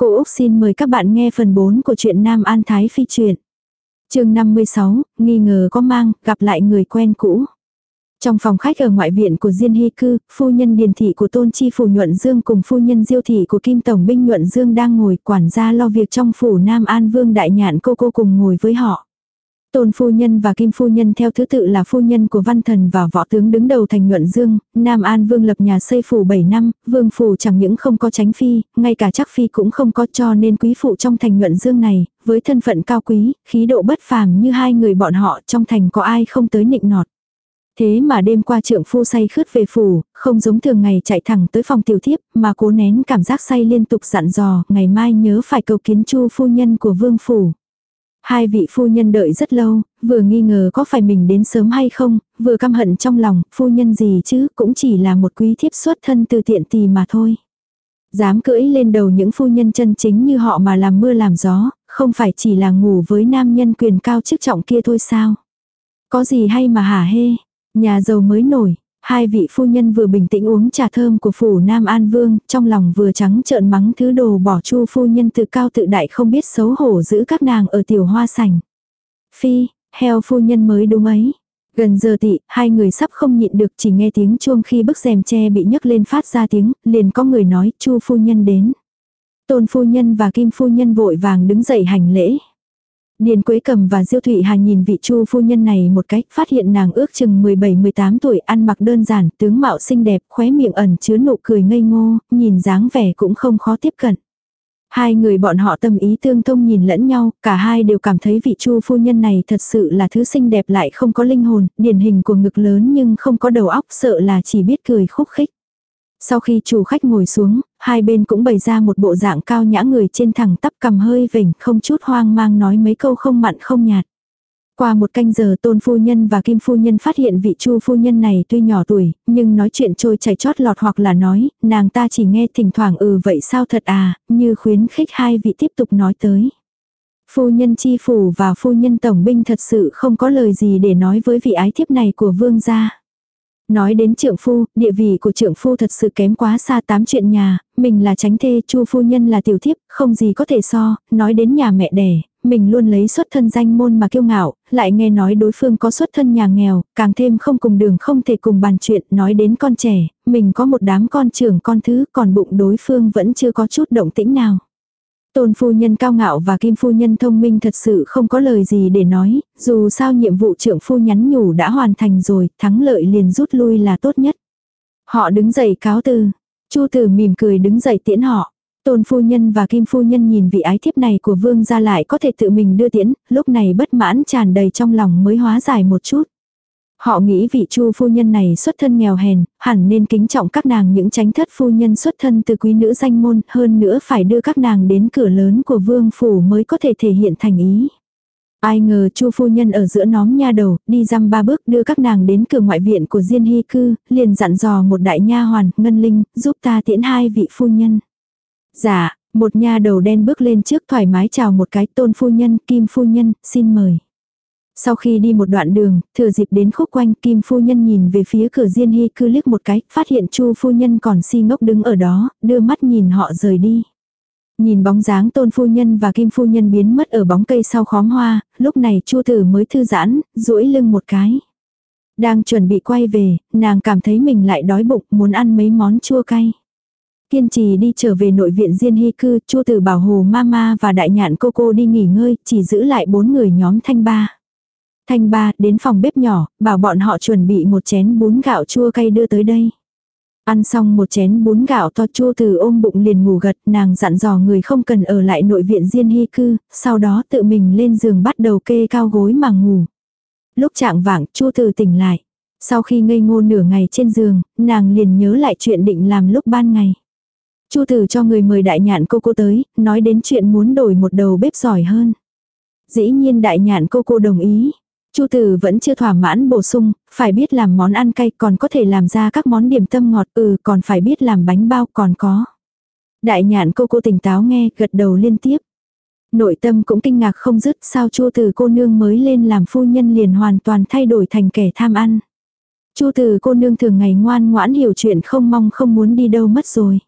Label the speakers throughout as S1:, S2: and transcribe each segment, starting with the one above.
S1: Cô Úc xin mời các bạn nghe phần 4 của truyện Nam An Thái Phi truyện. chương 56, nghi ngờ có mang, gặp lại người quen cũ. Trong phòng khách ở ngoại viện của Diên Hy Cư, phu nhân điền thị của Tôn Chi Phủ Nhuận Dương cùng phu nhân diêu thị của Kim Tổng binh Nhuận Dương đang ngồi quản gia lo việc trong phủ Nam An Vương Đại Nhạn cô cô cùng ngồi với họ. Tôn phu nhân và Kim phu nhân theo thứ tự là phu nhân của văn thần và võ tướng đứng đầu thành nhuận dương, Nam An Vương lập nhà xây phủ 7 năm, vương phủ chẳng những không có tránh phi, ngay cả chắc phi cũng không có cho nên quý phụ trong thành nhuận dương này, với thân phận cao quý, khí độ bất phàm như hai người bọn họ trong thành có ai không tới nịnh nọt. Thế mà đêm qua trượng phu say khướt về phủ, không giống thường ngày chạy thẳng tới phòng tiểu thiếp, mà cố nén cảm giác say liên tục dặn dò, ngày mai nhớ phải cầu kiến chu phu nhân của vương phủ. Hai vị phu nhân đợi rất lâu, vừa nghi ngờ có phải mình đến sớm hay không, vừa căm hận trong lòng, phu nhân gì chứ, cũng chỉ là một quý thiếp xuất thân từ tiện tì mà thôi. Dám cưỡi lên đầu những phu nhân chân chính như họ mà làm mưa làm gió, không phải chỉ là ngủ với nam nhân quyền cao chức trọng kia thôi sao. Có gì hay mà hả hê, nhà giàu mới nổi, Hai vị phu nhân vừa bình tĩnh uống trà thơm của phủ Nam An Vương, trong lòng vừa trắng trợn mắng thứ đồ bỏ chu phu nhân tự cao tự đại không biết xấu hổ giữ các nàng ở tiểu hoa sảnh. Phi, heo phu nhân mới đúng ấy. Gần giờ tị, hai người sắp không nhịn được chỉ nghe tiếng chuông khi bức rèm tre bị nhấc lên phát ra tiếng, liền có người nói chu phu nhân đến. Tôn phu nhân và kim phu nhân vội vàng đứng dậy hành lễ. Điền Quế Cầm và Diêu Thụy Hà nhìn vị Chu phu nhân này một cách, phát hiện nàng ước chừng 17-18 tuổi, ăn mặc đơn giản, tướng mạo xinh đẹp, khóe miệng ẩn chứa nụ cười ngây ngô, nhìn dáng vẻ cũng không khó tiếp cận. Hai người bọn họ tâm ý tương thông nhìn lẫn nhau, cả hai đều cảm thấy vị Chu phu nhân này thật sự là thứ xinh đẹp lại không có linh hồn, điển hình của ngực lớn nhưng không có đầu óc, sợ là chỉ biết cười khúc khích. Sau khi chủ khách ngồi xuống, hai bên cũng bày ra một bộ dạng cao nhã người trên thẳng tắp cầm hơi vỉnh không chút hoang mang nói mấy câu không mặn không nhạt. Qua một canh giờ tôn phu nhân và kim phu nhân phát hiện vị chu phu nhân này tuy nhỏ tuổi, nhưng nói chuyện trôi chảy chót lọt hoặc là nói, nàng ta chỉ nghe thỉnh thoảng ừ vậy sao thật à, như khuyến khích hai vị tiếp tục nói tới. Phu nhân chi phủ và phu nhân tổng binh thật sự không có lời gì để nói với vị ái thiếp này của vương gia. Nói đến trượng phu, địa vị của trượng phu thật sự kém quá xa tám chuyện nhà, mình là tránh thê, chu phu nhân là tiểu thiếp, không gì có thể so, nói đến nhà mẹ đẻ, mình luôn lấy xuất thân danh môn mà kiêu ngạo, lại nghe nói đối phương có xuất thân nhà nghèo, càng thêm không cùng đường không thể cùng bàn chuyện, nói đến con trẻ, mình có một đám con trưởng con thứ, còn bụng đối phương vẫn chưa có chút động tĩnh nào. Tôn phu nhân cao ngạo và kim phu nhân thông minh thật sự không có lời gì để nói, dù sao nhiệm vụ trưởng phu nhắn nhủ đã hoàn thành rồi, thắng lợi liền rút lui là tốt nhất. Họ đứng dậy cáo từ. Chu tử mỉm cười đứng dậy tiễn họ. Tôn phu nhân và kim phu nhân nhìn vị ái thiếp này của vương ra lại có thể tự mình đưa tiễn, lúc này bất mãn tràn đầy trong lòng mới hóa giải một chút. Họ nghĩ vị chu phu nhân này xuất thân nghèo hèn, hẳn nên kính trọng các nàng những tránh thất phu nhân xuất thân từ quý nữ danh môn, hơn nữa phải đưa các nàng đến cửa lớn của vương phủ mới có thể thể hiện thành ý. Ai ngờ chu phu nhân ở giữa nóm nha đầu, đi dăm ba bước đưa các nàng đến cửa ngoại viện của Diên Hy Cư, liền dặn dò một đại nha hoàn, Ngân Linh, giúp ta tiễn hai vị phu nhân. Dạ, một nha đầu đen bước lên trước thoải mái chào một cái tôn phu nhân, kim phu nhân, xin mời. Sau khi đi một đoạn đường, thừa dịp đến khúc quanh, Kim phu nhân nhìn về phía cửa Diên Hy cư liếc một cái, phát hiện Chu phu nhân còn si ngốc đứng ở đó, đưa mắt nhìn họ rời đi. Nhìn bóng dáng tôn phu nhân và kim phu nhân biến mất ở bóng cây sau khóm hoa, lúc này chu tử mới thư giãn, duỗi lưng một cái. Đang chuẩn bị quay về, nàng cảm thấy mình lại đói bụng, muốn ăn mấy món chua cay. Kiên trì đi trở về nội viện Diên Hy cư, chu tử bảo hồ mama và đại nhạn cô cô đi nghỉ ngơi, chỉ giữ lại bốn người nhóm thanh ba. Thanh ba đến phòng bếp nhỏ, bảo bọn họ chuẩn bị một chén bún gạo chua cay đưa tới đây. Ăn xong một chén bún gạo to chua từ ôm bụng liền ngủ gật, nàng dặn dò người không cần ở lại nội viện Diên Hy cư, sau đó tự mình lên giường bắt đầu kê cao gối mà ngủ. Lúc trạng vạng chua từ tỉnh lại. Sau khi ngây ngô nửa ngày trên giường, nàng liền nhớ lại chuyện định làm lúc ban ngày. Chu tử cho người mời đại nhạn cô cô tới, nói đến chuyện muốn đổi một đầu bếp giỏi hơn. Dĩ nhiên đại nhạn cô cô đồng ý, Chu Tử vẫn chưa thỏa mãn bổ sung, phải biết làm món ăn cay còn có thể làm ra các món điểm tâm ngọt, ừ còn phải biết làm bánh bao còn có. Đại nhạn cô cô tỉnh táo nghe, gật đầu liên tiếp. Nội tâm cũng kinh ngạc không dứt sao Chu Tử cô nương mới lên làm phu nhân liền hoàn toàn thay đổi thành kẻ tham ăn. Chu Tử cô nương thường ngày ngoan ngoãn hiểu chuyện không mong không muốn đi đâu mất rồi.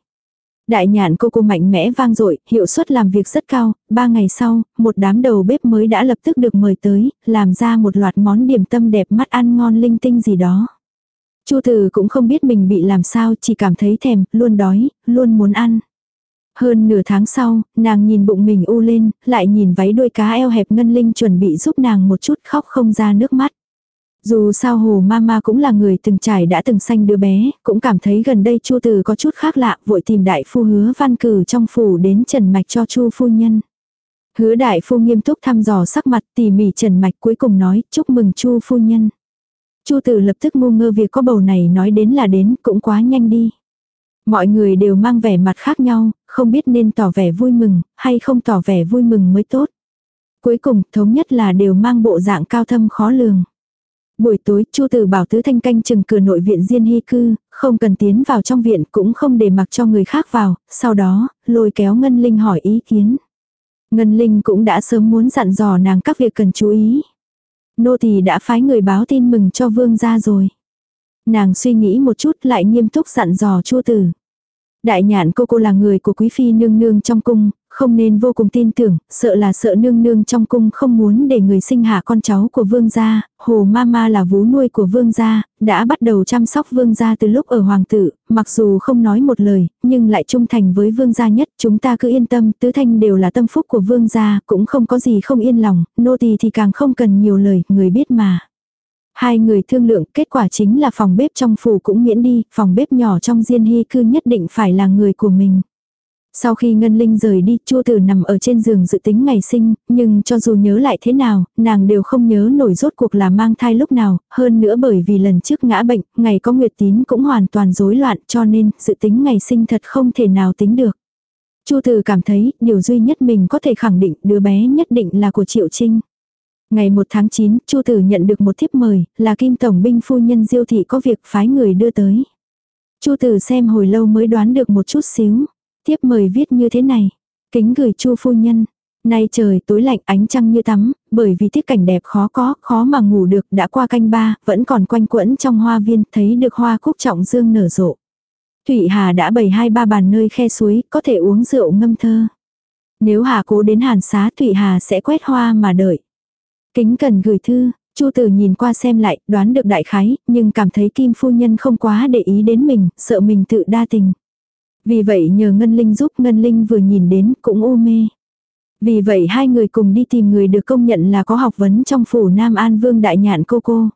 S1: Đại nhạn cô cô mạnh mẽ vang dội, hiệu suất làm việc rất cao, ba ngày sau, một đám đầu bếp mới đã lập tức được mời tới, làm ra một loạt món điểm tâm đẹp mắt ăn ngon linh tinh gì đó. Chu Từ cũng không biết mình bị làm sao, chỉ cảm thấy thèm, luôn đói, luôn muốn ăn. Hơn nửa tháng sau, nàng nhìn bụng mình u lên, lại nhìn váy đuôi cá eo hẹp ngân linh chuẩn bị giúp nàng một chút khóc không ra nước mắt. Dù sao hồ mama cũng là người từng trải đã từng sanh đứa bé, cũng cảm thấy gần đây chu từ có chút khác lạ, vội tìm đại phu hứa văn cử trong phủ đến trần mạch cho chu phu nhân. Hứa đại phu nghiêm túc thăm dò sắc mặt tỉ mỉ trần mạch cuối cùng nói chúc mừng chu phu nhân. chu từ lập tức ngu ngơ việc có bầu này nói đến là đến cũng quá nhanh đi. Mọi người đều mang vẻ mặt khác nhau, không biết nên tỏ vẻ vui mừng, hay không tỏ vẻ vui mừng mới tốt. Cuối cùng, thống nhất là đều mang bộ dạng cao thâm khó lường. Buổi tối, Chu Tử bảo Tứ Thanh canh chừng cửa nội viện Diên Hy cư, không cần tiến vào trong viện cũng không để mặc cho người khác vào, sau đó, lôi kéo Ngân Linh hỏi ý kiến. Ngân Linh cũng đã sớm muốn dặn dò nàng các việc cần chú ý. Nô tỳ đã phái người báo tin mừng cho vương gia rồi. Nàng suy nghĩ một chút lại nghiêm túc dặn dò Chu Tử. Đại nhạn cô cô là người của quý phi nương nương trong cung, không nên vô cùng tin tưởng, sợ là sợ nương nương trong cung không muốn để người sinh hạ con cháu của vương gia, hồ mama là vú nuôi của vương gia, đã bắt đầu chăm sóc vương gia từ lúc ở hoàng tử, mặc dù không nói một lời, nhưng lại trung thành với vương gia nhất, chúng ta cứ yên tâm, tứ thanh đều là tâm phúc của vương gia, cũng không có gì không yên lòng, nô tỳ thì càng không cần nhiều lời, người biết mà. Hai người thương lượng, kết quả chính là phòng bếp trong phủ cũng miễn đi, phòng bếp nhỏ trong diên hy cư nhất định phải là người của mình. Sau khi Ngân Linh rời đi, Chu Tử nằm ở trên giường dự tính ngày sinh, nhưng cho dù nhớ lại thế nào, nàng đều không nhớ nổi rốt cuộc là mang thai lúc nào, hơn nữa bởi vì lần trước ngã bệnh, ngày có nguyệt tín cũng hoàn toàn rối loạn cho nên dự tính ngày sinh thật không thể nào tính được. Chu Tử cảm thấy, điều duy nhất mình có thể khẳng định đứa bé nhất định là của Triệu Trinh. Ngày 1 tháng 9, Chu Tử nhận được một thiếp mời, là Kim Tổng binh phu nhân Diêu thị có việc phái người đưa tới. Chu Tử xem hồi lâu mới đoán được một chút xíu. Thiếp mời viết như thế này. Kính gửi Chu phu nhân. Nay trời tối lạnh ánh trăng như tắm, bởi vì tiết cảnh đẹp khó có, khó mà ngủ được, đã qua canh ba, vẫn còn quanh quẩn trong hoa viên, thấy được hoa cúc trọng dương nở rộ. Thủy Hà đã bày hai ba bàn nơi khe suối, có thể uống rượu ngâm thơ. Nếu Hà cố đến hàn xá Thủy Hà sẽ quét hoa mà đợi. Kính cần gửi thư, Chu Tử nhìn qua xem lại, đoán được đại khái, nhưng cảm thấy Kim phu nhân không quá để ý đến mình, sợ mình tự đa tình. Vì vậy nhờ Ngân Linh giúp Ngân Linh vừa nhìn đến cũng u mê. Vì vậy hai người cùng đi tìm người được công nhận là có học vấn trong phủ Nam An Vương Đại Nhạn cô cô.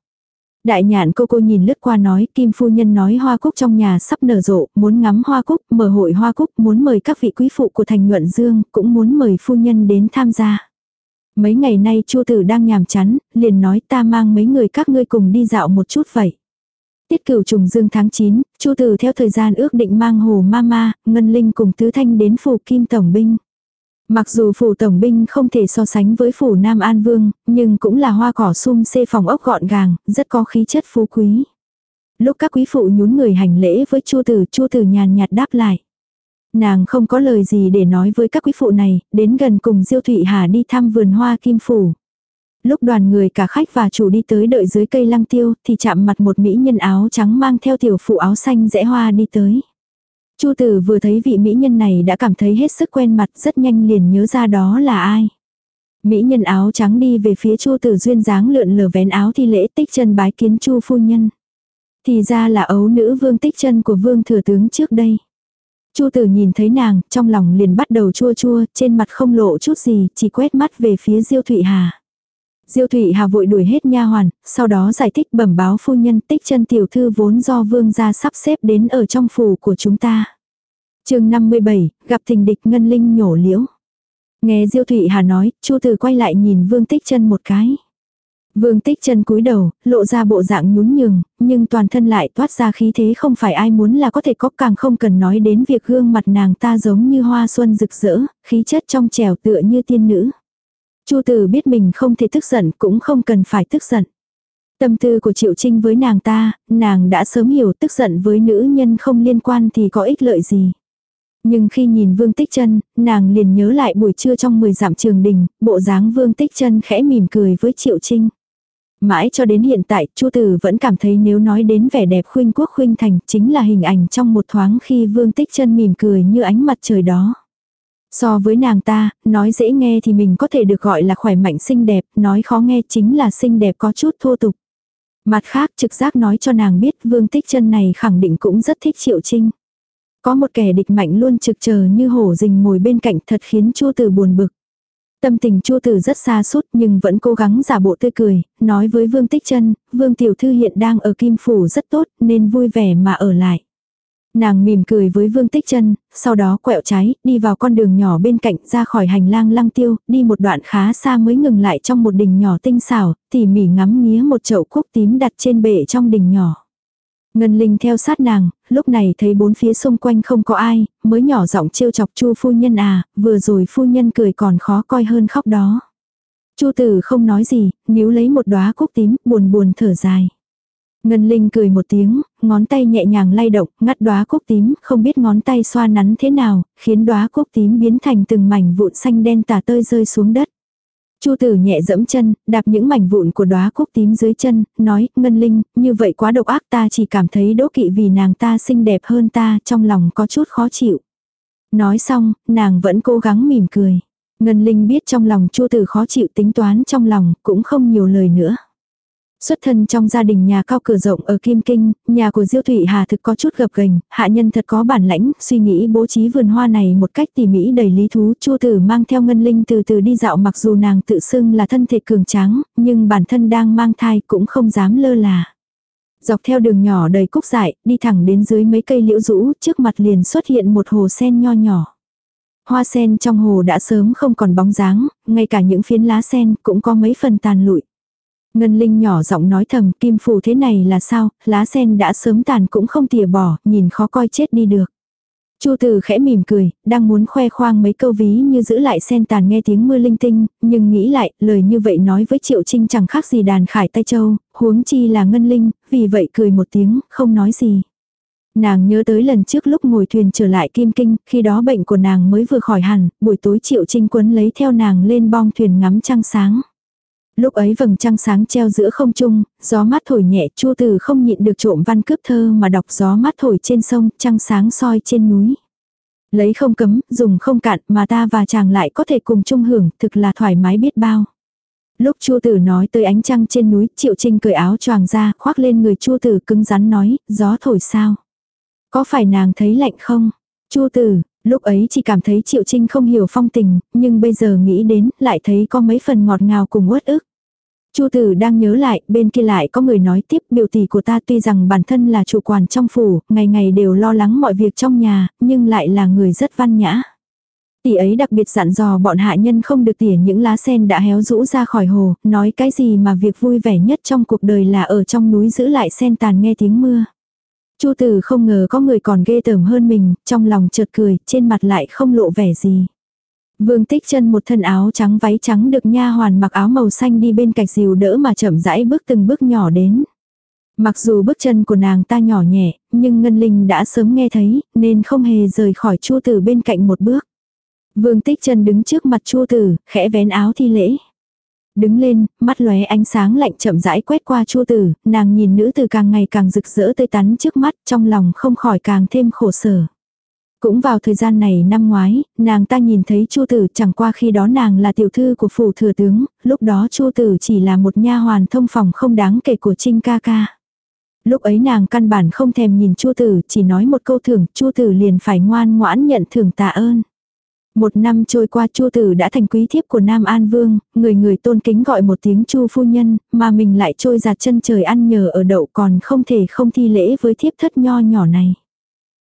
S1: Đại nhạn cô cô nhìn lướt qua nói, Kim Phu Nhân nói hoa cúc trong nhà sắp nở rộ, muốn ngắm hoa cúc, mở hội hoa cúc, muốn mời các vị quý phụ của thành nhuận dương, cũng muốn mời Phu Nhân đến tham gia. Mấy ngày nay Chu Tử đang nhàm chán, liền nói ta mang mấy người các ngươi cùng đi dạo một chút vậy. Tiết cửu trùng dương tháng 9, Chu Tử theo thời gian ước định mang Hồ Mama, Ngân Linh cùng Tứ Thanh đến phủ Kim Tổng binh. Mặc dù phủ tổng binh không thể so sánh với phủ Nam An Vương, nhưng cũng là hoa cỏ sum xê phòng ốc gọn gàng, rất có khí chất phú quý. Lúc các quý phụ nhún người hành lễ với Chu Tử, Chu Tử nhàn nhạt đáp lại. Nàng không có lời gì để nói với các quý phụ này, đến gần cùng Diêu Thụy Hà đi thăm vườn hoa kim phủ. Lúc đoàn người cả khách và chủ đi tới đợi dưới cây lăng tiêu thì chạm mặt một mỹ nhân áo trắng mang theo tiểu phụ áo xanh rẽ hoa đi tới. Chu tử vừa thấy vị mỹ nhân này đã cảm thấy hết sức quen mặt rất nhanh liền nhớ ra đó là ai. Mỹ nhân áo trắng đi về phía chu tử duyên dáng lượn lờ vén áo thi lễ tích chân bái kiến chu phu nhân. Thì ra là ấu nữ vương tích chân của vương thừa tướng trước đây. Chu tử nhìn thấy nàng, trong lòng liền bắt đầu chua chua, trên mặt không lộ chút gì, chỉ quét mắt về phía Diêu Thụy Hà. Diêu Thụy Hà vội đuổi hết nha hoàn, sau đó giải thích bẩm báo phu nhân tích chân tiểu thư vốn do vương gia sắp xếp đến ở trong phủ của chúng ta. chương 57, gặp thình địch ngân linh nhổ liễu. Nghe Diêu Thụy Hà nói, Chu Tử quay lại nhìn Vương Tích Chân một cái. Vương tích chân cúi đầu, lộ ra bộ dạng nhún nhường, nhưng toàn thân lại toát ra khí thế không phải ai muốn là có thể có càng không cần nói đến việc gương mặt nàng ta giống như hoa xuân rực rỡ, khí chất trong trẻo tựa như tiên nữ. Chu tử biết mình không thể tức giận cũng không cần phải tức giận. Tâm tư của Triệu Trinh với nàng ta, nàng đã sớm hiểu tức giận với nữ nhân không liên quan thì có ích lợi gì. Nhưng khi nhìn Vương Tích Chân, nàng liền nhớ lại buổi trưa trong 10 dặm trường đình, bộ dáng Vương Tích Chân khẽ mỉm cười với Triệu Trinh. Mãi cho đến hiện tại, Chu Tử vẫn cảm thấy nếu nói đến vẻ đẹp khuynh quốc khuynh thành chính là hình ảnh trong một thoáng khi Vương Tích chân mỉm cười như ánh mặt trời đó. So với nàng ta, nói dễ nghe thì mình có thể được gọi là khỏe mạnh xinh đẹp, nói khó nghe chính là xinh đẹp có chút thô tục. Mặt khác trực giác nói cho nàng biết Vương Tích chân này khẳng định cũng rất thích Triệu Trinh. Có một kẻ địch mạnh luôn trực chờ như hổ rình ngồi bên cạnh thật khiến Chu Tử buồn bực. Tâm tình chua tử rất xa sút nhưng vẫn cố gắng giả bộ tươi cười, nói với Vương Tích chân Vương Tiểu Thư hiện đang ở Kim Phủ rất tốt nên vui vẻ mà ở lại. Nàng mỉm cười với Vương Tích chân sau đó quẹo trái, đi vào con đường nhỏ bên cạnh ra khỏi hành lang lăng tiêu, đi một đoạn khá xa mới ngừng lại trong một đình nhỏ tinh xảo, tỉ mỉ ngắm nghía một chậu cúc tím đặt trên bệ trong đình nhỏ. Ngân Linh theo sát nàng, lúc này thấy bốn phía xung quanh không có ai, mới nhỏ giọng trêu chọc Chu phu nhân à, vừa rồi phu nhân cười còn khó coi hơn khóc đó. Chu tử không nói gì, níu lấy một đóa cúc tím, buồn buồn thở dài. Ngân Linh cười một tiếng, ngón tay nhẹ nhàng lay động, ngắt đóa cúc tím, không biết ngón tay xoa nắn thế nào, khiến đóa cúc tím biến thành từng mảnh vụn xanh đen tả tơi rơi xuống đất. Chu tử nhẹ dẫm chân, đạp những mảnh vụn của đóa cúc tím dưới chân, nói, Ngân Linh, như vậy quá độc ác ta chỉ cảm thấy đố kỵ vì nàng ta xinh đẹp hơn ta, trong lòng có chút khó chịu. Nói xong, nàng vẫn cố gắng mỉm cười. Ngân Linh biết trong lòng Chu tử khó chịu tính toán trong lòng, cũng không nhiều lời nữa. Xuất thân trong gia đình nhà cao cửa rộng ở Kim Kinh, nhà của Diêu Thụy Hà thực có chút gập ghềnh, hạ nhân thật có bản lãnh, suy nghĩ bố trí vườn hoa này một cách tỉ mỉ đầy lý thú. Chu Tử mang theo Ngân Linh từ từ đi dạo mặc dù nàng tự xưng là thân thể cường tráng, nhưng bản thân đang mang thai cũng không dám lơ là. Dọc theo đường nhỏ đầy cúc dại, đi thẳng đến dưới mấy cây liễu rũ, trước mặt liền xuất hiện một hồ sen nho nhỏ. Hoa sen trong hồ đã sớm không còn bóng dáng, ngay cả những phiến lá sen cũng có mấy phần tàn lụi. Ngân Linh nhỏ giọng nói thầm kim phù thế này là sao, lá sen đã sớm tàn cũng không tỉa bỏ, nhìn khó coi chết đi được. Chu Từ khẽ mỉm cười, đang muốn khoe khoang mấy câu ví như giữ lại sen tàn nghe tiếng mưa linh tinh, nhưng nghĩ lại, lời như vậy nói với Triệu Trinh chẳng khác gì đàn khải tay châu, huống chi là Ngân Linh, vì vậy cười một tiếng, không nói gì. Nàng nhớ tới lần trước lúc ngồi thuyền trở lại Kim Kinh, khi đó bệnh của nàng mới vừa khỏi hẳn, buổi tối Triệu Trinh quấn lấy theo nàng lên bong thuyền ngắm trăng sáng. Lúc ấy vầng trăng sáng treo giữa không trung, gió mát thổi nhẹ, Chu Từ không nhịn được trộm văn cướp thơ mà đọc gió mát thổi trên sông, trăng sáng soi trên núi. Lấy không cấm, dùng không cạn mà ta và chàng lại có thể cùng chung hưởng, thực là thoải mái biết bao. Lúc Chu Tử nói tới ánh trăng trên núi, Triệu Trinh cởi áo choàng ra, khoác lên người Chu Tử cứng rắn nói, gió thổi sao? Có phải nàng thấy lạnh không? Chu Tử, lúc ấy chỉ cảm thấy Triệu Trinh không hiểu phong tình, nhưng bây giờ nghĩ đến, lại thấy có mấy phần ngọt ngào cùng uất ức. Chu tử đang nhớ lại, bên kia lại có người nói tiếp biểu tỷ của ta tuy rằng bản thân là chủ quản trong phủ, ngày ngày đều lo lắng mọi việc trong nhà, nhưng lại là người rất văn nhã. Tỷ ấy đặc biệt dặn dò bọn hạ nhân không được tỉa những lá sen đã héo rũ ra khỏi hồ, nói cái gì mà việc vui vẻ nhất trong cuộc đời là ở trong núi giữ lại sen tàn nghe tiếng mưa. Chu tử không ngờ có người còn ghê tởm hơn mình, trong lòng chợt cười, trên mặt lại không lộ vẻ gì. Vương Tích chân một thân áo trắng váy trắng được nha hoàn mặc áo màu xanh đi bên cạnh dìu đỡ mà chậm rãi bước từng bước nhỏ đến. Mặc dù bước chân của nàng ta nhỏ nhẹ, nhưng Ngân Linh đã sớm nghe thấy, nên không hề rời khỏi Chu Tử bên cạnh một bước. Vương Tích chân đứng trước mặt Chu Tử, khẽ vén áo thi lễ. Đứng lên, mắt lóe ánh sáng lạnh chậm rãi quét qua Chu Tử, nàng nhìn nữ tử càng ngày càng rực rỡ tươi tắn trước mắt, trong lòng không khỏi càng thêm khổ sở. Cũng vào thời gian này năm ngoái, nàng ta nhìn thấy Chu Tử chẳng qua khi đó nàng là tiểu thư của phủ thừa tướng, lúc đó Chu Tử chỉ là một nha hoàn thông phòng không đáng kể của Trinh ca ca. Lúc ấy nàng căn bản không thèm nhìn Chu Tử, chỉ nói một câu thưởng, Chu Tử liền phải ngoan ngoãn nhận thưởng tạ ơn. Một năm trôi qua Chu Tử đã thành quý thiếp của Nam An Vương, người người tôn kính gọi một tiếng Chu phu nhân, mà mình lại trôi giạt chân trời ăn nhờ ở đậu còn không thể không thi lễ với thiếp thất nho nhỏ này.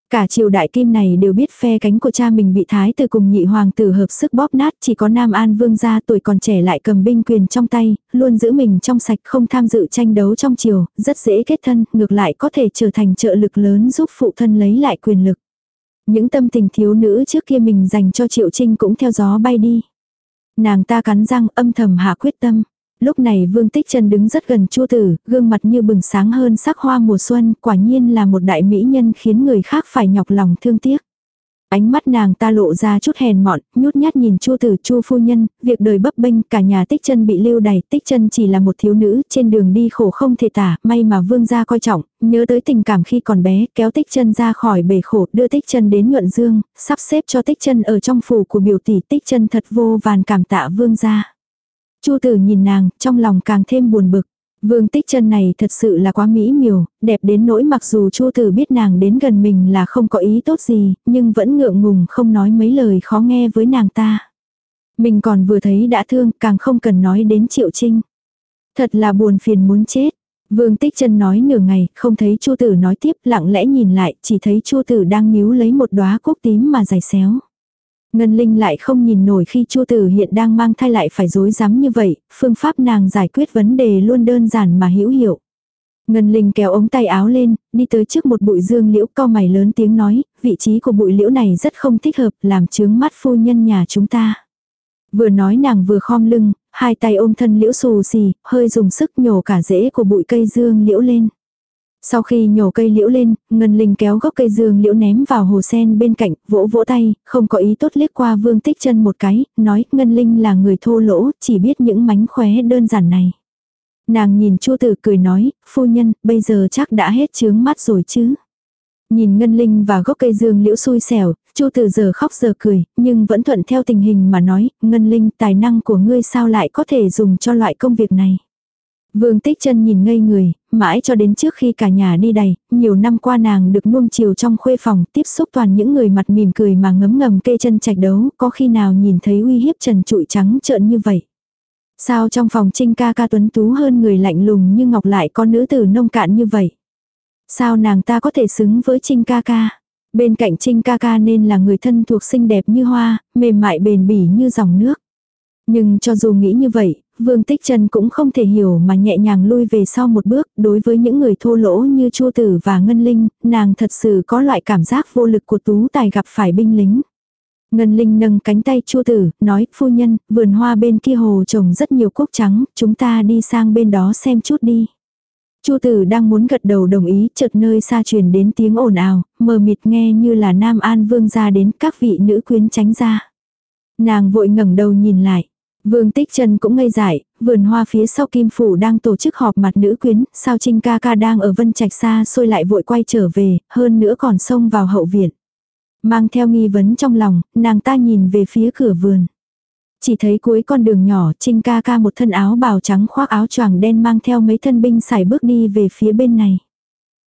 S1: Cả triều đại kim này đều biết phe cánh của cha mình bị thái từ cùng nhị hoàng tử hợp sức bóp nát chỉ có Nam An vương gia tuổi còn trẻ lại cầm binh quyền trong tay, luôn giữ mình trong sạch không tham dự tranh đấu trong triều, rất dễ kết thân, ngược lại có thể trở thành trợ lực lớn giúp phụ thân lấy lại quyền lực. Những tâm tình thiếu nữ trước kia mình dành cho triệu trinh cũng theo gió bay đi. Nàng ta cắn răng âm thầm hạ quyết tâm. Lúc này Vương Tích Trần đứng rất gần Chu Tử, gương mặt như bừng sáng hơn sắc hoa mùa xuân, quả nhiên là một đại mỹ nhân khiến người khác phải nhọc lòng thương tiếc. Ánh mắt nàng ta lộ ra chút hèn mọn, nhút nhát nhìn Chu tử Chu phu nhân, việc đời bấp bênh, cả nhà Tích Chân bị lưu đày, Tích Chân chỉ là một thiếu nữ, trên đường đi khổ không thể tả, may mà vương gia coi trọng, nhớ tới tình cảm khi còn bé, kéo Tích Chân ra khỏi bể khổ, đưa Tích Chân đến nhuận dương, sắp xếp cho Tích Chân ở trong phủ của biểu tỷ, Tích Chân thật vô vàn cảm tạ vương gia. Chu tử nhìn nàng, trong lòng càng thêm buồn bực. Vương tích chân này thật sự là quá mỹ miều, đẹp đến nỗi mặc dù Chu Tử biết nàng đến gần mình là không có ý tốt gì, nhưng vẫn ngượng ngùng không nói mấy lời khó nghe với nàng ta. Mình còn vừa thấy đã thương, càng không cần nói đến Triệu Trinh. Thật là buồn phiền muốn chết. Vương Tích Chân nói nửa ngày, không thấy Chu Tử nói tiếp, lặng lẽ nhìn lại, chỉ thấy Chu Tử đang níu lấy một đóa cúc tím mà dài xéo. Ngân Linh lại không nhìn nổi khi Chu Tử hiện đang mang thai lại phải dối rắm như vậy, phương pháp nàng giải quyết vấn đề luôn đơn giản mà hữu hiệu. Ngân Linh kéo ống tay áo lên, đi tới trước một bụi dương liễu co mày lớn tiếng nói, vị trí của bụi liễu này rất không thích hợp, làm chướng mắt phu nhân nhà chúng ta. Vừa nói nàng vừa khom lưng, hai tay ôm thân liễu xù xì, hơi dùng sức nhổ cả rễ của bụi cây dương liễu lên. Sau khi nhổ cây liễu lên, Ngân Linh kéo gốc cây dương liễu ném vào hồ sen bên cạnh, vỗ vỗ tay, không có ý tốt liếc qua vương tích chân một cái, nói Ngân Linh là người thô lỗ, chỉ biết những mánh khóe đơn giản này. Nàng nhìn chu tử cười nói, phu nhân, bây giờ chắc đã hết chướng mắt rồi chứ. Nhìn Ngân Linh và gốc cây dương liễu xui xẻo, Chu Tử giờ khóc giờ cười, nhưng vẫn thuận theo tình hình mà nói, Ngân Linh tài năng của ngươi sao lại có thể dùng cho loại công việc này. Vương Tích chân nhìn ngây người, mãi cho đến trước khi cả nhà đi đầy, nhiều năm qua nàng được nuông chiều trong khuê phòng, tiếp xúc toàn những người mặt mỉm cười mà ngấm ngầm kê chân chạch đấu, có khi nào nhìn thấy uy hiếp trần trụi trắng trợn như vậy. Sao trong phòng trinh ca ca tuấn tú hơn người lạnh lùng như ngọc lại có nữ tử nông cạn như vậy? Sao nàng ta có thể xứng với trinh ca ca? Bên cạnh trinh ca ca nên là người thân thuộc xinh đẹp như hoa, mềm mại bền bỉ như dòng nước. Nhưng cho dù nghĩ như vậy, Vương Tích Trần cũng không thể hiểu mà nhẹ nhàng lui về sau một bước, đối với những người thô lỗ như Chu Tử và Ngân Linh, nàng thật sự có loại cảm giác vô lực của tú tài gặp phải binh lính. Ngân Linh nâng cánh tay Chu Tử, nói, phu nhân, vườn hoa bên kia hồ trồng rất nhiều cúc trắng, chúng ta đi sang bên đó xem chút đi. Chu Tử đang muốn gật đầu đồng ý, chợt nơi xa truyền đến tiếng ồn ào, mờ mịt nghe như là Nam An Vương ra đến các vị nữ quyến tránh ra. Nàng vội ngẩng đầu nhìn lại. Vương Tích Trần cũng ngây dại, vườn hoa phía sau Kim Phủ đang tổ chức họp mặt nữ quyến, sao Trinh ca ca đang ở Vân Trạch xa xôi lại vội quay trở về, hơn nữa còn xông vào hậu viện. Mang theo nghi vấn trong lòng, nàng ta nhìn về phía cửa vườn. Chỉ thấy cuối con đường nhỏ Trinh ca ca một thân áo bào trắng khoác áo choàng đen mang theo mấy thân binh xài bước đi về phía bên này.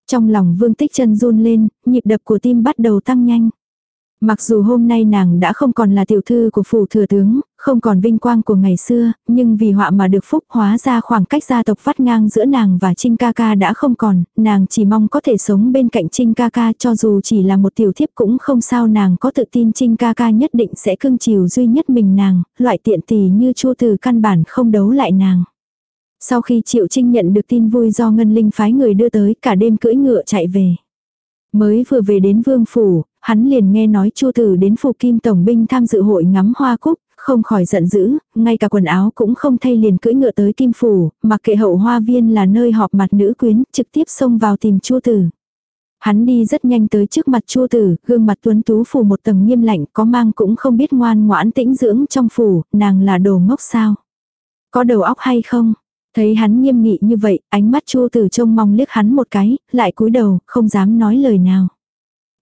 S1: Trong lòng vương tích Trần run lên, nhịp đập của tim bắt đầu tăng nhanh. Mặc dù hôm nay nàng đã không còn là tiểu thư của phủ thừa tướng, không còn vinh quang của ngày xưa, nhưng vì họa mà được phúc hóa ra khoảng cách gia tộc vắt ngang giữa nàng và Trinh ca ca đã không còn, nàng chỉ mong có thể sống bên cạnh Trinh ca ca cho dù chỉ là một tiểu thiếp cũng không sao nàng có tự tin Trinh ca ca nhất định sẽ cưng chiều duy nhất mình nàng, loại tiện tỳ như chua từ căn bản không đấu lại nàng. Sau khi Triệu Trinh nhận được tin vui do Ngân Linh phái người đưa tới cả đêm cưỡi ngựa chạy về. Mới vừa về đến vương phủ, hắn liền nghe nói Chu Tử đến phủ kim tổng binh tham dự hội ngắm hoa cúc, không khỏi giận dữ, ngay cả quần áo cũng không thay liền cưỡi ngựa tới kim phủ, mặc kệ hậu hoa viên là nơi họp mặt nữ quyến, trực tiếp xông vào tìm Chu Tử. Hắn đi rất nhanh tới trước mặt Chu Tử, gương mặt tuấn tú phủ một tầng nghiêm lạnh, có mang cũng không biết ngoan ngoãn tĩnh dưỡng trong phủ, nàng là đồ ngốc sao? Có đầu óc hay không? Thấy hắn nghiêm nghị như vậy, ánh mắt Chu Tử trông mong liếc hắn một cái, lại cúi đầu, không dám nói lời nào.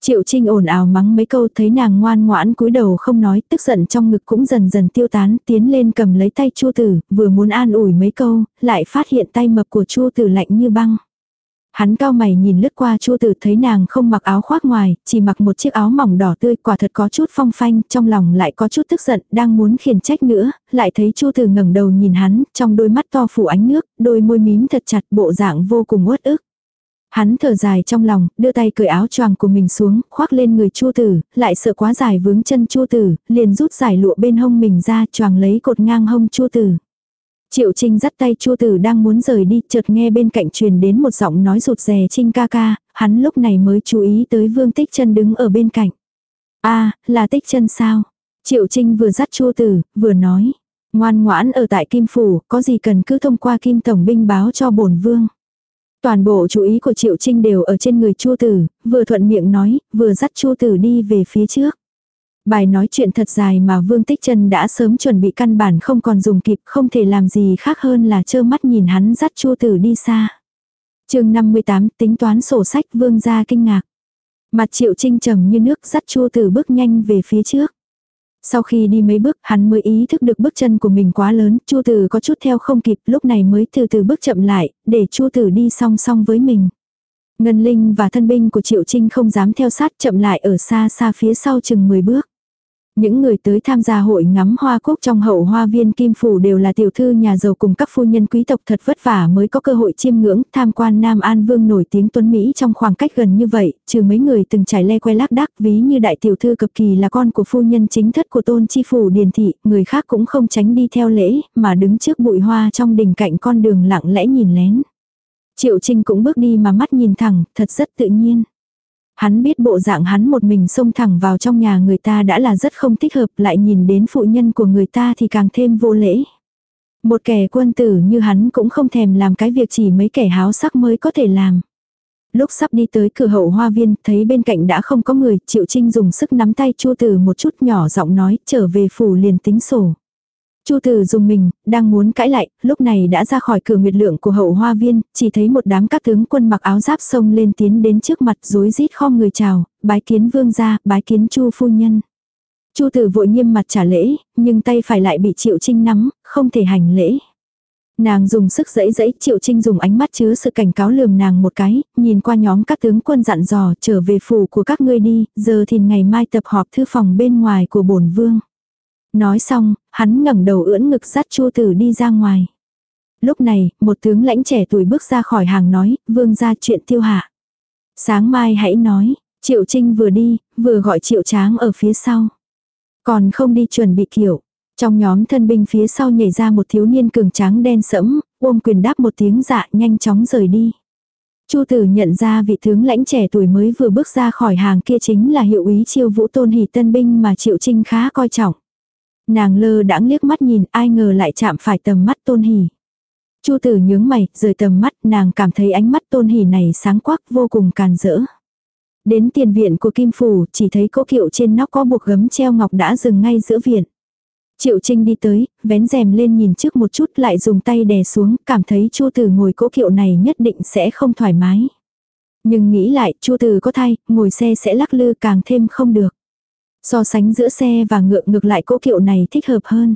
S1: Triệu Trinh ồn ào mắng mấy câu thấy nàng ngoan ngoãn cúi đầu không nói, tức giận trong ngực cũng dần dần tiêu tán, tiến lên cầm lấy tay Chu Tử, vừa muốn an ủi mấy câu, lại phát hiện tay mập của Chu Tử lạnh như băng. Hắn cao mày nhìn lướt qua Chu Tử thấy nàng không mặc áo khoác ngoài, chỉ mặc một chiếc áo mỏng đỏ tươi, quả thật có chút phong phanh, trong lòng lại có chút tức giận, đang muốn khiển trách nữa, lại thấy Chu Tử ngẩng đầu nhìn hắn, trong đôi mắt to phủ ánh nước, đôi môi mím thật chặt, bộ dạng vô cùng uất ức. Hắn thở dài trong lòng, đưa tay cởi áo choàng của mình xuống, khoác lên người Chu Tử, lại sợ quá dài vướng chân Chu Tử, liền rút giải lụa bên hông mình ra, choàng lấy cột ngang hông Chu Tử. Triệu Trinh dắt tay Chu Tử đang muốn rời đi, chợt nghe bên cạnh truyền đến một giọng nói rụt rè Trinh ca ca, hắn lúc này mới chú ý tới Vương Tích Chân đứng ở bên cạnh. A, là Tích Chân sao? Triệu Trinh vừa dắt Chu Tử, vừa nói, ngoan ngoãn ở tại Kim phủ, có gì cần cứ thông qua Kim tổng binh báo cho bổn vương. Toàn bộ chú ý của Triệu Trinh đều ở trên người Chu Tử, vừa thuận miệng nói, vừa dắt Chu Tử đi về phía trước. Bài nói chuyện thật dài mà Vương Tích trần đã sớm chuẩn bị căn bản không còn dùng kịp không thể làm gì khác hơn là trơ mắt nhìn hắn dắt chua tử đi xa. chương 58 tính toán sổ sách Vương ra kinh ngạc. Mặt triệu trinh trầm như nước dắt chua tử bước nhanh về phía trước. Sau khi đi mấy bước, hắn mới ý thức được bước chân của mình quá lớn, Chu Tử có chút theo không kịp, lúc này mới từ từ bước chậm lại, để Chu Tử đi song song với mình. Ngân Linh và thân binh của Triệu Trinh không dám theo sát chậm lại ở xa xa phía sau chừng 10 bước. Những người tới tham gia hội ngắm hoa cúc trong hậu hoa viên Kim Phủ đều là tiểu thư nhà giàu cùng các phu nhân quý tộc thật vất vả mới có cơ hội chiêm ngưỡng tham quan Nam An Vương nổi tiếng tuấn Mỹ trong khoảng cách gần như vậy, trừ mấy người từng trải le que lác đác ví như đại tiểu thư cực kỳ là con của phu nhân chính thất của tôn chi phủ điền thị, người khác cũng không tránh đi theo lễ, mà đứng trước bụi hoa trong đình cạnh con đường lặng lẽ nhìn lén. Triệu Trinh cũng bước đi mà mắt nhìn thẳng, thật rất tự nhiên. Hắn biết bộ dạng hắn một mình xông thẳng vào trong nhà người ta đã là rất không thích hợp lại nhìn đến phụ nhân của người ta thì càng thêm vô lễ. Một kẻ quân tử như hắn cũng không thèm làm cái việc chỉ mấy kẻ háo sắc mới có thể làm. Lúc sắp đi tới cửa hậu hoa viên, thấy bên cạnh đã không có người, Triệu Trinh dùng sức nắm tay Chu Tử một chút nhỏ giọng nói, trở về phủ liền tính sổ. Chu Tử dùng mình, đang muốn cãi lại, lúc này đã ra khỏi cửa nguyệt lượng của hậu hoa viên, chỉ thấy một đám các tướng quân mặc áo giáp sông lên tiến đến trước mặt rối rít khom người chào, bái kiến vương gia, bái kiến Chu phu nhân. Chu Tử vội nghiêm mặt trả lễ, nhưng tay phải lại bị Triệu Trinh nắm, không thể hành lễ. Nàng dùng sức dẫy dẫy, Triệu Trinh dùng ánh mắt chứa sự cảnh cáo lườm nàng một cái, nhìn qua nhóm các tướng quân dặn dò trở về phủ của các ngươi đi, giờ thì ngày mai tập họp thư phòng bên ngoài của bổn vương. Nói xong, hắn ngẩng đầu ưỡn ngực dắt Chu Tử đi ra ngoài. Lúc này, một tướng lãnh trẻ tuổi bước ra khỏi hàng nói, vương ra chuyện tiêu hạ. Sáng mai hãy nói, Triệu Trinh vừa đi, vừa gọi Triệu Tráng ở phía sau. Còn không đi chuẩn bị kiểu. Trong nhóm thân binh phía sau nhảy ra một thiếu niên cường tráng đen sẫm, ôm quyền đáp một tiếng dạ nhanh chóng rời đi. Chu tử nhận ra vị tướng lãnh trẻ tuổi mới vừa bước ra khỏi hàng kia chính là hiệu úy chiêu vũ tôn hỷ tân binh mà Triệu Trinh khá coi trọng. Nàng lơ đãng liếc mắt nhìn ai ngờ lại chạm phải tầm mắt tôn hỉ. Chu tử nhướng mày, rời tầm mắt, nàng cảm thấy ánh mắt tôn hỉ này sáng quắc vô cùng càn rỡ. Đến tiền viện của Kim Phủ, chỉ thấy cỗ kiệu trên nóc có buộc gấm treo ngọc đã dừng ngay giữa viện. Triệu Trinh đi tới, vén rèm lên nhìn trước một chút lại dùng tay đè xuống, cảm thấy Chu Tử ngồi cỗ kiệu này nhất định sẽ không thoải mái. Nhưng nghĩ lại, Chu Tử có thai, ngồi xe sẽ lắc lư càng thêm không được. So sánh giữa xe và ngựa ngược lại cỗ kiệu này thích hợp hơn.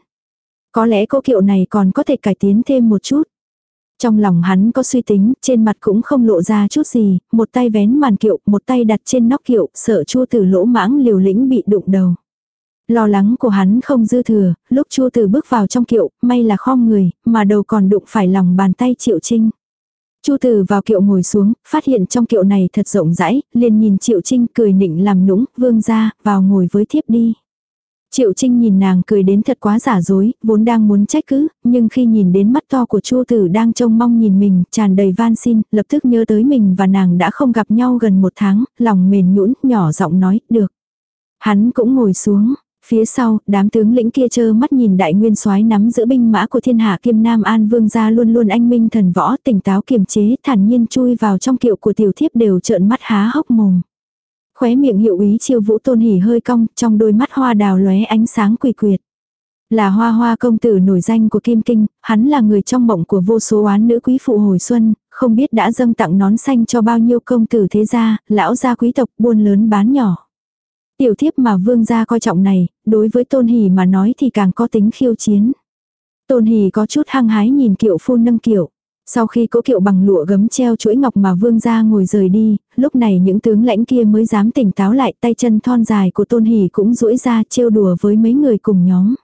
S1: Có lẽ cỗ kiệu này còn có thể cải tiến thêm một chút. Trong lòng hắn có suy tính, trên mặt cũng không lộ ra chút gì, một tay vén màn kiệu, một tay đặt trên nóc kiệu, sợ chua tử lỗ mãng liều lĩnh bị đụng đầu. Lo lắng của hắn không dư thừa, lúc chua tử bước vào trong kiệu, may là khom người, mà đầu còn đụng phải lòng bàn tay triệu trinh. Chu Tử vào kiệu ngồi xuống, phát hiện trong kiệu này thật rộng rãi, liền nhìn Triệu Trinh cười nịnh làm nũng, vương ra, vào ngồi với thiếp đi. Triệu Trinh nhìn nàng cười đến thật quá giả dối, vốn đang muốn trách cứ, nhưng khi nhìn đến mắt to của Chu Tử đang trông mong nhìn mình, tràn đầy van xin, lập tức nhớ tới mình và nàng đã không gặp nhau gần một tháng, lòng mềm nhũn, nhỏ giọng nói, được. Hắn cũng ngồi xuống, Phía sau, đám tướng lĩnh kia chơ mắt nhìn đại nguyên soái nắm giữ binh mã của thiên hạ kiêm nam an vương gia luôn luôn anh minh thần võ tỉnh táo kiềm chế thản nhiên chui vào trong kiệu của tiểu thiếp đều trợn mắt há hốc mồm. Khóe miệng hiệu ý chiêu vũ tôn hỉ hơi cong, trong đôi mắt hoa đào lóe ánh sáng quỳ quyệt. Là hoa hoa công tử nổi danh của Kim Kinh, hắn là người trong mộng của vô số oán nữ quý phụ hồi xuân, không biết đã dâng tặng nón xanh cho bao nhiêu công tử thế gia, lão gia quý tộc buôn lớn bán nhỏ. Tiểu thiếp mà vương gia coi trọng này, đối với tôn hỉ mà nói thì càng có tính khiêu chiến. Tôn hỉ có chút hăng hái nhìn kiệu phu nâng kiệu. Sau khi cỗ kiệu bằng lụa gấm treo chuỗi ngọc mà vương gia ngồi rời đi, lúc này những tướng lãnh kia mới dám tỉnh táo lại tay chân thon dài của tôn hỉ cũng duỗi ra trêu đùa với mấy người cùng nhóm.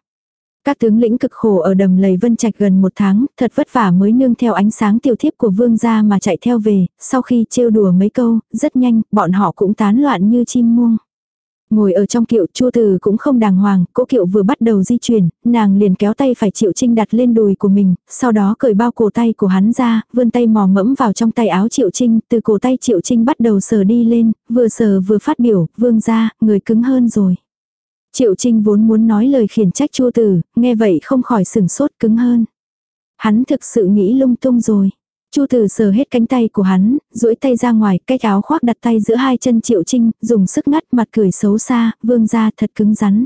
S1: Các tướng lĩnh cực khổ ở đầm lầy vân trạch gần một tháng, thật vất vả mới nương theo ánh sáng tiểu thiếp của vương gia mà chạy theo về, sau khi trêu đùa mấy câu, rất nhanh, bọn họ cũng tán loạn như chim muông. Ngồi ở trong kiệu chua từ cũng không đàng hoàng, cỗ kiệu vừa bắt đầu di chuyển, nàng liền kéo tay phải triệu trinh đặt lên đùi của mình, sau đó cởi bao cổ tay của hắn ra, vươn tay mò mẫm vào trong tay áo triệu trinh, từ cổ tay triệu trinh bắt đầu sờ đi lên, vừa sờ vừa phát biểu, vương ra, người cứng hơn rồi. Triệu trinh vốn muốn nói lời khiển trách chua từ, nghe vậy không khỏi sừng sốt cứng hơn. Hắn thực sự nghĩ lung tung rồi. Chu Tử sờ hết cánh tay của hắn, duỗi tay ra ngoài, cái áo khoác đặt tay giữa hai chân Triệu Trinh, dùng sức ngắt mặt cười xấu xa, vương ra thật cứng rắn.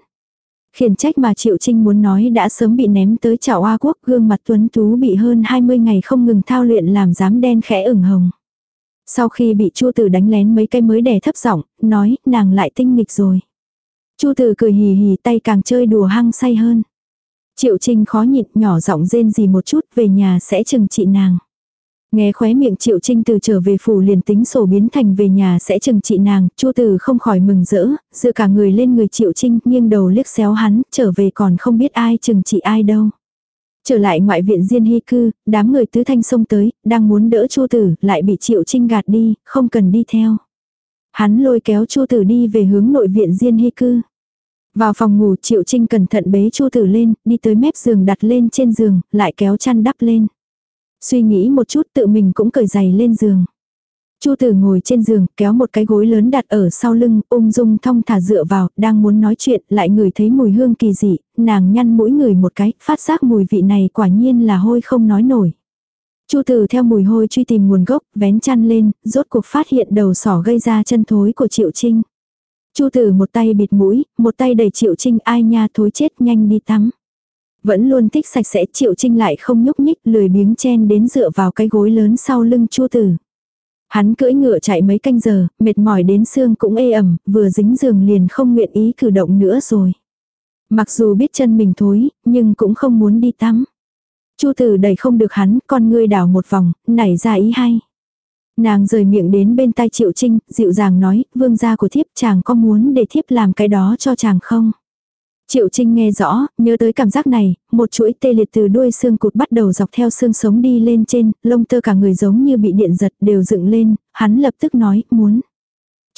S1: Khiển trách mà Triệu Trinh muốn nói đã sớm bị ném tới chảo hoa quốc, gương mặt tuấn tú bị hơn 20 ngày không ngừng thao luyện làm dám đen khẽ ửng hồng. Sau khi bị Chu Tử đánh lén mấy cái mới đè thấp giọng, nói, nàng lại tinh nghịch rồi. Chu Tử cười hì hì tay càng chơi đùa hăng say hơn. Triệu Trinh khó nhịn nhỏ giọng rên gì một chút về nhà sẽ chừng trị nàng. Nghe khóe miệng Triệu Trinh từ trở về phủ liền tính sổ biến thành về nhà sẽ chừng trị nàng, Chu Từ không khỏi mừng rỡ, dựa cả người lên người Triệu Trinh, nghiêng đầu liếc xéo hắn, trở về còn không biết ai chừng trị ai đâu. Trở lại ngoại viện Diên Hy cư, đám người tứ thanh xông tới, đang muốn đỡ Chu Tử, lại bị Triệu Trinh gạt đi, không cần đi theo. Hắn lôi kéo Chu Tử đi về hướng nội viện Diên Hy cư. Vào phòng ngủ Triệu Trinh cẩn thận bế Chu Tử lên, đi tới mép giường đặt lên trên giường, lại kéo chăn đắp lên. Suy nghĩ một chút tự mình cũng cởi giày lên giường. Chu tử ngồi trên giường, kéo một cái gối lớn đặt ở sau lưng, ung dung thong thả dựa vào, đang muốn nói chuyện, lại ngửi thấy mùi hương kỳ dị, nàng nhăn mũi người một cái, phát giác mùi vị này quả nhiên là hôi không nói nổi. Chu tử theo mùi hôi truy tìm nguồn gốc, vén chăn lên, rốt cuộc phát hiện đầu sỏ gây ra chân thối của Triệu Trinh. Chu tử một tay bịt mũi, một tay đẩy Triệu Trinh ai nha thối chết nhanh đi tắm. Vẫn luôn thích sạch sẽ Triệu Trinh lại không nhúc nhích lười biếng chen đến dựa vào cái gối lớn sau lưng Chu Tử. Hắn cưỡi ngựa chạy mấy canh giờ, mệt mỏi đến xương cũng ê ẩm, vừa dính giường liền không nguyện ý cử động nữa rồi. Mặc dù biết chân mình thối, nhưng cũng không muốn đi tắm. Chu tử đẩy không được hắn, con ngươi đảo một vòng, nảy ra ý hay. Nàng rời miệng đến bên tai Triệu Trinh, dịu dàng nói, vương gia của thiếp chàng có muốn để thiếp làm cái đó cho chàng không? Triệu Trinh nghe rõ, nhớ tới cảm giác này, một chuỗi tê liệt từ đuôi xương cụt bắt đầu dọc theo xương sống đi lên trên, lông tơ cả người giống như bị điện giật đều dựng lên, hắn lập tức nói, muốn.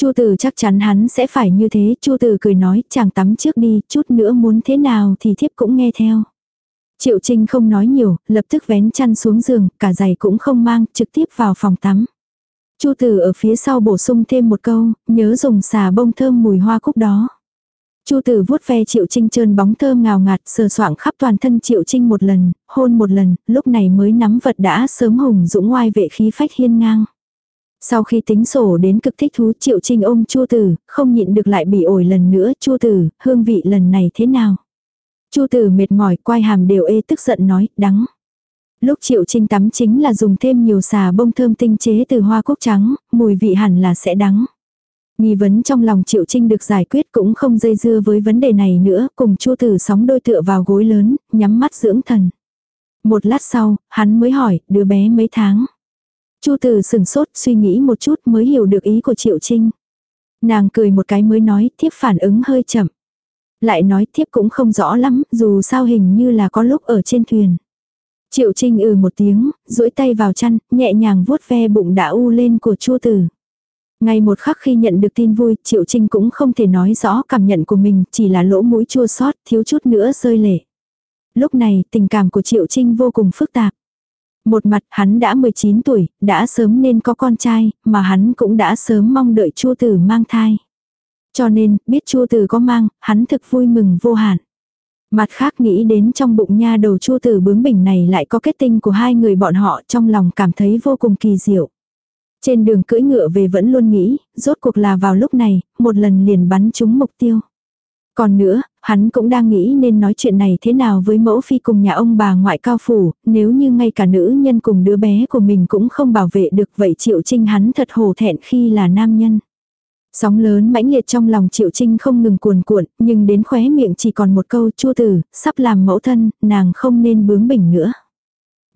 S1: Chu Tử chắc chắn hắn sẽ phải như thế, Chu Tử cười nói, chàng tắm trước đi, chút nữa muốn thế nào thì thiếp cũng nghe theo. Triệu Trinh không nói nhiều, lập tức vén chăn xuống giường, cả giày cũng không mang, trực tiếp vào phòng tắm. Chu Tử ở phía sau bổ sung thêm một câu, nhớ dùng xà bông thơm mùi hoa cúc đó. Chu tử vuốt ve Triệu Trinh trơn bóng thơm ngào ngạt sờ soạng khắp toàn thân Triệu Trinh một lần, hôn một lần, lúc này mới nắm vật đã sớm hùng dũng ngoai vệ khí phách hiên ngang. Sau khi tính sổ đến cực thích thú Triệu Trinh ôm Chu tử, không nhịn được lại bị ổi lần nữa, Chu tử, hương vị lần này thế nào? Chu tử mệt mỏi, quai hàm đều ê tức giận nói, đắng. Lúc Triệu Trinh tắm chính là dùng thêm nhiều xà bông thơm tinh chế từ hoa cúc trắng, mùi vị hẳn là sẽ đắng. Nghi vấn trong lòng Triệu Trinh được giải quyết cũng không dây dưa với vấn đề này nữa, cùng Chu Tử sóng đôi tựa vào gối lớn, nhắm mắt dưỡng thần. Một lát sau, hắn mới hỏi, đứa bé mấy tháng. Chu Tử sừng sốt, suy nghĩ một chút mới hiểu được ý của Triệu Trinh. Nàng cười một cái mới nói, thiếp phản ứng hơi chậm. Lại nói thiếp cũng không rõ lắm, dù sao hình như là có lúc ở trên thuyền. Triệu Trinh ừ một tiếng, duỗi tay vào chăn, nhẹ nhàng vuốt ve bụng đã u lên của Chu Tử. Ngay một khắc khi nhận được tin vui, Triệu Trinh cũng không thể nói rõ cảm nhận của mình, chỉ là lỗ mũi chua xót thiếu chút nữa rơi lệ. Lúc này, tình cảm của Triệu Trinh vô cùng phức tạp. Một mặt hắn đã 19 tuổi, đã sớm nên có con trai, mà hắn cũng đã sớm mong đợi Chu Tử mang thai. Cho nên, biết Chu Tử có mang, hắn thực vui mừng vô hạn. Mặt khác nghĩ đến trong bụng nha đầu Chu Tử bướng bỉnh này lại có kết tinh của hai người bọn họ trong lòng cảm thấy vô cùng kỳ diệu. Trên đường cưỡi ngựa về vẫn luôn nghĩ, rốt cuộc là vào lúc này, một lần liền bắn trúng mục tiêu. Còn nữa, hắn cũng đang nghĩ nên nói chuyện này thế nào với mẫu phi cùng nhà ông bà ngoại cao phủ, nếu như ngay cả nữ nhân cùng đứa bé của mình cũng không bảo vệ được vậy Triệu Trinh hắn thật hổ thẹn khi là nam nhân. Sóng lớn mãnh liệt trong lòng Triệu Trinh không ngừng cuồn cuộn, nhưng đến khóe miệng chỉ còn một câu chua tử, sắp làm mẫu thân, nàng không nên bướng bỉnh nữa.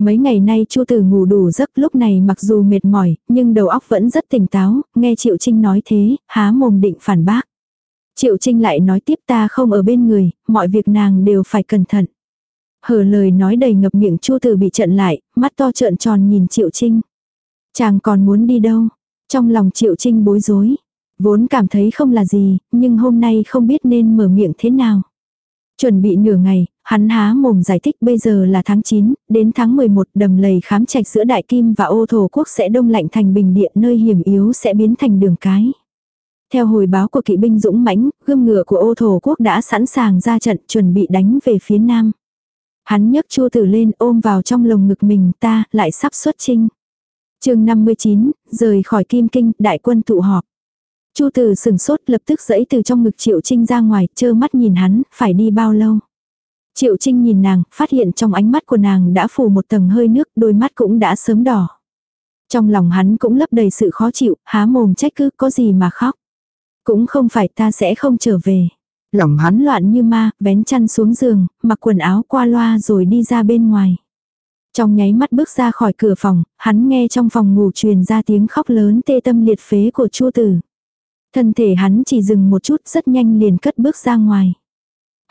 S1: Mấy ngày nay Chu Tử ngủ đủ giấc lúc này mặc dù mệt mỏi, nhưng đầu óc vẫn rất tỉnh táo, nghe Triệu Trinh nói thế, há mồm định phản bác. Triệu Trinh lại nói tiếp ta không ở bên người, mọi việc nàng đều phải cẩn thận. Hở lời nói đầy ngập miệng Chu Tử bị trận lại, mắt to trợn tròn nhìn Triệu Trinh. Chàng còn muốn đi đâu? Trong lòng Triệu Trinh bối rối. Vốn cảm thấy không là gì, nhưng hôm nay không biết nên mở miệng thế nào. Chuẩn bị nửa ngày, hắn há mồm giải thích bây giờ là tháng 9, đến tháng 11 đầm lầy khám trạch giữa Đại Kim và ô thổ quốc sẽ đông lạnh thành bình địa nơi hiểm yếu sẽ biến thành đường cái. Theo hồi báo của kỵ binh dũng mãnh, gươm ngựa của ô thổ quốc đã sẵn sàng ra trận chuẩn bị đánh về phía nam. Hắn nhấc chua tử lên ôm vào trong lồng ngực mình ta lại sắp xuất chinh. chương 59, rời khỏi Kim Kinh, đại quân tụ họp. Chu Tử sừng sốt lập tức dẫy từ trong ngực Triệu Trinh ra ngoài, chơ mắt nhìn hắn, phải đi bao lâu. Triệu Trinh nhìn nàng, phát hiện trong ánh mắt của nàng đã phủ một tầng hơi nước, đôi mắt cũng đã sớm đỏ. Trong lòng hắn cũng lấp đầy sự khó chịu, há mồm trách cứ có gì mà khóc. Cũng không phải ta sẽ không trở về. Lòng hắn loạn như ma, vén chăn xuống giường, mặc quần áo qua loa rồi đi ra bên ngoài. Trong nháy mắt bước ra khỏi cửa phòng, hắn nghe trong phòng ngủ truyền ra tiếng khóc lớn tê tâm liệt phế của Chu Tử. Thân thể hắn chỉ dừng một chút rất nhanh liền cất bước ra ngoài.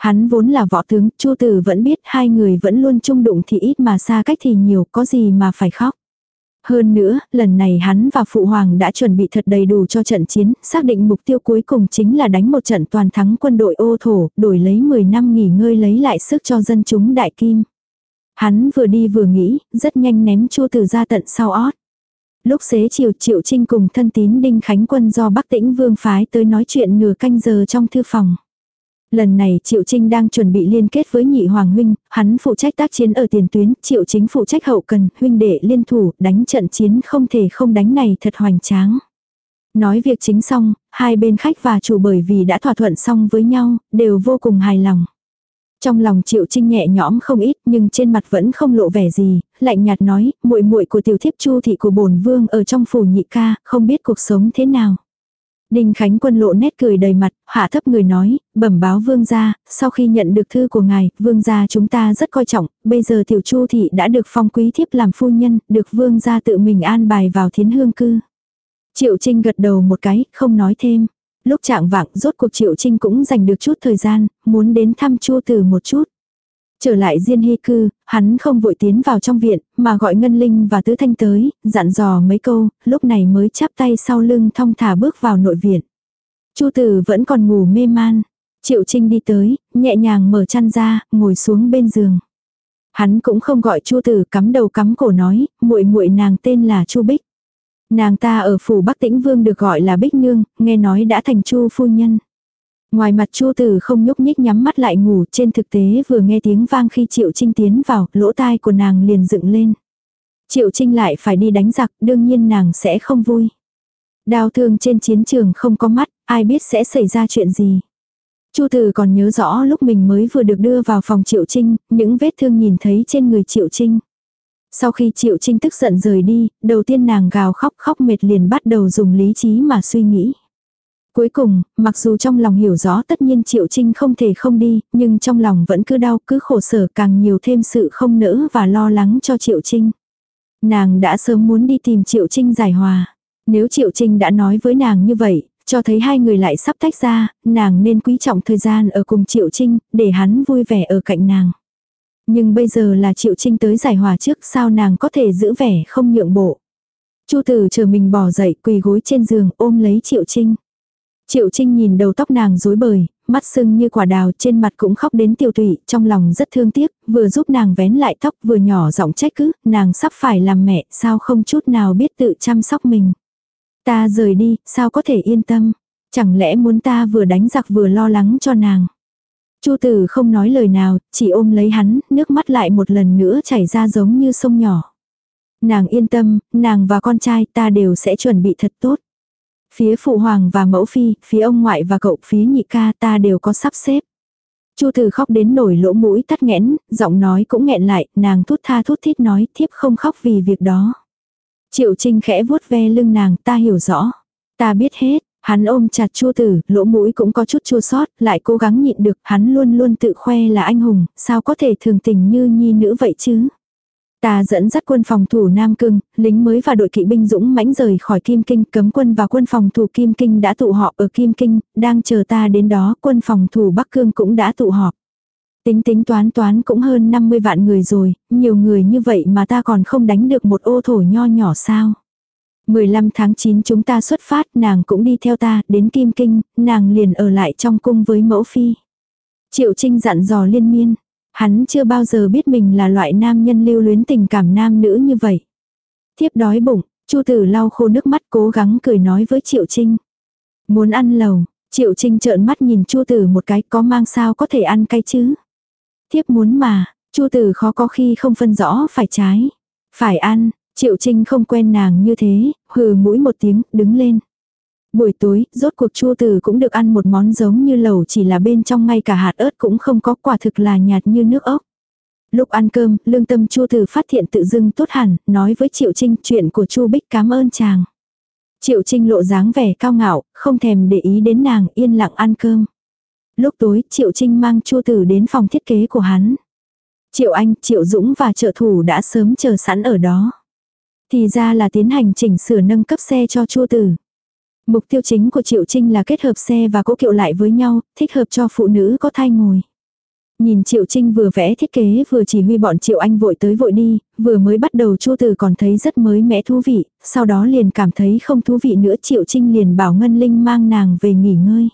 S1: Hắn vốn là võ tướng, Chu Tử vẫn biết hai người vẫn luôn chung đụng thì ít mà xa cách thì nhiều, có gì mà phải khóc. Hơn nữa, lần này hắn và Phụ Hoàng đã chuẩn bị thật đầy đủ cho trận chiến, xác định mục tiêu cuối cùng chính là đánh một trận toàn thắng quân đội ô thổ, đổi lấy 10 năm nghỉ ngơi lấy lại sức cho dân chúng đại kim. Hắn vừa đi vừa nghĩ, rất nhanh ném chua từ ra tận sau ót. Lúc xế chiều Triệu Trinh cùng thân tín Đinh Khánh Quân do Bắc Tĩnh Vương phái tới nói chuyện nửa canh giờ trong thư phòng. Lần này Triệu Trinh đang chuẩn bị liên kết với nhị hoàng huynh, hắn phụ trách tác chiến ở tiền tuyến, Triệu Chính phụ trách hậu cần, huynh đệ liên thủ, đánh trận chiến không thể không đánh này thật hoành tráng. Nói việc chính xong, hai bên khách và chủ bởi vì đã thỏa thuận xong với nhau, đều vô cùng hài lòng. Trong lòng Triệu Trinh nhẹ nhõm không ít, nhưng trên mặt vẫn không lộ vẻ gì, lạnh nhạt nói, muội muội của tiểu thiếp Chu thị của bổn vương ở trong phủ nhị ca, không biết cuộc sống thế nào. Đinh Khánh Quân lộ nét cười đầy mặt, hạ thấp người nói, bẩm báo vương gia, sau khi nhận được thư của ngài, vương gia chúng ta rất coi trọng, bây giờ tiểu chu thị đã được phong quý thiếp làm phu nhân, được vương gia tự mình an bài vào thiến hương cư. Triệu Trinh gật đầu một cái, không nói thêm. Lúc trạng vạng rốt cuộc Triệu Trinh cũng dành được chút thời gian, muốn đến thăm Chu Từ một chút. Trở lại Diên Hy Cư, hắn không vội tiến vào trong viện, mà gọi Ngân Linh và Tứ Thanh tới, dặn dò mấy câu, lúc này mới chắp tay sau lưng thong thả bước vào nội viện. Chu Tử vẫn còn ngủ mê man. Triệu Trinh đi tới, nhẹ nhàng mở chăn ra, ngồi xuống bên giường. Hắn cũng không gọi Chu Tử, cắm đầu cắm cổ nói, muội muội nàng tên là Chu Bích. Nàng ta ở phủ Bắc Tĩnh Vương được gọi là Bích Nương, nghe nói đã thành Chu phu nhân. Ngoài mặt Chu Tử không nhúc nhích nhắm mắt lại ngủ, trên thực tế vừa nghe tiếng vang khi Triệu Trinh tiến vào, lỗ tai của nàng liền dựng lên. Triệu Trinh lại phải đi đánh giặc, đương nhiên nàng sẽ không vui. Đào thương trên chiến trường không có mắt, ai biết sẽ xảy ra chuyện gì. Chu Tử còn nhớ rõ lúc mình mới vừa được đưa vào phòng Triệu Trinh, những vết thương nhìn thấy trên người Triệu Trinh. Sau khi Triệu Trinh tức giận rời đi, đầu tiên nàng gào khóc khóc mệt liền bắt đầu dùng lý trí mà suy nghĩ. Cuối cùng, mặc dù trong lòng hiểu rõ tất nhiên Triệu Trinh không thể không đi, nhưng trong lòng vẫn cứ đau, cứ khổ sở càng nhiều thêm sự không nỡ và lo lắng cho Triệu Trinh. Nàng đã sớm muốn đi tìm Triệu Trinh giải hòa. Nếu Triệu Trinh đã nói với nàng như vậy, cho thấy hai người lại sắp tách ra, nàng nên quý trọng thời gian ở cùng Triệu Trinh, để hắn vui vẻ ở cạnh nàng. Nhưng bây giờ là Triệu Trinh tới giải hòa trước sao nàng có thể giữ vẻ không nhượng bộ. Chu tử chờ mình bỏ dậy quỳ gối trên giường ôm lấy Triệu Trinh. Triệu Trinh nhìn đầu tóc nàng rối bời, mắt sưng như quả đào trên mặt cũng khóc đến tiêu tụy, trong lòng rất thương tiếc, vừa giúp nàng vén lại tóc vừa nhỏ giọng trách cứ, nàng sắp phải làm mẹ, sao không chút nào biết tự chăm sóc mình. Ta rời đi, sao có thể yên tâm, chẳng lẽ muốn ta vừa đánh giặc vừa lo lắng cho nàng. Chu tử không nói lời nào, chỉ ôm lấy hắn, nước mắt lại một lần nữa chảy ra giống như sông nhỏ. Nàng yên tâm, nàng và con trai ta đều sẽ chuẩn bị thật tốt. Phía phụ hoàng và mẫu phi, phía ông ngoại và cậu phía nhị ca ta đều có sắp xếp. Chu Từ khóc đến nổi lỗ mũi tắt nghẽn, giọng nói cũng nghẹn lại, nàng thút tha thút thít nói thiếp không khóc vì việc đó. Triệu Trinh khẽ vuốt ve lưng nàng, ta hiểu rõ. Ta biết hết, hắn ôm chặt Chu Tử, lỗ mũi cũng có chút chua sót, lại cố gắng nhịn được, hắn luôn luôn tự khoe là anh hùng, sao có thể thường tình như nhi nữ vậy chứ. Ta dẫn dắt quân phòng thủ Nam Cương, lính mới và đội kỵ binh dũng mãnh rời khỏi Kim Kinh, cấm quân và quân phòng thủ Kim Kinh đã tụ họp ở Kim Kinh, đang chờ ta đến đó, quân phòng thủ Bắc Cương cũng đã tụ họp. Tính tính toán toán cũng hơn 50 vạn người rồi, nhiều người như vậy mà ta còn không đánh được một ô thổ nho nhỏ sao. 15 tháng 9 chúng ta xuất phát, nàng cũng đi theo ta, đến Kim Kinh, nàng liền ở lại trong cung với mẫu phi. Triệu Trinh dặn dò liên miên, Hắn chưa bao giờ biết mình là loại nam nhân lưu luyến tình cảm nam nữ như vậy. Thiếp đói bụng, Chu tử lau khô nước mắt cố gắng cười nói với Triệu Trinh. Muốn ăn lầu, Triệu Trinh trợn mắt nhìn Chu tử một cái có mang sao có thể ăn cay chứ. Thiếp muốn mà, Chu tử khó có khi không phân rõ phải trái. Phải ăn, Triệu Trinh không quen nàng như thế, hừ mũi một tiếng, đứng lên. Buổi tối, rốt cuộc chua tử cũng được ăn một món giống như lẩu chỉ là bên trong ngay cả hạt ớt cũng không có quả thực là nhạt như nước ốc. Lúc ăn cơm, lương tâm chua tử phát hiện tự dưng tốt hẳn, nói với Triệu Trinh chuyện của chu Bích cảm ơn chàng. Triệu Trinh lộ dáng vẻ cao ngạo, không thèm để ý đến nàng, yên lặng ăn cơm. Lúc tối, Triệu Trinh mang chua tử đến phòng thiết kế của hắn. Triệu Anh, Triệu Dũng và trợ thủ đã sớm chờ sẵn ở đó. Thì ra là tiến hành chỉnh sửa nâng cấp xe cho chua tử. Mục tiêu chính của Triệu Trinh là kết hợp xe và cỗ kiệu lại với nhau, thích hợp cho phụ nữ có thai ngồi. Nhìn Triệu Trinh vừa vẽ thiết kế vừa chỉ huy bọn Triệu Anh vội tới vội đi, vừa mới bắt đầu Chu Từ còn thấy rất mới mẻ thú vị, sau đó liền cảm thấy không thú vị nữa Triệu Trinh liền bảo Ngân Linh mang nàng về nghỉ ngơi.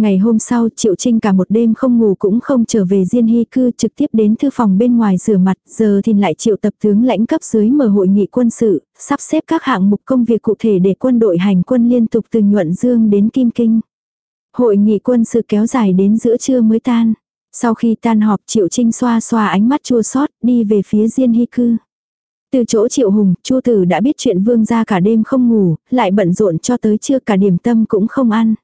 S1: Ngày hôm sau Triệu Trinh cả một đêm không ngủ cũng không trở về Diên Hy cư trực tiếp đến thư phòng bên ngoài rửa mặt, giờ thì lại triệu tập tướng lãnh cấp dưới mở hội nghị quân sự, sắp xếp các hạng mục công việc cụ thể để quân đội hành quân liên tục từ Nhuận Dương đến Kim Kinh. Hội nghị quân sự kéo dài đến giữa trưa mới tan. Sau khi tan họp Triệu Trinh xoa xoa ánh mắt chua xót đi về phía Diên Hy cư. Từ chỗ Triệu Hùng, Chu Tử đã biết chuyện vương gia cả đêm không ngủ, lại bận rộn cho tới trưa cả điểm tâm cũng không ăn.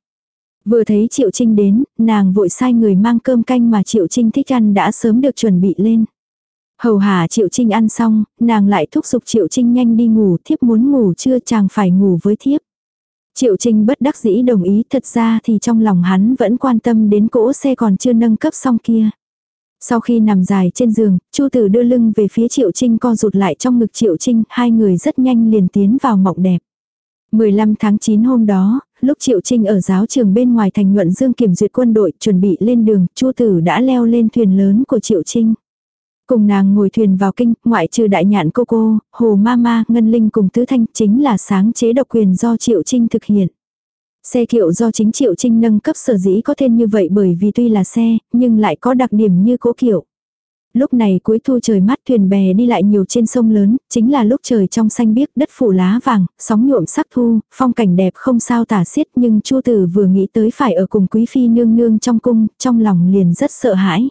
S1: Vừa thấy Triệu Trinh đến, nàng vội sai người mang cơm canh mà Triệu Trinh thích ăn đã sớm được chuẩn bị lên. Hầu hà Triệu Trinh ăn xong, nàng lại thúc giục Triệu Trinh nhanh đi ngủ, thiếp muốn ngủ chưa chàng phải ngủ với thiếp. Triệu Trinh bất đắc dĩ đồng ý thật ra thì trong lòng hắn vẫn quan tâm đến cỗ xe còn chưa nâng cấp xong kia. Sau khi nằm dài trên giường, Chu Tử đưa lưng về phía Triệu Trinh co rụt lại trong ngực Triệu Trinh, hai người rất nhanh liền tiến vào mộng đẹp. 15 tháng 9 hôm đó, lúc Triệu Trinh ở giáo trường bên ngoài thành nhuận dương kiểm duyệt quân đội chuẩn bị lên đường, Chu Tử đã leo lên thuyền lớn của Triệu Trinh. Cùng nàng ngồi thuyền vào kinh, ngoại trừ đại nhạn cô cô, hồ ma ma, ngân linh cùng tứ thanh chính là sáng chế độc quyền do Triệu Trinh thực hiện. Xe kiệu do chính Triệu Trinh nâng cấp sở dĩ có tên như vậy bởi vì tuy là xe, nhưng lại có đặc điểm như cố kiệu. Lúc này cuối thu trời mát thuyền bè đi lại nhiều trên sông lớn, chính là lúc trời trong xanh biếc đất phủ lá vàng, sóng nhuộm sắc thu, phong cảnh đẹp không sao tả xiết nhưng Chu Tử vừa nghĩ tới phải ở cùng quý phi nương nương trong cung, trong lòng liền rất sợ hãi.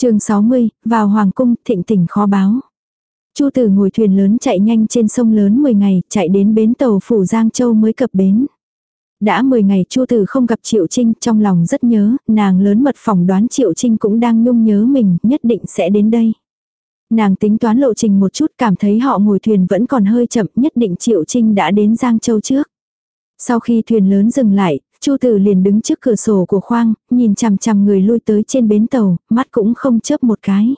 S1: chương 60, vào hoàng cung, thịnh tỉnh khó báo. Chu Tử ngồi thuyền lớn chạy nhanh trên sông lớn 10 ngày, chạy đến bến tàu phủ Giang Châu mới cập bến. Đã 10 ngày Chu Tử không gặp Triệu Trinh, trong lòng rất nhớ, nàng lớn mật phỏng đoán Triệu Trinh cũng đang nhung nhớ mình, nhất định sẽ đến đây. Nàng tính toán lộ trình một chút cảm thấy họ ngồi thuyền vẫn còn hơi chậm, nhất định Triệu Trinh đã đến Giang Châu trước. Sau khi thuyền lớn dừng lại, Chu Tử liền đứng trước cửa sổ của khoang, nhìn chằm chằm người lui tới trên bến tàu, mắt cũng không chớp một cái.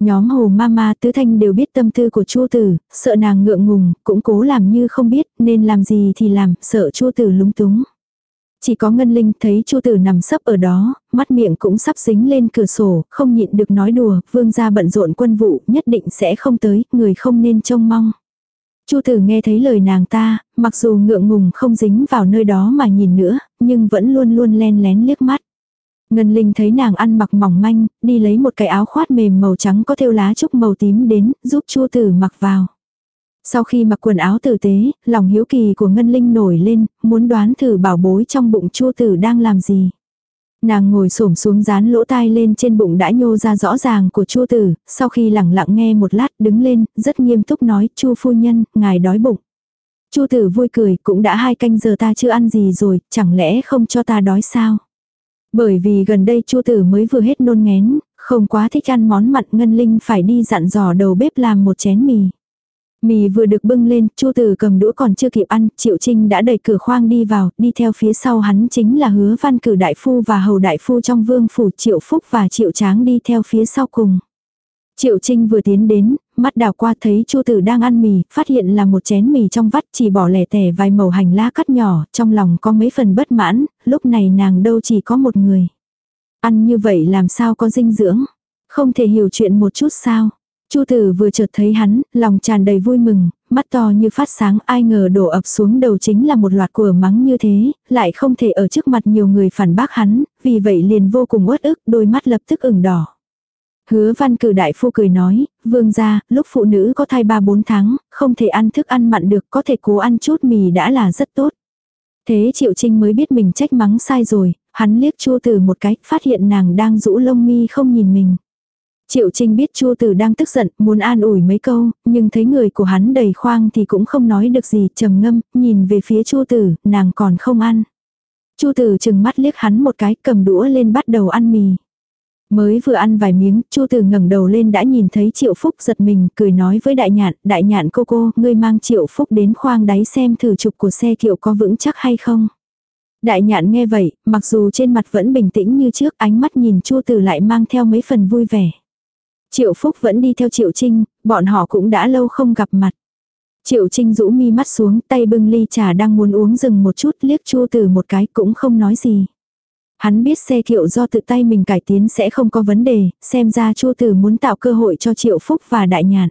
S1: Nhóm hồ mama tứ thanh đều biết tâm tư của chua tử, sợ nàng ngượng ngùng, cũng cố làm như không biết, nên làm gì thì làm, sợ chua tử lúng túng. Chỉ có Ngân Linh thấy Chu Tử nằm sấp ở đó, mắt miệng cũng sắp dính lên cửa sổ, không nhịn được nói đùa, vương gia bận rộn quân vụ, nhất định sẽ không tới, người không nên trông mong. Chu Tử nghe thấy lời nàng ta, mặc dù ngượng ngùng không dính vào nơi đó mà nhìn nữa, nhưng vẫn luôn luôn len lén liếc mắt. Ngân Linh thấy nàng ăn mặc mỏng manh, đi lấy một cái áo khoát mềm màu trắng có thêu lá trúc màu tím đến, giúp Chu Tử mặc vào. Sau khi mặc quần áo tử tế, lòng hiếu kỳ của Ngân Linh nổi lên, muốn đoán thử bảo bối trong bụng Chu Tử đang làm gì. Nàng ngồi xổm xuống dán lỗ tai lên trên bụng đã nhô ra rõ ràng của Chu Tử, sau khi lẳng lặng nghe một lát đứng lên, rất nghiêm túc nói, "Chu phu nhân, ngài đói bụng." Chu Tử vui cười, cũng đã hai canh giờ ta chưa ăn gì rồi, chẳng lẽ không cho ta đói sao? Bởi vì gần đây Chu Tử mới vừa hết nôn ngén, không quá thích ăn món mặn Ngân Linh phải đi dặn dò đầu bếp làm một chén mì. Mì vừa được bưng lên, Chu Tử cầm đũa còn chưa kịp ăn, Triệu Trinh đã đẩy cửa khoang đi vào, đi theo phía sau hắn chính là Hứa Văn Cử đại phu và Hầu đại phu trong vương phủ, Triệu Phúc và Triệu Tráng đi theo phía sau cùng. Triệu Trinh vừa tiến đến, mắt đào qua thấy Chu Tử đang ăn mì, phát hiện là một chén mì trong vắt chỉ bỏ lẻ tẻ vài màu hành lá cắt nhỏ, trong lòng có mấy phần bất mãn, lúc này nàng đâu chỉ có một người. Ăn như vậy làm sao có dinh dưỡng, không thể hiểu chuyện một chút sao. Chu Tử vừa chợt thấy hắn, lòng tràn đầy vui mừng, mắt to như phát sáng, ai ngờ đổ ập xuống đầu chính là một loạt của mắng như thế, lại không thể ở trước mặt nhiều người phản bác hắn, vì vậy liền vô cùng uất ức, đôi mắt lập tức ửng đỏ. Hứa văn cử đại phu cười nói, vương gia, lúc phụ nữ có thai 3-4 tháng, không thể ăn thức ăn mặn được, có thể cố ăn chút mì đã là rất tốt. Thế Triệu Trinh mới biết mình trách mắng sai rồi, hắn liếc chua từ một cái, phát hiện nàng đang rũ lông mi không nhìn mình. Triệu Trinh biết Chu Tử đang tức giận, muốn an ủi mấy câu, nhưng thấy người của hắn đầy khoang thì cũng không nói được gì, trầm ngâm, nhìn về phía Chu Tử, nàng còn không ăn. Chu Tử chừng mắt liếc hắn một cái, cầm đũa lên bắt đầu ăn mì. Mới vừa ăn vài miếng, Chu Tử ngẩng đầu lên đã nhìn thấy Triệu Phúc giật mình, cười nói với Đại Nhạn, "Đại Nhạn cô cô, ngươi mang Triệu Phúc đến khoang đáy xem thử trục của xe kiệu có vững chắc hay không." Đại Nhạn nghe vậy, mặc dù trên mặt vẫn bình tĩnh như trước, ánh mắt nhìn Chu Tử lại mang theo mấy phần vui vẻ. Triệu Phúc vẫn đi theo Triệu Trinh, bọn họ cũng đã lâu không gặp mặt. Triệu Trinh rũ mi mắt xuống, tay bưng ly trà đang muốn uống dừng một chút, liếc Chu Tử một cái cũng không nói gì. Hắn biết xe thiệu do tự tay mình cải tiến sẽ không có vấn đề, xem ra Chu Tử muốn tạo cơ hội cho Triệu Phúc và Đại Nhạn.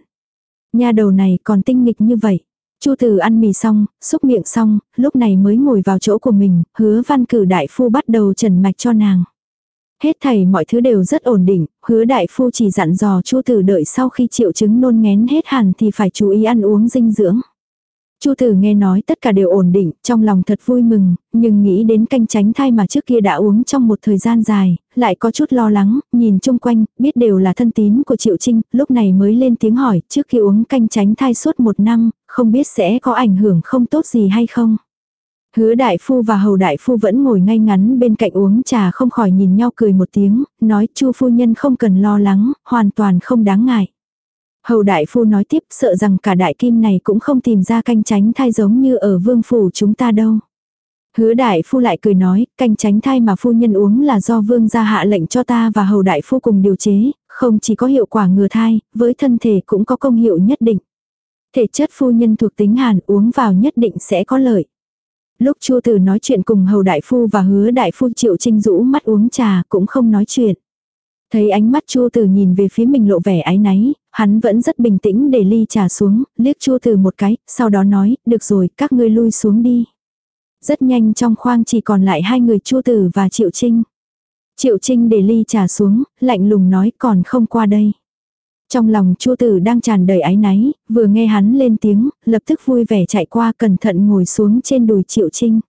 S1: Nhà đầu này còn tinh nghịch như vậy. Chu Tử ăn mì xong, xúc miệng xong, lúc này mới ngồi vào chỗ của mình, hứa văn cử đại phu bắt đầu trần mạch cho nàng. Hết thầy mọi thứ đều rất ổn định, hứa đại phu chỉ dặn dò Chu Tử đợi sau khi triệu chứng nôn ngén hết hẳn thì phải chú ý ăn uống dinh dưỡng. Chu Tử nghe nói tất cả đều ổn định, trong lòng thật vui mừng, nhưng nghĩ đến canh tránh thai mà trước kia đã uống trong một thời gian dài, lại có chút lo lắng, nhìn chung quanh, biết đều là thân tín của Triệu Trinh, lúc này mới lên tiếng hỏi, trước khi uống canh tránh thai suốt một năm, không biết sẽ có ảnh hưởng không tốt gì hay không. Hứa đại phu và hầu đại phu vẫn ngồi ngay ngắn bên cạnh uống trà không khỏi nhìn nhau cười một tiếng, nói chu phu nhân không cần lo lắng, hoàn toàn không đáng ngại. Hầu đại phu nói tiếp sợ rằng cả đại kim này cũng không tìm ra canh tránh thai giống như ở vương phủ chúng ta đâu. Hứa đại phu lại cười nói, canh tránh thai mà phu nhân uống là do vương gia hạ lệnh cho ta và hầu đại phu cùng điều chế, không chỉ có hiệu quả ngừa thai, với thân thể cũng có công hiệu nhất định. Thể chất phu nhân thuộc tính hàn uống vào nhất định sẽ có lợi. Lúc Chu Tử nói chuyện cùng Hầu Đại Phu và Hứa Đại Phu Triệu Trinh rũ mắt uống trà cũng không nói chuyện. Thấy ánh mắt Chu từ nhìn về phía mình lộ vẻ áy náy, hắn vẫn rất bình tĩnh để ly trà xuống, liếc Chu từ một cái, sau đó nói, được rồi, các ngươi lui xuống đi. Rất nhanh trong khoang chỉ còn lại hai người Chu từ và Triệu Trinh. Triệu Trinh để ly trà xuống, lạnh lùng nói còn không qua đây. Trong lòng Chu Tử đang tràn đầy áy náy, vừa nghe hắn lên tiếng, lập tức vui vẻ chạy qua cẩn thận ngồi xuống trên đùi Triệu Trinh.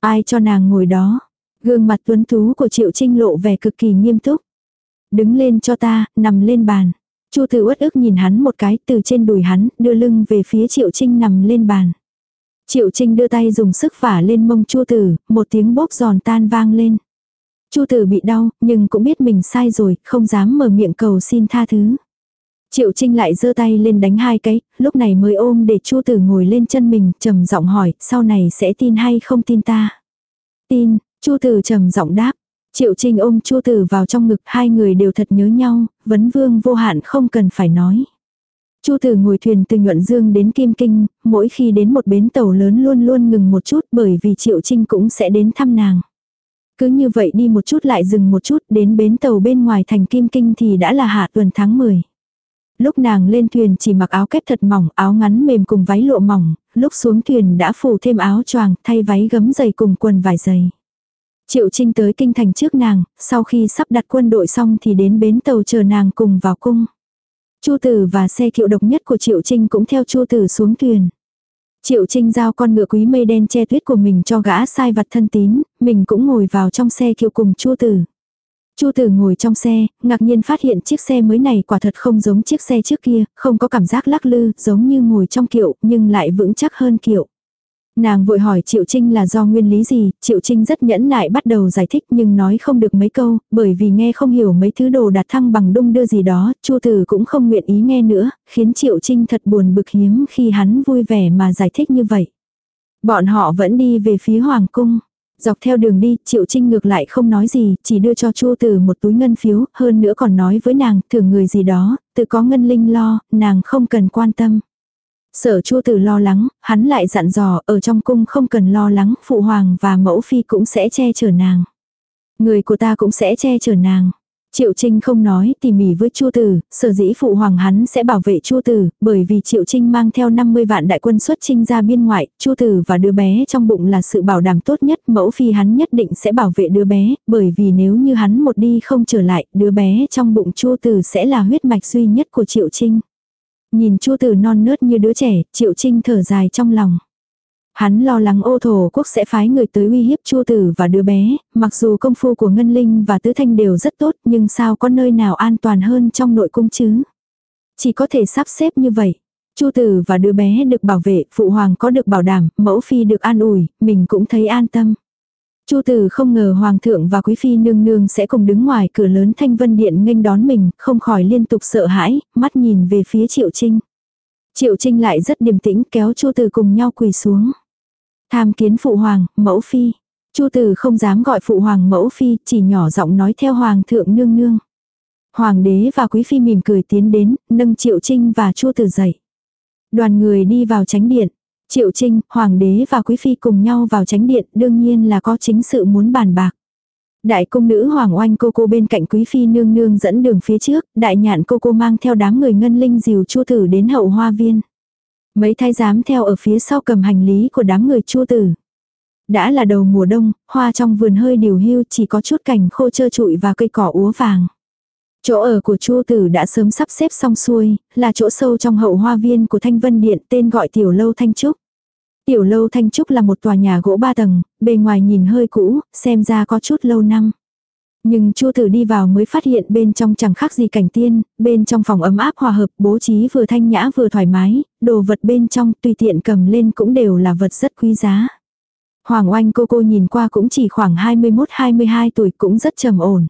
S1: Ai cho nàng ngồi đó? Gương mặt tuấn tú của Triệu Trinh lộ vẻ cực kỳ nghiêm túc. Đứng lên cho ta, nằm lên bàn. Chu Tử uất ức nhìn hắn một cái từ trên đùi hắn, đưa lưng về phía Triệu Trinh nằm lên bàn. Triệu Trinh đưa tay dùng sức phả lên mông Chu Tử, một tiếng bóp giòn tan vang lên. Chu Tử bị đau, nhưng cũng biết mình sai rồi, không dám mở miệng cầu xin tha thứ. Triệu Trinh lại giơ tay lên đánh hai cái, lúc này mới ôm để Chu Tử ngồi lên chân mình, trầm giọng hỏi, sau này sẽ tin hay không tin ta? Tin, Chu Tử trầm giọng đáp. Triệu Trinh ôm Chu Tử vào trong ngực, hai người đều thật nhớ nhau, vấn vương vô hạn không cần phải nói. Chu Tử ngồi thuyền từ Nhuận Dương đến Kim Kinh, mỗi khi đến một bến tàu lớn luôn luôn ngừng một chút bởi vì Triệu Trinh cũng sẽ đến thăm nàng. Cứ như vậy đi một chút lại dừng một chút đến bến tàu bên ngoài thành Kim Kinh thì đã là hạ tuần tháng 10. Lúc nàng lên thuyền chỉ mặc áo kép thật mỏng, áo ngắn mềm cùng váy lụa mỏng, lúc xuống thuyền đã phủ thêm áo choàng, thay váy gấm dày cùng quần vải dày. Triệu Trinh tới kinh thành trước nàng, sau khi sắp đặt quân đội xong thì đến bến tàu chờ nàng cùng vào cung. Chu Tử và xe kiệu độc nhất của Triệu Trinh cũng theo Chu Tử xuống thuyền. Triệu Trinh giao con ngựa quý mây đen che tuyết của mình cho gã sai vặt thân tín, mình cũng ngồi vào trong xe kiệu cùng Chu Tử. Chu Tử ngồi trong xe, ngạc nhiên phát hiện chiếc xe mới này quả thật không giống chiếc xe trước kia, không có cảm giác lắc lư, giống như ngồi trong kiệu, nhưng lại vững chắc hơn kiệu. Nàng vội hỏi Triệu Trinh là do nguyên lý gì, Triệu Trinh rất nhẫn nại bắt đầu giải thích nhưng nói không được mấy câu, bởi vì nghe không hiểu mấy thứ đồ đạt thăng bằng đung đưa gì đó, Chu Tử cũng không nguyện ý nghe nữa, khiến Triệu Trinh thật buồn bực hiếm khi hắn vui vẻ mà giải thích như vậy. Bọn họ vẫn đi về phía Hoàng Cung. Dọc theo đường đi, Triệu Trinh ngược lại không nói gì, chỉ đưa cho Chu Tử một túi ngân phiếu, hơn nữa còn nói với nàng, thưởng người gì đó, tự có ngân linh lo, nàng không cần quan tâm. Sở Chu Tử lo lắng, hắn lại dặn dò, ở trong cung không cần lo lắng, phụ hoàng và mẫu phi cũng sẽ che chở nàng. Người của ta cũng sẽ che chở nàng. Triệu Trinh không nói tỉ mỉ với Chu Tử, sở dĩ phụ hoàng hắn sẽ bảo vệ Chu Tử, bởi vì Triệu Trinh mang theo 50 vạn đại quân xuất chinh ra biên ngoại, Chu Tử và đứa bé trong bụng là sự bảo đảm tốt nhất, mẫu phi hắn nhất định sẽ bảo vệ đứa bé, bởi vì nếu như hắn một đi không trở lại, đứa bé trong bụng Chu Tử sẽ là huyết mạch duy nhất của Triệu Trinh. Nhìn Chu Tử non nớt như đứa trẻ, Triệu Trinh thở dài trong lòng. Hắn lo lắng ô thổ quốc sẽ phái người tới uy hiếp chua tử và đứa bé, mặc dù công phu của Ngân Linh và Tứ Thanh đều rất tốt nhưng sao có nơi nào an toàn hơn trong nội cung chứ. Chỉ có thể sắp xếp như vậy. Chu tử và đứa bé được bảo vệ, phụ hoàng có được bảo đảm, mẫu phi được an ủi, mình cũng thấy an tâm. Chu tử không ngờ hoàng thượng và quý phi nương nương sẽ cùng đứng ngoài cửa lớn thanh vân điện nghênh đón mình, không khỏi liên tục sợ hãi, mắt nhìn về phía triệu trinh. Triệu trinh lại rất điềm tĩnh kéo chu tử cùng nhau quỳ xuống. Tham kiến phụ hoàng, mẫu phi. Chu tử không dám gọi phụ hoàng mẫu phi, chỉ nhỏ giọng nói theo hoàng thượng nương nương. Hoàng đế và quý phi mỉm cười tiến đến, nâng triệu trinh và chu tử dậy. Đoàn người đi vào tránh điện. Triệu Trinh, Hoàng đế và Quý Phi cùng nhau vào tránh điện đương nhiên là có chính sự muốn bàn bạc. Đại cung nữ Hoàng Oanh cô cô bên cạnh Quý Phi nương nương dẫn đường phía trước, đại nhạn cô cô mang theo đám người ngân linh dìu chua tử đến hậu hoa viên. Mấy thái giám theo ở phía sau cầm hành lý của đám người chua tử. Đã là đầu mùa đông, hoa trong vườn hơi điều hưu chỉ có chút cành khô trơ trụi và cây cỏ úa vàng. Chỗ ở của Chu Tử đã sớm sắp xếp xong xuôi, là chỗ sâu trong hậu hoa viên của Thanh Vân Điện tên gọi Tiểu Lâu Thanh Trúc. Tiểu Lâu Thanh Trúc là một tòa nhà gỗ ba tầng, bề ngoài nhìn hơi cũ, xem ra có chút lâu năm. Nhưng Chu Tử đi vào mới phát hiện bên trong chẳng khác gì cảnh tiên, bên trong phòng ấm áp hòa hợp, bố trí vừa thanh nhã vừa thoải mái, đồ vật bên trong tùy tiện cầm lên cũng đều là vật rất quý giá. Hoàng Oanh cô cô nhìn qua cũng chỉ khoảng 21-22 tuổi cũng rất trầm ổn.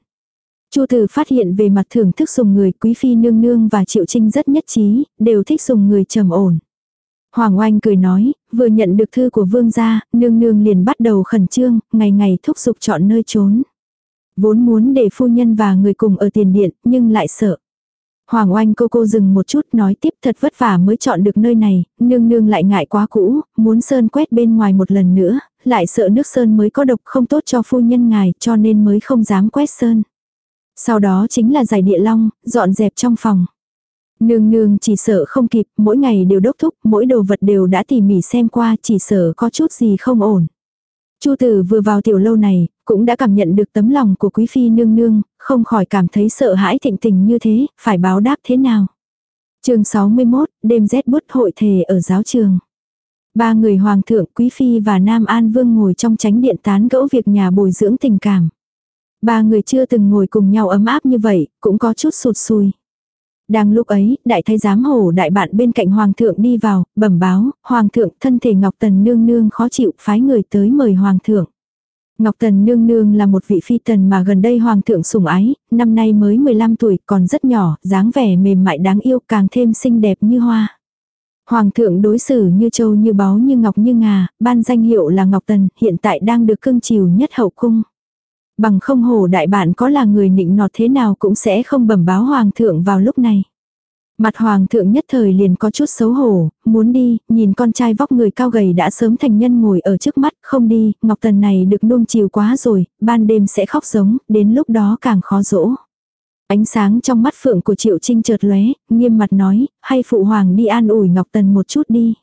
S1: Chu Tử phát hiện về mặt thưởng thức dùng người quý phi nương nương và Triệu Trinh rất nhất trí, đều thích dùng người trầm ổn. Hoàng Oanh cười nói, vừa nhận được thư của vương gia, nương nương liền bắt đầu khẩn trương, ngày ngày thúc giục chọn nơi trốn. Vốn muốn để phu nhân và người cùng ở tiền điện, nhưng lại sợ. Hoàng Oanh cô cô dừng một chút nói tiếp thật vất vả mới chọn được nơi này, nương nương lại ngại quá cũ, muốn sơn quét bên ngoài một lần nữa, lại sợ nước sơn mới có độc không tốt cho phu nhân ngài cho nên mới không dám quét sơn. Sau đó chính là giải địa long, dọn dẹp trong phòng. Nương nương chỉ sợ không kịp, mỗi ngày đều đốc thúc, mỗi đồ vật đều đã tỉ mỉ xem qua, chỉ sợ có chút gì không ổn. Chu tử vừa vào tiểu lâu này, cũng đã cảm nhận được tấm lòng của quý phi nương nương, không khỏi cảm thấy sợ hãi thịnh tình như thế, phải báo đáp thế nào. chương 61, đêm rét bút hội thề ở giáo trường. Ba người hoàng thượng, quý phi và nam an vương ngồi trong tránh điện tán gẫu việc nhà bồi dưỡng tình cảm. Ba người chưa từng ngồi cùng nhau ấm áp như vậy, cũng có chút sụt sùi. Đang lúc ấy, đại thái giám hổ đại bạn bên cạnh hoàng thượng đi vào, bẩm báo, hoàng thượng thân thể Ngọc Tần nương nương khó chịu phái người tới mời hoàng thượng. Ngọc Tần nương nương là một vị phi tần mà gần đây hoàng thượng sủng ái, năm nay mới 15 tuổi còn rất nhỏ, dáng vẻ mềm mại đáng yêu càng thêm xinh đẹp như hoa. Hoàng thượng đối xử như châu như báu như ngọc như ngà, ban danh hiệu là Ngọc Tần, hiện tại đang được cưng chiều nhất hậu cung. Bằng không hồ đại bạn có là người nịnh nọt thế nào cũng sẽ không bẩm báo hoàng thượng vào lúc này. Mặt hoàng thượng nhất thời liền có chút xấu hổ, muốn đi, nhìn con trai vóc người cao gầy đã sớm thành nhân ngồi ở trước mắt, không đi, Ngọc Tần này được nuông chiều quá rồi, ban đêm sẽ khóc giống, đến lúc đó càng khó dỗ. Ánh sáng trong mắt phượng của Triệu Trinh chợt lóe, nghiêm mặt nói, hay phụ hoàng đi an ủi Ngọc Tần một chút đi.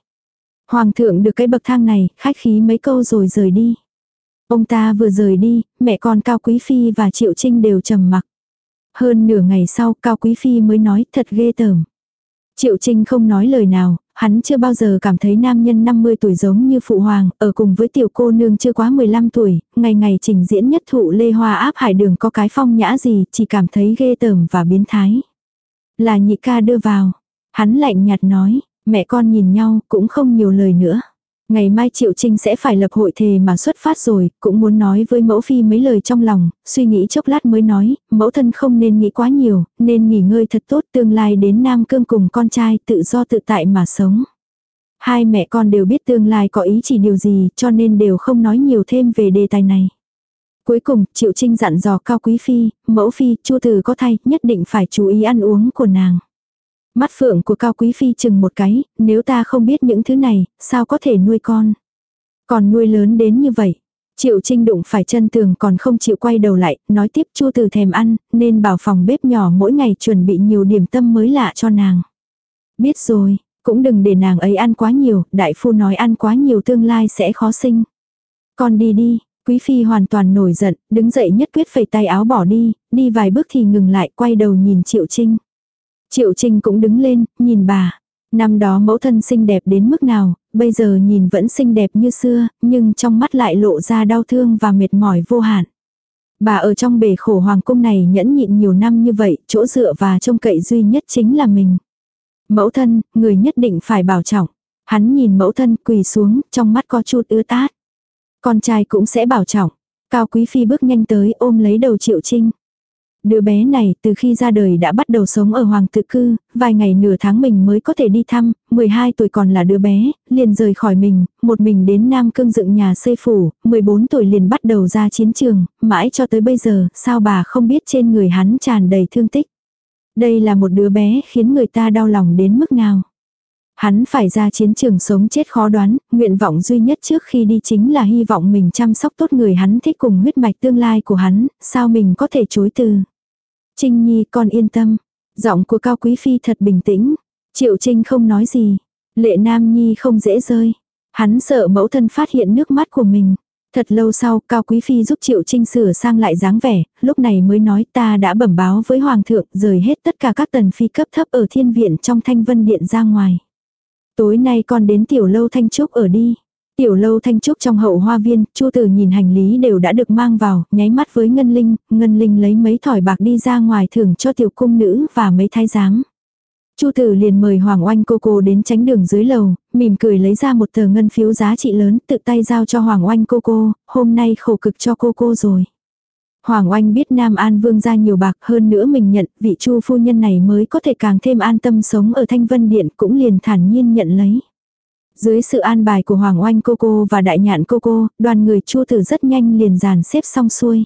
S1: Hoàng thượng được cái bậc thang này, khách khí mấy câu rồi rời đi. Ông ta vừa rời đi, mẹ con Cao Quý Phi và Triệu Trinh đều trầm mặc. Hơn nửa ngày sau Cao Quý Phi mới nói thật ghê tởm. Triệu Trinh không nói lời nào, hắn chưa bao giờ cảm thấy nam nhân 50 tuổi giống như phụ hoàng, ở cùng với tiểu cô nương chưa quá 15 tuổi, ngày ngày trình diễn nhất thụ lê hoa áp hải đường có cái phong nhã gì, chỉ cảm thấy ghê tởm và biến thái. Là nhị ca đưa vào. Hắn lạnh nhạt nói, mẹ con nhìn nhau cũng không nhiều lời nữa. Ngày mai Triệu Trinh sẽ phải lập hội thề mà xuất phát rồi, cũng muốn nói với mẫu phi mấy lời trong lòng, suy nghĩ chốc lát mới nói, mẫu thân không nên nghĩ quá nhiều, nên nghỉ ngơi thật tốt tương lai đến Nam Cương cùng con trai tự do tự tại mà sống. Hai mẹ con đều biết tương lai có ý chỉ điều gì cho nên đều không nói nhiều thêm về đề tài này. Cuối cùng, Triệu Trinh dặn dò Cao Quý Phi, mẫu Phi, Chu Từ có thay, nhất định phải chú ý ăn uống của nàng. Mắt phượng của Cao Quý Phi chừng một cái, nếu ta không biết những thứ này, sao có thể nuôi con. Còn nuôi lớn đến như vậy. Triệu Trinh đụng phải chân tường còn không chịu quay đầu lại, nói tiếp Chu từ thèm ăn, nên bảo phòng bếp nhỏ mỗi ngày chuẩn bị nhiều điểm tâm mới lạ cho nàng. Biết rồi, cũng đừng để nàng ấy ăn quá nhiều, đại phu nói ăn quá nhiều tương lai sẽ khó sinh. Con đi đi, Quý Phi hoàn toàn nổi giận, đứng dậy nhất quyết phẩy tay áo bỏ đi, đi vài bước thì ngừng lại quay đầu nhìn Triệu Trinh. Triệu Trinh cũng đứng lên, nhìn bà. Năm đó mẫu thân xinh đẹp đến mức nào, bây giờ nhìn vẫn xinh đẹp như xưa, nhưng trong mắt lại lộ ra đau thương và mệt mỏi vô hạn. Bà ở trong bể khổ hoàng cung này nhẫn nhịn nhiều năm như vậy, chỗ dựa và trông cậy duy nhất chính là mình. Mẫu thân, người nhất định phải bảo trọng. Hắn nhìn mẫu thân quỳ xuống, trong mắt có chút ưa tát. Con trai cũng sẽ bảo trọng. Cao Quý Phi bước nhanh tới ôm lấy đầu Triệu Trinh. Đứa bé này từ khi ra đời đã bắt đầu sống ở Hoàng tự cư, vài ngày nửa tháng mình mới có thể đi thăm, 12 tuổi còn là đứa bé, liền rời khỏi mình, một mình đến Nam Cương dựng nhà xây phủ, 14 tuổi liền bắt đầu ra chiến trường, mãi cho tới bây giờ, sao bà không biết trên người hắn tràn đầy thương tích. Đây là một đứa bé khiến người ta đau lòng đến mức nào. Hắn phải ra chiến trường sống chết khó đoán, nguyện vọng duy nhất trước khi đi chính là hy vọng mình chăm sóc tốt người hắn thích cùng huyết mạch tương lai của hắn, sao mình có thể chối từ. Trinh Nhi con yên tâm. Giọng của Cao Quý Phi thật bình tĩnh. Triệu Trinh không nói gì. Lệ Nam Nhi không dễ rơi. Hắn sợ mẫu thân phát hiện nước mắt của mình. Thật lâu sau, Cao Quý Phi giúp Triệu Trinh sửa sang lại dáng vẻ, lúc này mới nói ta đã bẩm báo với Hoàng thượng, rời hết tất cả các tần phi cấp thấp ở thiên viện trong thanh vân điện ra ngoài. Tối nay con đến tiểu lâu thanh trúc ở đi. Tiểu lâu thanh trúc trong hậu hoa viên, Chu Tử nhìn hành lý đều đã được mang vào, nháy mắt với Ngân Linh, Ngân Linh lấy mấy thỏi bạc đi ra ngoài thưởng cho tiểu cung nữ và mấy thái giám. Chu Tử liền mời Hoàng Oanh cô cô đến tránh đường dưới lầu, mỉm cười lấy ra một tờ ngân phiếu giá trị lớn, tự tay giao cho Hoàng Oanh cô cô, hôm nay khổ cực cho cô cô rồi. Hoàng Oanh biết Nam An Vương ra nhiều bạc hơn nữa mình nhận vị chu phu nhân này mới có thể càng thêm an tâm sống ở Thanh Vân Điện cũng liền thản nhiên nhận lấy. Dưới sự an bài của Hoàng Oanh cô cô và Đại Nhạn cô cô, đoàn người chua tử rất nhanh liền dàn xếp xong xuôi.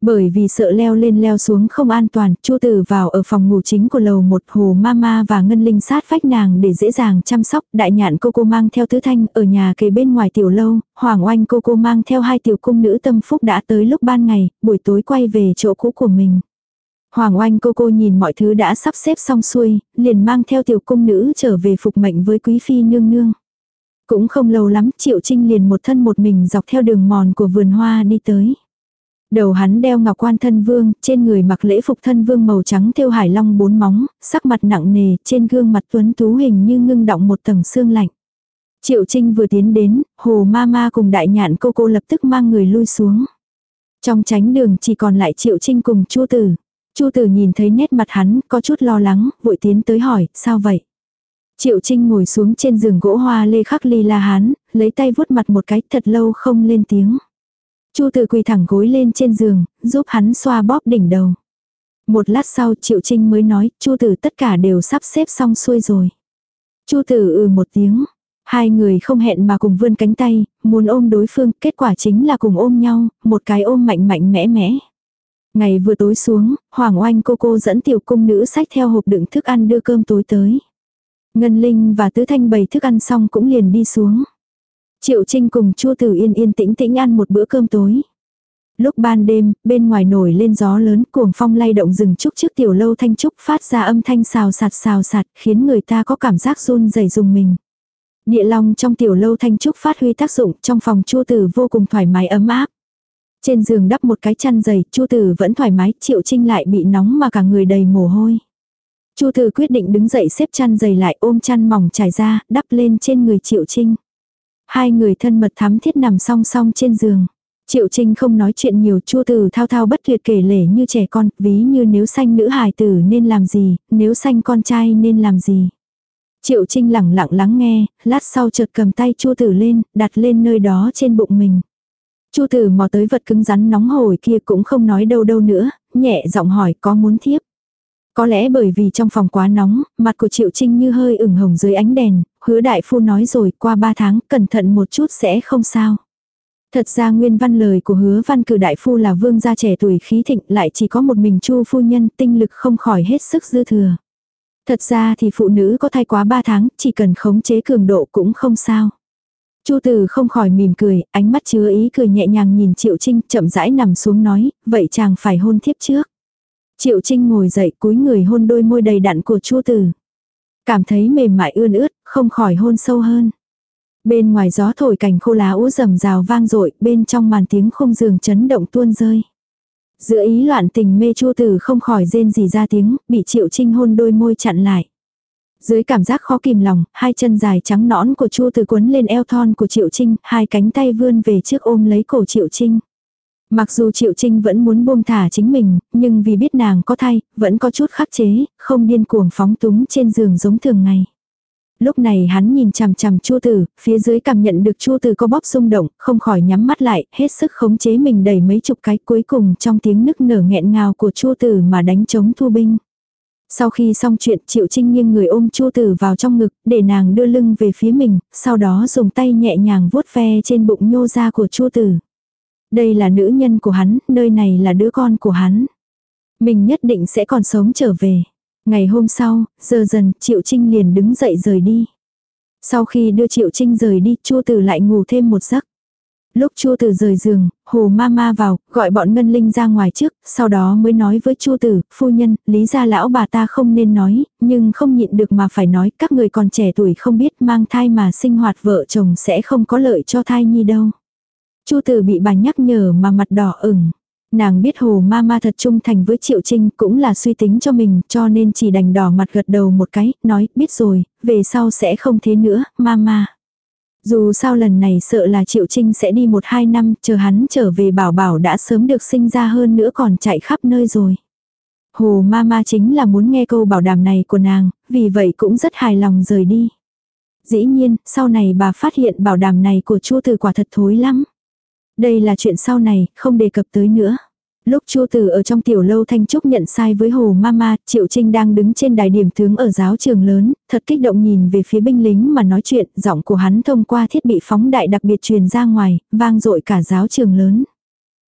S1: Bởi vì sợ leo lên leo xuống không an toàn, Chu Tử vào ở phòng ngủ chính của lầu một hồ mama và ngân linh sát vách nàng để dễ dàng chăm sóc. Đại nhạn cô cô mang theo tứ thanh ở nhà kề bên ngoài tiểu lâu, Hoàng oanh cô cô mang theo hai tiểu cung nữ tâm phúc đã tới lúc ban ngày, buổi tối quay về chỗ cũ của mình. Hoàng oanh cô cô nhìn mọi thứ đã sắp xếp xong xuôi, liền mang theo tiểu cung nữ trở về phục mệnh với quý phi nương nương. Cũng không lâu lắm, Triệu Trinh liền một thân một mình dọc theo đường mòn của vườn hoa đi tới. Đầu hắn đeo ngọc quan thân vương, trên người mặc lễ phục thân vương màu trắng thêu hải long bốn móng, sắc mặt nặng nề, trên gương mặt tuấn tú hình như ngưng động một tầng xương lạnh. Triệu Trinh vừa tiến đến, hồ ma ma cùng đại nhạn cô cô lập tức mang người lui xuống. Trong tránh đường chỉ còn lại Triệu Trinh cùng Chu Tử. Chu Tử nhìn thấy nét mặt hắn, có chút lo lắng, vội tiến tới hỏi, sao vậy? Triệu Trinh ngồi xuống trên giường gỗ hoa lê khắc ly la hán, lấy tay vuốt mặt một cái thật lâu không lên tiếng. Chu Tử quỳ thẳng gối lên trên giường, giúp hắn xoa bóp đỉnh đầu. Một lát sau Triệu Trinh mới nói, Chu Tử tất cả đều sắp xếp xong xuôi rồi. Chu Tử ừ một tiếng. Hai người không hẹn mà cùng vươn cánh tay, muốn ôm đối phương, kết quả chính là cùng ôm nhau, một cái ôm mạnh mạnh mẽ mẽ. Ngày vừa tối xuống, Hoàng Oanh cô cô dẫn tiểu cung nữ sách theo hộp đựng thức ăn đưa cơm tối tới. Ngân Linh và Tứ Thanh bày thức ăn xong cũng liền đi xuống. Triệu Trinh cùng Chu Tử Yên yên tĩnh tĩnh ăn một bữa cơm tối. Lúc ban đêm, bên ngoài nổi lên gió lớn, cuồng phong lay động rừng trúc trước tiểu lâu thanh trúc phát ra âm thanh xào sạt xào sạt, khiến người ta có cảm giác run rẩy dùng mình. Địa long trong tiểu lâu thanh trúc phát huy tác dụng, trong phòng Chu Tử vô cùng thoải mái ấm áp. Trên giường đắp một cái chăn dày, Chu Tử vẫn thoải mái, Triệu Trinh lại bị nóng mà cả người đầy mồ hôi. Chu Tử quyết định đứng dậy xếp chăn dày lại ôm chăn mỏng trải ra, đắp lên trên người Triệu Trinh. Hai người thân mật thắm thiết nằm song song trên giường. Triệu Trinh không nói chuyện nhiều chua từ thao thao bất tuyệt kể lể như trẻ con, ví như nếu sanh nữ hài tử nên làm gì, nếu sanh con trai nên làm gì. Triệu Trinh lẳng lặng lắng nghe, lát sau chợt cầm tay chua tử lên, đặt lên nơi đó trên bụng mình. Chu tử mò tới vật cứng rắn nóng hổi kia cũng không nói đâu đâu nữa, nhẹ giọng hỏi có muốn thiếp. Có lẽ bởi vì trong phòng quá nóng, mặt của Triệu Trinh như hơi ửng hồng dưới ánh đèn, hứa đại phu nói rồi qua ba tháng cẩn thận một chút sẽ không sao. Thật ra nguyên văn lời của hứa văn cử đại phu là vương gia trẻ tuổi khí thịnh lại chỉ có một mình chu phu nhân tinh lực không khỏi hết sức dư thừa. Thật ra thì phụ nữ có thai quá ba tháng chỉ cần khống chế cường độ cũng không sao. Chu tử không khỏi mỉm cười, ánh mắt chứa ý cười nhẹ nhàng nhìn Triệu Trinh chậm rãi nằm xuống nói, vậy chàng phải hôn thiếp trước. Triệu Trinh ngồi dậy cúi người hôn đôi môi đầy đặn của Chu Tử. Cảm thấy mềm mại ươn ướt, không khỏi hôn sâu hơn. Bên ngoài gió thổi cành khô lá ú rầm rào vang dội bên trong màn tiếng không giường chấn động tuôn rơi. Giữa ý loạn tình mê Chu Tử không khỏi rên gì ra tiếng, bị Triệu Trinh hôn đôi môi chặn lại. Dưới cảm giác khó kìm lòng, hai chân dài trắng nõn của Chu Từ quấn lên eo thon của Triệu Trinh, hai cánh tay vươn về trước ôm lấy cổ Triệu Trinh. Mặc dù Triệu Trinh vẫn muốn buông thả chính mình, nhưng vì biết nàng có thai, vẫn có chút khắc chế, không điên cuồng phóng túng trên giường giống thường ngày. Lúc này hắn nhìn chằm chằm Chu Tử, phía dưới cảm nhận được Chu Tử có bóp rung động, không khỏi nhắm mắt lại, hết sức khống chế mình đẩy mấy chục cái cuối cùng trong tiếng nức nở nghẹn ngào của Chu Tử mà đánh chống thu binh. Sau khi xong chuyện Triệu Trinh nghiêng người ôm Chu Tử vào trong ngực, để nàng đưa lưng về phía mình, sau đó dùng tay nhẹ nhàng vuốt ve trên bụng nhô ra của Chu Tử. Đây là nữ nhân của hắn, nơi này là đứa con của hắn. Mình nhất định sẽ còn sống trở về. Ngày hôm sau, giờ dần, Triệu Trinh liền đứng dậy rời đi. Sau khi đưa Triệu Trinh rời đi, Chu Tử lại ngủ thêm một giấc. Lúc Chu Tử rời giường, Hồ Mama vào, gọi bọn Ngân Linh ra ngoài trước, sau đó mới nói với Chu Tử, phu nhân, lý gia lão bà ta không nên nói, nhưng không nhịn được mà phải nói, các người còn trẻ tuổi không biết mang thai mà sinh hoạt vợ chồng sẽ không có lợi cho thai nhi đâu. Chu Tử bị bà nhắc nhở mà mặt đỏ ửng. Nàng biết hồ ma ma thật trung thành với Triệu Trinh cũng là suy tính cho mình cho nên chỉ đành đỏ mặt gật đầu một cái, nói biết rồi, về sau sẽ không thế nữa, ma ma. Dù sao lần này sợ là Triệu Trinh sẽ đi một hai năm, chờ hắn trở về bảo bảo đã sớm được sinh ra hơn nữa còn chạy khắp nơi rồi. Hồ ma ma chính là muốn nghe câu bảo đảm này của nàng, vì vậy cũng rất hài lòng rời đi. Dĩ nhiên, sau này bà phát hiện bảo đảm này của Chu Từ quả thật thối lắm. Đây là chuyện sau này, không đề cập tới nữa. Lúc Chu Tử ở trong tiểu lâu Thanh Trúc nhận sai với Hồ Mama, Triệu Trinh đang đứng trên đài điểm tướng ở giáo trường lớn, thật kích động nhìn về phía binh lính mà nói chuyện, giọng của hắn thông qua thiết bị phóng đại đặc biệt truyền ra ngoài, vang dội cả giáo trường lớn.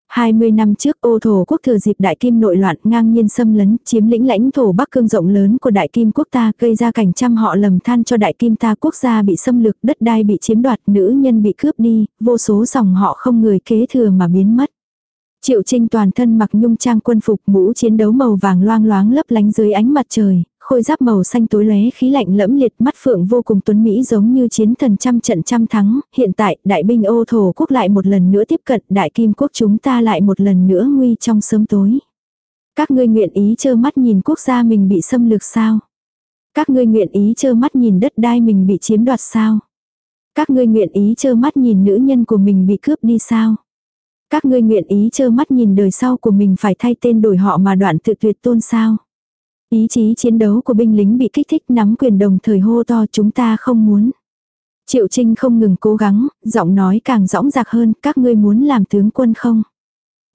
S1: 20 năm trước ô thổ quốc thừa dịp đại kim nội loạn ngang nhiên xâm lấn chiếm lĩnh lãnh thổ Bắc Cương rộng lớn của đại kim quốc ta gây ra cảnh trăm họ lầm than cho đại kim ta quốc gia bị xâm lược đất đai bị chiếm đoạt nữ nhân bị cướp đi, vô số dòng họ không người kế thừa mà biến mất. Triệu Trinh toàn thân mặc nhung trang quân phục mũ chiến đấu màu vàng loang loáng lấp lánh dưới ánh mặt trời, khôi giáp màu xanh tối lóe khí lạnh lẫm liệt mắt phượng vô cùng tuấn mỹ giống như chiến thần trăm trận trăm thắng, hiện tại đại binh ô thổ quốc lại một lần nữa tiếp cận đại kim quốc chúng ta lại một lần nữa nguy trong sớm tối. Các ngươi nguyện ý trơ mắt nhìn quốc gia mình bị xâm lược sao? Các ngươi nguyện ý trơ mắt nhìn đất đai mình bị chiếm đoạt sao? Các ngươi nguyện ý trơ mắt nhìn nữ nhân của mình bị cướp đi sao? Các ngươi nguyện ý trơ mắt nhìn đời sau của mình phải thay tên đổi họ mà đoạn tự tuyệt tôn sao? Ý chí chiến đấu của binh lính bị kích thích nắm quyền đồng thời hô to chúng ta không muốn. Triệu Trinh không ngừng cố gắng, giọng nói càng rõng rạc hơn, các ngươi muốn làm tướng quân không?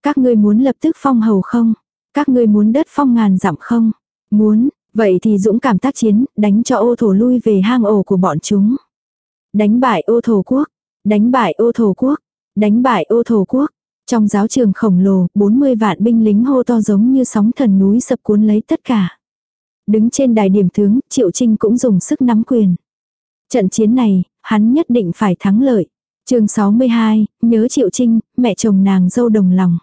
S1: Các ngươi muốn lập tức phong hầu không? Các ngươi muốn đất phong ngàn dặm không? Muốn, vậy thì dũng cảm tác chiến, đánh cho ô thổ lui về hang ổ của bọn chúng. Đánh bại ô thổ quốc, đánh bại ô thổ quốc, đánh bại ô thổ quốc. Trong giáo trường khổng lồ, 40 vạn binh lính hô to giống như sóng thần núi sập cuốn lấy tất cả. Đứng trên đài điểm tướng, Triệu Trinh cũng dùng sức nắm quyền. Trận chiến này, hắn nhất định phải thắng lợi. chương 62, nhớ Triệu Trinh, mẹ chồng nàng dâu đồng lòng.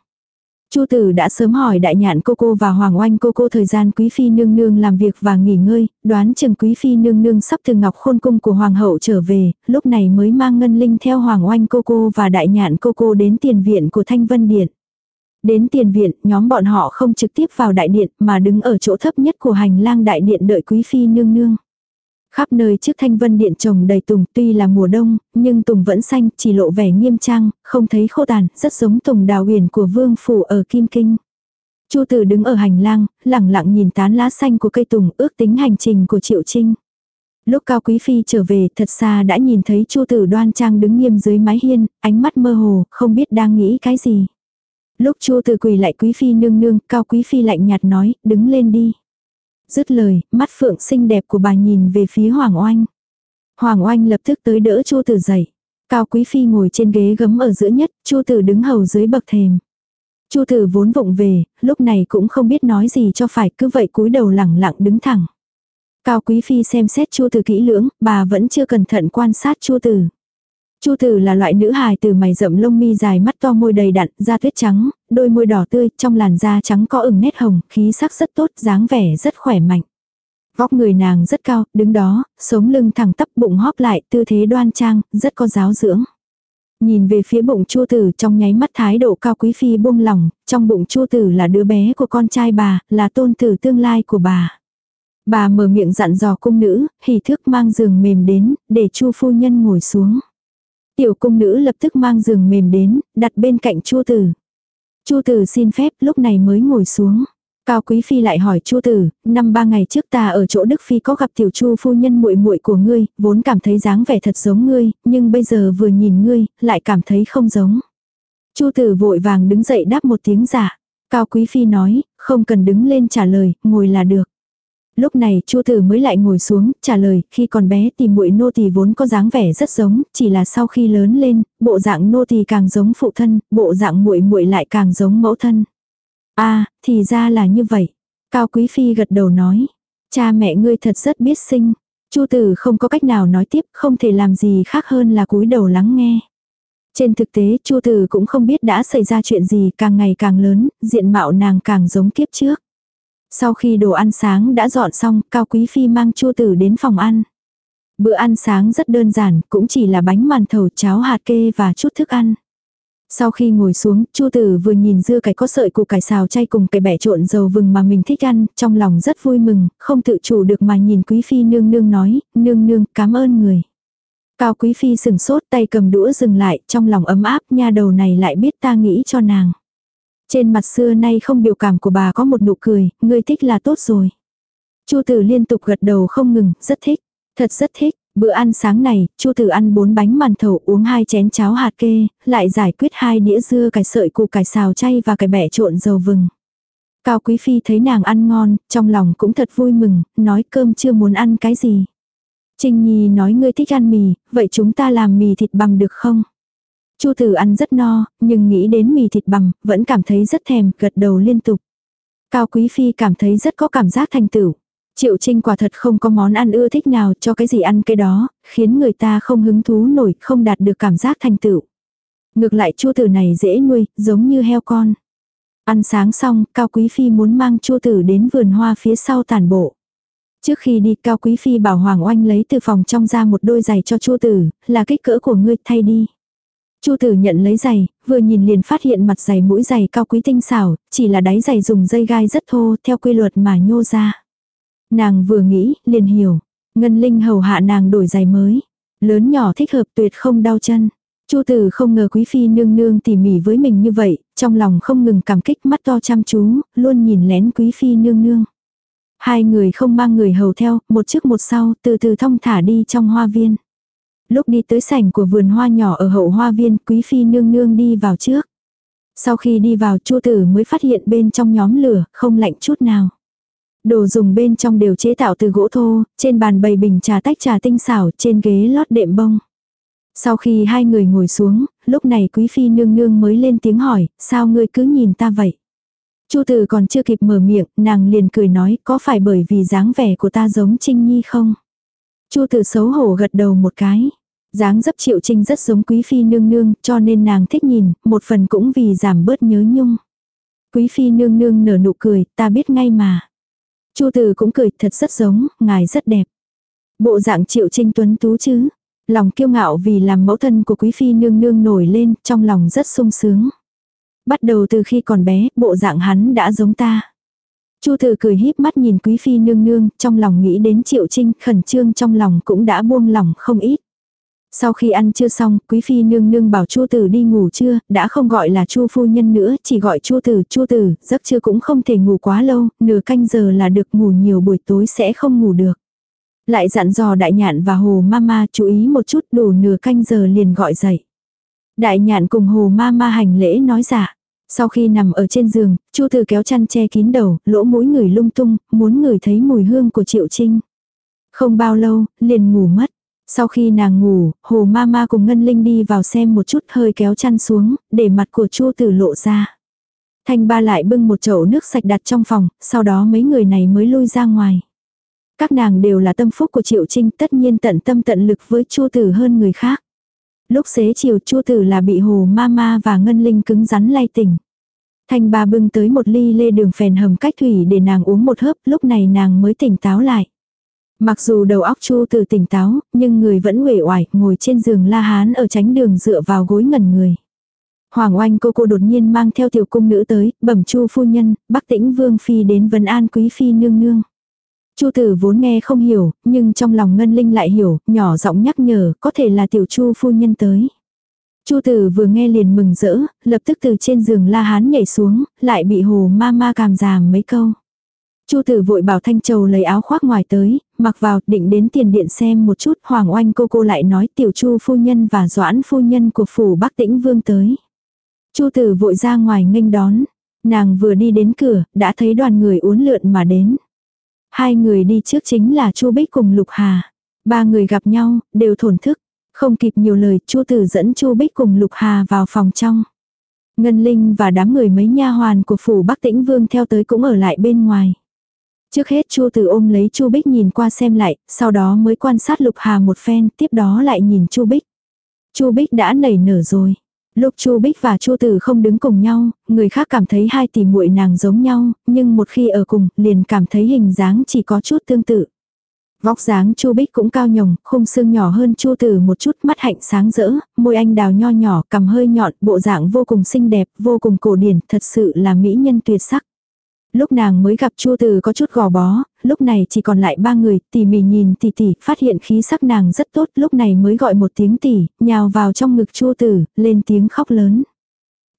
S1: Chu tử đã sớm hỏi đại nhạn cô cô và hoàng oanh cô cô thời gian quý phi nương nương làm việc và nghỉ ngơi, đoán chừng quý phi nương nương sắp từ ngọc khôn cung của hoàng hậu trở về, lúc này mới mang ngân linh theo hoàng oanh cô cô và đại nhạn cô cô đến tiền viện của thanh vân điện. Đến tiền viện, nhóm bọn họ không trực tiếp vào đại điện mà đứng ở chỗ thấp nhất của hành lang đại điện đợi quý phi nương nương. Khắp nơi trước thanh vân điện trồng đầy tùng tuy là mùa đông, nhưng tùng vẫn xanh, chỉ lộ vẻ nghiêm trang, không thấy khô tàn, rất giống tùng đào huyền của vương phủ ở Kim Kinh. Chu tử đứng ở hành lang, lẳng lặng nhìn tán lá xanh của cây tùng ước tính hành trình của Triệu Trinh. Lúc Cao Quý Phi trở về thật xa đã nhìn thấy Chu tử đoan trang đứng nghiêm dưới mái hiên, ánh mắt mơ hồ, không biết đang nghĩ cái gì. Lúc Chu tử quỳ lại Quý Phi nương nương, Cao Quý Phi lạnh nhạt nói, đứng lên đi. Dứt lời, mắt phượng xinh đẹp của bà nhìn về phía Hoàng Oanh. Hoàng Oanh lập tức tới đỡ Chu Tử dậy. Cao Quý Phi ngồi trên ghế gấm ở giữa nhất, Chu Tử đứng hầu dưới bậc thềm. Chu Tử vốn vụng về, lúc này cũng không biết nói gì cho phải, cứ vậy cúi đầu lẳng lặng đứng thẳng. Cao Quý Phi xem xét Chu Tử kỹ lưỡng, bà vẫn chưa cẩn thận quan sát Chu Tử. Chu Tử là loại nữ hài từ mày rậm lông mi dài mắt to môi đầy đặn, da tuyết trắng, đôi môi đỏ tươi, trong làn da trắng có ửng nét hồng, khí sắc rất tốt, dáng vẻ rất khỏe mạnh. Vóc người nàng rất cao, đứng đó, sống lưng thẳng tắp bụng hóp lại, tư thế đoan trang, rất có giáo dưỡng. Nhìn về phía bụng Chu Tử trong nháy mắt thái độ cao quý phi buông lòng, trong bụng Chu Tử là đứa bé của con trai bà, là tôn tử tương lai của bà. Bà mở miệng dặn dò cung nữ, hỉ thước mang giường mềm đến, để chu phu nhân ngồi xuống. Tiểu cung nữ lập tức mang giường mềm đến, đặt bên cạnh chu tử. chu tử xin phép lúc này mới ngồi xuống. Cao Quý Phi lại hỏi Chu Tử, năm ba ngày trước ta ở chỗ Đức Phi có gặp tiểu Chu phu nhân muội muội của ngươi, vốn cảm thấy dáng vẻ thật giống ngươi, nhưng bây giờ vừa nhìn ngươi, lại cảm thấy không giống. Chu Tử vội vàng đứng dậy đáp một tiếng giả. Cao Quý Phi nói, không cần đứng lên trả lời, ngồi là được. Lúc này Chu Tử mới lại ngồi xuống, trả lời, khi còn bé thì muội nô tỳ vốn có dáng vẻ rất giống, chỉ là sau khi lớn lên, bộ dạng nô tỳ càng giống phụ thân, bộ dạng muội muội lại càng giống mẫu thân. A, à, thì ra là như vậy. Cao Quý Phi gật đầu nói. Cha mẹ ngươi thật rất biết sinh. Chu tử không có cách nào nói tiếp, không thể làm gì khác hơn là cúi đầu lắng nghe. Trên thực tế, Chu tử cũng không biết đã xảy ra chuyện gì, càng ngày càng lớn, diện mạo nàng càng giống kiếp trước. Sau khi đồ ăn sáng đã dọn xong, Cao Quý Phi mang Chu tử đến phòng ăn. Bữa ăn sáng rất đơn giản, cũng chỉ là bánh màn thầu cháo hạt kê và chút thức ăn. Sau khi ngồi xuống, Chu Tử vừa nhìn dưa cải có sợi củ cải xào chay cùng cái bẻ trộn dầu vừng mà mình thích ăn, trong lòng rất vui mừng, không tự chủ được mà nhìn Quý Phi nương nương nói, nương nương, cảm ơn người. Cao Quý Phi sừng sốt tay cầm đũa dừng lại, trong lòng ấm áp, nha đầu này lại biết ta nghĩ cho nàng. Trên mặt xưa nay không biểu cảm của bà có một nụ cười, ngươi thích là tốt rồi. Chu Tử liên tục gật đầu không ngừng, rất thích, thật rất thích. Bữa ăn sáng này, Chu Tử ăn bốn bánh màn thầu uống hai chén cháo hạt kê, lại giải quyết hai đĩa dưa cải sợi củ cải xào chay và cải bẻ trộn dầu vừng. Cao Quý Phi thấy nàng ăn ngon, trong lòng cũng thật vui mừng, nói cơm chưa muốn ăn cái gì. Trinh Nhi nói ngươi thích ăn mì, vậy chúng ta làm mì thịt bằm được không? Chu Tử ăn rất no, nhưng nghĩ đến mì thịt bằm, vẫn cảm thấy rất thèm, gật đầu liên tục. Cao Quý Phi cảm thấy rất có cảm giác thành tựu. Triệu Trinh quả thật không có món ăn ưa thích nào cho cái gì ăn cái đó, khiến người ta không hứng thú nổi, không đạt được cảm giác thành tựu. Ngược lại chua tử này dễ nuôi, giống như heo con. Ăn sáng xong, Cao Quý Phi muốn mang chua tử đến vườn hoa phía sau tàn bộ. Trước khi đi Cao Quý Phi bảo Hoàng Oanh lấy từ phòng trong ra một đôi giày cho chua tử, là kích cỡ của ngươi thay đi. Chu tử nhận lấy giày, vừa nhìn liền phát hiện mặt giày mũi giày cao quý tinh xảo, chỉ là đáy giày dùng dây gai rất thô theo quy luật mà nhô ra. Nàng vừa nghĩ, liền hiểu. Ngân Linh hầu hạ nàng đổi giày mới. Lớn nhỏ thích hợp tuyệt không đau chân. Chu tử không ngờ quý phi nương nương tỉ mỉ với mình như vậy, trong lòng không ngừng cảm kích mắt to chăm chú, luôn nhìn lén quý phi nương nương. Hai người không mang người hầu theo, một trước một sau, từ từ thong thả đi trong hoa viên. Lúc đi tới sảnh của vườn hoa nhỏ ở hậu hoa viên, quý phi nương nương đi vào trước. Sau khi đi vào chu tử mới phát hiện bên trong nhóm lửa, không lạnh chút nào. Đồ dùng bên trong đều chế tạo từ gỗ thô, trên bàn bày bình trà tách trà tinh xảo, trên ghế lót đệm bông. Sau khi hai người ngồi xuống, lúc này quý phi nương nương mới lên tiếng hỏi, sao ngươi cứ nhìn ta vậy? Chu tử còn chưa kịp mở miệng, nàng liền cười nói, có phải bởi vì dáng vẻ của ta giống Trinh Nhi không? Chu Tử xấu hổ gật đầu một cái. Dáng dấp Triệu Trinh rất giống quý phi nương nương, cho nên nàng thích nhìn, một phần cũng vì giảm bớt nhớ nhung. Quý phi nương nương nở nụ cười, ta biết ngay mà. Chu Tử cũng cười, thật rất giống, ngài rất đẹp. Bộ dạng Triệu Trinh tuấn tú chứ. Lòng kiêu ngạo vì làm mẫu thân của quý phi nương nương nổi lên, trong lòng rất sung sướng. Bắt đầu từ khi còn bé, bộ dạng hắn đã giống ta. Chu Từ cười híp mắt nhìn quý phi nương nương, trong lòng nghĩ đến Triệu Trinh, khẩn trương trong lòng cũng đã buông lòng không ít. Sau khi ăn chưa xong, quý phi nương nương bảo Chu Tử đi ngủ chưa, đã không gọi là Chu phu nhân nữa, chỉ gọi Chu Tử, Chu Tử, giấc chưa cũng không thể ngủ quá lâu, nửa canh giờ là được ngủ nhiều buổi tối sẽ không ngủ được. Lại dặn dò đại nhạn và hồ mama chú ý một chút đủ nửa canh giờ liền gọi dậy. Đại nhạn cùng hồ mama hành lễ nói dạ. Sau khi nằm ở trên giường, Chu Tử kéo chăn che kín đầu, lỗ mũi người lung tung, muốn người thấy mùi hương của Triệu Trinh. Không bao lâu, liền ngủ mất. Sau khi nàng ngủ, hồ ma ma cùng Ngân Linh đi vào xem một chút hơi kéo chăn xuống, để mặt của chu tử lộ ra. Thanh ba lại bưng một chậu nước sạch đặt trong phòng, sau đó mấy người này mới lui ra ngoài. Các nàng đều là tâm phúc của Triệu Trinh tất nhiên tận tâm tận lực với chu tử hơn người khác. Lúc xế chiều chua tử là bị hồ ma ma và Ngân Linh cứng rắn lay tỉnh. Thanh ba bưng tới một ly lê đường phèn hầm cách thủy để nàng uống một hớp, lúc này nàng mới tỉnh táo lại. Mặc dù đầu óc Chu từ tỉnh táo, nhưng người vẫn uể oải, ngồi trên giường La Hán ở tránh đường dựa vào gối ngẩn người. Hoàng oanh cô cô đột nhiên mang theo tiểu cung nữ tới, bẩm Chu phu nhân, Bắc Tĩnh Vương phi đến vấn an quý phi nương nương. Chu tử vốn nghe không hiểu, nhưng trong lòng Ngân Linh lại hiểu, nhỏ giọng nhắc nhở, có thể là tiểu Chu phu nhân tới. Chu tử vừa nghe liền mừng rỡ, lập tức từ trên giường la hán nhảy xuống, lại bị hồ ma ma càm giảm mấy câu. Chu tử vội bảo Thanh Châu lấy áo khoác ngoài tới, mặc vào, định đến tiền điện xem một chút, Hoàng Oanh cô cô lại nói tiểu Chu phu nhân và Doãn phu nhân của phủ Bắc Tĩnh Vương tới. Chu tử vội ra ngoài nghênh đón, nàng vừa đi đến cửa, đã thấy đoàn người uốn lượn mà đến. Hai người đi trước chính là Chu Bích cùng Lục Hà. Ba người gặp nhau, đều thổn thức. Không kịp nhiều lời, Chu Tử dẫn Chu Bích cùng Lục Hà vào phòng trong. Ngân Linh và đám người mấy nha hoàn của phủ Bắc Tĩnh Vương theo tới cũng ở lại bên ngoài. Trước hết Chu Tử ôm lấy Chu Bích nhìn qua xem lại, sau đó mới quan sát Lục Hà một phen, tiếp đó lại nhìn Chu Bích. Chu Bích đã nảy nở rồi. Lúc Chu Bích và Chu Tử không đứng cùng nhau, người khác cảm thấy hai tỷ muội nàng giống nhau, nhưng một khi ở cùng, liền cảm thấy hình dáng chỉ có chút tương tự. Vóc dáng Chu Bích cũng cao nhồng, khung xương nhỏ hơn Chu Tử một chút, mắt hạnh sáng rỡ, môi anh đào nho nhỏ, cằm hơi nhọn, bộ dạng vô cùng xinh đẹp, vô cùng cổ điển, thật sự là mỹ nhân tuyệt sắc. Lúc nàng mới gặp Chu từ có chút gò bó, lúc này chỉ còn lại ba người, tỉ mỉ nhìn tỉ tỉ, phát hiện khí sắc nàng rất tốt, lúc này mới gọi một tiếng tỉ, nhào vào trong ngực Chu từ lên tiếng khóc lớn.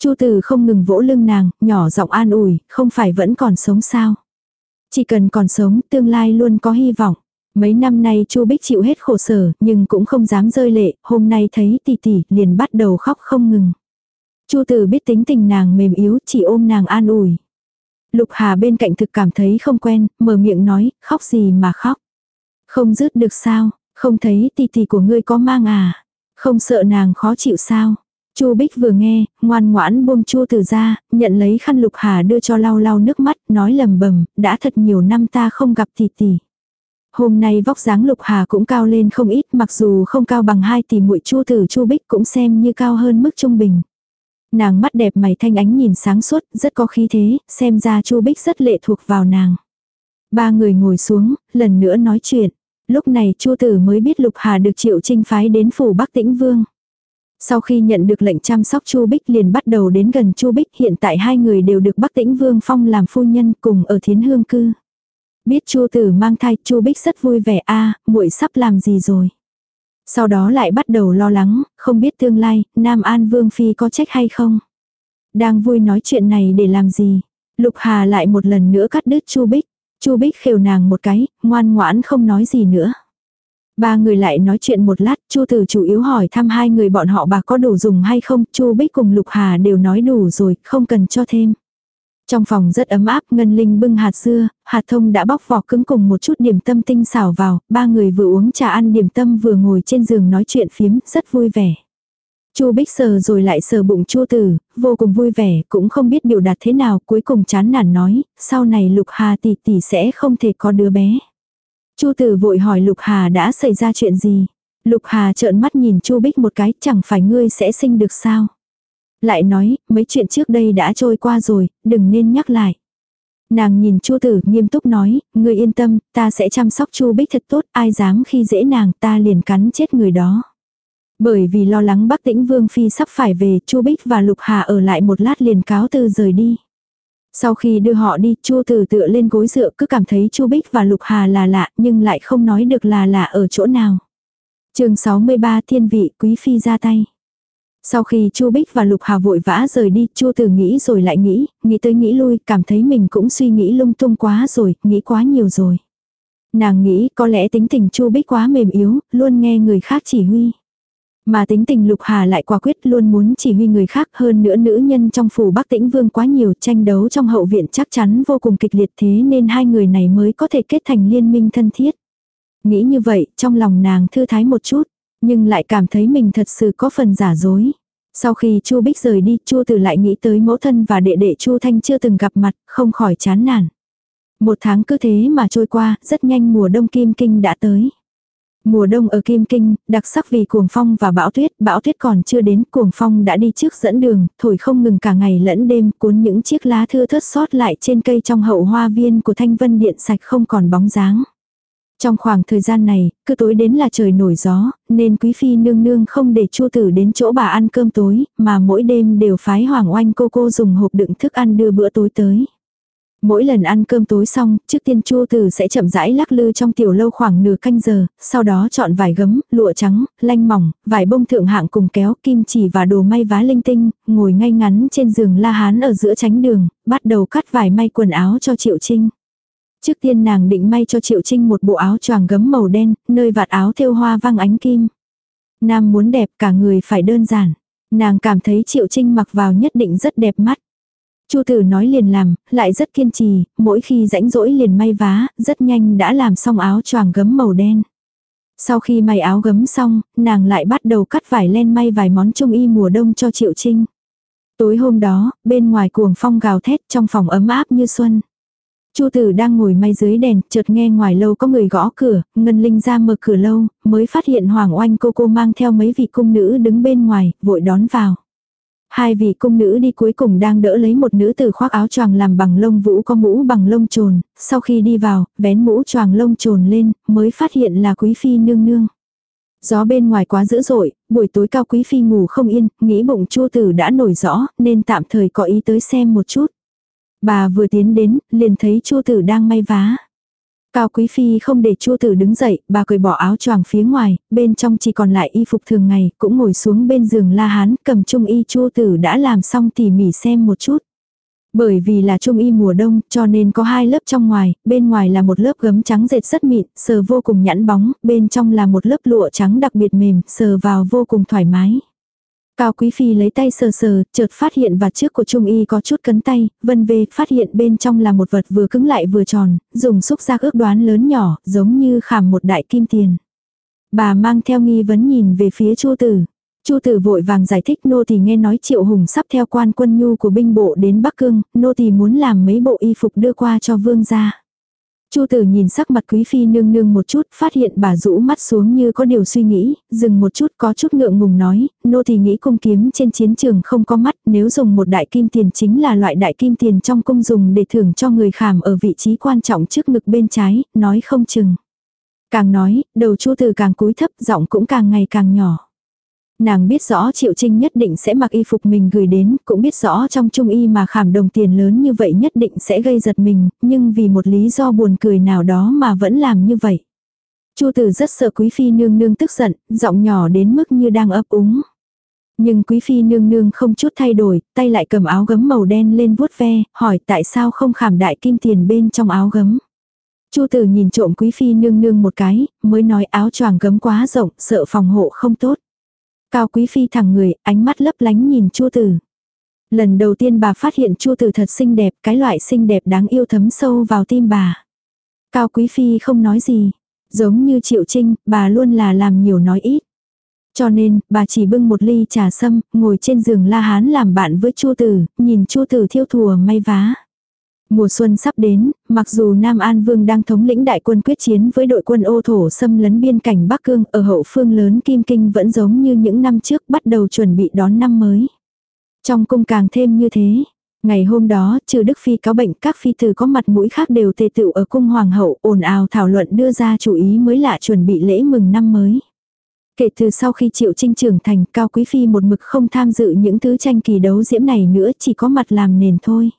S1: Chu từ không ngừng vỗ lưng nàng, nhỏ giọng an ủi, không phải vẫn còn sống sao? Chỉ cần còn sống, tương lai luôn có hy vọng. Mấy năm nay Chu Bích chịu hết khổ sở, nhưng cũng không dám rơi lệ, hôm nay thấy tỷ tỷ, liền bắt đầu khóc không ngừng. Chu từ biết tính tình nàng mềm yếu, chỉ ôm nàng an ủi. Lục Hà bên cạnh thực cảm thấy không quen, mở miệng nói, khóc gì mà khóc. Không dứt được sao, không thấy tì tì của ngươi có mang à. Không sợ nàng khó chịu sao. Chu Bích vừa nghe, ngoan ngoãn buông Chu Tử ra, nhận lấy khăn Lục Hà đưa cho lau lau nước mắt, nói lầm bầm, đã thật nhiều năm ta không gặp tì tì. Hôm nay vóc dáng Lục Hà cũng cao lên không ít, mặc dù không cao bằng hai tỷ muội Chu Tử Chu Bích cũng xem như cao hơn mức trung bình. Nàng mắt đẹp mày thanh ánh nhìn sáng suốt, rất có khí thế, xem ra Chu Bích rất lệ thuộc vào nàng. Ba người ngồi xuống, lần nữa nói chuyện. Lúc này Chu Tử mới biết Lục Hà được Triệu Trinh phái đến phủ Bắc Tĩnh Vương. Sau khi nhận được lệnh chăm sóc Chu Bích liền bắt đầu đến gần Chu Bích, hiện tại hai người đều được Bắc Tĩnh Vương phong làm phu nhân cùng ở Thiến Hương cư. Biết Chu Tử mang thai, Chu Bích rất vui vẻ a, muội sắp làm gì rồi? Sau đó lại bắt đầu lo lắng, không biết tương lai, Nam An Vương Phi có trách hay không. Đang vui nói chuyện này để làm gì. Lục Hà lại một lần nữa cắt đứt Chu Bích. Chu Bích khều nàng một cái, ngoan ngoãn không nói gì nữa. Ba người lại nói chuyện một lát, Chu Tử chủ yếu hỏi thăm hai người bọn họ bà có đủ dùng hay không, Chu Bích cùng Lục Hà đều nói đủ rồi, không cần cho thêm. Trong phòng rất ấm áp, Ngân Linh bưng hạt dưa, hạt thông đã bóc vỏ cứng cùng một chút điểm tâm tinh xảo vào, ba người vừa uống trà ăn điểm tâm vừa ngồi trên giường nói chuyện phiếm, rất vui vẻ. Chu Bích sờ rồi lại sờ bụng Chu Tử, vô cùng vui vẻ, cũng không biết biểu đạt thế nào, cuối cùng chán nản nói, sau này Lục Hà tỷ tỷ sẽ không thể có đứa bé. Chu Tử vội hỏi Lục Hà đã xảy ra chuyện gì? Lục Hà trợn mắt nhìn Chu Bích một cái, chẳng phải ngươi sẽ sinh được sao? Lại nói, mấy chuyện trước đây đã trôi qua rồi, đừng nên nhắc lại. Nàng nhìn Chu Tử nghiêm túc nói, ngươi yên tâm, ta sẽ chăm sóc Chu Bích thật tốt, ai dám khi dễ nàng, ta liền cắn chết người đó. Bởi vì lo lắng Bắc Tĩnh Vương phi sắp phải về, Chu Bích và Lục Hà ở lại một lát liền cáo từ rời đi. Sau khi đưa họ đi, Chu Tử tựa lên gối dựa cứ cảm thấy Chu Bích và Lục Hà là lạ, nhưng lại không nói được là lạ ở chỗ nào. Chương 63 Thiên vị quý phi ra tay. Sau khi Chu Bích và Lục Hà vội vã rời đi, Chu từ nghĩ rồi lại nghĩ, nghĩ tới nghĩ lui, cảm thấy mình cũng suy nghĩ lung tung quá rồi, nghĩ quá nhiều rồi. Nàng nghĩ có lẽ tính tình Chu Bích quá mềm yếu, luôn nghe người khác chỉ huy. Mà tính tình Lục Hà lại quả quyết luôn muốn chỉ huy người khác hơn nữa nữ nhân trong phủ Bắc Tĩnh Vương quá nhiều tranh đấu trong hậu viện chắc chắn vô cùng kịch liệt thế nên hai người này mới có thể kết thành liên minh thân thiết. Nghĩ như vậy, trong lòng nàng thư thái một chút nhưng lại cảm thấy mình thật sự có phần giả dối. Sau khi Chu Bích rời đi, Chu Từ lại nghĩ tới mẫu thân và đệ đệ Chu Thanh chưa từng gặp mặt, không khỏi chán nản. Một tháng cứ thế mà trôi qua, rất nhanh mùa đông Kim Kinh đã tới. Mùa đông ở Kim Kinh, đặc sắc vì cuồng phong và bão tuyết, bão tuyết còn chưa đến, cuồng phong đã đi trước dẫn đường, thổi không ngừng cả ngày lẫn đêm, cuốn những chiếc lá thưa thớt sót lại trên cây trong hậu hoa viên của Thanh Vân Điện sạch không còn bóng dáng. Trong khoảng thời gian này, cứ tối đến là trời nổi gió, nên quý phi nương nương không để chua tử đến chỗ bà ăn cơm tối, mà mỗi đêm đều phái hoàng oanh cô cô dùng hộp đựng thức ăn đưa bữa tối tới. Mỗi lần ăn cơm tối xong, trước tiên Chu Tử sẽ chậm rãi lắc lư trong tiểu lâu khoảng nửa canh giờ, sau đó chọn vải gấm, lụa trắng, lanh mỏng, vải bông thượng hạng cùng kéo, kim chỉ và đồ may vá linh tinh, ngồi ngay ngắn trên giường La Hán ở giữa tránh đường, bắt đầu cắt vải may quần áo cho Triệu Trinh. Trước tiên nàng định may cho Triệu Trinh một bộ áo choàng gấm màu đen, nơi vạt áo thêu hoa văng ánh kim. Nam muốn đẹp cả người phải đơn giản. Nàng cảm thấy Triệu Trinh mặc vào nhất định rất đẹp mắt. Chu tử nói liền làm, lại rất kiên trì, mỗi khi rãnh rỗi liền may vá, rất nhanh đã làm xong áo choàng gấm màu đen. Sau khi may áo gấm xong, nàng lại bắt đầu cắt vải len may vài món trung y mùa đông cho Triệu Trinh. Tối hôm đó, bên ngoài cuồng phong gào thét trong phòng ấm áp như xuân. Chu tử đang ngồi may dưới đèn, chợt nghe ngoài lâu có người gõ cửa, Ngân Linh ra mở cửa lâu, mới phát hiện Hoàng Oanh cô cô mang theo mấy vị cung nữ đứng bên ngoài, vội đón vào. Hai vị cung nữ đi cuối cùng đang đỡ lấy một nữ tử khoác áo choàng làm bằng lông vũ có mũ bằng lông trồn, sau khi đi vào, vén mũ choàng lông trồn lên, mới phát hiện là quý phi nương nương. Gió bên ngoài quá dữ dội, buổi tối cao quý phi ngủ không yên, nghĩ bụng chua tử đã nổi rõ, nên tạm thời có ý tới xem một chút. Bà vừa tiến đến, liền thấy chua tử đang may vá. Cao Quý Phi không để Chu Tử đứng dậy, bà cởi bỏ áo choàng phía ngoài, bên trong chỉ còn lại y phục thường ngày, cũng ngồi xuống bên giường La Hán, cầm trung y Chu Tử đã làm xong tỉ mỉ xem một chút. Bởi vì là trung y mùa đông, cho nên có hai lớp trong ngoài, bên ngoài là một lớp gấm trắng dệt rất mịn, sờ vô cùng nhẵn bóng, bên trong là một lớp lụa trắng đặc biệt mềm, sờ vào vô cùng thoải mái. Cao Quý Phi lấy tay sờ sờ, chợt phát hiện vạt trước của Trung Y có chút cấn tay, vân về phát hiện bên trong là một vật vừa cứng lại vừa tròn, dùng xúc giác ước đoán lớn nhỏ, giống như khảm một đại kim tiền. Bà mang theo nghi vấn nhìn về phía Chu Tử. Chu Tử vội vàng giải thích nô tỳ nghe nói Triệu Hùng sắp theo quan quân nhu của binh bộ đến Bắc Cương, nô tỳ muốn làm mấy bộ y phục đưa qua cho vương gia. Chu tử nhìn sắc mặt quý phi nương nương một chút, phát hiện bà rũ mắt xuống như có điều suy nghĩ, dừng một chút có chút ngượng ngùng nói, nô thì nghĩ cung kiếm trên chiến trường không có mắt, nếu dùng một đại kim tiền chính là loại đại kim tiền trong cung dùng để thưởng cho người khảm ở vị trí quan trọng trước ngực bên trái, nói không chừng. Càng nói, đầu chu tử càng cúi thấp, giọng cũng càng ngày càng nhỏ. Nàng biết rõ Triệu Trinh nhất định sẽ mặc y phục mình gửi đến, cũng biết rõ trong trung y mà khảm đồng tiền lớn như vậy nhất định sẽ gây giật mình, nhưng vì một lý do buồn cười nào đó mà vẫn làm như vậy. Chu tử rất sợ quý phi nương nương tức giận, giọng nhỏ đến mức như đang ấp úng. Nhưng quý phi nương nương không chút thay đổi, tay lại cầm áo gấm màu đen lên vuốt ve, hỏi tại sao không khảm đại kim tiền bên trong áo gấm. Chu tử nhìn trộm quý phi nương nương một cái, mới nói áo choàng gấm quá rộng, sợ phòng hộ không tốt. Cao quý phi thẳng người, ánh mắt lấp lánh nhìn chua tử. Lần đầu tiên bà phát hiện chua tử thật xinh đẹp, cái loại xinh đẹp đáng yêu thấm sâu vào tim bà. Cao quý phi không nói gì. Giống như triệu trinh, bà luôn là làm nhiều nói ít. Cho nên, bà chỉ bưng một ly trà sâm, ngồi trên giường la hán làm bạn với chua tử, nhìn chua tử thiêu thùa may vá. Mùa xuân sắp đến, mặc dù Nam An Vương đang thống lĩnh đại quân quyết chiến với đội quân ô thổ xâm lấn biên cảnh Bắc Cương ở hậu phương lớn Kim Kinh vẫn giống như những năm trước bắt đầu chuẩn bị đón năm mới. Trong cung càng thêm như thế. Ngày hôm đó, trừ Đức Phi có bệnh, các phi tử có mặt mũi khác đều tề tựu ở cung hoàng hậu ồn ào thảo luận đưa ra chủ ý mới lạ chuẩn bị lễ mừng năm mới. Kể từ sau khi Triệu Trinh trưởng thành, Cao Quý Phi một mực không tham dự những thứ tranh kỳ đấu diễm này nữa, chỉ có mặt làm nền thôi.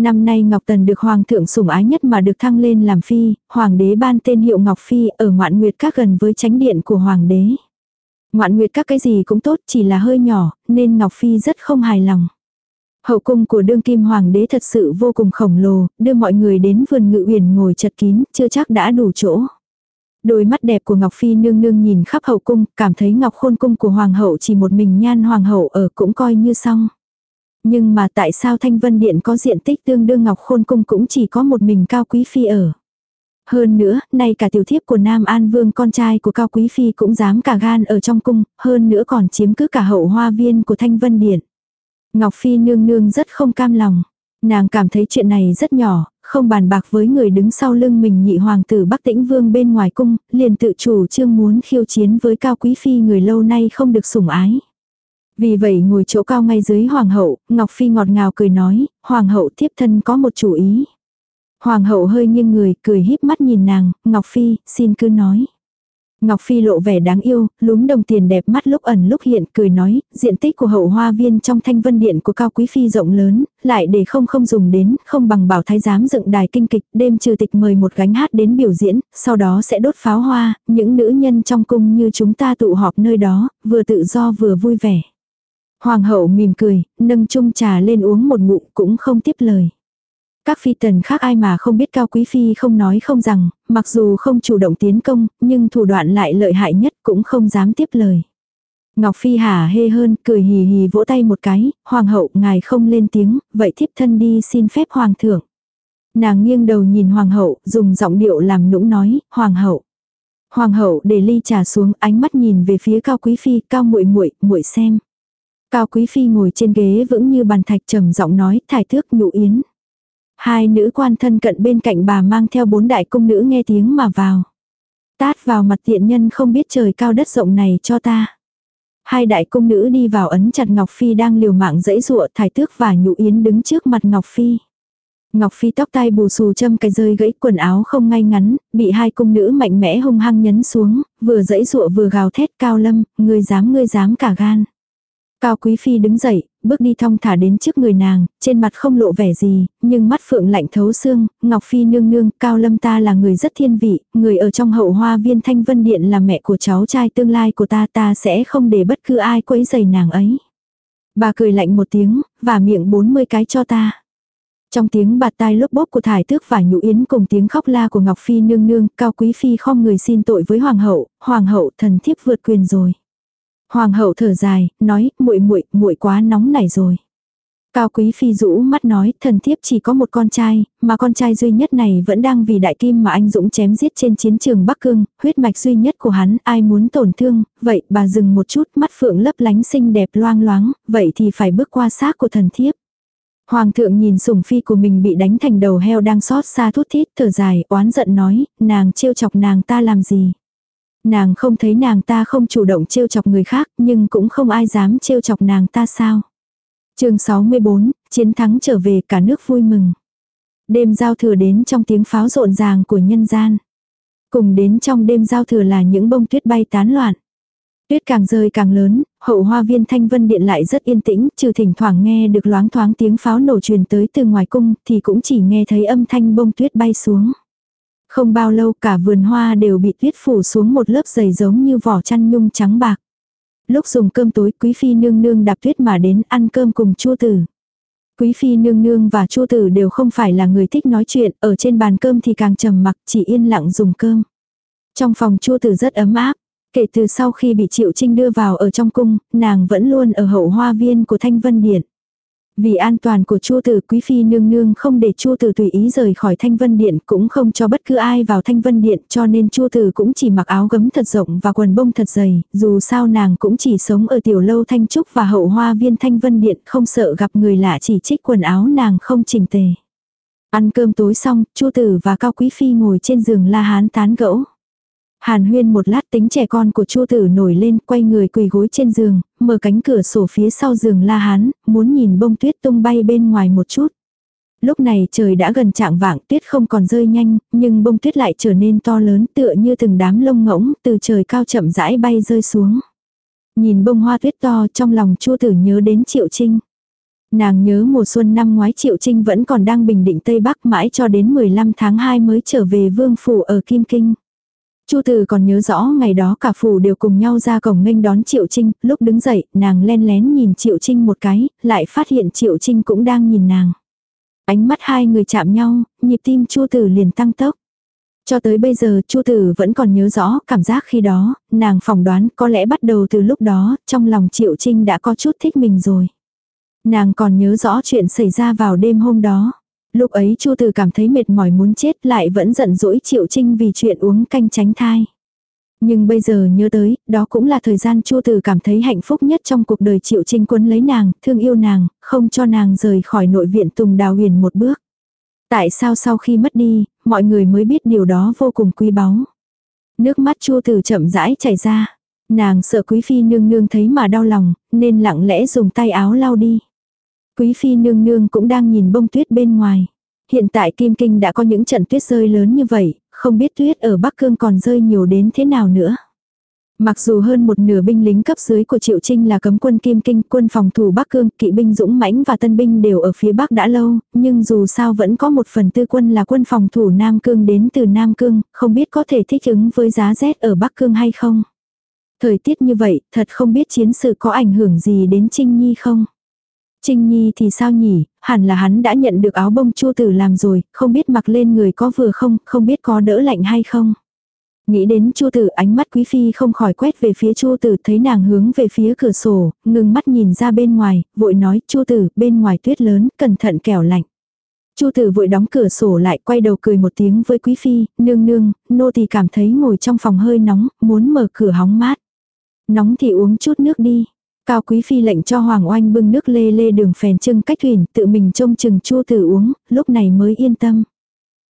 S1: Năm nay Ngọc Tần được Hoàng thượng sủng ái nhất mà được thăng lên làm phi, Hoàng đế ban tên hiệu Ngọc Phi ở ngoạn nguyệt các gần với tránh điện của Hoàng đế. Ngoạn nguyệt các cái gì cũng tốt chỉ là hơi nhỏ, nên Ngọc Phi rất không hài lòng. Hậu cung của đương kim hoàng đế thật sự vô cùng khổng lồ, đưa mọi người đến vườn ngự uyển ngồi chật kín, chưa chắc đã đủ chỗ. Đôi mắt đẹp của Ngọc Phi nương nương nhìn khắp hậu cung, cảm thấy Ngọc Khôn cung của hoàng hậu chỉ một mình nhan hoàng hậu ở cũng coi như xong. Nhưng mà tại sao Thanh Vân Điện có diện tích tương đương Ngọc Khôn Cung cũng chỉ có một mình Cao Quý Phi ở. Hơn nữa, nay cả tiểu thiếp của Nam An Vương con trai của Cao Quý Phi cũng dám cả gan ở trong cung, hơn nữa còn chiếm cứ cả hậu hoa viên của Thanh Vân Điện. Ngọc Phi nương nương rất không cam lòng. Nàng cảm thấy chuyện này rất nhỏ, không bàn bạc với người đứng sau lưng mình nhị hoàng tử Bắc Tĩnh Vương bên ngoài cung, liền tự chủ trương muốn khiêu chiến với Cao Quý Phi người lâu nay không được sủng ái. Vì vậy ngồi chỗ cao ngay dưới hoàng hậu, Ngọc Phi ngọt ngào cười nói, hoàng hậu tiếp thân có một chủ ý. Hoàng hậu hơi nghiêng người, cười híp mắt nhìn nàng, Ngọc Phi, xin cứ nói. Ngọc Phi lộ vẻ đáng yêu, lúm đồng tiền đẹp mắt lúc ẩn lúc hiện, cười nói, diện tích của hậu hoa viên trong thanh vân điện của Cao Quý Phi rộng lớn, lại để không không dùng đến, không bằng bảo thái giám dựng đài kinh kịch, đêm trừ tịch mời một gánh hát đến biểu diễn, sau đó sẽ đốt pháo hoa, những nữ nhân trong cung như chúng ta tụ họp nơi đó, vừa tự do vừa vui vẻ. Hoàng hậu mỉm cười, nâng chung trà lên uống một ngụm cũng không tiếp lời. Các phi tần khác ai mà không biết cao quý phi không nói không rằng, mặc dù không chủ động tiến công, nhưng thủ đoạn lại lợi hại nhất cũng không dám tiếp lời. Ngọc Phi hả hê hơn, cười hì hì vỗ tay một cái, hoàng hậu ngài không lên tiếng, vậy thiếp thân đi xin phép hoàng thượng. Nàng nghiêng đầu nhìn hoàng hậu, dùng giọng điệu làm nũng nói, hoàng hậu. Hoàng hậu để ly trà xuống, ánh mắt nhìn về phía cao quý phi, cao muội muội, muội xem. Cao quý phi ngồi trên ghế vững như bàn thạch trầm giọng nói, thải thước nhụ yến. Hai nữ quan thân cận bên cạnh bà mang theo bốn đại cung nữ nghe tiếng mà vào. Tát vào mặt tiện nhân không biết trời cao đất rộng này cho ta. Hai đại cung nữ đi vào ấn chặt Ngọc Phi đang liều mạng dẫy dụa thải tước và nhụ yến đứng trước mặt Ngọc Phi. Ngọc Phi tóc tai bù xù châm cái rơi gãy quần áo không ngay ngắn, bị hai cung nữ mạnh mẽ hung hăng nhấn xuống, vừa dẫy dụa vừa gào thét cao lâm, ngươi dám ngươi dám cả gan. Cao Quý Phi đứng dậy, bước đi thong thả đến trước người nàng, trên mặt không lộ vẻ gì, nhưng mắt phượng lạnh thấu xương, Ngọc Phi nương nương, Cao Lâm ta là người rất thiên vị, người ở trong hậu hoa viên Thanh Vân Điện là mẹ của cháu trai tương lai của ta, ta sẽ không để bất cứ ai quấy giày nàng ấy. Bà cười lạnh một tiếng, và miệng 40 cái cho ta. Trong tiếng bạt tai lốp bốp của thải tước và nhũ yến cùng tiếng khóc la của Ngọc Phi nương nương, Cao Quý Phi không người xin tội với Hoàng hậu, Hoàng hậu thần thiếp vượt quyền rồi. Hoàng hậu thở dài, nói, muội muội, muội quá nóng nảy rồi. Cao quý phi rũ mắt nói, thần thiếp chỉ có một con trai, mà con trai duy nhất này vẫn đang vì đại kim mà anh Dũng chém giết trên chiến trường Bắc Cương, huyết mạch duy nhất của hắn, ai muốn tổn thương, vậy bà dừng một chút, mắt phượng lấp lánh xinh đẹp loang loáng, vậy thì phải bước qua xác của thần thiếp. Hoàng thượng nhìn sủng phi của mình bị đánh thành đầu heo đang xót xa thút thít, thở dài, oán giận nói, nàng trêu chọc nàng ta làm gì. Nàng không thấy nàng ta không chủ động trêu chọc người khác, nhưng cũng không ai dám trêu chọc nàng ta sao. chương 64, chiến thắng trở về cả nước vui mừng. Đêm giao thừa đến trong tiếng pháo rộn ràng của nhân gian. Cùng đến trong đêm giao thừa là những bông tuyết bay tán loạn. Tuyết càng rơi càng lớn, hậu hoa viên thanh vân điện lại rất yên tĩnh, trừ thỉnh thoảng nghe được loáng thoáng tiếng pháo nổ truyền tới từ ngoài cung, thì cũng chỉ nghe thấy âm thanh bông tuyết bay xuống. Không bao lâu cả vườn hoa đều bị tuyết phủ xuống một lớp dày giống như vỏ chăn nhung trắng bạc. Lúc dùng cơm tối quý phi nương nương đạp tuyết mà đến ăn cơm cùng chua tử. Quý phi nương nương và chua tử đều không phải là người thích nói chuyện, ở trên bàn cơm thì càng trầm mặc chỉ yên lặng dùng cơm. Trong phòng chua tử rất ấm áp, kể từ sau khi bị Triệu Trinh đưa vào ở trong cung, nàng vẫn luôn ở hậu hoa viên của Thanh Vân Điện. Vì an toàn của Chu tử quý phi nương nương không để Chu tử tùy ý rời khỏi Thanh Vân Điện, cũng không cho bất cứ ai vào Thanh Vân Điện, cho nên Chu tử cũng chỉ mặc áo gấm thật rộng và quần bông thật dày, dù sao nàng cũng chỉ sống ở tiểu lâu Thanh Trúc và hậu hoa viên Thanh Vân Điện, không sợ gặp người lạ chỉ trích quần áo nàng không chỉnh tề. Ăn cơm tối xong, Chu tử và Cao Quý phi ngồi trên giường La Hán tán gẫu. Hàn huyên một lát tính trẻ con của Chu tử nổi lên, quay người quỳ gối trên giường, mở cánh cửa sổ phía sau giường la hán, muốn nhìn bông tuyết tung bay bên ngoài một chút. Lúc này trời đã gần trạng vạng tuyết không còn rơi nhanh, nhưng bông tuyết lại trở nên to lớn tựa như từng đám lông ngỗng từ trời cao chậm rãi bay rơi xuống. Nhìn bông hoa tuyết to trong lòng chua tử nhớ đến Triệu Trinh. Nàng nhớ mùa xuân năm ngoái Triệu Trinh vẫn còn đang bình định Tây Bắc mãi cho đến 15 tháng 2 mới trở về vương phủ ở Kim Kinh. Chu Từ còn nhớ rõ ngày đó cả phủ đều cùng nhau ra cổng nghênh đón Triệu Trinh, lúc đứng dậy, nàng len lén nhìn Triệu Trinh một cái, lại phát hiện Triệu Trinh cũng đang nhìn nàng. Ánh mắt hai người chạm nhau, nhịp tim Chu Từ liền tăng tốc. Cho tới bây giờ Chu Tử vẫn còn nhớ rõ cảm giác khi đó, nàng phỏng đoán có lẽ bắt đầu từ lúc đó, trong lòng Triệu Trinh đã có chút thích mình rồi. Nàng còn nhớ rõ chuyện xảy ra vào đêm hôm đó. Lúc ấy Chu Từ cảm thấy mệt mỏi muốn chết lại vẫn giận dỗi Triệu Trinh vì chuyện uống canh tránh thai. Nhưng bây giờ nhớ tới, đó cũng là thời gian Chu Từ cảm thấy hạnh phúc nhất trong cuộc đời Triệu Trinh quấn lấy nàng, thương yêu nàng, không cho nàng rời khỏi nội viện Tùng Đào Huyền một bước. Tại sao sau khi mất đi, mọi người mới biết điều đó vô cùng quý báu. Nước mắt Chu Từ chậm rãi chảy ra. Nàng sợ quý phi nương nương thấy mà đau lòng, nên lặng lẽ dùng tay áo lau đi. Quý phi nương nương cũng đang nhìn bông tuyết bên ngoài. Hiện tại Kim Kinh đã có những trận tuyết rơi lớn như vậy, không biết tuyết ở Bắc Cương còn rơi nhiều đến thế nào nữa. Mặc dù hơn một nửa binh lính cấp dưới của Triệu Trinh là cấm quân Kim Kinh, quân phòng thủ Bắc Cương, kỵ binh dũng mãnh và tân binh đều ở phía Bắc đã lâu, nhưng dù sao vẫn có một phần tư quân là quân phòng thủ Nam Cương đến từ Nam Cương, không biết có thể thích ứng với giá rét ở Bắc Cương hay không. Thời tiết như vậy, thật không biết chiến sự có ảnh hưởng gì đến Trinh Nhi không. Trinh Nhi thì sao nhỉ, hẳn là hắn đã nhận được áo bông chua tử làm rồi, không biết mặc lên người có vừa không, không biết có đỡ lạnh hay không. Nghĩ đến chua Tử, ánh mắt Quý phi không khỏi quét về phía chua Tử, thấy nàng hướng về phía cửa sổ, ngừng mắt nhìn ra bên ngoài, vội nói, chua Tử, bên ngoài tuyết lớn, cẩn thận kẻo lạnh." Chu Tử vội đóng cửa sổ lại, quay đầu cười một tiếng với Quý phi, "Nương nương, nô thì cảm thấy ngồi trong phòng hơi nóng, muốn mở cửa hóng mát." "Nóng thì uống chút nước đi." Cao Quý phi lệnh cho Hoàng Oanh bưng nước lê lê đường phèn trưng cách thuyền, tự mình trông chừng Chu Tử uống, lúc này mới yên tâm.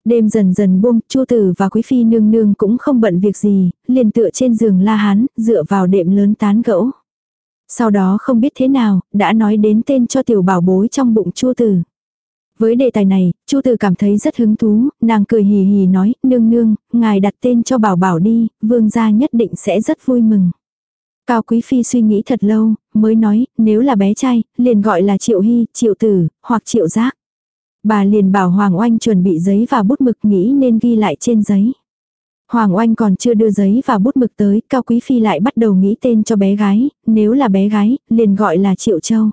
S1: Đêm dần dần buông, Chu Tử và Quý Phi nương nương cũng không bận việc gì, liền tựa trên giường la hán, dựa vào đệm lớn tán gẫu. Sau đó không biết thế nào, đã nói đến tên cho tiểu bảo bối trong bụng Chu Tử. Với đề tài này, Chu Tử cảm thấy rất hứng thú, nàng cười hì hì nói, nương nương, ngài đặt tên cho bảo bảo đi, vương gia nhất định sẽ rất vui mừng. Cao Quý Phi suy nghĩ thật lâu, mới nói, nếu là bé trai, liền gọi là Triệu Hy, Triệu Tử, hoặc Triệu Giác. Bà liền bảo Hoàng Oanh chuẩn bị giấy và bút mực nghĩ nên ghi lại trên giấy. Hoàng Oanh còn chưa đưa giấy và bút mực tới, Cao Quý Phi lại bắt đầu nghĩ tên cho bé gái, nếu là bé gái, liền gọi là Triệu Châu.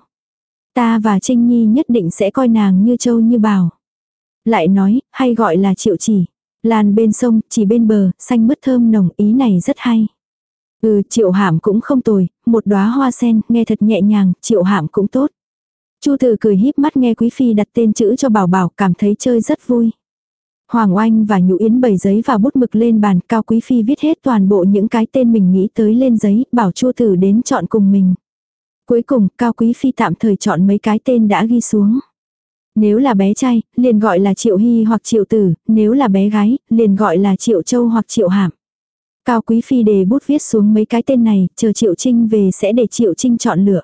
S1: Ta và Trinh Nhi nhất định sẽ coi nàng như Châu như Bảo. Lại nói, hay gọi là Triệu Chỉ. Làn bên sông, chỉ bên bờ, xanh mứt thơm nồng, ý này rất hay. Ừ, Triệu Hạm cũng không tồi, một đóa hoa sen, nghe thật nhẹ nhàng, Triệu Hạm cũng tốt. Chu Từ cười híp mắt nghe Quý Phi đặt tên chữ cho Bảo Bảo, cảm thấy chơi rất vui. Hoàng Oanh và Nhũ Yến bày giấy và bút mực lên bàn, Cao Quý Phi viết hết toàn bộ những cái tên mình nghĩ tới lên giấy, bảo Chu Tử đến chọn cùng mình. Cuối cùng, Cao Quý Phi tạm thời chọn mấy cái tên đã ghi xuống. Nếu là bé trai, liền gọi là Triệu Hy hoặc Triệu Tử, nếu là bé gái, liền gọi là Triệu Châu hoặc Triệu Hạm. Cao Quý Phi đề bút viết xuống mấy cái tên này, chờ Triệu Trinh về sẽ để Triệu Trinh chọn lựa.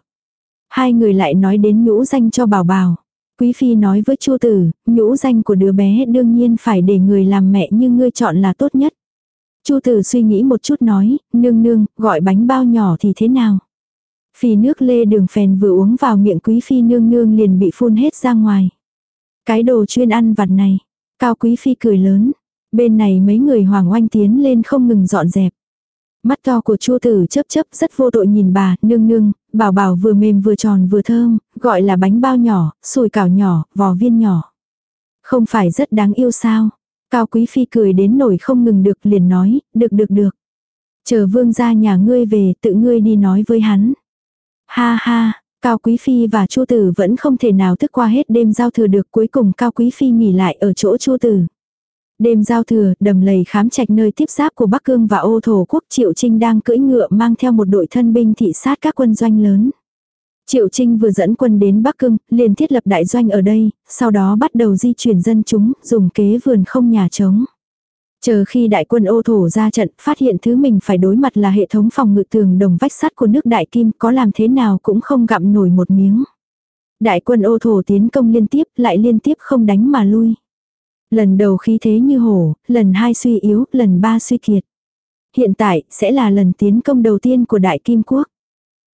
S1: Hai người lại nói đến nhũ danh cho bảo bảo. Quý phi nói với Chu tử, nhũ danh của đứa bé đương nhiên phải để người làm mẹ như ngươi chọn là tốt nhất. Chu tử suy nghĩ một chút nói, nương nương, gọi bánh bao nhỏ thì thế nào? Phi nước lê đường phèn vừa uống vào miệng quý phi nương nương liền bị phun hết ra ngoài. Cái đồ chuyên ăn vặt này. Cao quý phi cười lớn. Bên này mấy người hoàng oanh tiến lên không ngừng dọn dẹp. Mắt to của chua tử chớp chớp rất vô tội nhìn bà, nương nương, bảo bảo vừa mềm vừa tròn vừa thơm, gọi là bánh bao nhỏ, sùi cảo nhỏ, vò viên nhỏ. Không phải rất đáng yêu sao? Cao Quý Phi cười đến nổi không ngừng được liền nói, được được được. Chờ vương ra nhà ngươi về tự ngươi đi nói với hắn. Ha ha, Cao Quý Phi và Chu Tử vẫn không thể nào thức qua hết đêm giao thừa được cuối cùng Cao Quý Phi nghỉ lại ở chỗ Chu Tử. Đêm giao thừa, đầm lầy khám trạch nơi tiếp giáp của Bắc Cương và ô thổ quốc Triệu Trinh đang cưỡi ngựa mang theo một đội thân binh thị sát các quân doanh lớn. Triệu Trinh vừa dẫn quân đến Bắc Cương, liền thiết lập đại doanh ở đây, sau đó bắt đầu di chuyển dân chúng, dùng kế vườn không nhà trống. Chờ khi đại quân ô thổ ra trận, phát hiện thứ mình phải đối mặt là hệ thống phòng ngự tường đồng vách sắt của nước đại kim, có làm thế nào cũng không gặm nổi một miếng. Đại quân ô thổ tiến công liên tiếp, lại liên tiếp không đánh mà lui. Lần đầu khí thế như hổ, lần hai suy yếu, lần ba suy kiệt. Hiện tại, sẽ là lần tiến công đầu tiên của Đại Kim Quốc.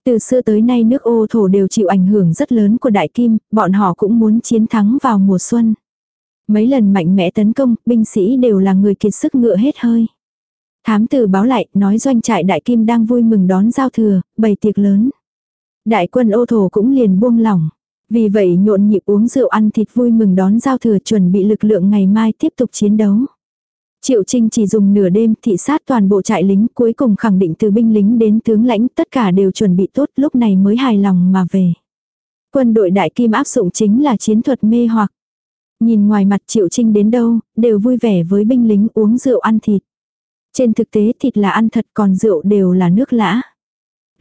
S1: Từ xưa tới nay nước ô thổ đều chịu ảnh hưởng rất lớn của Đại Kim, bọn họ cũng muốn chiến thắng vào mùa xuân. Mấy lần mạnh mẽ tấn công, binh sĩ đều là người kiệt sức ngựa hết hơi. Thám tử báo lại, nói doanh trại Đại Kim đang vui mừng đón giao thừa, bày tiệc lớn. Đại quân ô thổ cũng liền buông lỏng. Vì vậy nhộn nhịp uống rượu ăn thịt vui mừng đón giao thừa chuẩn bị lực lượng ngày mai tiếp tục chiến đấu. Triệu Trinh chỉ dùng nửa đêm thị sát toàn bộ trại lính cuối cùng khẳng định từ binh lính đến tướng lãnh tất cả đều chuẩn bị tốt lúc này mới hài lòng mà về. Quân đội đại kim áp dụng chính là chiến thuật mê hoặc. Nhìn ngoài mặt Triệu Trinh đến đâu, đều vui vẻ với binh lính uống rượu ăn thịt. Trên thực tế thịt là ăn thật còn rượu đều là nước lã.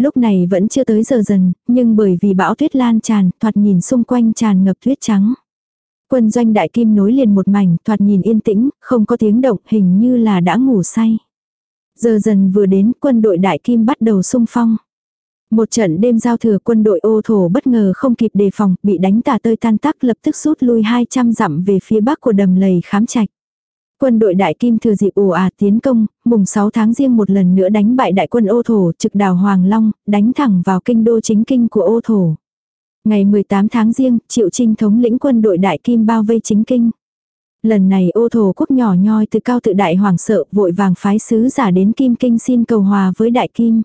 S1: Lúc này vẫn chưa tới giờ dần, nhưng bởi vì bão tuyết lan tràn, thoạt nhìn xung quanh tràn ngập tuyết trắng. Quân doanh đại kim nối liền một mảnh, thoạt nhìn yên tĩnh, không có tiếng động, hình như là đã ngủ say. Giờ dần vừa đến, quân đội đại kim bắt đầu xung phong. Một trận đêm giao thừa quân đội ô thổ bất ngờ không kịp đề phòng, bị đánh tả tơi tan tác lập tức rút lui 200 dặm về phía bắc của đầm lầy khám trạch. Quân đội đại kim thừa dịp ồ ạt tiến công, mùng 6 tháng riêng một lần nữa đánh bại đại quân ô thổ trực đào Hoàng Long, đánh thẳng vào kinh đô chính kinh của ô thổ. Ngày 18 tháng riêng, Triệu Trinh thống lĩnh quân đội đại kim bao vây chính kinh. Lần này ô thổ quốc nhỏ nhoi từ cao tự đại hoàng sợ vội vàng phái sứ giả đến kim kinh xin cầu hòa với đại kim.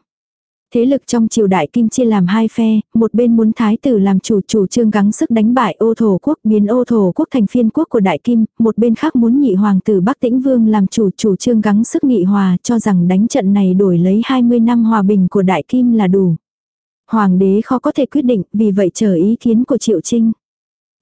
S1: Thế lực trong triều đại kim chia làm hai phe, một bên muốn thái tử làm chủ chủ trương gắng sức đánh bại ô thổ quốc biến ô thổ quốc thành phiên quốc của đại kim, một bên khác muốn nhị hoàng tử Bắc Tĩnh Vương làm chủ chủ trương gắng sức nghị hòa cho rằng đánh trận này đổi lấy 20 năm hòa bình của đại kim là đủ. Hoàng đế khó có thể quyết định vì vậy chờ ý kiến của Triệu Trinh.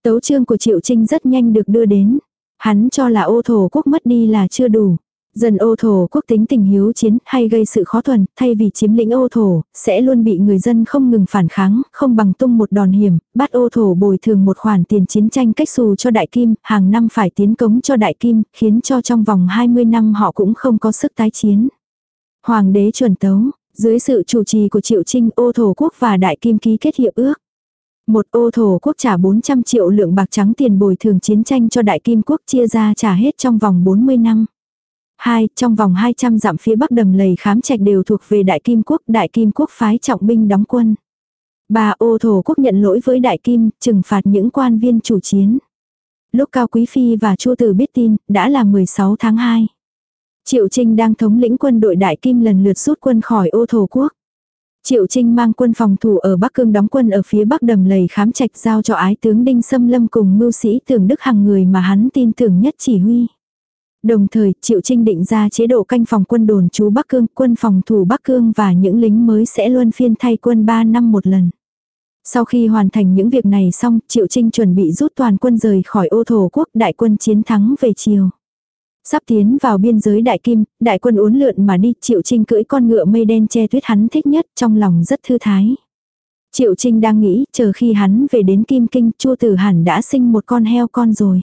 S1: Tấu trương của Triệu Trinh rất nhanh được đưa đến. Hắn cho là ô thổ quốc mất đi là chưa đủ. Dân ô thổ quốc tính tình hiếu chiến hay gây sự khó thuần, thay vì chiếm lĩnh ô thổ, sẽ luôn bị người dân không ngừng phản kháng, không bằng tung một đòn hiểm, bắt ô thổ bồi thường một khoản tiền chiến tranh cách xù cho đại kim, hàng năm phải tiến cống cho đại kim, khiến cho trong vòng 20 năm họ cũng không có sức tái chiến. Hoàng đế chuẩn tấu, dưới sự chủ trì của Triệu Trinh ô thổ quốc và đại kim ký kết hiệp ước. Một ô thổ quốc trả 400 triệu lượng bạc trắng tiền bồi thường chiến tranh cho đại kim quốc chia ra trả hết trong vòng 40 năm. Hai, trong vòng 200 dặm phía bắc đầm lầy khám trạch đều thuộc về Đại Kim Quốc, Đại Kim Quốc phái trọng binh đóng quân. Ba ô thổ quốc nhận lỗi với Đại Kim, trừng phạt những quan viên chủ chiến. Lúc Cao Quý Phi và Chu Tử biết tin, đã là 16 tháng 2. Triệu Trinh đang thống lĩnh quân đội Đại Kim lần lượt rút quân khỏi ô thổ quốc. Triệu Trinh mang quân phòng thủ ở Bắc Cương đóng quân ở phía bắc đầm lầy khám trạch giao cho ái tướng Đinh Sâm Lâm cùng mưu sĩ tưởng Đức Hằng người mà hắn tin tưởng nhất chỉ huy. Đồng thời, Triệu Trinh định ra chế độ canh phòng quân đồn trú Bắc Cương, quân phòng thủ Bắc Cương và những lính mới sẽ luân phiên thay quân 3 năm một lần. Sau khi hoàn thành những việc này xong, Triệu Trinh chuẩn bị rút toàn quân rời khỏi ô thổ quốc đại quân chiến thắng về chiều. Sắp tiến vào biên giới đại kim, đại quân uốn lượn mà đi, Triệu Trinh cưỡi con ngựa mây đen che tuyết hắn thích nhất, trong lòng rất thư thái. Triệu Trinh đang nghĩ, chờ khi hắn về đến Kim Kinh, Chu Tử hẳn đã sinh một con heo con rồi.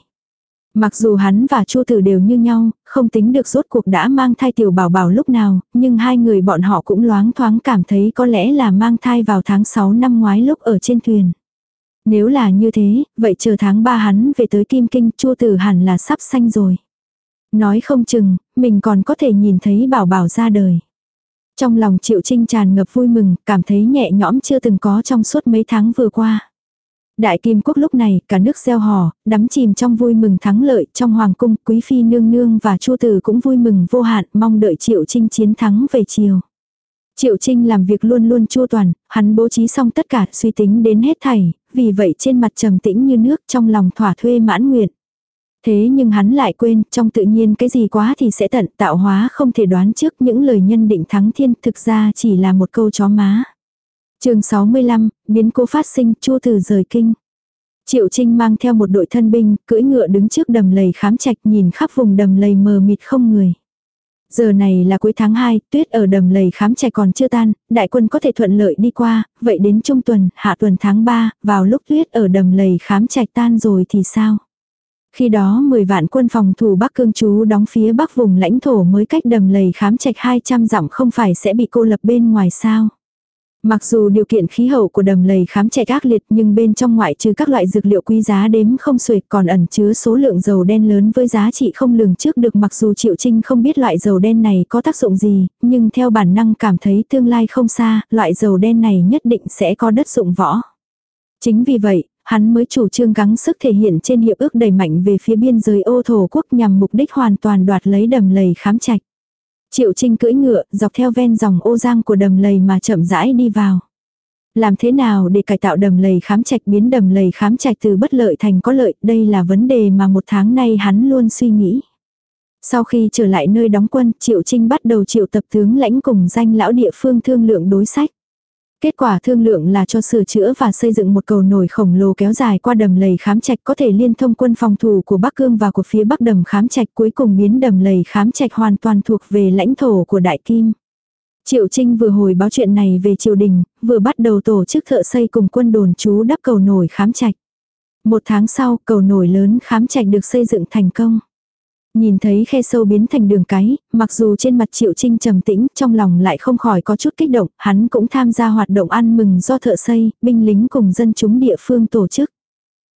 S1: Mặc dù hắn và Chu Tử đều như nhau, không tính được rốt cuộc đã mang thai tiểu bảo bảo lúc nào, nhưng hai người bọn họ cũng loáng thoáng cảm thấy có lẽ là mang thai vào tháng 6 năm ngoái lúc ở trên thuyền. Nếu là như thế, vậy chờ tháng 3 hắn về tới Kim Kinh, Chu Tử hẳn là sắp sanh rồi. Nói không chừng, mình còn có thể nhìn thấy bảo bảo ra đời. Trong lòng Triệu Trinh tràn ngập vui mừng, cảm thấy nhẹ nhõm chưa từng có trong suốt mấy tháng vừa qua. Đại Kim Quốc lúc này, cả nước gieo hò, đắm chìm trong vui mừng thắng lợi, trong hoàng cung, quý phi nương nương và chu tử cũng vui mừng vô hạn, mong đợi Triệu Trinh chiến thắng về chiều. Triệu Trinh làm việc luôn luôn chu toàn, hắn bố trí xong tất cả, suy tính đến hết thảy, vì vậy trên mặt trầm tĩnh như nước trong lòng thỏa thuê mãn nguyện. Thế nhưng hắn lại quên, trong tự nhiên cái gì quá thì sẽ tận tạo hóa không thể đoán trước những lời nhân định thắng thiên thực ra chỉ là một câu chó má chương 65, biến cố phát sinh, chua từ rời kinh. Triệu Trinh mang theo một đội thân binh, cưỡi ngựa đứng trước đầm lầy khám trạch nhìn khắp vùng đầm lầy mờ mịt không người. Giờ này là cuối tháng 2, tuyết ở đầm lầy khám trạch còn chưa tan, đại quân có thể thuận lợi đi qua, vậy đến trung tuần, hạ tuần tháng 3, vào lúc tuyết ở đầm lầy khám trạch tan rồi thì sao? Khi đó 10 vạn quân phòng thủ Bắc Cương chú đóng phía bắc vùng lãnh thổ mới cách đầm lầy khám trạch 200 dặm không phải sẽ bị cô lập bên ngoài sao? Mặc dù điều kiện khí hậu của đầm lầy khám chạy ác liệt nhưng bên trong ngoại trừ các loại dược liệu quý giá đếm không xuể còn ẩn chứa số lượng dầu đen lớn với giá trị không lường trước được mặc dù Triệu Trinh không biết loại dầu đen này có tác dụng gì, nhưng theo bản năng cảm thấy tương lai không xa, loại dầu đen này nhất định sẽ có đất dụng võ. Chính vì vậy, hắn mới chủ trương gắng sức thể hiện trên hiệp ước đẩy mạnh về phía biên giới ô thổ quốc nhằm mục đích hoàn toàn đoạt lấy đầm lầy khám trạch. Triệu Trinh cưỡi ngựa, dọc theo ven dòng ô giang của đầm lầy mà chậm rãi đi vào. Làm thế nào để cải tạo đầm lầy khám trạch biến đầm lầy khám trạch từ bất lợi thành có lợi, đây là vấn đề mà một tháng nay hắn luôn suy nghĩ. Sau khi trở lại nơi đóng quân, Triệu Trinh bắt đầu triệu tập tướng lãnh cùng danh lão địa phương thương lượng đối sách. Kết quả thương lượng là cho sửa chữa và xây dựng một cầu nổi khổng lồ kéo dài qua đầm lầy khám trạch có thể liên thông quân phòng thủ của Bắc Cương và của phía Bắc đầm khám trạch cuối cùng biến đầm lầy khám trạch hoàn toàn thuộc về lãnh thổ của Đại Kim. Triệu Trinh vừa hồi báo chuyện này về triều đình, vừa bắt đầu tổ chức thợ xây cùng quân đồn chú đắp cầu nổi khám trạch. Một tháng sau, cầu nổi lớn khám trạch được xây dựng thành công. Nhìn thấy khe sâu biến thành đường cái, mặc dù trên mặt Triệu Trinh trầm tĩnh, trong lòng lại không khỏi có chút kích động, hắn cũng tham gia hoạt động ăn mừng do thợ xây, binh lính cùng dân chúng địa phương tổ chức.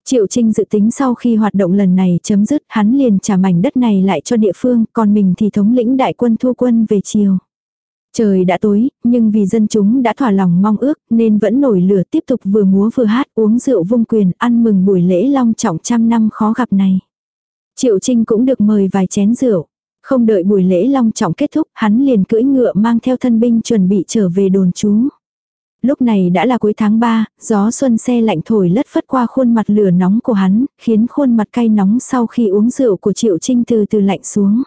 S1: Triệu Trinh dự tính sau khi hoạt động lần này chấm dứt hắn liền trả mảnh đất này lại cho địa phương, còn mình thì thống lĩnh đại quân thu quân về chiều. Trời đã tối, nhưng vì dân chúng đã thỏa lòng mong ước nên vẫn nổi lửa tiếp tục vừa múa vừa hát uống rượu vung quyền ăn mừng buổi lễ long trọng trăm năm khó gặp này. Triệu Trinh cũng được mời vài chén rượu. Không đợi buổi lễ long trọng kết thúc, hắn liền cưỡi ngựa mang theo thân binh chuẩn bị trở về đồn trú. Lúc này đã là cuối tháng 3, gió xuân xe lạnh thổi lất phất qua khuôn mặt lửa nóng của hắn, khiến khuôn mặt cay nóng sau khi uống rượu của Triệu Trinh từ từ lạnh xuống.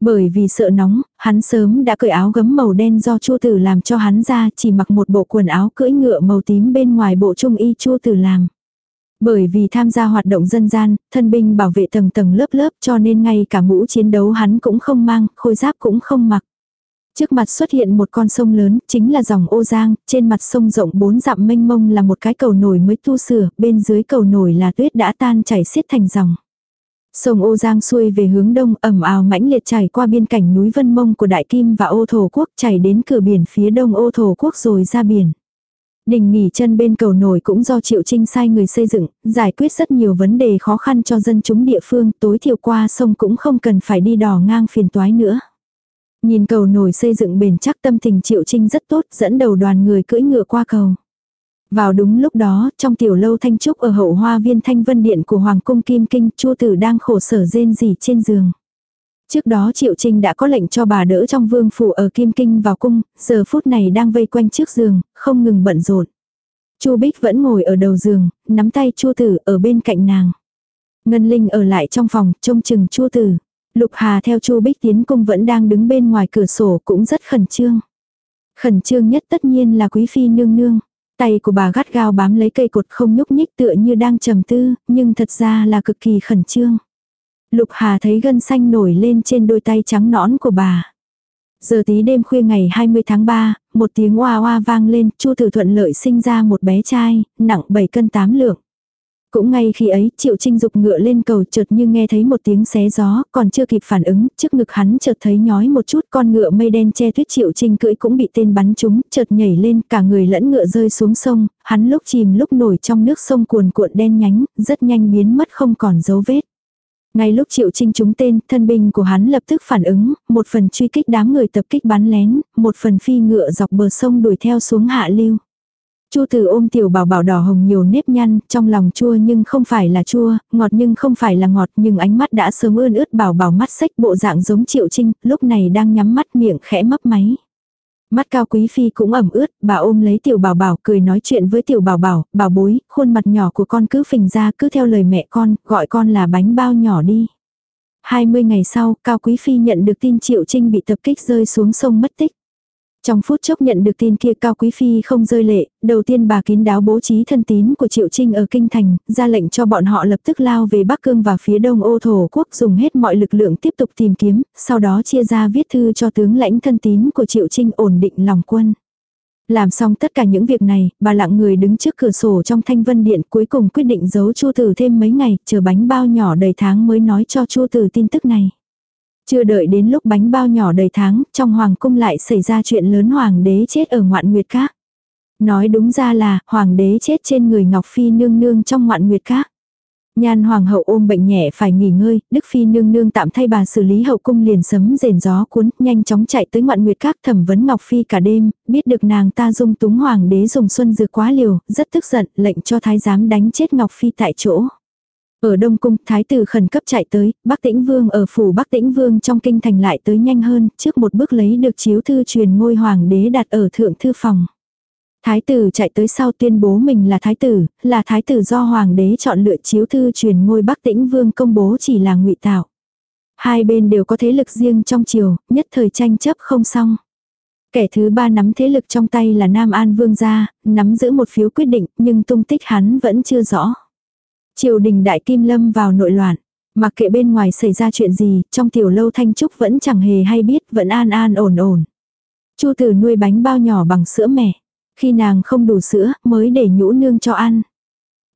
S1: Bởi vì sợ nóng, hắn sớm đã cởi áo gấm màu đen do Chu Tử làm cho hắn ra, chỉ mặc một bộ quần áo cưỡi ngựa màu tím bên ngoài bộ trung y Chu Tử làm. Bởi vì tham gia hoạt động dân gian, thân binh bảo vệ tầng tầng lớp lớp cho nên ngay cả mũ chiến đấu hắn cũng không mang, khôi giáp cũng không mặc. Trước mặt xuất hiện một con sông lớn, chính là dòng ô giang, trên mặt sông rộng bốn dặm mênh mông là một cái cầu nổi mới tu sửa, bên dưới cầu nổi là tuyết đã tan chảy xiết thành dòng. Sông ô giang xuôi về hướng đông ẩm ào mãnh liệt chảy qua biên cảnh núi Vân Mông của Đại Kim và ô thổ quốc chảy đến cửa biển phía đông ô thổ quốc rồi ra biển. Đình nghỉ chân bên cầu nổi cũng do Triệu Trinh sai người xây dựng, giải quyết rất nhiều vấn đề khó khăn cho dân chúng địa phương, tối thiểu qua sông cũng không cần phải đi đò ngang phiền toái nữa. Nhìn cầu nổi xây dựng bền chắc tâm tình Triệu Trinh rất tốt, dẫn đầu đoàn người cưỡi ngựa qua cầu. Vào đúng lúc đó, trong tiểu lâu thanh trúc ở hậu hoa viên thanh vân điện của Hoàng cung Kim Kinh, Chu tử đang khổ sở rên rỉ trên giường. Trước đó Triệu Trinh đã có lệnh cho bà đỡ trong vương phủ ở Kim Kinh vào cung, giờ phút này đang vây quanh trước giường, không ngừng bận rộn. Chu Bích vẫn ngồi ở đầu giường, nắm tay Chu Tử ở bên cạnh nàng. Ngân Linh ở lại trong phòng, trông chừng Chu Tử. Lục Hà theo Chu Bích tiến cung vẫn đang đứng bên ngoài cửa sổ cũng rất khẩn trương. Khẩn trương nhất tất nhiên là quý phi nương nương. Tay của bà gắt gao bám lấy cây cột không nhúc nhích tựa như đang trầm tư, nhưng thật ra là cực kỳ khẩn trương. Lục Hà thấy gân xanh nổi lên trên đôi tay trắng nõn của bà. Giờ tí đêm khuya ngày 20 tháng 3, một tiếng oa oa vang lên, Chu Tử Thuận lợi sinh ra một bé trai, nặng 7 cân 8 lượng. Cũng ngay khi ấy, Triệu Trinh dục ngựa lên cầu chợt như nghe thấy một tiếng xé gió, còn chưa kịp phản ứng, trước ngực hắn chợt thấy nhói một chút, con ngựa mây đen che tuyết Triệu Trinh cưỡi cũng bị tên bắn trúng, chợt nhảy lên, cả người lẫn ngựa rơi xuống sông, hắn lúc chìm lúc nổi trong nước sông cuồn cuộn đen nhánh, rất nhanh biến mất không còn dấu vết. Ngay lúc Triệu Trinh trúng tên, thân binh của hắn lập tức phản ứng, một phần truy kích đám người tập kích bắn lén, một phần phi ngựa dọc bờ sông đuổi theo xuống hạ lưu. Chu Tử ôm tiểu bảo bảo đỏ hồng nhiều nếp nhăn, trong lòng chua nhưng không phải là chua, ngọt nhưng không phải là ngọt, nhưng ánh mắt đã sớm ươn ướt bảo bảo mắt sách bộ dạng giống Triệu Trinh, lúc này đang nhắm mắt miệng khẽ mấp máy. Mắt cao quý phi cũng ẩm ướt, bà ôm lấy tiểu bảo bảo cười nói chuyện với tiểu bảo bảo, bảo bối, khuôn mặt nhỏ của con cứ phình ra cứ theo lời mẹ con, gọi con là bánh bao nhỏ đi. 20 ngày sau, Cao Quý Phi nhận được tin Triệu Trinh bị tập kích rơi xuống sông mất tích. Trong phút chốc nhận được tin kia Cao Quý Phi không rơi lệ, đầu tiên bà kín đáo bố trí thân tín của Triệu Trinh ở Kinh Thành, ra lệnh cho bọn họ lập tức lao về Bắc Cương và phía đông ô thổ quốc dùng hết mọi lực lượng tiếp tục tìm kiếm, sau đó chia ra viết thư cho tướng lãnh thân tín của Triệu Trinh ổn định lòng quân. Làm xong tất cả những việc này, bà lặng người đứng trước cửa sổ trong thanh vân điện cuối cùng quyết định giấu Chu Tử thêm mấy ngày, chờ bánh bao nhỏ đầy tháng mới nói cho Chu Tử tin tức này. Chưa đợi đến lúc bánh bao nhỏ đầy tháng, trong hoàng cung lại xảy ra chuyện lớn hoàng đế chết ở ngoạn nguyệt các. Nói đúng ra là, hoàng đế chết trên người Ngọc Phi nương nương trong ngoạn nguyệt các. Nhan hoàng hậu ôm bệnh nhẹ phải nghỉ ngơi, Đức Phi nương nương tạm thay bà xử lý hậu cung liền sấm rền gió cuốn, nhanh chóng chạy tới ngoạn nguyệt các thẩm vấn Ngọc Phi cả đêm, biết được nàng ta dung túng hoàng đế dùng xuân dược quá liều, rất tức giận, lệnh cho thái giám đánh chết Ngọc Phi tại chỗ. Ở Đông Cung, Thái tử khẩn cấp chạy tới, Bắc Tĩnh Vương ở phủ Bắc Tĩnh Vương trong kinh thành lại tới nhanh hơn, trước một bước lấy được chiếu thư truyền ngôi hoàng đế đặt ở thượng thư phòng. Thái tử chạy tới sau tuyên bố mình là thái tử, là thái tử do hoàng đế chọn lựa chiếu thư truyền ngôi Bắc Tĩnh Vương công bố chỉ là ngụy tạo. Hai bên đều có thế lực riêng trong triều, nhất thời tranh chấp không xong. Kẻ thứ ba nắm thế lực trong tay là Nam An Vương gia, nắm giữ một phiếu quyết định, nhưng tung tích hắn vẫn chưa rõ. Triều đình đại kim lâm vào nội loạn. Mặc kệ bên ngoài xảy ra chuyện gì, trong tiểu lâu thanh trúc vẫn chẳng hề hay biết, vẫn an an ổn ổn. Chu tử nuôi bánh bao nhỏ bằng sữa mẹ. Khi nàng không đủ sữa, mới để nhũ nương cho ăn.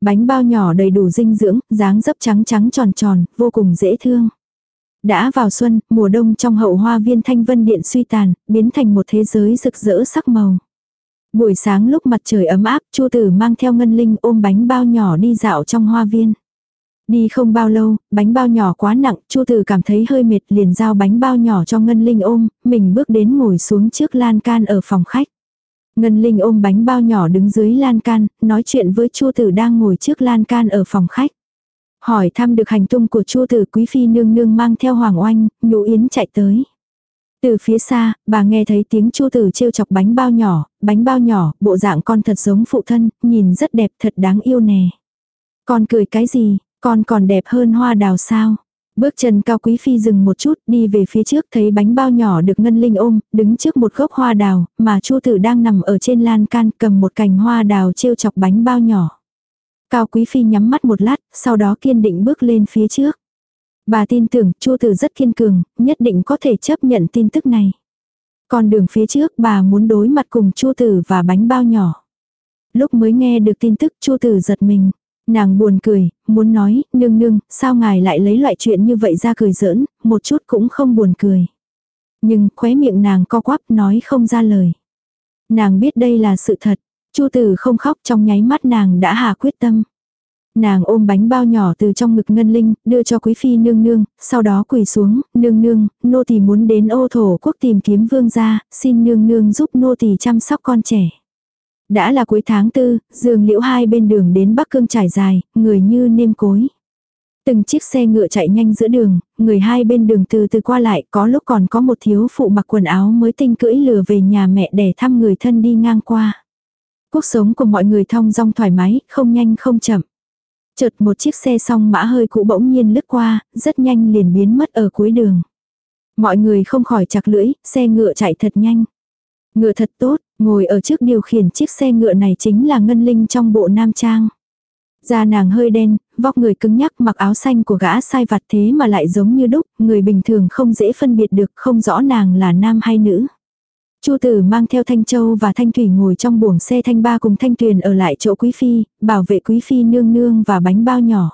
S1: Bánh bao nhỏ đầy đủ dinh dưỡng, dáng dấp trắng trắng tròn tròn, vô cùng dễ thương. Đã vào xuân, mùa đông trong hậu hoa viên thanh vân điện suy tàn, biến thành một thế giới rực rỡ sắc màu. Buổi sáng lúc mặt trời ấm áp, Chu Tử mang theo Ngân Linh ôm bánh bao nhỏ đi dạo trong hoa viên. Đi không bao lâu, bánh bao nhỏ quá nặng, Chu Tử cảm thấy hơi mệt liền giao bánh bao nhỏ cho Ngân Linh ôm, mình bước đến ngồi xuống trước lan can ở phòng khách. Ngân Linh ôm bánh bao nhỏ đứng dưới lan can, nói chuyện với Chu Tử đang ngồi trước lan can ở phòng khách. Hỏi thăm được hành tung của Chu Tử Quý phi nương nương mang theo Hoàng Oanh, Nhũ Yến chạy tới. Từ phía xa, bà nghe thấy tiếng Chu Tử trêu chọc bánh bao nhỏ, bánh bao nhỏ, bộ dạng con thật giống phụ thân, nhìn rất đẹp thật đáng yêu nè. Con cười cái gì, con còn đẹp hơn hoa đào sao? Bước chân cao quý phi dừng một chút, đi về phía trước thấy bánh bao nhỏ được ngân linh ôm, đứng trước một gốc hoa đào, mà chu tử đang nằm ở trên lan can cầm một cành hoa đào trêu chọc bánh bao nhỏ. Cao quý phi nhắm mắt một lát, sau đó kiên định bước lên phía trước. Bà tin tưởng chu tử rất kiên cường, nhất định có thể chấp nhận tin tức này. Còn đường phía trước bà muốn đối mặt cùng chu tử và bánh bao nhỏ. Lúc mới nghe được tin tức chu tử giật mình. Nàng buồn cười, muốn nói, nương nương, sao ngài lại lấy loại chuyện như vậy ra cười giỡn, một chút cũng không buồn cười. Nhưng khóe miệng nàng co quắp nói không ra lời. Nàng biết đây là sự thật, Chu tử không khóc trong nháy mắt nàng đã hạ quyết tâm. Nàng ôm bánh bao nhỏ từ trong ngực ngân linh, đưa cho quý phi nương nương, sau đó quỳ xuống, nương nương, nô tỳ muốn đến ô thổ quốc tìm kiếm vương gia, xin nương nương giúp nô tỳ chăm sóc con trẻ. Đã là cuối tháng tư, giường liễu hai bên đường đến Bắc Cương trải dài, người như nêm cối. Từng chiếc xe ngựa chạy nhanh giữa đường, người hai bên đường từ từ qua lại, có lúc còn có một thiếu phụ mặc quần áo mới tinh cưỡi lừa về nhà mẹ để thăm người thân đi ngang qua. Cuộc sống của mọi người thong dong thoải mái, không nhanh không chậm. Chợt một chiếc xe song mã hơi cũ bỗng nhiên lướt qua, rất nhanh liền biến mất ở cuối đường. Mọi người không khỏi chặt lưỡi, xe ngựa chạy thật nhanh. Ngựa thật tốt, ngồi ở trước điều khiển chiếc xe ngựa này chính là Ngân Linh trong bộ nam trang. Da nàng hơi đen, vóc người cứng nhắc mặc áo xanh của gã sai vặt thế mà lại giống như đúc, người bình thường không dễ phân biệt được không rõ nàng là nam hay nữ. Chu tử mang theo Thanh Châu và Thanh Thủy ngồi trong buồng xe Thanh Ba cùng Thanh Tuyền ở lại chỗ Quý Phi, bảo vệ Quý Phi nương nương và bánh bao nhỏ.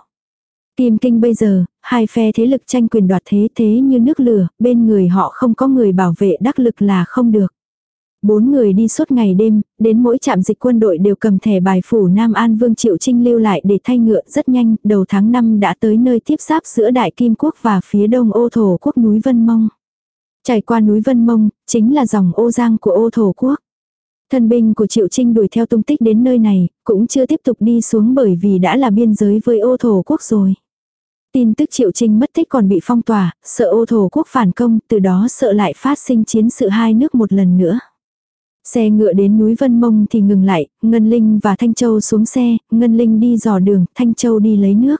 S1: Kim Kinh bây giờ, hai phe thế lực tranh quyền đoạt thế thế như nước lửa, bên người họ không có người bảo vệ đắc lực là không được. Bốn người đi suốt ngày đêm, đến mỗi trạm dịch quân đội đều cầm thẻ bài phủ Nam An Vương Triệu Trinh lưu lại để thay ngựa rất nhanh, đầu tháng 5 đã tới nơi tiếp giáp giữa Đại Kim Quốc và phía đông ô thổ quốc núi Vân Mông. Trải qua núi Vân Mông, chính là dòng ô giang của ô thổ quốc. Thân binh của Triệu Trinh đuổi theo tung tích đến nơi này, cũng chưa tiếp tục đi xuống bởi vì đã là biên giới với ô thổ quốc rồi. Tin tức Triệu Trinh mất tích còn bị phong tỏa, sợ ô thổ quốc phản công, từ đó sợ lại phát sinh chiến sự hai nước một lần nữa. Xe ngựa đến núi Vân Mông thì ngừng lại, Ngân Linh và Thanh Châu xuống xe, Ngân Linh đi dò đường, Thanh Châu đi lấy nước.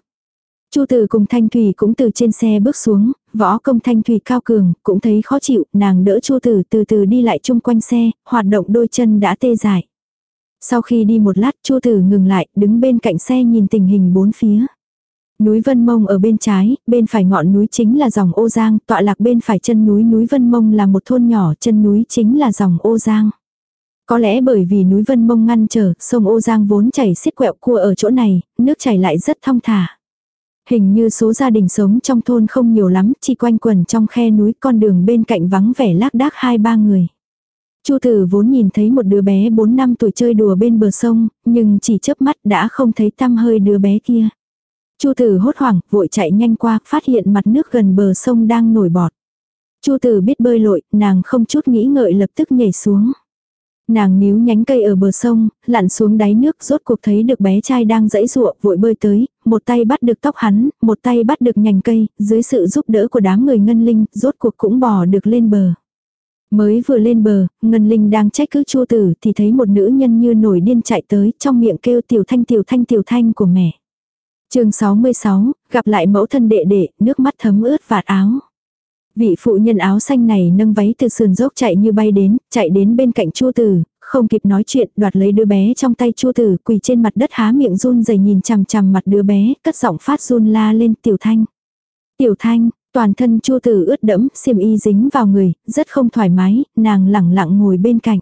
S1: Chu Tử cùng Thanh Thủy cũng từ trên xe bước xuống, võ công Thanh Thủy cao cường, cũng thấy khó chịu, nàng đỡ Chu Tử từ từ đi lại chung quanh xe, hoạt động đôi chân đã tê dại. Sau khi đi một lát Chu Tử ngừng lại, đứng bên cạnh xe nhìn tình hình bốn phía. Núi Vân Mông ở bên trái, bên phải ngọn núi chính là dòng ô giang, tọa lạc bên phải chân núi núi Vân Mông là một thôn nhỏ, chân núi chính là dòng ô giang. Có lẽ bởi vì núi Vân Mông ngăn trở, sông Ô Giang vốn chảy xiết quẹo cua ở chỗ này, nước chảy lại rất thong thả. Hình như số gia đình sống trong thôn không nhiều lắm, chỉ quanh quẩn trong khe núi con đường bên cạnh vắng vẻ lác đác hai ba người. Chu tử vốn nhìn thấy một đứa bé 4 năm tuổi chơi đùa bên bờ sông, nhưng chỉ chớp mắt đã không thấy tăm hơi đứa bé kia. Chu tử hốt hoảng, vội chạy nhanh qua, phát hiện mặt nước gần bờ sông đang nổi bọt. Chu tử biết bơi lội, nàng không chút nghĩ ngợi lập tức nhảy xuống. Nàng níu nhánh cây ở bờ sông, lặn xuống đáy nước rốt cuộc thấy được bé trai đang dãy ruộng vội bơi tới, một tay bắt được tóc hắn, một tay bắt được nhành cây, dưới sự giúp đỡ của đám người ngân linh, rốt cuộc cũng bò được lên bờ. Mới vừa lên bờ, Ngân Linh đang trách cứ chua tử thì thấy một nữ nhân như nổi điên chạy tới trong miệng kêu tiểu thanh tiểu thanh tiểu thanh của mẹ. chương 66, gặp lại mẫu thân đệ đệ, nước mắt thấm ướt vạt áo. Vị phụ nhân áo xanh này nâng váy từ sườn dốc chạy như bay đến, chạy đến bên cạnh chua tử, không kịp nói chuyện, đoạt lấy đứa bé trong tay chua tử, quỳ trên mặt đất há miệng run rẩy nhìn chằm chằm mặt đứa bé, cất giọng phát run la lên tiểu thanh. Tiểu thanh, toàn thân chua tử ướt đẫm, xiêm y dính vào người, rất không thoải mái, nàng lẳng lặng ngồi bên cạnh.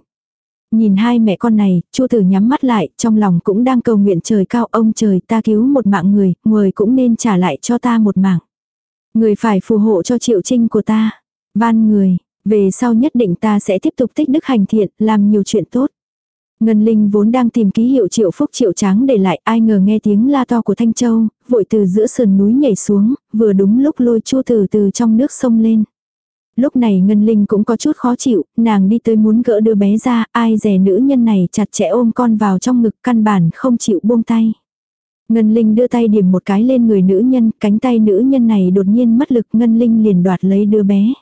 S1: Nhìn hai mẹ con này, chua tử nhắm mắt lại, trong lòng cũng đang cầu nguyện trời cao ông trời ta cứu một mạng người, người cũng nên trả lại cho ta một mạng. Người phải phù hộ cho triệu trinh của ta. Van người, về sau nhất định ta sẽ tiếp tục tích đức hành thiện, làm nhiều chuyện tốt. Ngân Linh vốn đang tìm ký hiệu triệu phúc triệu tráng để lại ai ngờ nghe tiếng la to của Thanh Châu, vội từ giữa sườn núi nhảy xuống, vừa đúng lúc lôi chua từ từ trong nước sông lên. Lúc này Ngân Linh cũng có chút khó chịu, nàng đi tới muốn gỡ đứa bé ra, ai rẻ nữ nhân này chặt chẽ ôm con vào trong ngực căn bản không chịu buông tay. Ngân Linh đưa tay điểm một cái lên người nữ nhân, cánh tay nữ nhân này đột nhiên mất lực Ngân Linh liền đoạt lấy đứa bé.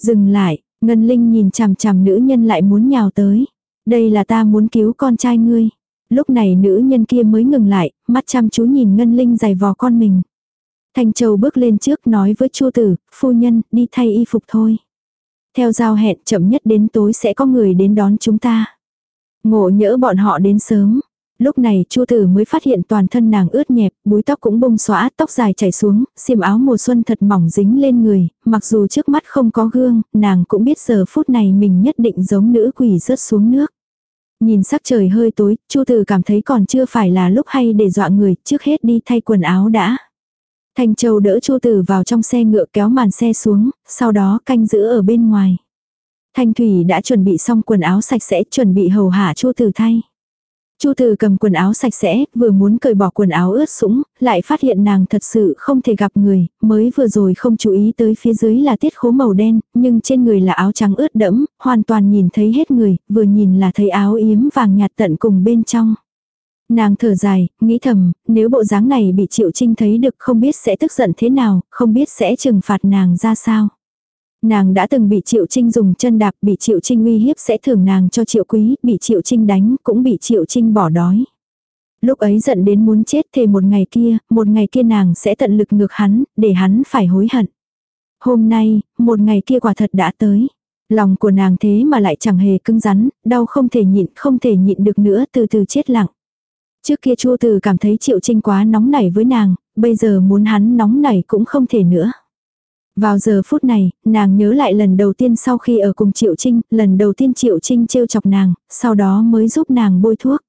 S1: Dừng lại, Ngân Linh nhìn chằm chằm nữ nhân lại muốn nhào tới. Đây là ta muốn cứu con trai ngươi. Lúc này nữ nhân kia mới ngừng lại, mắt chăm chú nhìn Ngân Linh giày vò con mình. Thanh Châu bước lên trước nói với Chu tử, phu nhân, đi thay y phục thôi. Theo giao hẹn chậm nhất đến tối sẽ có người đến đón chúng ta. Ngộ nhỡ bọn họ đến sớm. Lúc này Chu tử mới phát hiện toàn thân nàng ướt nhẹp, búi tóc cũng bông xóa tóc dài chảy xuống, xiêm áo mùa xuân thật mỏng dính lên người, mặc dù trước mắt không có gương, nàng cũng biết giờ phút này mình nhất định giống nữ quỷ rớt xuống nước. Nhìn sắc trời hơi tối, Chu tử cảm thấy còn chưa phải là lúc hay để dọa người, trước hết đi thay quần áo đã. Thanh Châu đỡ Chu Tử vào trong xe ngựa kéo màn xe xuống, sau đó canh giữ ở bên ngoài. Thanh Thủy đã chuẩn bị xong quần áo sạch sẽ, chuẩn bị hầu hạ Chu Tử thay. Chu Từ cầm quần áo sạch sẽ, vừa muốn cởi bỏ quần áo ướt sũng, lại phát hiện nàng thật sự không thể gặp người, mới vừa rồi không chú ý tới phía dưới là tiết khố màu đen, nhưng trên người là áo trắng ướt đẫm, hoàn toàn nhìn thấy hết người, vừa nhìn là thấy áo yếm vàng nhạt tận cùng bên trong. Nàng thở dài, nghĩ thầm, nếu bộ dáng này bị Triệu Trinh thấy được không biết sẽ tức giận thế nào, không biết sẽ trừng phạt nàng ra sao. Nàng đã từng bị Triệu Trinh dùng chân đạp, bị Triệu Trinh uy hiếp sẽ thưởng nàng cho Triệu Quý, bị Triệu Trinh đánh, cũng bị Triệu Trinh bỏ đói. Lúc ấy giận đến muốn chết thề một ngày kia, một ngày kia nàng sẽ tận lực ngược hắn, để hắn phải hối hận. Hôm nay, một ngày kia quả thật đã tới. Lòng của nàng thế mà lại chẳng hề cứng rắn, đau không thể nhịn, không thể nhịn được nữa từ từ chết lặng. Trước kia Chu Từ cảm thấy Triệu Trinh quá nóng nảy với nàng, bây giờ muốn hắn nóng nảy cũng không thể nữa. Vào giờ phút này, nàng nhớ lại lần đầu tiên sau khi ở cùng Triệu Trinh, lần đầu tiên Triệu Trinh trêu chọc nàng, sau đó mới giúp nàng bôi thuốc.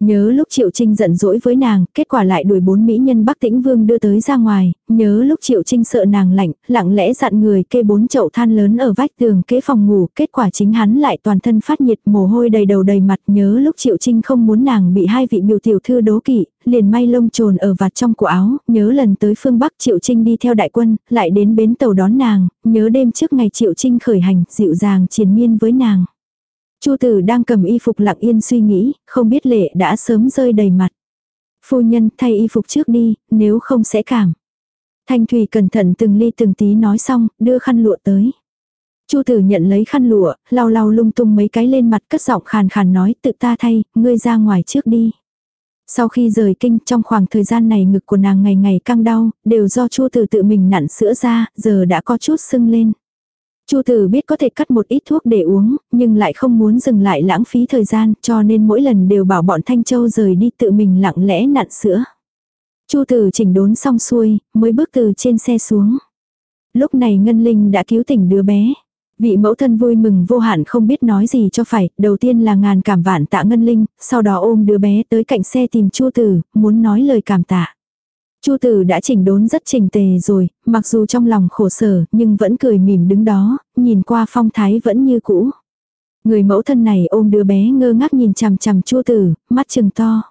S1: Nhớ lúc Triệu Trinh giận dỗi với nàng, kết quả lại đuổi bốn mỹ nhân Bắc Tĩnh Vương đưa tới ra ngoài, nhớ lúc Triệu Trinh sợ nàng lạnh, lặng lẽ dặn người kê bốn chậu than lớn ở vách tường kế phòng ngủ, kết quả chính hắn lại toàn thân phát nhiệt mồ hôi đầy đầu đầy mặt, nhớ lúc Triệu Trinh không muốn nàng bị hai vị biểu tiểu thư đố kỵ, liền may lông trồn ở vạt trong của áo, nhớ lần tới phương Bắc Triệu Trinh đi theo đại quân, lại đến bến tàu đón nàng, nhớ đêm trước ngày Triệu Trinh khởi hành, dịu dàng triền miên với nàng. Chu tử đang cầm y phục lặng yên suy nghĩ, không biết lệ đã sớm rơi đầy mặt. Phu nhân thay y phục trước đi, nếu không sẽ cảm. Thanh Thủy cẩn thận từng ly từng tí nói xong, đưa khăn lụa tới. Chu tử nhận lấy khăn lụa, lau lau lung tung mấy cái lên mặt cất giọng khàn khàn nói tự ta thay, ngươi ra ngoài trước đi. Sau khi rời kinh trong khoảng thời gian này ngực của nàng ngày ngày căng đau, đều do chu tử tự mình nặn sữa ra, giờ đã có chút sưng lên. Chu Tử biết có thể cắt một ít thuốc để uống, nhưng lại không muốn dừng lại lãng phí thời gian, cho nên mỗi lần đều bảo bọn Thanh Châu rời đi tự mình lặng lẽ nặn sữa. Chu Tử chỉnh đốn xong xuôi, mới bước từ trên xe xuống. Lúc này Ngân Linh đã cứu tỉnh đứa bé. Vị mẫu thân vui mừng vô hạn không biết nói gì cho phải, đầu tiên là ngàn cảm vạn tạ Ngân Linh, sau đó ôm đứa bé tới cạnh xe tìm Chu Tử, muốn nói lời cảm tạ. Chu tử đã chỉnh đốn rất trình tề rồi, mặc dù trong lòng khổ sở, nhưng vẫn cười mỉm đứng đó, nhìn qua phong thái vẫn như cũ. Người mẫu thân này ôm đứa bé ngơ ngác nhìn chằm chằm chu tử, mắt trừng to.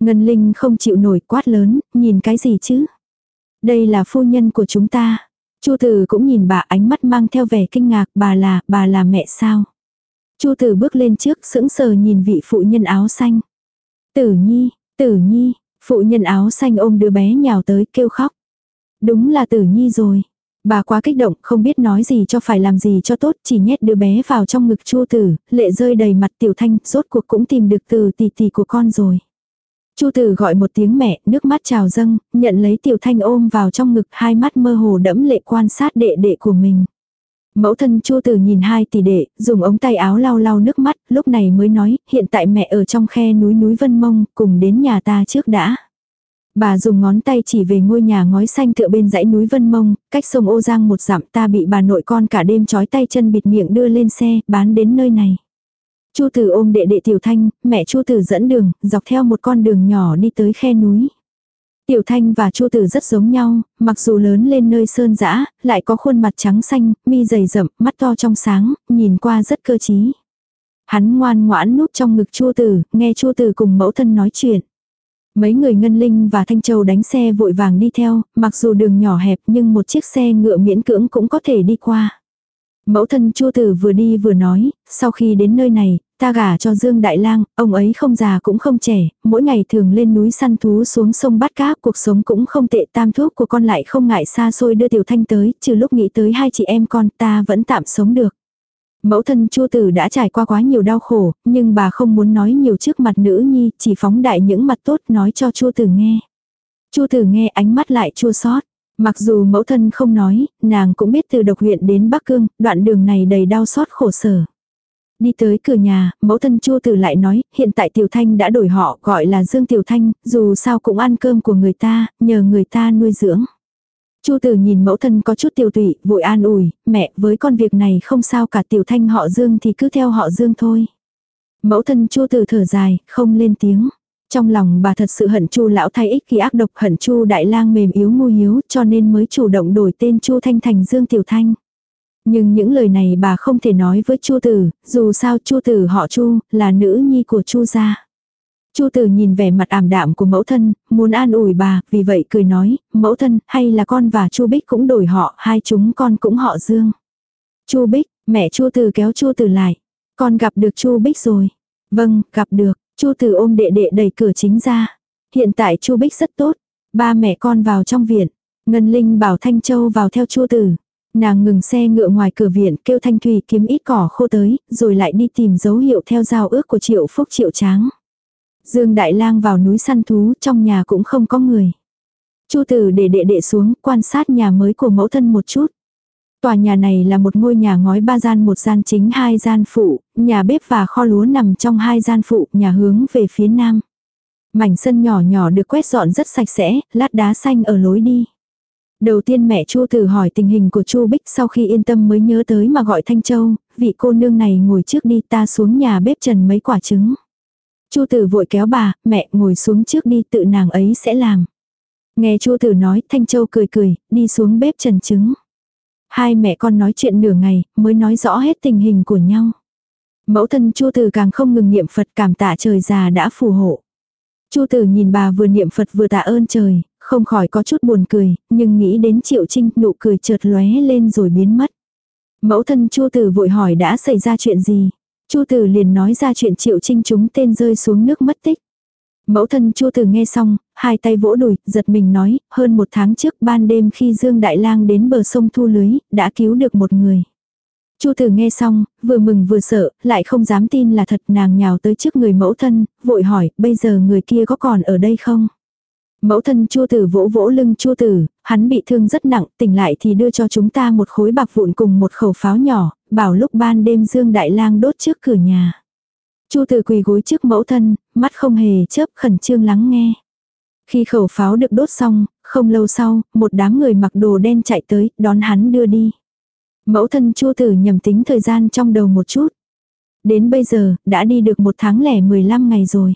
S1: Ngân Linh không chịu nổi quát lớn, nhìn cái gì chứ? Đây là phu nhân của chúng ta. Chu tử cũng nhìn bà ánh mắt mang theo vẻ kinh ngạc, bà là, bà là mẹ sao? Chu tử bước lên trước sững sờ nhìn vị phụ nhân áo xanh. Tử nhi, tử nhi, Phụ nhân áo xanh ôm đứa bé nhào tới kêu khóc. Đúng là tử nhi rồi. Bà quá kích động, không biết nói gì cho phải làm gì cho tốt, chỉ nhét đứa bé vào trong ngực chua tử, lệ rơi đầy mặt tiểu thanh, rốt cuộc cũng tìm được từ tỷ tỷ của con rồi. Chu tử gọi một tiếng mẹ, nước mắt trào dâng, nhận lấy tiểu thanh ôm vào trong ngực hai mắt mơ hồ đẫm lệ quan sát đệ đệ của mình. Mẫu thân chua tử nhìn hai tỷ đệ, dùng ống tay áo lau lau nước mắt, lúc này mới nói, hiện tại mẹ ở trong khe núi núi Vân Mông, cùng đến nhà ta trước đã. Bà dùng ngón tay chỉ về ngôi nhà ngói xanh tựa bên dãy núi Vân Mông, cách sông Ô Giang một dặm ta bị bà nội con cả đêm trói tay chân bịt miệng đưa lên xe, bán đến nơi này. Chu tử ôm đệ đệ tiểu thanh, mẹ chu tử dẫn đường, dọc theo một con đường nhỏ đi tới khe núi. Tiểu Thanh và Chu Tử rất giống nhau, mặc dù lớn lên nơi sơn dã, lại có khuôn mặt trắng xanh, mi dày rậm, mắt to trong sáng, nhìn qua rất cơ trí. Hắn ngoan ngoãn núp trong ngực Chu tử, nghe Chu tử cùng mẫu thân nói chuyện. Mấy người Ngân Linh và Thanh Châu đánh xe vội vàng đi theo, mặc dù đường nhỏ hẹp nhưng một chiếc xe ngựa miễn cưỡng cũng có thể đi qua. Mẫu thân Chu Tử vừa đi vừa nói, sau khi đến nơi này, ta gả cho Dương Đại Lang, ông ấy không già cũng không trẻ, mỗi ngày thường lên núi săn thú xuống sông bắt cá, cuộc sống cũng không tệ, tam thuốc của con lại không ngại xa xôi đưa Tiểu Thanh tới, trừ lúc nghĩ tới hai chị em con ta vẫn tạm sống được. Mẫu thân Chu Tử đã trải qua quá nhiều đau khổ, nhưng bà không muốn nói nhiều trước mặt nữ nhi, chỉ phóng đại những mặt tốt nói cho Chu Tử nghe. Chu Tử nghe ánh mắt lại chua xót. Mặc dù mẫu thân không nói, nàng cũng biết từ độc huyện đến Bắc Cương, đoạn đường này đầy đau xót khổ sở. Đi tới cửa nhà, mẫu thân Chu Tử lại nói, hiện tại Tiểu Thanh đã đổi họ, gọi là Dương Tiểu Thanh, dù sao cũng ăn cơm của người ta, nhờ người ta nuôi dưỡng. Chu Tử nhìn mẫu thân có chút tiêu tụy, vội an ủi, mẹ, với con việc này không sao cả Tiểu Thanh họ Dương thì cứ theo họ Dương thôi. Mẫu thân Chu Tử thở dài, không lên tiếng. Trong lòng bà thật sự hận Chu lão thay ích kỳ ác độc hận Chu đại lang mềm yếu ngu hiếu cho nên mới chủ động đổi tên Chu Thanh thành Dương Tiểu Thanh. Nhưng những lời này bà không thể nói với Chu Tử, dù sao Chu Tử họ Chu, là nữ nhi của Chu gia. Chu Tử nhìn vẻ mặt ảm đạm của mẫu thân, muốn an ủi bà, vì vậy cười nói, mẫu thân, hay là con và Chu Bích cũng đổi họ, hai chúng con cũng họ Dương. Chu Bích, mẹ Chu Tử kéo Chu Tử lại. Con gặp được Chu Bích rồi. Vâng, gặp được. Chu Tử ôm đệ đệ đẩy cửa chính ra. Hiện tại Chu Bích rất tốt. Ba mẹ con vào trong viện. Ngân Linh bảo Thanh Châu vào theo Chu Tử. Nàng ngừng xe ngựa ngoài cửa viện kêu Thanh Thủy kiếm ít cỏ khô tới, rồi lại đi tìm dấu hiệu theo giao ước của Triệu Phúc Triệu Tráng. Dương Đại Lang vào núi săn thú, trong nhà cũng không có người. Chu Tử để đệ đệ xuống, quan sát nhà mới của mẫu thân một chút. Tòa nhà này là một ngôi nhà ngói ba gian một gian chính hai gian phụ, nhà bếp và kho lúa nằm trong hai gian phụ, nhà hướng về phía nam. Mảnh sân nhỏ nhỏ được quét dọn rất sạch sẽ, lát đá xanh ở lối đi. Đầu tiên mẹ Chu Tử hỏi tình hình của Chu Bích sau khi yên tâm mới nhớ tới mà gọi Thanh Châu, vị cô nương này ngồi trước đi ta xuống nhà bếp trần mấy quả trứng. Chu Tử vội kéo bà, mẹ ngồi xuống trước đi tự nàng ấy sẽ làm. Nghe Chu Tử nói, Thanh Châu cười cười, đi xuống bếp trần trứng. Hai mẹ con nói chuyện nửa ngày, mới nói rõ hết tình hình của nhau. Mẫu thân Chu Tử càng không ngừng niệm Phật cảm tạ trời già đã phù hộ. Chu Tử nhìn bà vừa niệm Phật vừa tạ ơn trời, không khỏi có chút buồn cười, nhưng nghĩ đến Triệu Trinh, nụ cười chợt lóe lên rồi biến mất. Mẫu thân Chu Tử vội hỏi đã xảy ra chuyện gì? Chu Tử liền nói ra chuyện Triệu Trinh chúng tên rơi xuống nước mất tích. Mẫu thân Chu Tử nghe xong, hai tay vỗ đùi, giật mình nói, hơn một tháng trước ban đêm khi Dương Đại Lang đến bờ sông thu lưới, đã cứu được một người. Chu Tử nghe xong, vừa mừng vừa sợ, lại không dám tin là thật nàng nhào tới trước người mẫu thân, vội hỏi, bây giờ người kia có còn ở đây không? Mẫu thân chua tử vỗ vỗ lưng chua tử, hắn bị thương rất nặng, tỉnh lại thì đưa cho chúng ta một khối bạc vụn cùng một khẩu pháo nhỏ, bảo lúc ban đêm Dương Đại Lang đốt trước cửa nhà. Chu tử quỳ gối trước mẫu thân, mắt không hề chớp khẩn trương lắng nghe. Khi khẩu pháo được đốt xong, không lâu sau, một đám người mặc đồ đen chạy tới, đón hắn đưa đi. Mẫu thân chua tử nhầm tính thời gian trong đầu một chút. Đến bây giờ, đã đi được một tháng lẻ 15 ngày rồi.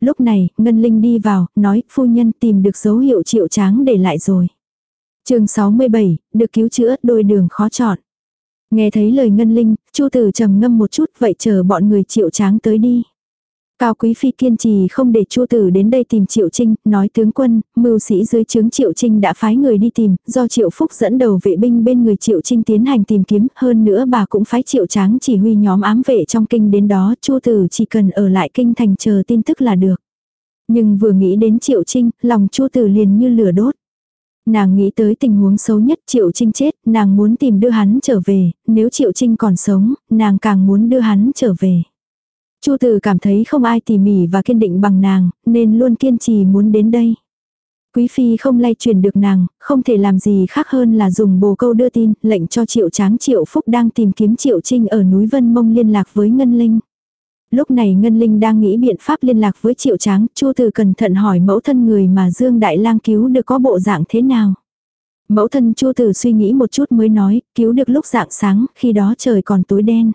S1: Lúc này, Ngân Linh đi vào, nói, phu nhân tìm được dấu hiệu triệu tráng để lại rồi. chương 67, được cứu chữa, đôi đường khó chọn. Nghe thấy lời Ngân Linh, Chu Tử trầm ngâm một chút, vậy chờ bọn người triệu tráng tới đi. Cao Quý Phi kiên trì không để Chu Tử đến đây tìm Triệu Trinh, nói tướng quân, mưu sĩ dưới trướng Triệu Trinh đã phái người đi tìm, do Triệu Phúc dẫn đầu vệ binh bên người Triệu Trinh tiến hành tìm kiếm, hơn nữa bà cũng phái Triệu Tráng chỉ huy nhóm ám vệ trong kinh đến đó, Chu Tử chỉ cần ở lại kinh thành chờ tin tức là được. Nhưng vừa nghĩ đến Triệu Trinh, lòng Chu Tử liền như lửa đốt. Nàng nghĩ tới tình huống xấu nhất Triệu Trinh chết, nàng muốn tìm đưa hắn trở về, nếu Triệu Trinh còn sống, nàng càng muốn đưa hắn trở về. Chu Từ cảm thấy không ai tỉ mỉ và kiên định bằng nàng, nên luôn kiên trì muốn đến đây. Quý phi không lay truyền được nàng, không thể làm gì khác hơn là dùng bồ câu đưa tin, lệnh cho Triệu Tráng Triệu Phúc đang tìm kiếm Triệu Trinh ở núi Vân Mông liên lạc với Ngân Linh. Lúc này Ngân Linh đang nghĩ biện pháp liên lạc với Triệu Tráng, Chu Từ cẩn thận hỏi mẫu thân người mà Dương Đại Lang cứu được có bộ dạng thế nào. Mẫu thân Chu Từ suy nghĩ một chút mới nói, cứu được lúc dạng sáng, khi đó trời còn tối đen.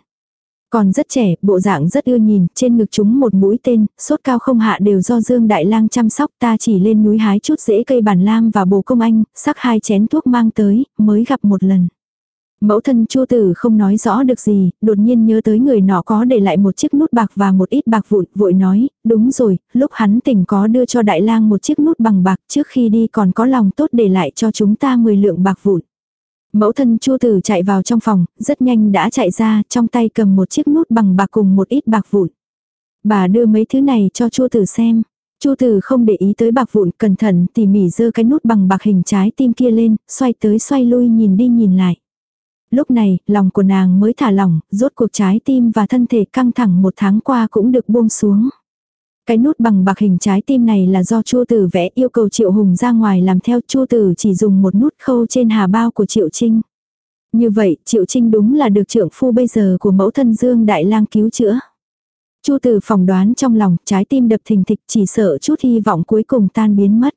S1: Còn rất trẻ, bộ dạng rất ưa nhìn, trên ngực chúng một mũi tên, sốt cao không hạ đều do Dương Đại Lang chăm sóc ta chỉ lên núi hái chút rễ cây bản lam và bồ công anh, sắc hai chén thuốc mang tới, mới gặp một lần. Mẫu thân Chu Tử không nói rõ được gì, đột nhiên nhớ tới người nọ có để lại một chiếc nút bạc và một ít bạc vụn, vội nói, đúng rồi, lúc hắn tỉnh có đưa cho đại lang một chiếc nút bằng bạc trước khi đi còn có lòng tốt để lại cho chúng ta 10 lượng bạc vụn. Mẫu thân Chu Tử chạy vào trong phòng, rất nhanh đã chạy ra, trong tay cầm một chiếc nút bằng bạc cùng một ít bạc vụn. Bà đưa mấy thứ này cho Chu Tử xem. Chu Tử không để ý tới bạc vụn, cẩn thận tỉ mỉ dơ cái nút bằng bạc hình trái tim kia lên, xoay tới xoay lui nhìn đi nhìn lại. Lúc này, lòng của nàng mới thả lỏng, rốt cuộc trái tim và thân thể căng thẳng một tháng qua cũng được buông xuống. Cái nút bằng bạc hình trái tim này là do Chu Tử vẽ yêu cầu Triệu Hùng ra ngoài làm theo Chu Tử chỉ dùng một nút khâu trên hà bao của Triệu Trinh. Như vậy, Triệu Trinh đúng là được trưởng phu bây giờ của mẫu thân Dương Đại Lang cứu chữa. Chu Tử phỏng đoán trong lòng, trái tim đập thình thịch chỉ sợ chút hy vọng cuối cùng tan biến mất.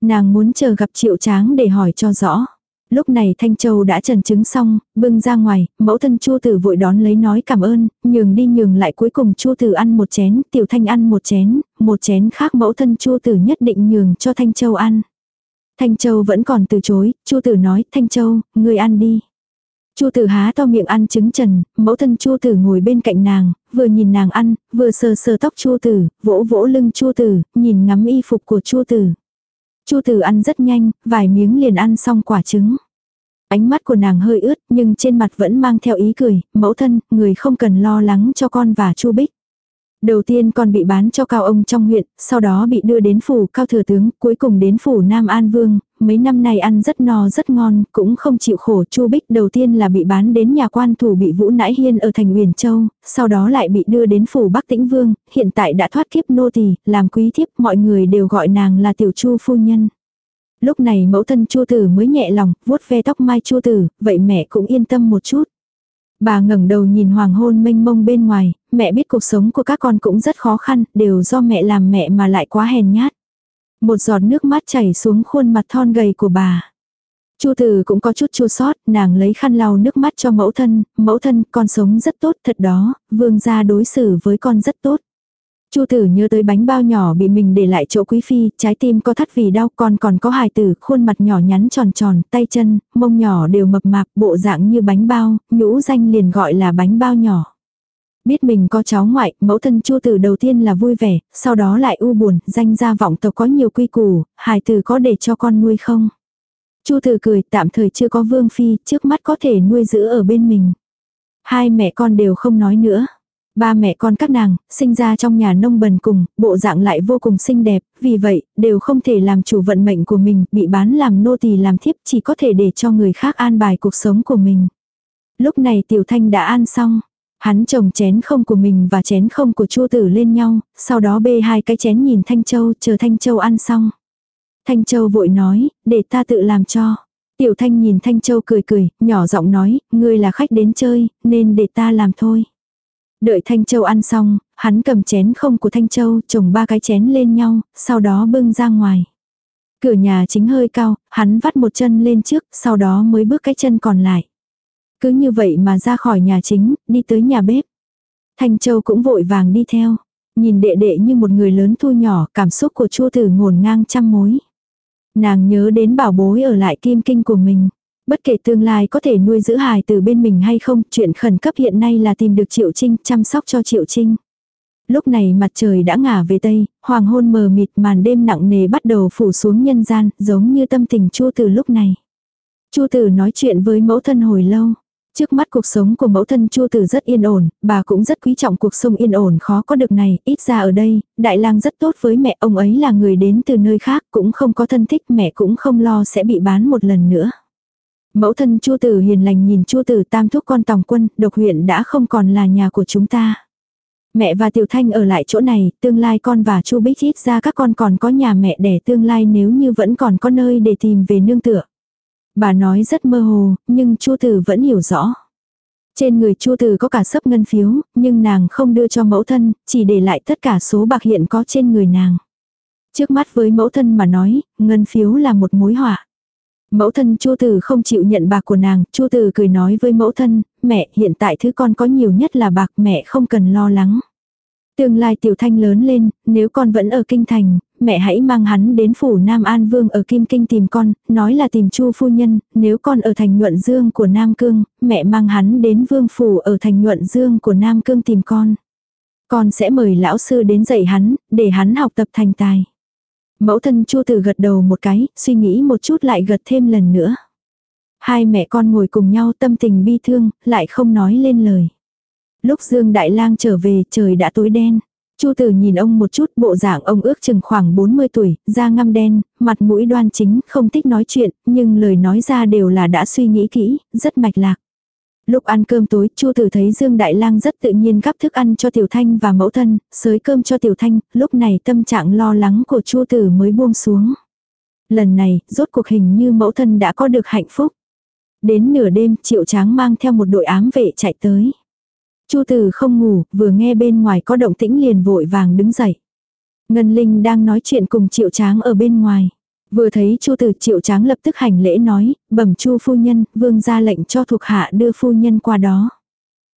S1: Nàng muốn chờ gặp Triệu Tráng để hỏi cho rõ. Lúc này Thanh Châu đã trần chứng xong, bưng ra ngoài, mẫu thân Chu Tử vội đón lấy nói cảm ơn, nhường đi nhường lại cuối cùng Chu Tử ăn một chén, Tiểu Thanh ăn một chén, một chén khác mẫu thân Chu Tử nhất định nhường cho Thanh Châu ăn. Thanh Châu vẫn còn từ chối, Chu Tử nói, Thanh Châu, người ăn đi. Chu Tử há to miệng ăn trứng trần, mẫu thân Chu Tử ngồi bên cạnh nàng, vừa nhìn nàng ăn, vừa sờ sờ tóc Chu Tử, vỗ vỗ lưng Chu Tử, nhìn ngắm y phục của Chu Tử. Chu Tử ăn rất nhanh, vài miếng liền ăn xong quả trứng. Ánh mắt của nàng hơi ướt, nhưng trên mặt vẫn mang theo ý cười, mẫu thân, người không cần lo lắng cho con và Chu Bích. Đầu tiên con bị bán cho cao ông trong huyện, sau đó bị đưa đến phủ cao thừa tướng, cuối cùng đến phủ Nam An Vương, mấy năm nay ăn rất no rất ngon, cũng không chịu khổ. Chu Bích đầu tiên là bị bán đến nhà quan thủ bị Vũ Nãi Hiên ở thành Huyền Châu, sau đó lại bị đưa đến phủ Bắc Tĩnh Vương, hiện tại đã thoát kiếp nô tỳ, làm quý thiếp, mọi người đều gọi nàng là tiểu Chu phu nhân. Lúc này mẫu thân Chu Tử mới nhẹ lòng, vuốt ve tóc mai Chu Tử, vậy mẹ cũng yên tâm một chút. Bà ngẩng đầu nhìn hoàng hôn mênh mông bên ngoài, mẹ biết cuộc sống của các con cũng rất khó khăn, đều do mẹ làm mẹ mà lại quá hèn nhát. Một giọt nước mắt chảy xuống khuôn mặt thon gầy của bà. Chu Tử cũng có chút chua sót, nàng lấy khăn lau nước mắt cho mẫu thân, mẫu thân con sống rất tốt thật đó, vương gia đối xử với con rất tốt. Chu tử nhớ tới bánh bao nhỏ bị mình để lại chỗ quý phi, trái tim có thắt vì đau con còn có hài tử, khuôn mặt nhỏ nhắn tròn tròn, tay chân, mông nhỏ đều mập mạp, bộ dạng như bánh bao, nhũ danh liền gọi là bánh bao nhỏ. Biết mình có cháu ngoại, mẫu thân chu tử đầu tiên là vui vẻ, sau đó lại u buồn, danh gia vọng tộc có nhiều quy củ, hài tử có để cho con nuôi không? Chu tử cười, tạm thời chưa có vương phi, trước mắt có thể nuôi giữ ở bên mình. Hai mẹ con đều không nói nữa. Ba mẹ con các nàng, sinh ra trong nhà nông bần cùng, bộ dạng lại vô cùng xinh đẹp, vì vậy, đều không thể làm chủ vận mệnh của mình, bị bán làm nô tỳ làm thiếp chỉ có thể để cho người khác an bài cuộc sống của mình. Lúc này Tiểu Thanh đã an xong. Hắn trồng chén không của mình và chén không của chua tử lên nhau, sau đó bê hai cái chén nhìn Thanh Châu chờ Thanh Châu ăn xong. Thanh Châu vội nói, để ta tự làm cho. Tiểu Thanh nhìn Thanh Châu cười cười, nhỏ giọng nói, ngươi là khách đến chơi, nên để ta làm thôi. Đợi Thanh Châu ăn xong, hắn cầm chén không của Thanh Châu trồng ba cái chén lên nhau, sau đó bưng ra ngoài. Cửa nhà chính hơi cao, hắn vắt một chân lên trước, sau đó mới bước cái chân còn lại. Cứ như vậy mà ra khỏi nhà chính, đi tới nhà bếp. Thanh Châu cũng vội vàng đi theo. Nhìn đệ đệ như một người lớn thu nhỏ, cảm xúc của chua tử ngổn ngang trăm mối. Nàng nhớ đến bảo bối ở lại kim kinh của mình. Bất kể tương lai có thể nuôi giữ hài từ bên mình hay không, chuyện khẩn cấp hiện nay là tìm được Triệu Trinh, chăm sóc cho Triệu Trinh. Lúc này mặt trời đã ngả về tây, hoàng hôn mờ mịt màn đêm nặng nề bắt đầu phủ xuống nhân gian, giống như tâm tình Chu Tử lúc này. Chu Tử nói chuyện với mẫu thân hồi lâu. Trước mắt cuộc sống của mẫu thân Chu Tử rất yên ổn, bà cũng rất quý trọng cuộc sống yên ổn khó có được này, ít ra ở đây, đại lang rất tốt với mẹ, ông ấy là người đến từ nơi khác, cũng không có thân thích, mẹ cũng không lo sẽ bị bán một lần nữa. Mẫu thân Chu Tử hiền lành nhìn Chu Tử tam thúc con tòng quân, độc huyện đã không còn là nhà của chúng ta. Mẹ và Tiểu Thanh ở lại chỗ này, tương lai con và Chu Bích ít ra các con còn có nhà mẹ đẻ tương lai nếu như vẫn còn có nơi để tìm về nương tựa. Bà nói rất mơ hồ, nhưng Chu Tử vẫn hiểu rõ. Trên người Chu Tử có cả sấp ngân phiếu, nhưng nàng không đưa cho mẫu thân, chỉ để lại tất cả số bạc hiện có trên người nàng. Trước mắt với mẫu thân mà nói, ngân phiếu là một mối họa. Mẫu thân Chu Tử không chịu nhận bạc của nàng, Chu Tử cười nói với mẫu thân, mẹ hiện tại thứ con có nhiều nhất là bạc mẹ không cần lo lắng. Tương lai tiểu thanh lớn lên, nếu con vẫn ở kinh thành, mẹ hãy mang hắn đến phủ Nam An Vương ở Kim Kinh tìm con, nói là tìm Chu phu nhân, nếu con ở thành Nhuận Dương của Nam Cương, mẹ mang hắn đến Vương phủ ở thành Nhuận Dương của Nam Cương tìm con. Con sẽ mời lão sư đến dạy hắn, để hắn học tập thành tài. Mẫu thân Chu Tử gật đầu một cái, suy nghĩ một chút lại gật thêm lần nữa. Hai mẹ con ngồi cùng nhau tâm tình bi thương, lại không nói lên lời. Lúc Dương Đại Lang trở về trời đã tối đen. Chu Tử nhìn ông một chút bộ dạng ông ước chừng khoảng 40 tuổi, da ngăm đen, mặt mũi đoan chính, không thích nói chuyện, nhưng lời nói ra đều là đã suy nghĩ kỹ, rất mạch lạc. Lúc ăn cơm tối, Chu Tử thấy Dương Đại Lang rất tự nhiên gắp thức ăn cho Tiểu Thanh và mẫu thân, sới cơm cho Tiểu Thanh, lúc này tâm trạng lo lắng của Chu Tử mới buông xuống. Lần này, rốt cuộc hình như mẫu thân đã có được hạnh phúc. Đến nửa đêm, Triệu Tráng mang theo một đội ám vệ chạy tới. Chu Tử không ngủ, vừa nghe bên ngoài có động tĩnh liền vội vàng đứng dậy. Ngân Linh đang nói chuyện cùng Triệu Tráng ở bên ngoài. Vừa thấy Chu Tử Triệu Tráng lập tức hành lễ nói, bẩm Chu phu nhân, vương ra lệnh cho thuộc hạ đưa phu nhân qua đó.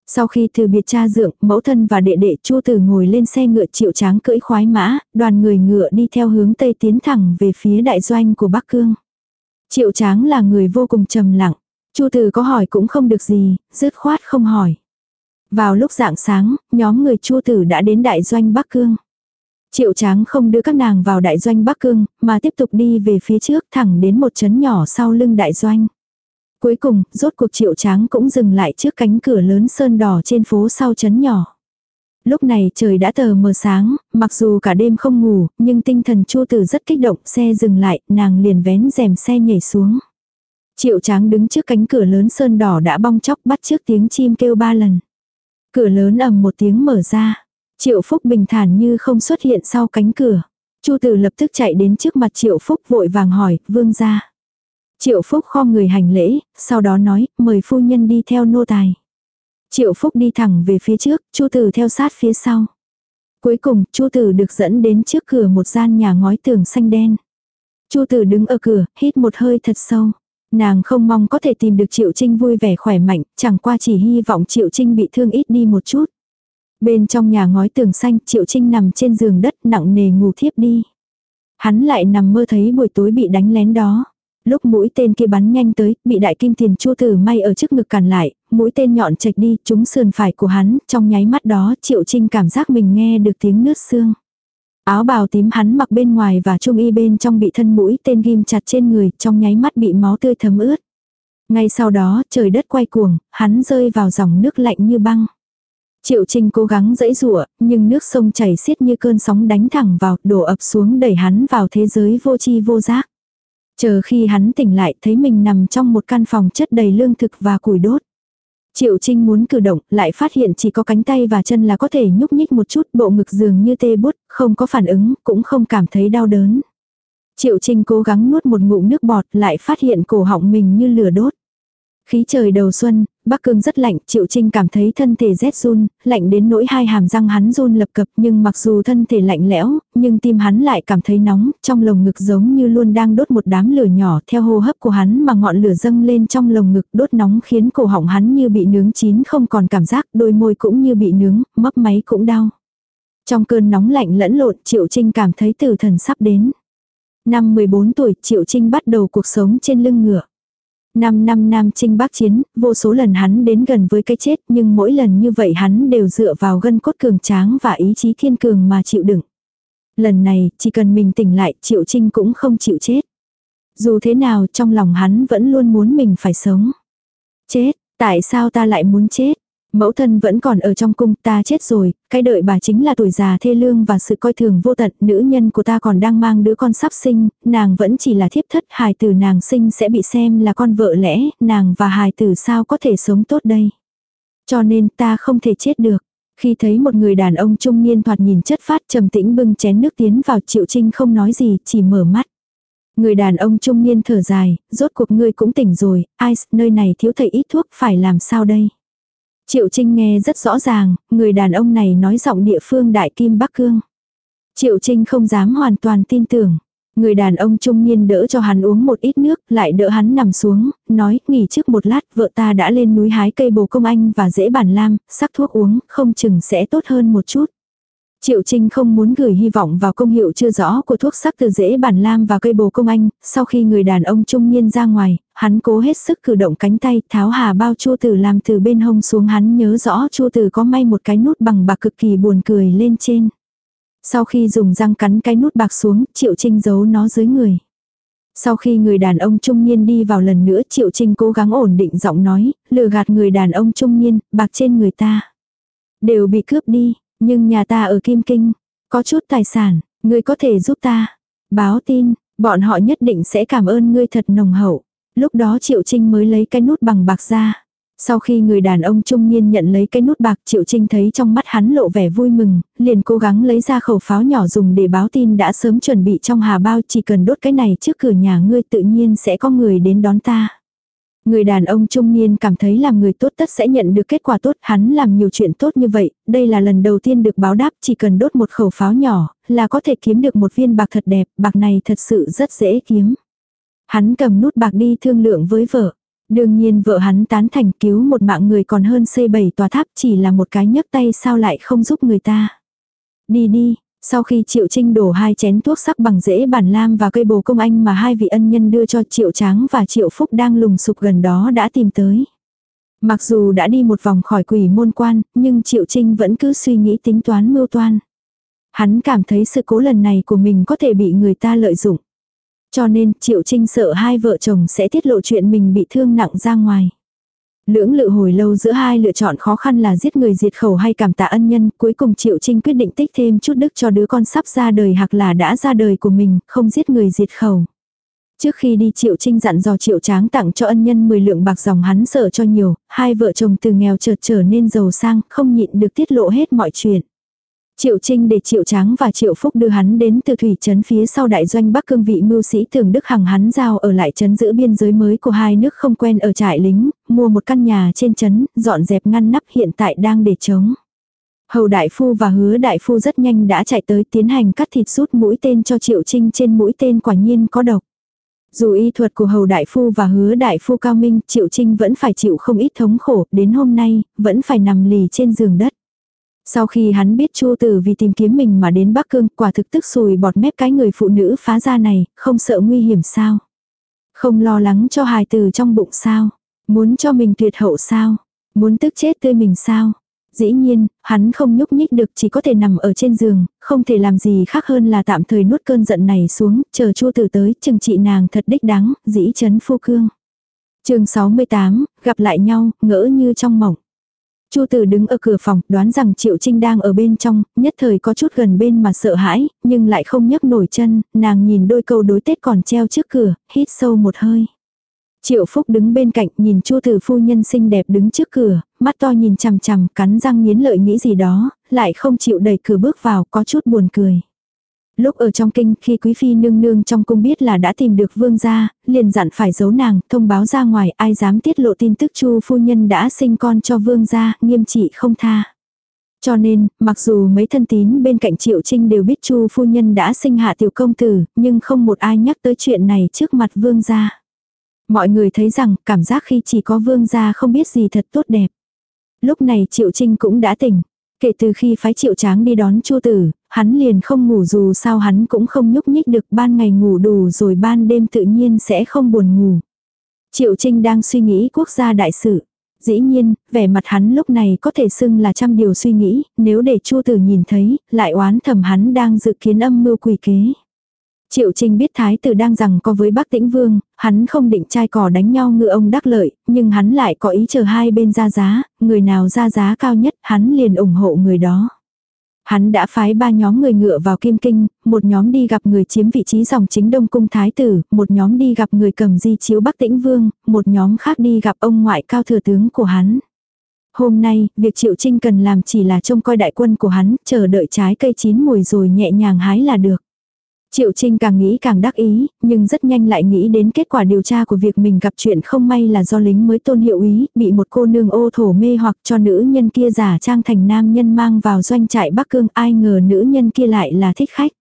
S1: Sau khi từ biệt cha dượng, mẫu thân và đệ đệ Chu Tử ngồi lên xe ngựa Triệu Tráng cưỡi khoái mã, đoàn người ngựa đi theo hướng tây tiến thẳng về phía đại doanh của Bắc Cương. Triệu Tráng là người vô cùng trầm lặng, Chu Tử có hỏi cũng không được gì, dứt khoát không hỏi. Vào lúc dạng sáng, nhóm người Chu Tử đã đến đại doanh Bắc Cương. Triệu Tráng không đưa các nàng vào đại doanh Bắc Cương, mà tiếp tục đi về phía trước thẳng đến một trấn nhỏ sau lưng đại doanh. Cuối cùng, rốt cuộc Triệu Tráng cũng dừng lại trước cánh cửa lớn sơn đỏ trên phố sau trấn nhỏ. Lúc này trời đã tờ mờ sáng, mặc dù cả đêm không ngủ, nhưng tinh thần Chu Tử rất kích động, xe dừng lại, nàng liền vén rèm xe nhảy xuống. Triệu Tráng đứng trước cánh cửa lớn sơn đỏ đã bong chóc bắt trước tiếng chim kêu ba lần. Cửa lớn ầm một tiếng mở ra. Triệu Phúc bình thản như không xuất hiện sau cánh cửa. Chu Tử lập tức chạy đến trước mặt Triệu Phúc vội vàng hỏi, vương gia. Triệu Phúc kho người hành lễ, sau đó nói, mời phu nhân đi theo nô tài. Triệu Phúc đi thẳng về phía trước, Chu Tử theo sát phía sau. Cuối cùng, Chu Tử được dẫn đến trước cửa một gian nhà ngói tường xanh đen. Chu Tử đứng ở cửa, hít một hơi thật sâu. Nàng không mong có thể tìm được Triệu Trinh vui vẻ khỏe mạnh, chẳng qua chỉ hy vọng Triệu Trinh bị thương ít đi một chút. Bên trong nhà ngói tường xanh, Triệu Trinh nằm trên giường đất nặng nề ngủ thiếp đi. Hắn lại nằm mơ thấy buổi tối bị đánh lén đó. Lúc mũi tên kia bắn nhanh tới, bị đại kim tiền chua tử may ở trước ngực cản lại, mũi tên nhọn chạch đi, trúng sườn phải của hắn, trong nháy mắt đó Triệu Trinh cảm giác mình nghe được tiếng nước xương. Áo bào tím hắn mặc bên ngoài và trung y bên trong bị thân mũi tên ghim chặt trên người, trong nháy mắt bị máu tươi thấm ướt. Ngay sau đó, trời đất quay cuồng, hắn rơi vào dòng nước lạnh như băng. Triệu Trinh cố gắng dẫy rủa, nhưng nước sông chảy xiết như cơn sóng đánh thẳng vào, đổ ập xuống đẩy hắn vào thế giới vô tri vô giác. Chờ khi hắn tỉnh lại thấy mình nằm trong một căn phòng chất đầy lương thực và củi đốt. Triệu Trinh muốn cử động, lại phát hiện chỉ có cánh tay và chân là có thể nhúc nhích một chút, bộ ngực dường như tê bút, không có phản ứng, cũng không cảm thấy đau đớn. Triệu Trinh cố gắng nuốt một ngụm nước bọt, lại phát hiện cổ họng mình như lửa đốt. Khí trời đầu xuân, Bắc Cương rất lạnh, Triệu Trinh cảm thấy thân thể rét run, lạnh đến nỗi hai hàm răng hắn run lập cập nhưng mặc dù thân thể lạnh lẽo, nhưng tim hắn lại cảm thấy nóng, trong lồng ngực giống như luôn đang đốt một đám lửa nhỏ theo hô hấp của hắn mà ngọn lửa dâng lên trong lồng ngực đốt nóng khiến cổ họng hắn như bị nướng chín không còn cảm giác, đôi môi cũng như bị nướng, mấp máy cũng đau. Trong cơn nóng lạnh lẫn lộn Triệu Trinh cảm thấy tử thần sắp đến. Năm 14 tuổi Triệu Trinh bắt đầu cuộc sống trên lưng ngựa. Năm năm Nam Trinh Bắc Chiến, vô số lần hắn đến gần với cái chết nhưng mỗi lần như vậy hắn đều dựa vào gân cốt cường tráng và ý chí thiên cường mà chịu đựng. Lần này, chỉ cần mình tỉnh lại, Triệu Trinh cũng không chịu chết. Dù thế nào trong lòng hắn vẫn luôn muốn mình phải sống. Chết, tại sao ta lại muốn chết? Mẫu thân vẫn còn ở trong cung ta chết rồi, cái đợi bà chính là tuổi già thê lương và sự coi thường vô tận, nữ nhân của ta còn đang mang đứa con sắp sinh, nàng vẫn chỉ là thiếp thất, hài tử nàng sinh sẽ bị xem là con vợ lẽ, nàng và hài tử sao có thể sống tốt đây. Cho nên ta không thể chết được. Khi thấy một người đàn ông trung niên thoạt nhìn chất phát trầm tĩnh bưng chén nước tiến vào triệu trinh không nói gì, chỉ mở mắt. Người đàn ông trung niên thở dài, rốt cuộc ngươi cũng tỉnh rồi, ai, nơi này thiếu thầy ít thuốc, phải làm sao đây? Triệu Trinh nghe rất rõ ràng, người đàn ông này nói giọng địa phương Đại Kim Bắc Cương. Triệu Trinh không dám hoàn toàn tin tưởng. Người đàn ông trung niên đỡ cho hắn uống một ít nước, lại đỡ hắn nằm xuống, nói, nghỉ trước một lát, vợ ta đã lên núi hái cây bồ công anh và dễ bản lam, sắc thuốc uống, không chừng sẽ tốt hơn một chút. Triệu Trinh không muốn gửi hy vọng vào công hiệu chưa rõ của thuốc sắc từ rễ bản lam và cây bồ công anh, sau khi người đàn ông trung niên ra ngoài, hắn cố hết sức cử động cánh tay, tháo hà bao chua tử làm từ bên hông xuống hắn nhớ rõ chua tử có may một cái nút bằng bạc cực kỳ buồn cười lên trên. Sau khi dùng răng cắn cái nút bạc xuống, Triệu Trinh giấu nó dưới người. Sau khi người đàn ông trung niên đi vào lần nữa Triệu Trinh cố gắng ổn định giọng nói, lừa gạt người đàn ông trung niên, bạc trên người ta. Đều bị cướp đi, nhưng nhà ta ở Kim Kinh, có chút tài sản, ngươi có thể giúp ta. Báo tin, bọn họ nhất định sẽ cảm ơn ngươi thật nồng hậu. Lúc đó Triệu Trinh mới lấy cái nút bằng bạc ra. Sau khi người đàn ông trung niên nhận lấy cái nút bạc Triệu Trinh thấy trong mắt hắn lộ vẻ vui mừng, liền cố gắng lấy ra khẩu pháo nhỏ dùng để báo tin đã sớm chuẩn bị trong hà bao chỉ cần đốt cái này trước cửa nhà ngươi tự nhiên sẽ có người đến đón ta. Người đàn ông trung niên cảm thấy làm người tốt tất sẽ nhận được kết quả tốt, hắn làm nhiều chuyện tốt như vậy, đây là lần đầu tiên được báo đáp, chỉ cần đốt một khẩu pháo nhỏ, là có thể kiếm được một viên bạc thật đẹp, bạc này thật sự rất dễ kiếm. Hắn cầm nút bạc đi thương lượng với vợ. Đương nhiên vợ hắn tán thành cứu một mạng người còn hơn xây bảy tòa tháp chỉ là một cái nhấc tay sao lại không giúp người ta. Đi đi, sau khi Triệu Trinh đổ hai chén thuốc sắc bằng rễ bản lam và cây bồ công anh mà hai vị ân nhân đưa cho Triệu Tráng và Triệu Phúc đang lùng sục gần đó đã tìm tới. Mặc dù đã đi một vòng khỏi quỷ môn quan, nhưng Triệu Trinh vẫn cứ suy nghĩ tính toán mưu toan. Hắn cảm thấy sự cố lần này của mình có thể bị người ta lợi dụng. Cho nên Triệu Trinh sợ hai vợ chồng sẽ tiết lộ chuyện mình bị thương nặng ra ngoài. Lưỡng lự hồi lâu giữa hai lựa chọn khó khăn là giết người diệt khẩu hay cảm tạ ân nhân, cuối cùng Triệu Trinh quyết định tích thêm chút đức cho đứa con sắp ra đời hoặc là đã ra đời của mình, không giết người diệt khẩu. Trước khi đi Triệu Trinh dặn dò Triệu Tráng tặng cho ân nhân 10 lượng bạc dòng hắn sợ cho nhiều, hai vợ chồng từ nghèo chợt trở nên giàu sang, không nhịn được tiết lộ hết mọi chuyện. Triệu Trinh để Triệu Tráng và Triệu Phúc đưa hắn đến từ thủy trấn phía sau đại doanh Bắc Cương vị mưu sĩ Thường Đức Hằng hắn giao ở lại trấn giữ biên giới mới của hai nước không quen ở trại lính, mua một căn nhà trên trấn, dọn dẹp ngăn nắp hiện tại đang để trống. Hầu Đại Phu và Hứa Đại Phu rất nhanh đã chạy tới tiến hành cắt thịt rút mũi tên cho Triệu Trinh trên mũi tên quả nhiên có độc. Dù y thuật của Hầu Đại Phu và Hứa Đại Phu cao minh, Triệu Trinh vẫn phải chịu không ít thống khổ, đến hôm nay, vẫn phải nằm lì trên giường đất. Sau khi hắn biết Chu Tử vì tìm kiếm mình mà đến Bắc Cương, quả thực tức sùi bọt mép cái người phụ nữ phá ra này, không sợ nguy hiểm sao? Không lo lắng cho hài tử trong bụng sao? Muốn cho mình tuyệt hậu sao? Muốn tức chết tươi mình sao? Dĩ nhiên, hắn không nhúc nhích được chỉ có thể nằm ở trên giường, không thể làm gì khác hơn là tạm thời nuốt cơn giận này xuống, chờ Chu Tử tới, chừng trị nàng thật đích đáng, dĩ chấn phu cương. chương 68, gặp lại nhau, ngỡ như trong mộng. Chu Tử đứng ở cửa phòng, đoán rằng Triệu Trinh đang ở bên trong, nhất thời có chút gần bên mà sợ hãi, nhưng lại không nhấc nổi chân, nàng nhìn đôi câu đối tết còn treo trước cửa, hít sâu một hơi. Triệu Phúc đứng bên cạnh, nhìn Chu Tử phu nhân xinh đẹp đứng trước cửa, mắt to nhìn chằm chằm, cắn răng nghiến lợi nghĩ gì đó, lại không chịu đẩy cửa bước vào, có chút buồn cười. Lúc ở trong kinh, khi quý phi nương nương trong cung biết là đã tìm được vương gia, liền dặn phải giấu nàng, thông báo ra ngoài, ai dám tiết lộ tin tức chu phu nhân đã sinh con cho vương gia, nghiêm trị không tha. Cho nên, mặc dù mấy thân tín bên cạnh Triệu Trinh đều biết Chu phu nhân đã sinh hạ tiểu công tử, nhưng không một ai nhắc tới chuyện này trước mặt vương gia. Mọi người thấy rằng, cảm giác khi chỉ có vương gia không biết gì thật tốt đẹp. Lúc này Triệu Trinh cũng đã tỉnh. Kể từ khi phái triệu tráng đi đón chu tử, hắn liền không ngủ dù sao hắn cũng không nhúc nhích được ban ngày ngủ đủ rồi ban đêm tự nhiên sẽ không buồn ngủ. Triệu Trinh đang suy nghĩ quốc gia đại sự. Dĩ nhiên, vẻ mặt hắn lúc này có thể xưng là trăm điều suy nghĩ, nếu để Chu Tử nhìn thấy, lại oán thầm hắn đang dự kiến âm mưu quỷ kế. Triệu Trinh biết thái tử đang rằng có với Bắc Tĩnh Vương, hắn không định trai cỏ đánh nhau ngựa ông đắc lợi, nhưng hắn lại có ý chờ hai bên ra giá, người nào ra giá cao nhất, hắn liền ủng hộ người đó. Hắn đã phái ba nhóm người ngựa vào Kim Kinh, một nhóm đi gặp người chiếm vị trí dòng chính Đông Cung Thái Tử, một nhóm đi gặp người cầm di chiếu Bắc Tĩnh Vương, một nhóm khác đi gặp ông ngoại cao thừa tướng của hắn. Hôm nay, việc Triệu Trinh cần làm chỉ là trông coi đại quân của hắn, chờ đợi trái cây chín mùi rồi nhẹ nhàng hái là được. Triệu Trinh càng nghĩ càng đắc ý, nhưng rất nhanh lại nghĩ đến kết quả điều tra của việc mình gặp chuyện không may là do lính mới tôn hiệu ý, bị một cô nương ô thổ mê hoặc cho nữ nhân kia giả trang thành nam nhân mang vào doanh trại Bắc Cương ai ngờ nữ nhân kia lại là thích khách.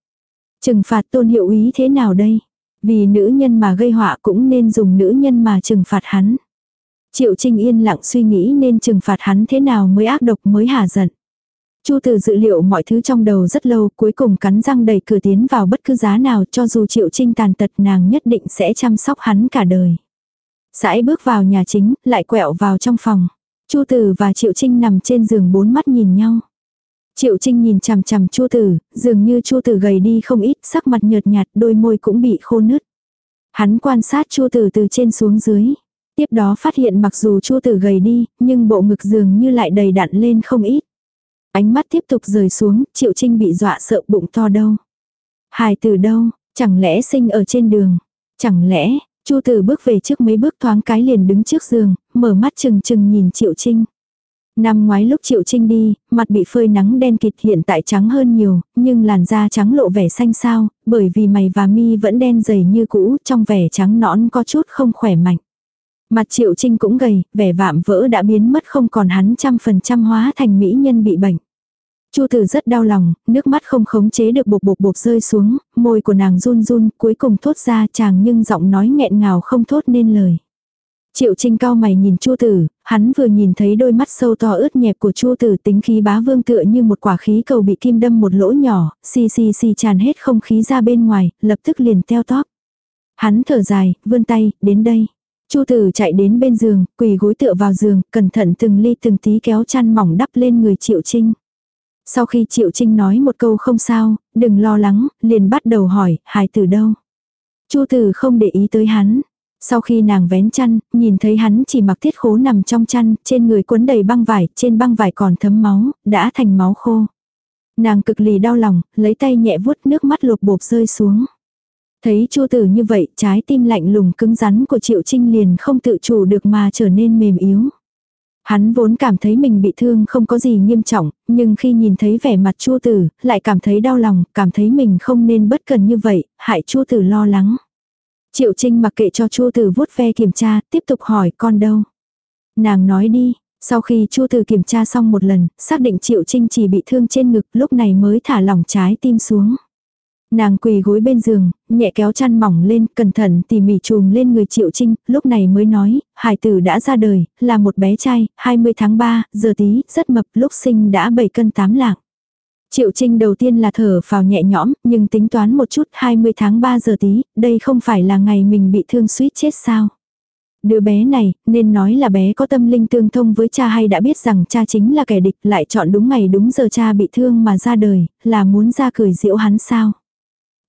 S1: Trừng phạt tôn hiệu ý thế nào đây? Vì nữ nhân mà gây họa cũng nên dùng nữ nhân mà trừng phạt hắn. Triệu Trinh yên lặng suy nghĩ nên trừng phạt hắn thế nào mới ác độc mới hả giận. Chu Từ dự liệu mọi thứ trong đầu rất lâu, cuối cùng cắn răng đẩy cửa tiến vào bất cứ giá nào, cho dù Triệu Trinh tàn tật nàng nhất định sẽ chăm sóc hắn cả đời. Sãi bước vào nhà chính, lại quẹo vào trong phòng. Chu Tử và Triệu Trinh nằm trên giường bốn mắt nhìn nhau. Triệu Trinh nhìn chằm chằm Chu Tử, dường như Chu Tử gầy đi không ít, sắc mặt nhợt nhạt, đôi môi cũng bị khô nứt. Hắn quan sát Chu Tử từ trên xuống dưới. Tiếp đó phát hiện mặc dù Chu Tử gầy đi, nhưng bộ ngực dường như lại đầy đặn lên không ít. Ánh mắt tiếp tục rời xuống, Triệu Trinh bị dọa sợ bụng to đâu. Hài từ đâu, chẳng lẽ sinh ở trên đường. Chẳng lẽ, Chu Tử bước về trước mấy bước thoáng cái liền đứng trước giường, mở mắt chừng chừng nhìn Triệu Trinh. Năm ngoái lúc Triệu Trinh đi, mặt bị phơi nắng đen kịt hiện tại trắng hơn nhiều, nhưng làn da trắng lộ vẻ xanh sao, bởi vì mày và mi vẫn đen dày như cũ, trong vẻ trắng nõn có chút không khỏe mạnh. Mặt Triệu Trinh cũng gầy, vẻ vạm vỡ đã biến mất không còn hắn trăm phần trăm hóa thành mỹ nhân bị bệnh. Chu Tử rất đau lòng, nước mắt không khống chế được bột bột bột rơi xuống, môi của nàng run run, cuối cùng thốt ra chàng nhưng giọng nói nghẹn ngào không thốt nên lời. Triệu Trinh cao mày nhìn Chu Tử, hắn vừa nhìn thấy đôi mắt sâu to ướt nhẹp của Chu Tử tính khí bá vương tựa như một quả khí cầu bị kim đâm một lỗ nhỏ, xì xì xì tràn hết không khí ra bên ngoài, lập tức liền teo tóp. Hắn thở dài, vươn tay, đến đây. Chu Tử chạy đến bên giường, quỳ gối tựa vào giường, cẩn thận từng ly từng tí kéo chăn mỏng đắp lên người Triệu Trinh. Sau khi Triệu Trinh nói một câu không sao, đừng lo lắng, liền bắt đầu hỏi, hài tử đâu. Chu Tử không để ý tới hắn. Sau khi nàng vén chăn, nhìn thấy hắn chỉ mặc thiết khố nằm trong chăn, trên người quấn đầy băng vải, trên băng vải còn thấm máu, đã thành máu khô. Nàng cực lì đau lòng, lấy tay nhẹ vuốt nước mắt lột bột rơi xuống. Thấy chua tử như vậy, trái tim lạnh lùng cứng rắn của Triệu Trinh liền không tự chủ được mà trở nên mềm yếu. Hắn vốn cảm thấy mình bị thương không có gì nghiêm trọng, nhưng khi nhìn thấy vẻ mặt chua tử, lại cảm thấy đau lòng, cảm thấy mình không nên bất cần như vậy, hại chua tử lo lắng. Triệu Trinh mặc kệ cho chua tử vuốt ve kiểm tra, tiếp tục hỏi con đâu. Nàng nói đi, sau khi chua tử kiểm tra xong một lần, xác định Triệu Trinh chỉ bị thương trên ngực, lúc này mới thả lỏng trái tim xuống. Nàng quỳ gối bên giường, nhẹ kéo chăn mỏng lên, cẩn thận tỉ mỉ chùm lên người Triệu Trinh, lúc này mới nói, hải tử đã ra đời, là một bé trai, 20 tháng 3, giờ tí, rất mập, lúc sinh đã 7 cân 8 lạng. Triệu Trinh đầu tiên là thở vào nhẹ nhõm, nhưng tính toán một chút 20 tháng 3 giờ tí, đây không phải là ngày mình bị thương suýt chết sao. Đứa bé này, nên nói là bé có tâm linh tương thông với cha hay đã biết rằng cha chính là kẻ địch lại chọn đúng ngày đúng giờ cha bị thương mà ra đời, là muốn ra cười diễu hắn sao.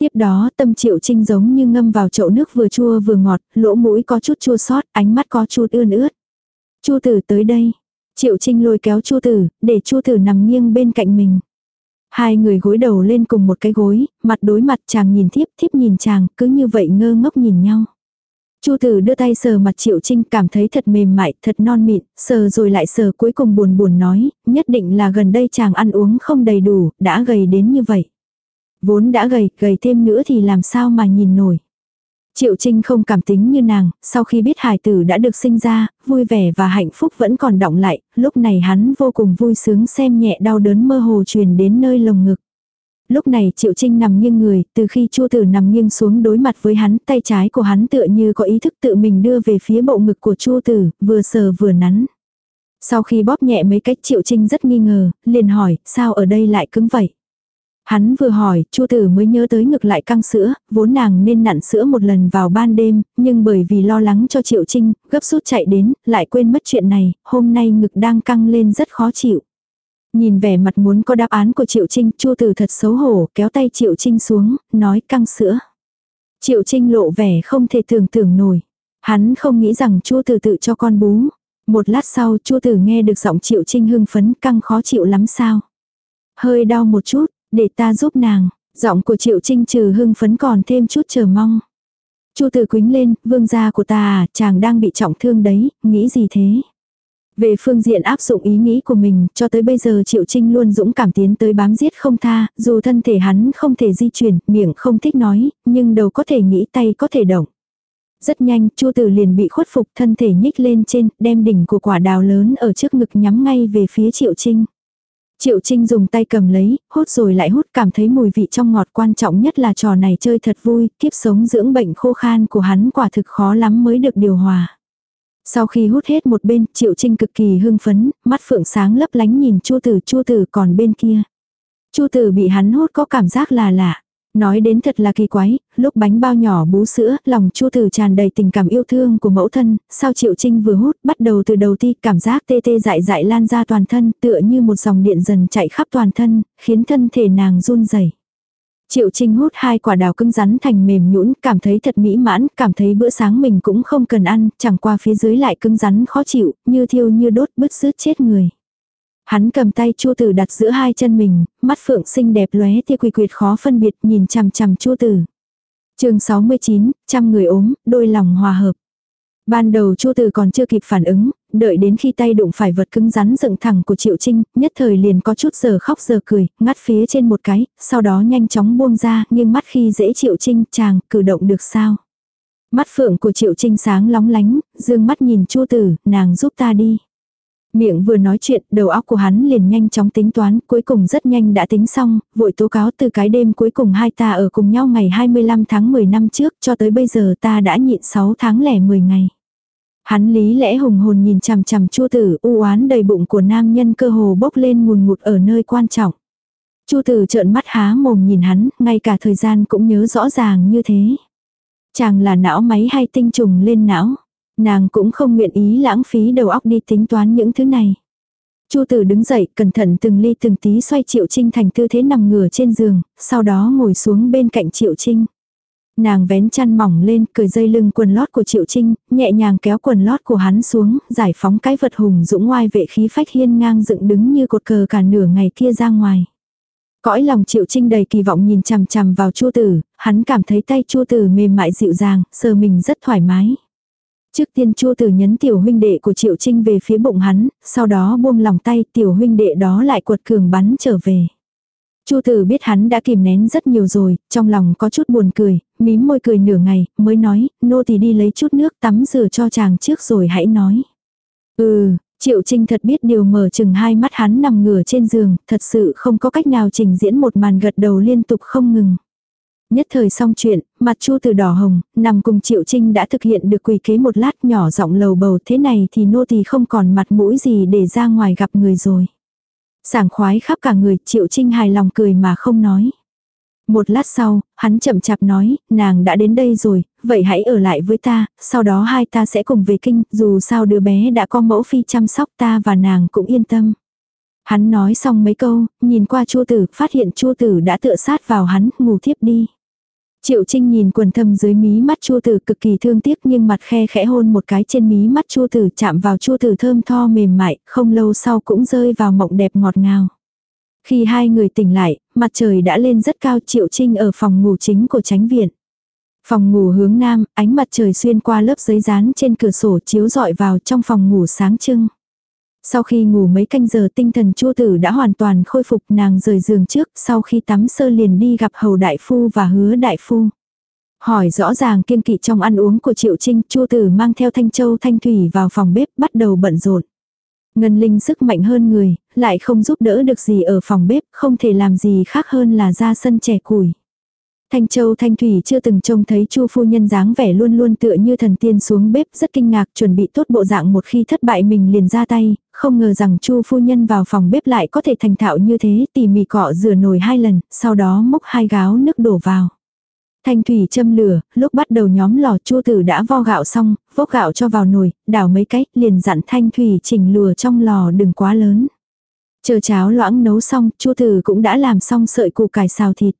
S1: Tiếp đó tâm triệu trinh giống như ngâm vào chậu nước vừa chua vừa ngọt, lỗ mũi có chút chua sót, ánh mắt có chút ươn ướt. Chu tử tới đây. Triệu trinh lôi kéo chu tử, để chu tử nằm nghiêng bên cạnh mình. Hai người gối đầu lên cùng một cái gối, mặt đối mặt chàng nhìn thiếp, thiếp nhìn chàng, cứ như vậy ngơ ngốc nhìn nhau. Chu tử đưa tay sờ mặt Triệu Trinh cảm thấy thật mềm mại, thật non mịn, sờ rồi lại sờ cuối cùng buồn buồn nói, nhất định là gần đây chàng ăn uống không đầy đủ, đã gầy đến như vậy. Vốn đã gầy, gầy thêm nữa thì làm sao mà nhìn nổi. Triệu Trinh không cảm tính như nàng, sau khi biết hài tử đã được sinh ra, vui vẻ và hạnh phúc vẫn còn động lại, lúc này hắn vô cùng vui sướng xem nhẹ đau đớn mơ hồ truyền đến nơi lồng ngực. Lúc này Triệu Trinh nằm nghiêng người, từ khi Chu Tử nằm nghiêng xuống đối mặt với hắn, tay trái của hắn tựa như có ý thức tự mình đưa về phía bộ ngực của Chu Tử, vừa sờ vừa nắn. Sau khi bóp nhẹ mấy cách Triệu Trinh rất nghi ngờ, liền hỏi, sao ở đây lại cứng vậy? Hắn vừa hỏi, Chu tử mới nhớ tới ngực lại căng sữa, vốn nàng nên nặn sữa một lần vào ban đêm, nhưng bởi vì lo lắng cho Triệu Trinh, gấp rút chạy đến, lại quên mất chuyện này, hôm nay ngực đang căng lên rất khó chịu. Nhìn vẻ mặt muốn có đáp án của Triệu Trinh, Chu tử thật xấu hổ, kéo tay Triệu Trinh xuống, nói căng sữa. Triệu Trinh lộ vẻ không thể tưởng tượng nổi. Hắn không nghĩ rằng Chu tử tự cho con bú. Một lát sau, Chu tử nghe được giọng Triệu Trinh hưng phấn, căng khó chịu lắm sao? Hơi đau một chút, để ta giúp nàng, giọng của Triệu Trinh trừ hưng phấn còn thêm chút chờ mong. Chu Tử Quýnh lên, vương gia của ta à, chàng đang bị trọng thương đấy, nghĩ gì thế? Về phương diện áp dụng ý nghĩ của mình, cho tới bây giờ Triệu Trinh luôn dũng cảm tiến tới bám giết không tha, dù thân thể hắn không thể di chuyển, miệng không thích nói, nhưng đầu có thể nghĩ tay có thể động. Rất nhanh, Chu Tử liền bị khuất phục, thân thể nhích lên trên, đem đỉnh của quả đào lớn ở trước ngực nhắm ngay về phía Triệu Trinh. Triệu Trinh dùng tay cầm lấy, hút rồi lại hút cảm thấy mùi vị trong ngọt quan trọng nhất là trò này chơi thật vui, kiếp sống dưỡng bệnh khô khan của hắn quả thực khó lắm mới được điều hòa. Sau khi hút hết một bên, Triệu Trinh cực kỳ hưng phấn, mắt phượng sáng lấp lánh nhìn Chu Tử, Chu Tử còn bên kia. Chu Tử bị hắn hút có cảm giác là lạ. Nói đến thật là kỳ quái, lúc bánh bao nhỏ bú sữa, lòng Chu Tử tràn đầy tình cảm yêu thương của mẫu thân, sao Triệu Trinh vừa hút, bắt đầu từ đầu ti, cảm giác tê tê dại dại lan ra toàn thân, tựa như một dòng điện dần chạy khắp toàn thân, khiến thân thể nàng run rẩy. Triệu Trinh hút hai quả đào cứng rắn thành mềm nhũn, cảm thấy thật mỹ mãn, cảm thấy bữa sáng mình cũng không cần ăn, chẳng qua phía dưới lại cứng rắn khó chịu, như thiêu như đốt bứt rứt chết người. Hắn cầm tay Chu Tử đặt giữa hai chân mình, mắt phượng xinh đẹp lóe tia quỳ quyệt khó phân biệt, nhìn chằm chằm Chu Tử. Chương 69, trăm người ốm, đôi lòng hòa hợp. Ban đầu Chu Tử còn chưa kịp phản ứng, đợi đến khi tay đụng phải vật cứng rắn dựng thẳng của Triệu Trinh, nhất thời liền có chút giờ khóc giờ cười, ngắt phía trên một cái, sau đó nhanh chóng buông ra, nhưng mắt khi dễ Triệu Trinh, chàng, cử động được sao? Mắt phượng của Triệu Trinh sáng lóng lánh, dương mắt nhìn Chu Tử, nàng giúp ta đi. Miệng vừa nói chuyện, đầu óc của hắn liền nhanh chóng tính toán, cuối cùng rất nhanh đã tính xong, vội tố cáo từ cái đêm cuối cùng hai ta ở cùng nhau ngày 25 tháng 10 năm trước cho tới bây giờ ta đã nhịn 6 tháng lẻ 10 ngày. Hắn lý lẽ hùng hồn nhìn chằm chằm chua tử u oán đầy bụng của nam nhân cơ hồ bốc lên ngùn ngụt ở nơi quan trọng. Chu tử trợn mắt há mồm nhìn hắn, ngay cả thời gian cũng nhớ rõ ràng như thế. Chàng là não máy hay tinh trùng lên não. Nàng cũng không nguyện ý lãng phí đầu óc đi tính toán những thứ này. Chu tử đứng dậy, cẩn thận từng ly từng tí xoay Triệu Trinh thành tư thế nằm ngửa trên giường, sau đó ngồi xuống bên cạnh Triệu Trinh. Nàng vén chăn mỏng lên, cười dây lưng quần lót của Triệu Trinh, nhẹ nhàng kéo quần lót của hắn xuống, giải phóng cái vật hùng dũng ngoài vệ khí phách hiên ngang dựng đứng như cột cờ cả nửa ngày kia ra ngoài. Cõi lòng Triệu Trinh đầy kỳ vọng nhìn chằm chằm vào Chu Tử, hắn cảm thấy tay Chu Tử mềm mại dịu dàng, sờ mình rất thoải mái. Trước tiên Chu Tử nhấn tiểu huynh đệ của Triệu Trinh về phía bụng hắn, sau đó buông lòng tay, tiểu huynh đệ đó lại quật cường bắn trở về. Chu Tử biết hắn đã kìm nén rất nhiều rồi, trong lòng có chút buồn cười, mím môi cười nửa ngày, mới nói, nô thì đi lấy chút nước tắm rửa cho chàng trước rồi hãy nói. Ừ, Triệu Trinh thật biết điều mở chừng hai mắt hắn nằm ngửa trên giường, thật sự không có cách nào trình diễn một màn gật đầu liên tục không ngừng. Nhất thời xong chuyện, mặt Chu từ đỏ hồng, nằm cùng Triệu Trinh đã thực hiện được quỳ kế một lát nhỏ giọng lầu bầu thế này thì nô tỳ không còn mặt mũi gì để ra ngoài gặp người rồi. Sảng khoái khắp cả người, Triệu Trinh hài lòng cười mà không nói. Một lát sau, hắn chậm chạp nói, nàng đã đến đây rồi, vậy hãy ở lại với ta, sau đó hai ta sẽ cùng về kinh, dù sao đứa bé đã có mẫu phi chăm sóc ta và nàng cũng yên tâm. Hắn nói xong mấy câu, nhìn qua chua tử, phát hiện chua tử đã tựa sát vào hắn, ngủ thiếp đi. Triệu Trinh nhìn quần thâm dưới mí mắt chua tử cực kỳ thương tiếc nhưng mặt khe khẽ hôn một cái trên mí mắt chua tử chạm vào chua tử thơm tho mềm mại, không lâu sau cũng rơi vào mộng đẹp ngọt ngào. Khi hai người tỉnh lại, mặt trời đã lên rất cao Triệu Trinh ở phòng ngủ chính của tránh viện. Phòng ngủ hướng nam, ánh mặt trời xuyên qua lớp giấy dán trên cửa sổ chiếu rọi vào trong phòng ngủ sáng trưng. Sau khi ngủ mấy canh giờ tinh thần chua tử đã hoàn toàn khôi phục nàng rời giường trước, sau khi tắm sơ liền đi gặp hầu đại phu và hứa đại phu. Hỏi rõ ràng kiên kỵ trong ăn uống của Triệu Trinh, chua tử mang theo Thanh Châu Thanh Thủy vào phòng bếp bắt đầu bận rộn. Ngân Linh sức mạnh hơn người, lại không giúp đỡ được gì ở phòng bếp, không thể làm gì khác hơn là ra sân trẻ củi. Thanh Châu Thanh Thủy chưa từng trông thấy Chu phu nhân dáng vẻ luôn luôn tựa như thần tiên xuống bếp, rất kinh ngạc, chuẩn bị tốt bộ dạng một khi thất bại mình liền ra tay, không ngờ rằng Chu phu nhân vào phòng bếp lại có thể thành thạo như thế, tỉ mỉ cọ rửa nồi hai lần, sau đó múc hai gáo nước đổ vào. Thanh thủy châm lửa, lúc bắt đầu nhóm lò chua tử đã vo gạo xong, vốc gạo cho vào nồi, đảo mấy cách, liền dặn thanh thủy chỉnh lửa trong lò đừng quá lớn. Chờ cháo loãng nấu xong, chua tử cũng đã làm xong sợi củ cải xào thịt.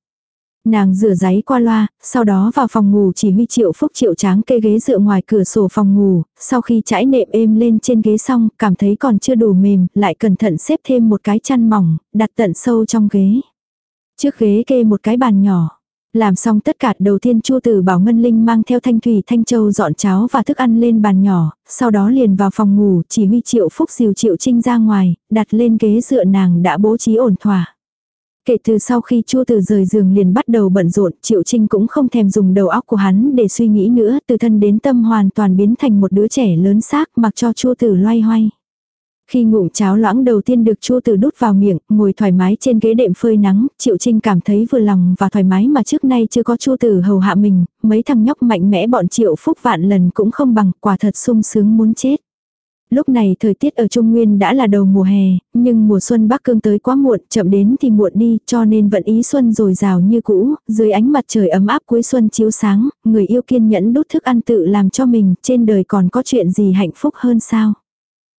S1: Nàng rửa giấy qua loa, sau đó vào phòng ngủ chỉ huy triệu phúc triệu tráng kê ghế dựa ngoài cửa sổ phòng ngủ, sau khi trải nệm êm lên trên ghế xong, cảm thấy còn chưa đủ mềm, lại cẩn thận xếp thêm một cái chăn mỏng, đặt tận sâu trong ghế. Trước ghế kê một cái bàn nhỏ. Làm xong tất cả đầu tiên Chu Tử bảo Ngân Linh mang theo Thanh Thủy Thanh Châu dọn cháo và thức ăn lên bàn nhỏ, sau đó liền vào phòng ngủ chỉ huy Triệu Phúc dìu Triệu Trinh ra ngoài, đặt lên ghế dựa nàng đã bố trí ổn thỏa. Kể từ sau khi Chu từ rời giường liền bắt đầu bận rộn, Triệu Trinh cũng không thèm dùng đầu óc của hắn để suy nghĩ nữa, từ thân đến tâm hoàn toàn biến thành một đứa trẻ lớn xác mặc cho Chu từ loay hoay. Khi ngụm cháo loãng đầu tiên được Chu từ đút vào miệng, ngồi thoải mái trên ghế đệm phơi nắng, Triệu Trinh cảm thấy vừa lòng và thoải mái mà trước nay chưa có Chu từ hầu hạ mình, mấy thằng nhóc mạnh mẽ bọn Triệu Phúc vạn lần cũng không bằng, quả thật sung sướng muốn chết. Lúc này thời tiết ở Trung Nguyên đã là đầu mùa hè, nhưng mùa xuân Bắc Cương tới quá muộn, chậm đến thì muộn đi, cho nên vận ý xuân rồi rào như cũ, dưới ánh mặt trời ấm áp cuối xuân chiếu sáng, người yêu kiên nhẫn đút thức ăn tự làm cho mình, trên đời còn có chuyện gì hạnh phúc hơn sao.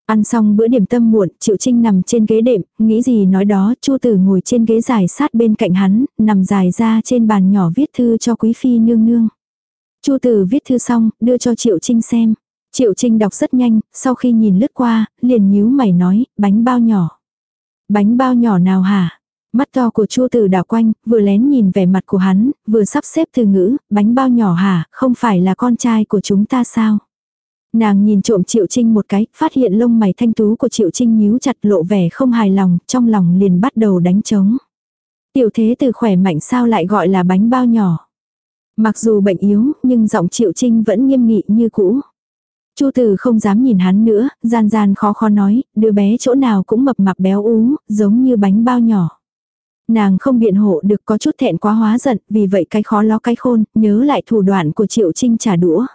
S1: Ăn xong bữa điểm tâm muộn, Triệu Trinh nằm trên ghế đệm, nghĩ gì nói đó, Chu Tử ngồi trên ghế dài sát bên cạnh hắn, nằm dài ra trên bàn nhỏ viết thư cho quý phi nương nương. Chu Tử viết thư xong, đưa cho Triệu Trinh xem. Triệu Trinh đọc rất nhanh, sau khi nhìn lướt qua, liền nhíu mày nói, bánh bao nhỏ. Bánh bao nhỏ nào hả? Mắt to của Chu Tử đảo quanh, vừa lén nhìn vẻ mặt của hắn, vừa sắp xếp từ ngữ, bánh bao nhỏ hả, không phải là con trai của chúng ta sao? Nàng nhìn trộm Triệu Trinh một cái, phát hiện lông mày thanh tú của Triệu Trinh nhíu chặt lộ vẻ không hài lòng, trong lòng liền bắt đầu đánh trống. Tiểu thế từ khỏe mạnh sao lại gọi là bánh bao nhỏ. Mặc dù bệnh yếu, nhưng giọng Triệu Trinh vẫn nghiêm nghị như cũ. Chu Tử không dám nhìn hắn nữa, gian gian khó khó nói, đứa bé chỗ nào cũng mập mạp béo ú, giống như bánh bao nhỏ. Nàng không biện hộ được có chút thẹn quá hóa giận, vì vậy cái khó ló cái khôn, nhớ lại thủ đoạn của Triệu Trinh trả đũa.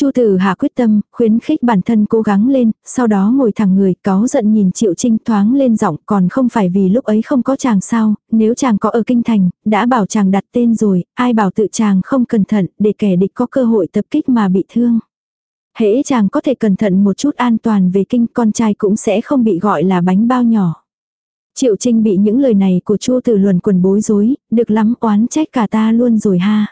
S1: Chu Tử Hà quyết tâm, khuyến khích bản thân cố gắng lên, sau đó ngồi thẳng người, có giận nhìn Triệu Trinh thoáng lên giọng, còn không phải vì lúc ấy không có chàng sao, nếu chàng có ở kinh thành, đã bảo chàng đặt tên rồi, ai bảo tự chàng không cẩn thận, để kẻ địch có cơ hội tập kích mà bị thương. Hễ chàng có thể cẩn thận một chút an toàn về kinh, con trai cũng sẽ không bị gọi là bánh bao nhỏ. Triệu Trinh bị những lời này của Chu Tử luồn quần bối rối, được lắm oán trách cả ta luôn rồi ha.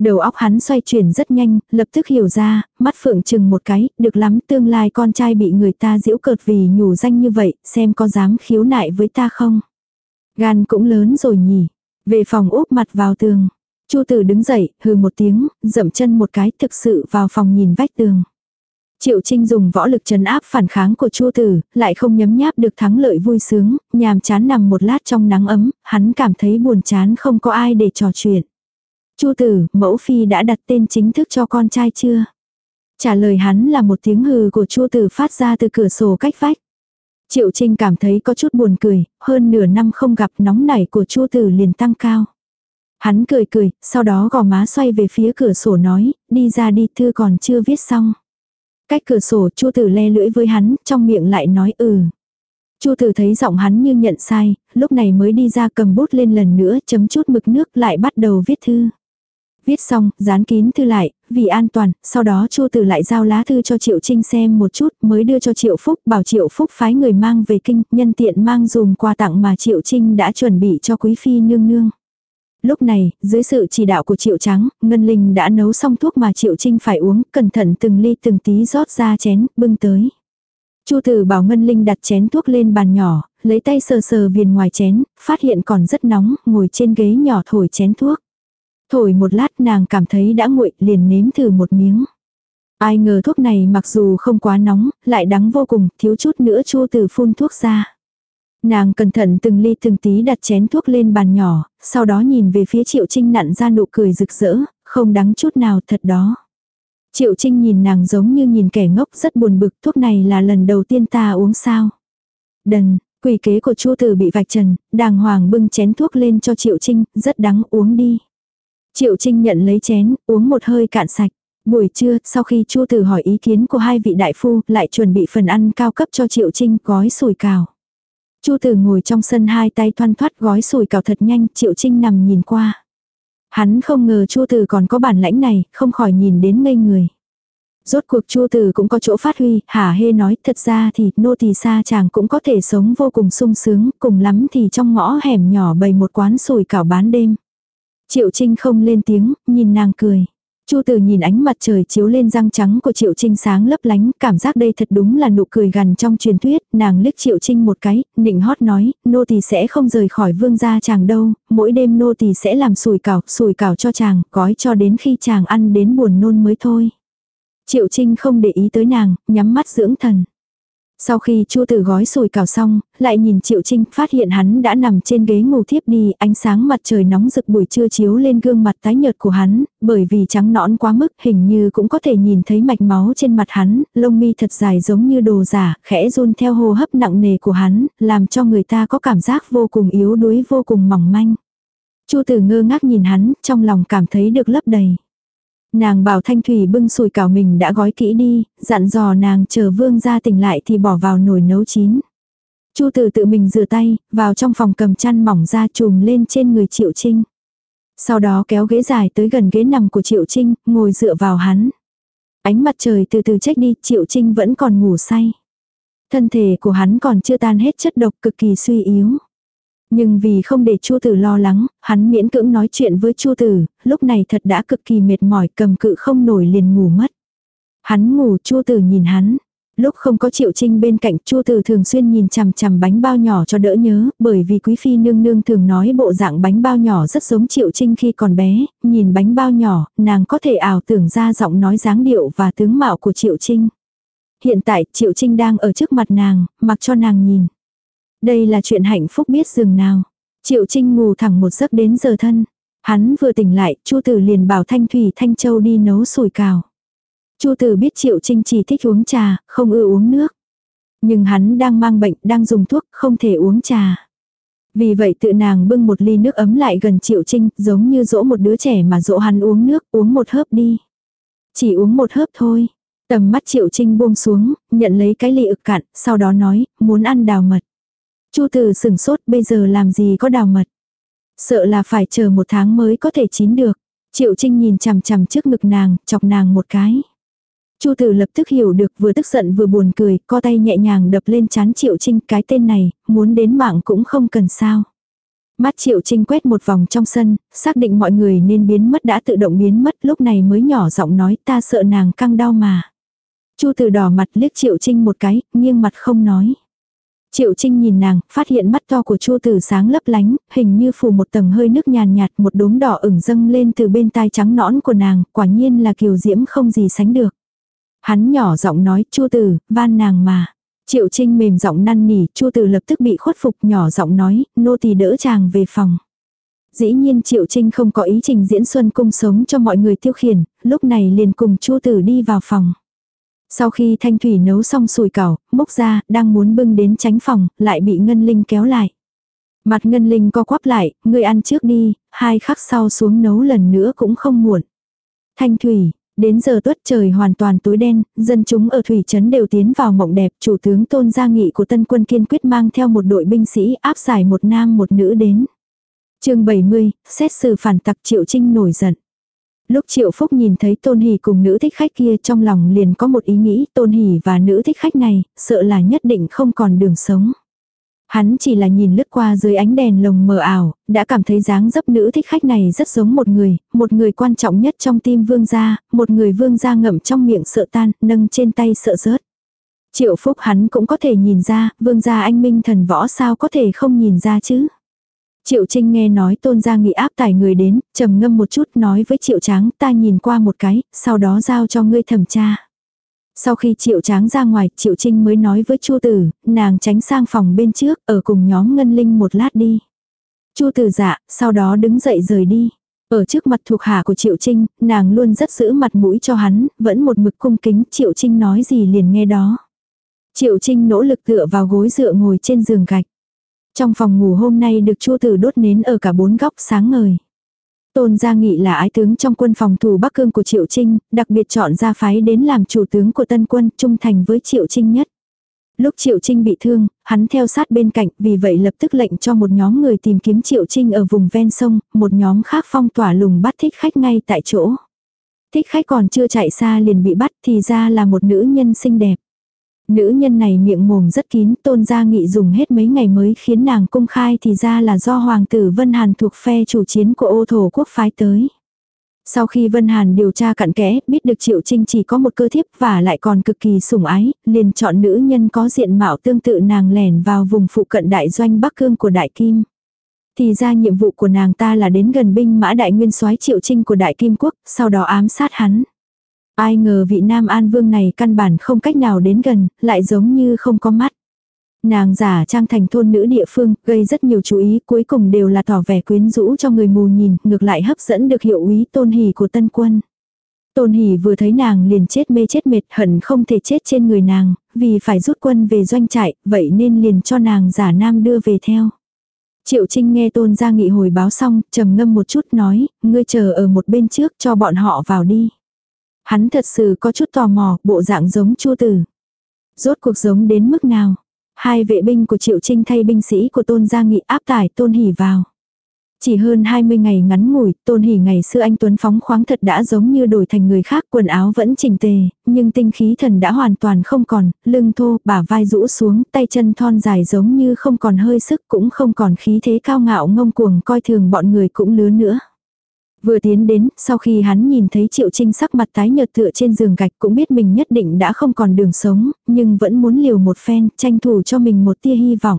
S1: Đầu óc hắn xoay chuyển rất nhanh, lập tức hiểu ra, mắt phượng chừng một cái, được lắm tương lai con trai bị người ta giễu cợt vì nhủ danh như vậy, xem có dám khiếu nại với ta không. Gan cũng lớn rồi nhỉ. Về phòng úp mặt vào tường. Chu tử đứng dậy, hừ một tiếng, dậm chân một cái thực sự vào phòng nhìn vách tường. Triệu Trinh dùng võ lực trấn áp phản kháng của Chu Tử, lại không nhấm nháp được thắng lợi vui sướng, nhàm chán nằm một lát trong nắng ấm, hắn cảm thấy buồn chán không có ai để trò chuyện. Chu tử, mẫu phi đã đặt tên chính thức cho con trai chưa? Trả lời hắn là một tiếng hừ của Chu tử phát ra từ cửa sổ cách vách. Triệu Trinh cảm thấy có chút buồn cười, hơn nửa năm không gặp nóng nảy của Chu tử liền tăng cao. Hắn cười cười, sau đó gò má xoay về phía cửa sổ nói, đi ra đi thư còn chưa viết xong. Cách cửa sổ Chu tử le lưỡi với hắn, trong miệng lại nói ừ. Chu Tử thấy giọng hắn như nhận sai, lúc này mới đi ra cầm bút lên lần nữa chấm chút mực nước lại bắt đầu viết thư. Viết xong, dán kín thư lại, vì an toàn, sau đó Chu Tử lại giao lá thư cho Triệu Trinh xem một chút, mới đưa cho Triệu Phúc, bảo Triệu Phúc phái người mang về kinh, nhân tiện mang dùm quà tặng mà Triệu Trinh đã chuẩn bị cho quý phi nương nương. Lúc này, dưới sự chỉ đạo của Triệu Trắng, Ngân Linh đã nấu xong thuốc mà Triệu Trinh phải uống, cẩn thận từng ly từng tí rót ra chén, bưng tới. Chu Tử bảo Ngân Linh đặt chén thuốc lên bàn nhỏ, lấy tay sờ sờ viền ngoài chén, phát hiện còn rất nóng, ngồi trên ghế nhỏ thổi chén thuốc. Thổi một lát nàng cảm thấy đã nguội liền nếm thử một miếng. Ai ngờ thuốc này mặc dù không quá nóng, lại đắng vô cùng, thiếu chút nữa chu tử phun thuốc ra. Nàng cẩn thận từng ly từng tí đặt chén thuốc lên bàn nhỏ, sau đó nhìn về phía Triệu Trinh nặn ra nụ cười rực rỡ, không đắng chút nào thật đó. Triệu Trinh nhìn nàng giống như nhìn kẻ ngốc rất buồn bực thuốc này là lần đầu tiên ta uống sao. Đần, quỷ kế của Chu Tử bị vạch trần, đàng hoàng bưng chén thuốc lên cho Triệu Trinh, rất đắng uống đi. Triệu Trinh nhận lấy chén, uống một hơi cạn sạch. Buổi trưa, sau khi Chu Tử hỏi ý kiến của hai vị đại phu, lại chuẩn bị phần ăn cao cấp cho Triệu Trinh gói sồi cào. Chu Tử ngồi trong sân hai tay thoăn thoát gói sủi cào thật nhanh, Triệu Trinh nằm nhìn qua. Hắn không ngờ Chu Tử còn có bản lãnh này, không khỏi nhìn đến ngây người. Rốt cuộc Chu Tử cũng có chỗ phát huy, hả hê nói, thật ra thì nô tỳ xa chàng cũng có thể sống vô cùng sung sướng, cùng lắm thì trong ngõ hẻm nhỏ bày một quán sủi cảo bán đêm. Triệu Trinh không lên tiếng, nhìn nàng cười. Chu Tử nhìn ánh mặt trời chiếu lên răng trắng của Triệu Trinh sáng lấp lánh, cảm giác đây thật đúng là nụ cười gần trong truyền thuyết, nàng liếc Triệu Trinh một cái, nịnh hót nói, nô tỳ sẽ không rời khỏi vương gia chàng đâu, mỗi đêm nô tỳ sẽ làm sùi cảo, sùi cảo cho chàng, gói cho đến khi chàng ăn đến buồn nôn mới thôi. Triệu Trinh không để ý tới nàng, nhắm mắt dưỡng thần. Sau khi Chu Tử gói sồi cào xong, lại nhìn Triệu Trinh, phát hiện hắn đã nằm trên ghế ngủ thiếp đi, ánh sáng mặt trời nóng rực buổi trưa chiếu lên gương mặt tái nhợt của hắn, bởi vì trắng nõn quá mức, hình như cũng có thể nhìn thấy mạch máu trên mặt hắn, lông mi thật dài giống như đồ giả, khẽ run theo hô hấp nặng nề của hắn, làm cho người ta có cảm giác vô cùng yếu đuối vô cùng mỏng manh. Chu Tử ngơ ngác nhìn hắn, trong lòng cảm thấy được lấp đầy. Nàng bảo Thanh Thủy bưng sùi cảo mình đã gói kỹ đi, dặn dò nàng chờ vương ra tỉnh lại thì bỏ vào nồi nấu chín. Chu tử tự mình rửa tay, vào trong phòng cầm chăn mỏng ra chùm lên trên người Triệu Trinh. Sau đó kéo ghế dài tới gần ghế nằm của Triệu Trinh, ngồi dựa vào hắn. Ánh mặt trời từ từ trách đi, Triệu Trinh vẫn còn ngủ say. Thân thể của hắn còn chưa tan hết chất độc cực kỳ suy yếu. Nhưng vì không để Chu Tử lo lắng, hắn miễn cưỡng nói chuyện với Chu Tử, lúc này thật đã cực kỳ mệt mỏi, cầm cự không nổi liền ngủ mất. Hắn ngủ, Chu Tử nhìn hắn. Lúc không có Triệu Trinh bên cạnh, Chu Tử thường xuyên nhìn chằm chằm bánh bao nhỏ cho đỡ nhớ, bởi vì quý phi nương nương thường nói bộ dạng bánh bao nhỏ rất giống Triệu Trinh khi còn bé, nhìn bánh bao nhỏ, nàng có thể ảo tưởng ra giọng nói dáng điệu và tướng mạo của Triệu Trinh. Hiện tại, Triệu Trinh đang ở trước mặt nàng, mặc cho nàng nhìn. Đây là chuyện hạnh phúc biết dừng nào. Triệu Trinh ngủ thẳng một giấc đến giờ thân. Hắn vừa tỉnh lại, Chu Tử liền bảo Thanh Thủy Thanh Châu đi nấu sủi cào. Chu Tử biết Triệu Trinh chỉ thích uống trà, không ưa uống nước. Nhưng hắn đang mang bệnh, đang dùng thuốc, không thể uống trà. Vì vậy tự nàng bưng một ly nước ấm lại gần Triệu Trinh, giống như dỗ một đứa trẻ mà dỗ hắn uống nước, uống một hớp đi. Chỉ uống một hớp thôi. Tầm mắt Triệu Trinh buông xuống, nhận lấy cái ly ực cạn, sau đó nói, muốn ăn đào mật. Chu Tử sửng sốt bây giờ làm gì có đào mật. Sợ là phải chờ một tháng mới có thể chín được. Triệu Trinh nhìn chằm chằm trước ngực nàng, chọc nàng một cái. Chu Tử lập tức hiểu được vừa tức giận vừa buồn cười, co tay nhẹ nhàng đập lên chán Triệu Trinh cái tên này, muốn đến mạng cũng không cần sao. Mắt Triệu Trinh quét một vòng trong sân, xác định mọi người nên biến mất đã tự động biến mất lúc này mới nhỏ giọng nói ta sợ nàng căng đau mà. Chu Tử đỏ mặt liếc Triệu Trinh một cái, nghiêng mặt không nói. Triệu Trinh nhìn nàng, phát hiện mắt to của Chu Tử sáng lấp lánh, hình như phủ một tầng hơi nước nhàn nhạt, một đốm đỏ ửng dâng lên từ bên tai trắng nõn của nàng, quả nhiên là kiều diễm không gì sánh được. Hắn nhỏ giọng nói, Chu Tử, van nàng mà. Triệu Trinh mềm giọng năn nỉ, Chu Tử lập tức bị khuất phục, nhỏ giọng nói, nô tỳ đỡ chàng về phòng. Dĩ nhiên Triệu Trinh không có ý trình diễn xuân cung sống cho mọi người tiêu khiển, lúc này liền cùng Chu Tử đi vào phòng. Sau khi Thanh Thủy nấu xong sùi cảo, múc ra, đang muốn bưng đến tránh phòng, lại bị Ngân Linh kéo lại. Mặt Ngân Linh co quắp lại, người ăn trước đi, hai khắc sau xuống nấu lần nữa cũng không muộn. Thanh Thủy, đến giờ tuất trời hoàn toàn tối đen, dân chúng ở Thủy Trấn đều tiến vào mộng đẹp, chủ tướng tôn gia nghị của tân quân kiên quyết mang theo một đội binh sĩ áp giải một nam một nữ đến. chương 70, xét xử phản tặc Triệu Trinh nổi giận. Lúc Triệu Phúc nhìn thấy Tôn Hỷ cùng nữ thích khách kia trong lòng liền có một ý nghĩ Tôn Hỷ và nữ thích khách này, sợ là nhất định không còn đường sống. Hắn chỉ là nhìn lướt qua dưới ánh đèn lồng mờ ảo, đã cảm thấy dáng dấp nữ thích khách này rất giống một người, một người quan trọng nhất trong tim vương gia, một người vương gia ngậm trong miệng sợ tan, nâng trên tay sợ rớt. Triệu Phúc hắn cũng có thể nhìn ra, vương gia anh minh thần võ sao có thể không nhìn ra chứ. Triệu Trinh nghe nói tôn gia nghị áp tải người đến, trầm ngâm một chút nói với Triệu Tráng ta nhìn qua một cái, sau đó giao cho ngươi thẩm tra. Sau khi Triệu Tráng ra ngoài, Triệu Trinh mới nói với Chu Tử, nàng tránh sang phòng bên trước, ở cùng nhóm Ngân Linh một lát đi. Chu Tử dạ, sau đó đứng dậy rời đi. Ở trước mặt thuộc hạ của Triệu Trinh, nàng luôn rất giữ mặt mũi cho hắn, vẫn một mực cung kính, Triệu Trinh nói gì liền nghe đó. Triệu Trinh nỗ lực tựa vào gối dựa ngồi trên giường gạch. Trong phòng ngủ hôm nay được chua tử đốt nến ở cả bốn góc sáng ngời. Tôn Gia Nghị là ái tướng trong quân phòng thủ Bắc Cương của Triệu Trinh, đặc biệt chọn ra phái đến làm chủ tướng của tân quân trung thành với Triệu Trinh nhất. Lúc Triệu Trinh bị thương, hắn theo sát bên cạnh, vì vậy lập tức lệnh cho một nhóm người tìm kiếm Triệu Trinh ở vùng ven sông, một nhóm khác phong tỏa lùng bắt thích khách ngay tại chỗ. Thích khách còn chưa chạy xa liền bị bắt thì ra là một nữ nhân xinh đẹp. Nữ nhân này miệng mồm rất kín, tôn gia nghị dùng hết mấy ngày mới khiến nàng công khai thì ra là do hoàng tử Vân Hàn thuộc phe chủ chiến của ô thổ quốc phái tới. Sau khi Vân Hàn điều tra cặn kẽ, biết được Triệu Trinh chỉ có một cơ thiếp và lại còn cực kỳ sủng ái, liền chọn nữ nhân có diện mạo tương tự nàng lẻn vào vùng phụ cận đại doanh Bắc Cương của Đại Kim. Thì ra nhiệm vụ của nàng ta là đến gần binh mã đại nguyên soái Triệu Trinh của Đại Kim Quốc, sau đó ám sát hắn. Ai ngờ vị Nam An Vương này căn bản không cách nào đến gần, lại giống như không có mắt. Nàng giả trang thành thôn nữ địa phương, gây rất nhiều chú ý, cuối cùng đều là tỏ vẻ quyến rũ cho người mù nhìn, ngược lại hấp dẫn được hiệu úy tôn hỉ của tân quân. Tôn hỉ vừa thấy nàng liền chết mê chết mệt hận không thể chết trên người nàng, vì phải rút quân về doanh trại, vậy nên liền cho nàng giả nam đưa về theo. Triệu Trinh nghe tôn gia nghị hồi báo xong, trầm ngâm một chút nói, ngươi chờ ở một bên trước cho bọn họ vào đi. Hắn thật sự có chút tò mò, bộ dạng giống chu tử. Rốt cuộc giống đến mức nào? Hai vệ binh của Triệu Trinh thay binh sĩ của Tôn Gia Nghị áp tải Tôn Hỉ vào. Chỉ hơn 20 ngày ngắn ngủi, Tôn Hỉ ngày xưa anh Tuấn phóng khoáng thật đã giống như đổi thành người khác, quần áo vẫn chỉnh tề, nhưng tinh khí thần đã hoàn toàn không còn, lưng thô, bả vai rũ xuống, tay chân thon dài giống như không còn hơi sức cũng không còn khí thế cao ngạo ngông cuồng coi thường bọn người cũng lứa nữa. Vừa tiến đến, sau khi hắn nhìn thấy Triệu Trinh sắc mặt tái nhợt tựa trên giường gạch cũng biết mình nhất định đã không còn đường sống, nhưng vẫn muốn liều một phen, tranh thủ cho mình một tia hy vọng.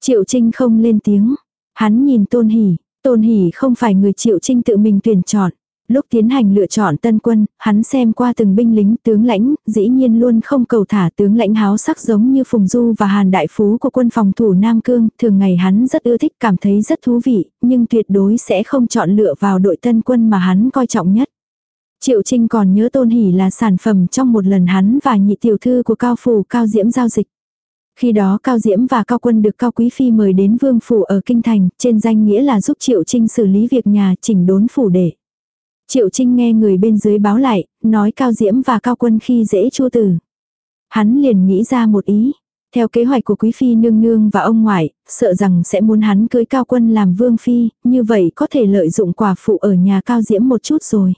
S1: Triệu Trinh không lên tiếng. Hắn nhìn Tôn Hỷ, Tôn Hỷ không phải người Triệu Trinh tự mình tuyển chọn. Lúc tiến hành lựa chọn tân quân, hắn xem qua từng binh lính tướng lãnh, dĩ nhiên luôn không cầu thả tướng lãnh háo sắc giống như Phùng Du và Hàn Đại Phú của quân phòng thủ Nam Cương, thường ngày hắn rất ưa thích cảm thấy rất thú vị, nhưng tuyệt đối sẽ không chọn lựa vào đội tân quân mà hắn coi trọng nhất. Triệu Trinh còn nhớ Tôn Hỷ là sản phẩm trong một lần hắn và nhị tiểu thư của Cao Phủ Cao Diễm giao dịch. Khi đó Cao Diễm và Cao Quân được Cao Quý Phi mời đến Vương Phủ ở Kinh Thành, trên danh nghĩa là giúp Triệu Trinh xử lý việc nhà chỉnh đốn phủ để. Triệu Trinh nghe người bên dưới báo lại, nói Cao Diễm và Cao Quân khi dễ chua tử. Hắn liền nghĩ ra một ý. Theo kế hoạch của Quý Phi nương nương và ông ngoại, sợ rằng sẽ muốn hắn cưới Cao Quân làm Vương Phi, như vậy có thể lợi dụng quả phụ ở nhà Cao Diễm một chút rồi.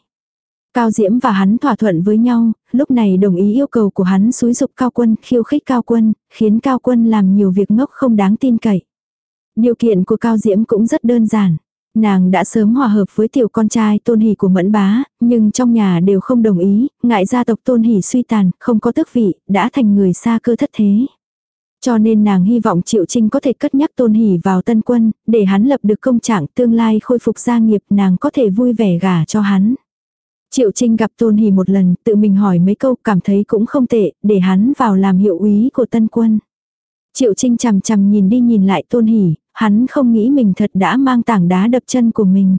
S1: Cao Diễm và hắn thỏa thuận với nhau, lúc này đồng ý yêu cầu của hắn xúi dục Cao Quân khiêu khích Cao Quân, khiến Cao Quân làm nhiều việc ngốc không đáng tin cậy. Điều kiện của Cao Diễm cũng rất đơn giản. Nàng đã sớm hòa hợp với tiểu con trai tôn hỷ của mẫn bá, nhưng trong nhà đều không đồng ý, ngại gia tộc tôn hỷ suy tàn, không có tước vị, đã thành người xa cơ thất thế. Cho nên nàng hy vọng Triệu Trinh có thể cất nhắc tôn hỷ vào tân quân, để hắn lập được công trạng tương lai khôi phục gia nghiệp nàng có thể vui vẻ gả cho hắn. Triệu Trinh gặp tôn hỷ một lần, tự mình hỏi mấy câu cảm thấy cũng không tệ, để hắn vào làm hiệu úy của tân quân. Triệu Trinh chằm chằm nhìn đi nhìn lại tôn hỷ, hắn không nghĩ mình thật đã mang tảng đá đập chân của mình.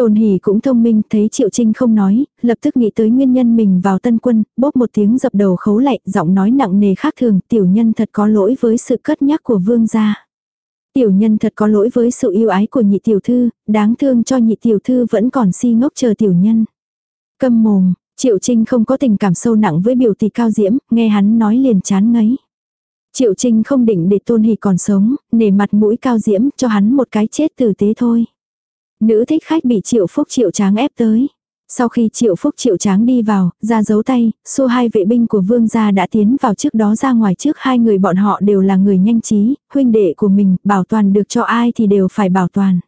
S1: Tôn Hỷ cũng thông minh, thấy Triệu Trinh không nói, lập tức nghĩ tới nguyên nhân mình vào tân quân, bóp một tiếng dập đầu khấu lạy, giọng nói nặng nề khác thường, tiểu nhân thật có lỗi với sự cất nhắc của vương gia. Tiểu nhân thật có lỗi với sự yêu ái của nhị tiểu thư, đáng thương cho nhị tiểu thư vẫn còn si ngốc chờ tiểu nhân. Câm mồm, Triệu Trinh không có tình cảm sâu nặng với biểu tỷ cao diễm, nghe hắn nói liền chán ngấy. Triệu Trinh không định để Tôn Hỷ còn sống, nể mặt mũi cao diễm cho hắn một cái chết tử tế thôi. Nữ thích khách bị Triệu Phúc Triệu Tráng ép tới. Sau khi Triệu Phúc Triệu Tráng đi vào, ra giấu tay, xô hai vệ binh của vương gia đã tiến vào trước đó ra ngoài trước hai người bọn họ đều là người nhanh trí, huynh đệ của mình, bảo toàn được cho ai thì đều phải bảo toàn.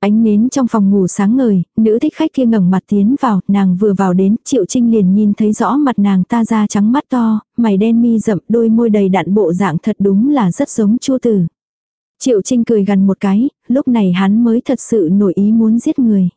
S1: Ánh nến trong phòng ngủ sáng ngời, nữ thích khách kia ngẩng mặt tiến vào, nàng vừa vào đến, Triệu Trinh liền nhìn thấy rõ mặt nàng ta da trắng mắt to, mày đen mi rậm, đôi môi đầy đạn bộ dạng thật đúng là rất giống chu tử. Triệu Trinh cười gần một cái, lúc này hắn mới thật sự nổi ý muốn giết người.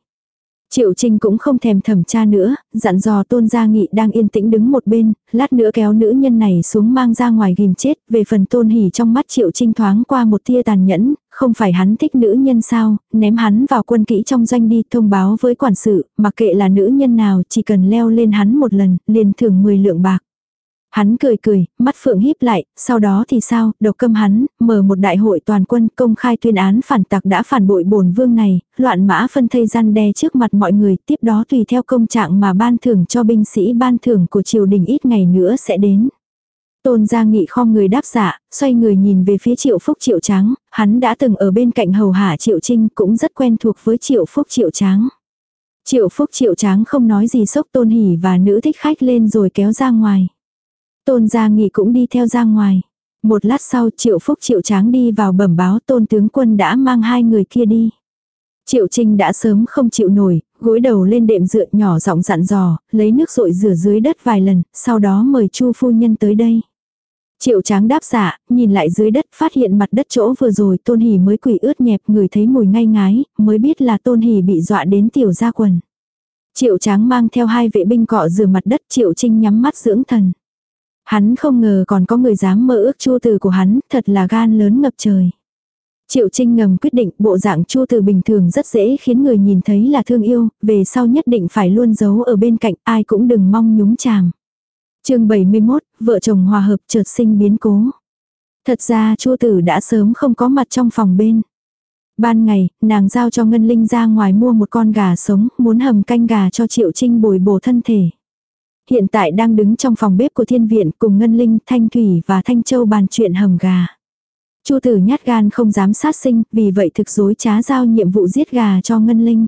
S1: Triệu Trinh cũng không thèm thẩm tra nữa, dặn dò Tôn Gia Nghị đang yên tĩnh đứng một bên, lát nữa kéo nữ nhân này xuống mang ra ngoài ghim chết, về phần Tôn Hỉ trong mắt Triệu Trinh thoáng qua một tia tàn nhẫn, không phải hắn thích nữ nhân sao, ném hắn vào quân kỹ trong doanh đi thông báo với quản sự, mặc kệ là nữ nhân nào chỉ cần leo lên hắn một lần, liền thưởng 10 lượng bạc. Hắn cười cười, mắt phượng híp lại, sau đó thì sao, độc câm hắn, mở một đại hội toàn quân công khai tuyên án phản tặc đã phản bội bổn vương này, loạn mã phân thây gian đe trước mặt mọi người, tiếp đó tùy theo công trạng mà ban thưởng cho binh sĩ ban thưởng của triều đình ít ngày nữa sẽ đến. Tôn gia nghị khom người đáp dạ, xoay người nhìn về phía triệu phúc triệu trắng. hắn đã từng ở bên cạnh hầu hạ triệu trinh cũng rất quen thuộc với triệu phúc triệu trắng. Triệu phúc triệu tráng không nói gì sốc tôn hỉ và nữ thích khách lên rồi kéo ra ngoài. Tôn gia nghị cũng đi theo ra ngoài. Một lát sau triệu phúc triệu tráng đi vào bẩm báo tôn tướng quân đã mang hai người kia đi. Triệu Trinh đã sớm không chịu nổi, gối đầu lên đệm dựa nhỏ giọng dặn dò, lấy nước rội rửa dưới đất vài lần, sau đó mời Chu phu nhân tới đây. Triệu Tráng đáp dạ, nhìn lại dưới đất phát hiện mặt đất chỗ vừa rồi Tôn Hỉ mới quỷ ướt nhẹp người thấy mùi ngay ngái, mới biết là Tôn Hỉ bị dọa đến tiểu ra quần. Triệu tráng mang theo hai vệ binh cọ rửa mặt đất triệu trinh nhắm mắt dưỡng thần. Hắn không ngờ còn có người dám mơ ước chua từ của hắn, thật là gan lớn ngập trời. Triệu Trinh ngầm quyết định bộ dạng chua từ bình thường rất dễ khiến người nhìn thấy là thương yêu, về sau nhất định phải luôn giấu ở bên cạnh ai cũng đừng mong nhúng chàm. chương 71, vợ chồng hòa hợp chợt sinh biến cố. Thật ra chua tử đã sớm không có mặt trong phòng bên. Ban ngày, nàng giao cho Ngân Linh ra ngoài mua một con gà sống, muốn hầm canh gà cho Triệu Trinh bồi bổ thân thể. Hiện tại đang đứng trong phòng bếp của thiên viện cùng Ngân Linh, Thanh Thủy và Thanh Châu bàn chuyện hầm gà. Chu tử nhát gan không dám sát sinh, vì vậy thực dối trá giao nhiệm vụ giết gà cho Ngân Linh.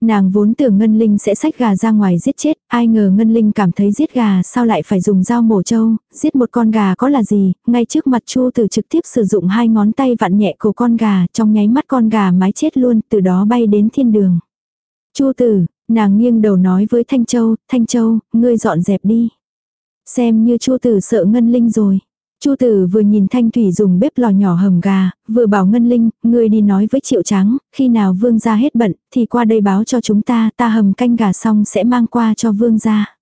S1: Nàng vốn tưởng Ngân Linh sẽ xách gà ra ngoài giết chết, ai ngờ Ngân Linh cảm thấy giết gà sao lại phải dùng dao mổ trâu, giết một con gà có là gì, ngay trước mặt Chu Tử trực tiếp sử dụng hai ngón tay vặn nhẹ cổ con gà, trong nháy mắt con gà mái chết luôn, từ đó bay đến thiên đường. Chu Tử, nàng nghiêng đầu nói với Thanh Châu, Thanh Châu, ngươi dọn dẹp đi. Xem như Chu Tử sợ Ngân Linh rồi. Chu tử vừa nhìn Thanh Thủy dùng bếp lò nhỏ hầm gà, vừa bảo Ngân Linh, ngươi đi nói với Triệu Trắng, khi nào vương gia hết bận, thì qua đây báo cho chúng ta, ta hầm canh gà xong sẽ mang qua cho vương gia.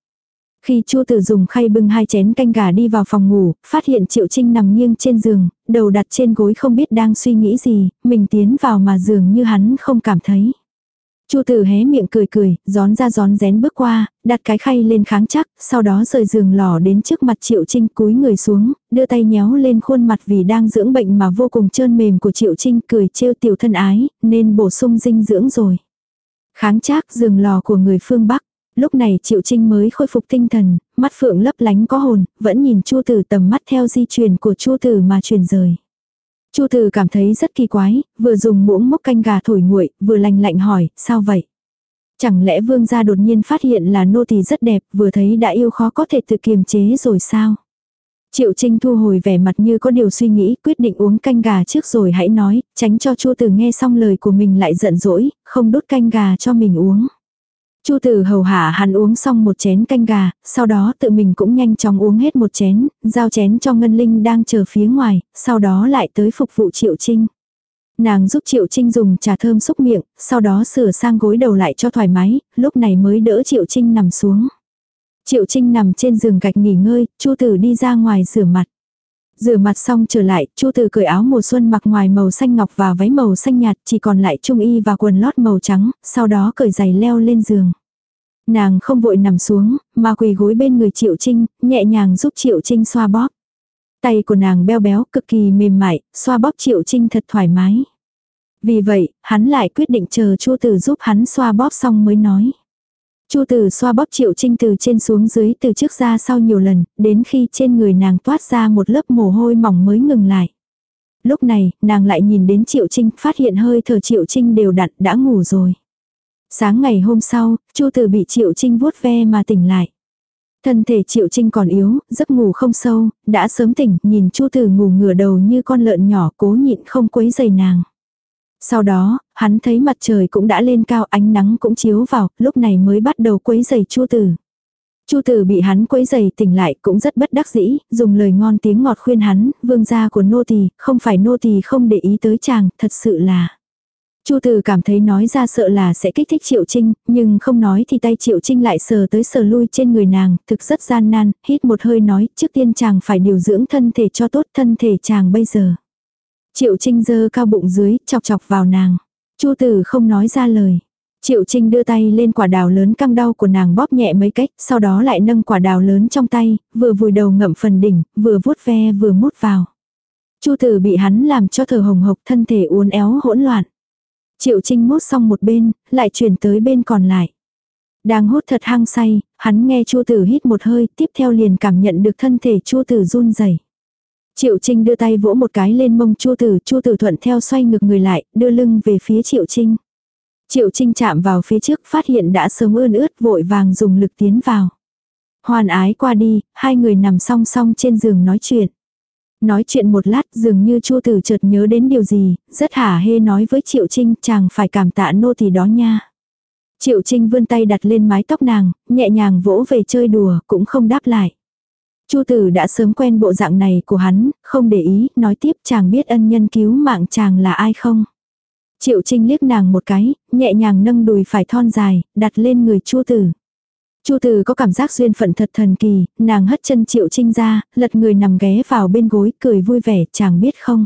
S1: Khi Chu tử dùng khay bưng hai chén canh gà đi vào phòng ngủ, phát hiện Triệu Trinh nằm nghiêng trên giường, đầu đặt trên gối không biết đang suy nghĩ gì, mình tiến vào mà dường như hắn không cảm thấy. Chu tử hé miệng cười cười, gión ra gión rén bước qua, đặt cái khay lên kháng chắc, sau đó rời giường lò đến trước mặt Triệu Trinh cúi người xuống, đưa tay nhéo lên khuôn mặt vì đang dưỡng bệnh mà vô cùng trơn mềm của Triệu Trinh cười trêu tiểu thân ái, nên bổ sung dinh dưỡng rồi. Kháng chắc giường lò của người phương Bắc. Lúc này Triệu Trinh mới khôi phục tinh thần, mắt phượng lấp lánh có hồn, vẫn nhìn Chu Tử tầm mắt theo di truyền của Chu Tử mà truyền rời. Chu Từ cảm thấy rất kỳ quái, vừa dùng muỗng mốc canh gà thổi nguội, vừa lạnh lạnh hỏi, sao vậy? Chẳng lẽ vương gia đột nhiên phát hiện là nô tỳ rất đẹp, vừa thấy đã yêu khó có thể tự kiềm chế rồi sao? Triệu Trinh thu hồi vẻ mặt như có điều suy nghĩ, quyết định uống canh gà trước rồi hãy nói, tránh cho Chu Từ nghe xong lời của mình lại giận dỗi, không đốt canh gà cho mình uống. Chu tử hầu hạ hắn uống xong một chén canh gà, sau đó tự mình cũng nhanh chóng uống hết một chén, giao chén cho Ngân Linh đang chờ phía ngoài, sau đó lại tới phục vụ Triệu Trinh. Nàng giúp Triệu Trinh dùng trà thơm xúc miệng, sau đó sửa sang gối đầu lại cho thoải mái, lúc này mới đỡ Triệu Trinh nằm xuống. Triệu Trinh nằm trên giường gạch nghỉ ngơi, Chu Tử đi ra ngoài rửa mặt. Rửa mặt xong trở lại, Chu Tử cởi áo mùa xuân mặc ngoài màu xanh ngọc và váy màu xanh nhạt, chỉ còn lại trung y và quần lót màu trắng, sau đó cởi giày leo lên giường. Nàng không vội nằm xuống, mà quỳ gối bên người Triệu Trinh, nhẹ nhàng giúp Triệu Trinh xoa bóp. Tay của nàng beo béo, cực kỳ mềm mại, xoa bóp Triệu Trinh thật thoải mái. Vì vậy, hắn lại quyết định chờ Chu Tử giúp hắn xoa bóp xong mới nói. Chu Tử xoa bóp Triệu Trinh từ trên xuống dưới từ trước ra sau nhiều lần, đến khi trên người nàng toát ra một lớp mồ hôi mỏng mới ngừng lại. Lúc này, nàng lại nhìn đến Triệu Trinh, phát hiện hơi thở Triệu Trinh đều đặn, đã ngủ rồi. Sáng ngày hôm sau, Chu Tử bị Triệu Trinh vuốt ve mà tỉnh lại. Thân thể Triệu Trinh còn yếu, giấc ngủ không sâu, đã sớm tỉnh, nhìn Chu Tử ngủ ngửa đầu như con lợn nhỏ cố nhịn không quấy giày nàng. Sau đó, hắn thấy mặt trời cũng đã lên cao ánh nắng cũng chiếu vào, lúc này mới bắt đầu quấy giày Chu Tử. Chu Tử bị hắn quấy giày tỉnh lại cũng rất bất đắc dĩ, dùng lời ngon tiếng ngọt khuyên hắn, vương gia của nô tỳ, không phải nô tỳ không để ý tới chàng, thật sự là. Chu Tử cảm thấy nói ra sợ là sẽ kích thích Triệu Trinh, nhưng không nói thì tay Triệu Trinh lại sờ tới sờ lui trên người nàng, thực rất gian nan, hít một hơi nói, trước tiên chàng phải điều dưỡng thân thể cho tốt thân thể chàng bây giờ. Triệu Trinh giơ cao bụng dưới, chọc chọc vào nàng. Chu Tử không nói ra lời. Triệu Trinh đưa tay lên quả đào lớn căng đau của nàng bóp nhẹ mấy cách, sau đó lại nâng quả đào lớn trong tay, vừa vùi đầu ngậm phần đỉnh, vừa vuốt ve vừa mút vào. Chu Tử bị hắn làm cho thở hồng hộc thân thể uốn éo hỗn loạn. Triệu Trinh mút xong một bên, lại chuyển tới bên còn lại. Đang hút thật hăng say, hắn nghe Chu Tử hít một hơi, tiếp theo liền cảm nhận được thân thể Chu Tử run rẩy. Triệu Trinh đưa tay vỗ một cái lên mông Chu Tử, Chu Tử thuận theo xoay ngược người lại, đưa lưng về phía Triệu Trinh. Triệu Trinh chạm vào phía trước, phát hiện đã sớm ươn ướt, vội vàng dùng lực tiến vào. Hoàn ái qua đi, hai người nằm song song trên giường nói chuyện. Nói chuyện một lát dường như Chu Tử chợt nhớ đến điều gì, rất hả hê nói với Triệu Trinh chàng phải cảm tạ nô thì đó nha. Triệu Trinh vươn tay đặt lên mái tóc nàng, nhẹ nhàng vỗ về chơi đùa, cũng không đáp lại. Chu tử đã sớm quen bộ dạng này của hắn, không để ý, nói tiếp chàng biết ân nhân cứu mạng chàng là ai không. Triệu Trinh liếc nàng một cái, nhẹ nhàng nâng đùi phải thon dài, đặt lên người Chu Tử. Chu Tử có cảm giác duyên phận thật thần kỳ, nàng hất chân Triệu Trinh ra, lật người nằm ghé vào bên gối, cười vui vẻ, chàng biết không?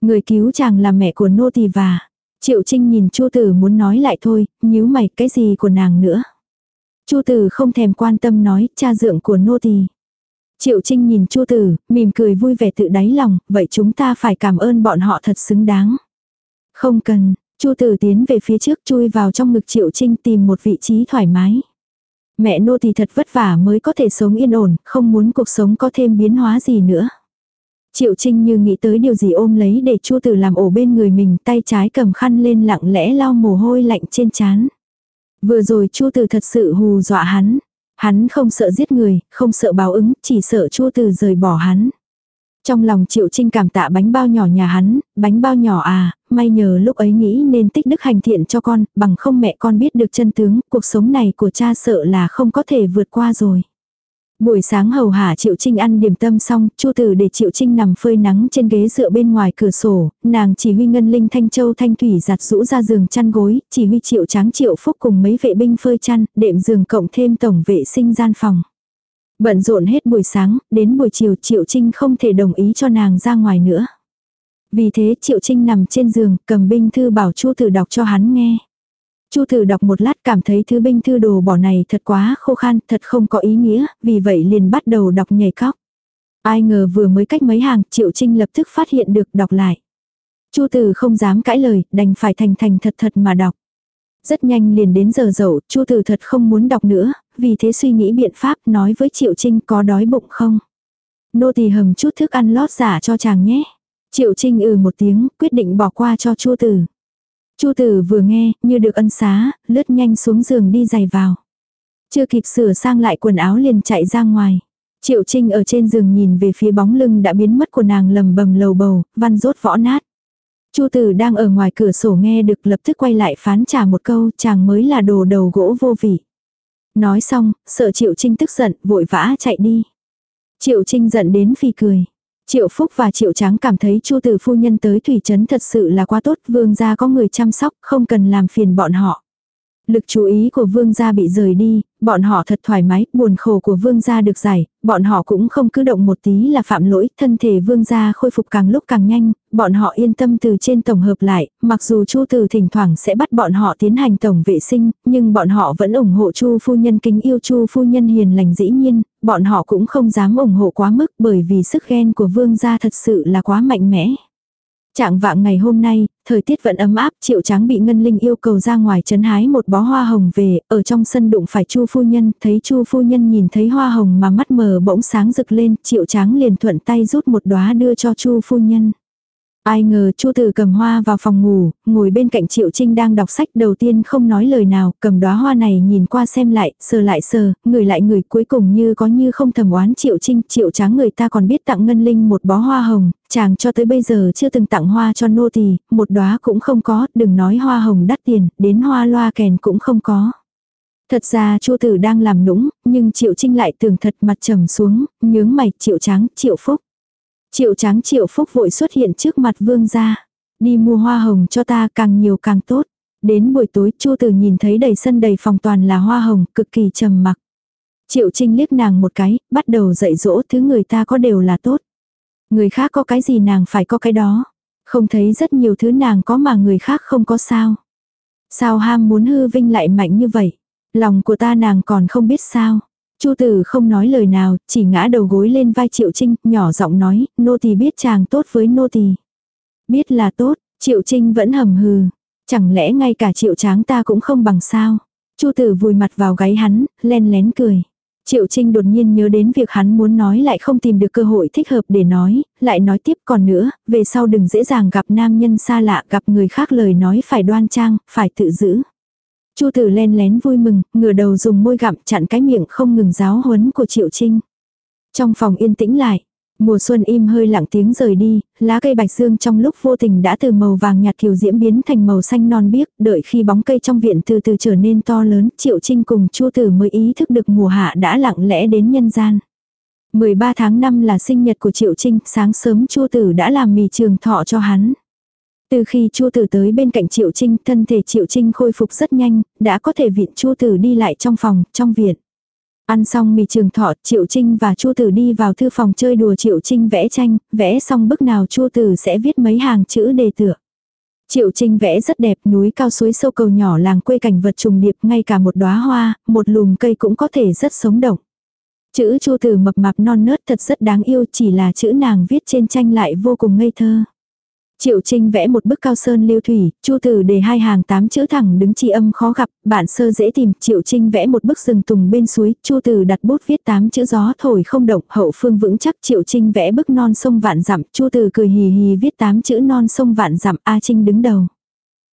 S1: Người cứu chàng là mẹ của nô tỳ và. Triệu Trinh nhìn Chu Tử muốn nói lại thôi, nhíu mày, cái gì của nàng nữa? Chu Tử không thèm quan tâm nói, cha dượng của nô tỳ. Triệu Trinh nhìn Chu Tử, mỉm cười vui vẻ tự đáy lòng, vậy chúng ta phải cảm ơn bọn họ thật xứng đáng. Không cần, Chu Tử tiến về phía trước chui vào trong ngực Triệu Trinh tìm một vị trí thoải mái. Mẹ nô thì thật vất vả mới có thể sống yên ổn, không muốn cuộc sống có thêm biến hóa gì nữa. Triệu Trinh như nghĩ tới điều gì ôm lấy để Chu Tử làm ổ bên người mình, tay trái cầm khăn lên lặng lẽ lau mồ hôi lạnh trên trán. Vừa rồi Chu Tử thật sự hù dọa hắn. Hắn không sợ giết người, không sợ báo ứng, chỉ sợ chua từ rời bỏ hắn. Trong lòng Triệu Trinh cảm tạ bánh bao nhỏ nhà hắn, bánh bao nhỏ à, may nhờ lúc ấy nghĩ nên tích đức hành thiện cho con, bằng không mẹ con biết được chân tướng, cuộc sống này của cha sợ là không có thể vượt qua rồi. Buổi sáng hầu hạ Triệu Trinh ăn điểm tâm xong, Chu Tử để Triệu Trinh nằm phơi nắng trên ghế dựa bên ngoài cửa sổ, nàng chỉ huy Ngân Linh Thanh Châu Thanh Thủy giặt rũ ra giường chăn gối, chỉ huy Triệu Tráng Triệu Phúc cùng mấy vệ binh phơi chăn, đệm giường cộng thêm tổng vệ sinh gian phòng. Bận rộn hết buổi sáng, đến buổi chiều Triệu Trinh không thể đồng ý cho nàng ra ngoài nữa. Vì thế Triệu Trinh nằm trên giường, cầm binh thư bảo Chu Tử đọc cho hắn nghe. Chu Tử đọc một lát cảm thấy thứ binh thư đồ bỏ này thật quá khô khan, thật không có ý nghĩa, vì vậy liền bắt đầu đọc nhảy khóc. Ai ngờ vừa mới cách mấy hàng, Triệu Trinh lập tức phát hiện được đọc lại. Chu Tử không dám cãi lời, đành phải thành thành thật thật mà đọc. Rất nhanh liền đến giờ dậu, Chu Tử thật không muốn đọc nữa, vì thế suy nghĩ biện pháp nói với Triệu Trinh có đói bụng không. Nô tỳ hầm chút thức ăn lót giả cho chàng nhé. Triệu Trinh ừ một tiếng, quyết định bỏ qua cho Chu Tử. Chu Tử vừa nghe, như được ân xá, lướt nhanh xuống giường đi giày vào. Chưa kịp sửa sang lại quần áo liền chạy ra ngoài. Triệu Trinh ở trên giường nhìn về phía bóng lưng đã biến mất của nàng lầm bầm lầu bầu, văn rốt võ nát. Chu Tử đang ở ngoài cửa sổ nghe được lập tức quay lại phán trả một câu, chàng mới là đồ đầu gỗ vô vị. Nói xong, sợ Triệu Trinh tức giận, vội vã chạy đi. Triệu Trinh giận đến phi cười. Triệu Phúc và Triệu Tráng cảm thấy Chu Tử phu nhân tới thủy trấn thật sự là quá tốt, vương gia có người chăm sóc, không cần làm phiền bọn họ. Lực chú ý của vương gia bị rời đi, bọn họ thật thoải mái, buồn khổ của vương gia được giải, bọn họ cũng không cứ động một tí là phạm lỗi, thân thể vương gia khôi phục càng lúc càng nhanh, bọn họ yên tâm từ trên tổng hợp lại, mặc dù Chu Từ thỉnh thoảng sẽ bắt bọn họ tiến hành tổng vệ sinh, nhưng bọn họ vẫn ủng hộ Chu phu nhân kính yêu Chu phu nhân hiền lành dĩ nhiên, bọn họ cũng không dám ủng hộ quá mức bởi vì sức ghen của vương gia thật sự là quá mạnh mẽ. Trạng vạng ngày hôm nay, thời tiết vẫn ấm áp, triệu tráng bị Ngân Linh yêu cầu ra ngoài chấn hái một bó hoa hồng về, ở trong sân đụng phải Chu phu nhân, thấy Chu phu nhân nhìn thấy hoa hồng mà mắt mờ bỗng sáng rực lên, triệu tráng liền thuận tay rút một đóa đưa cho Chu phu nhân. Ai ngờ Chu Tử cầm hoa vào phòng ngủ, ngồi bên cạnh Triệu Trinh đang đọc sách đầu tiên không nói lời nào, cầm đóa hoa này nhìn qua xem lại, sờ lại sờ, người lại người cuối cùng như có như không thầm oán Triệu Trinh, Triệu tráng người ta còn biết tặng Ngân Linh một bó hoa hồng, chàng cho tới bây giờ chưa từng tặng hoa cho nô tỳ, một đóa cũng không có, đừng nói hoa hồng đắt tiền, đến hoa loa kèn cũng không có. Thật ra Chu Tử đang làm nũng, nhưng Triệu Trinh lại tưởng thật mặt trầm xuống, nhướng mày, Triệu Tráng, Triệu Phúc. Triệu tráng triệu phúc vội xuất hiện trước mặt vương gia. Đi mua hoa hồng cho ta càng nhiều càng tốt. Đến buổi tối Chu Tử nhìn thấy đầy sân đầy phòng toàn là hoa hồng, cực kỳ trầm mặc. Triệu Trinh liếc nàng một cái, bắt đầu dạy dỗ thứ người ta có đều là tốt. Người khác có cái gì nàng phải có cái đó. Không thấy rất nhiều thứ nàng có mà người khác không có sao. Sao ham muốn hư vinh lại mạnh như vậy? Lòng của ta nàng còn không biết sao. Chu tử không nói lời nào, chỉ ngã đầu gối lên vai Triệu Trinh, nhỏ giọng nói, nô tỳ biết chàng tốt với nô tỳ. Biết là tốt, Triệu Trinh vẫn hầm hừ. Chẳng lẽ ngay cả Triệu Tráng ta cũng không bằng sao? Chu tử vùi mặt vào gáy hắn, len lén cười. Triệu Trinh đột nhiên nhớ đến việc hắn muốn nói lại không tìm được cơ hội thích hợp để nói, lại nói tiếp còn nữa, về sau đừng dễ dàng gặp nam nhân xa lạ gặp người khác lời nói phải đoan trang, phải tự giữ. Chu tử len lén vui mừng, ngửa đầu dùng môi gặm chặn cái miệng không ngừng giáo huấn của Triệu Trinh. Trong phòng yên tĩnh lại, mùa xuân im hơi lặng tiếng rời đi, lá cây bạch dương trong lúc vô tình đã từ màu vàng nhạt kiều diễm biến thành màu xanh non biếc, đợi khi bóng cây trong viện từ từ trở nên to lớn, Triệu Trinh cùng Chu Tử mới ý thức được mùa hạ đã lặng lẽ đến nhân gian. 13 tháng 5 là sinh nhật của Triệu Trinh, sáng sớm Chu Tử đã làm mì trường thọ cho hắn. Từ khi Chu Tử tới bên cạnh Triệu Trinh, thân thể Triệu Trinh khôi phục rất nhanh, đã có thể viện Chu Tử đi lại trong phòng, trong viện. Ăn xong mì trường thọ, Triệu Trinh và Chu Tử đi vào thư phòng chơi đùa Triệu Trinh vẽ tranh, vẽ xong bức nào Chu Tử sẽ viết mấy hàng chữ đề tựa. Triệu Trinh vẽ rất đẹp, núi cao suối sâu cầu nhỏ làng quê cảnh vật trùng điệp, ngay cả một đóa hoa, một lùm cây cũng có thể rất sống động. Chữ Chu Tử mập mạp non nớt thật rất đáng yêu, chỉ là chữ nàng viết trên tranh lại vô cùng ngây thơ. Triệu Trinh vẽ một bức cao sơn lưu thủy, Chu Tử để hai hàng tám chữ thẳng đứng chi âm khó gặp, bản sơ dễ tìm, Triệu Trinh vẽ một bức rừng tùng bên suối, Chu Tử đặt bút viết tám chữ gió thổi không động, hậu phương vững chắc, Triệu Trinh vẽ bức non sông vạn dặm, Chu Tử cười hì hì viết tám chữ non sông vạn dặm, A Trinh đứng đầu.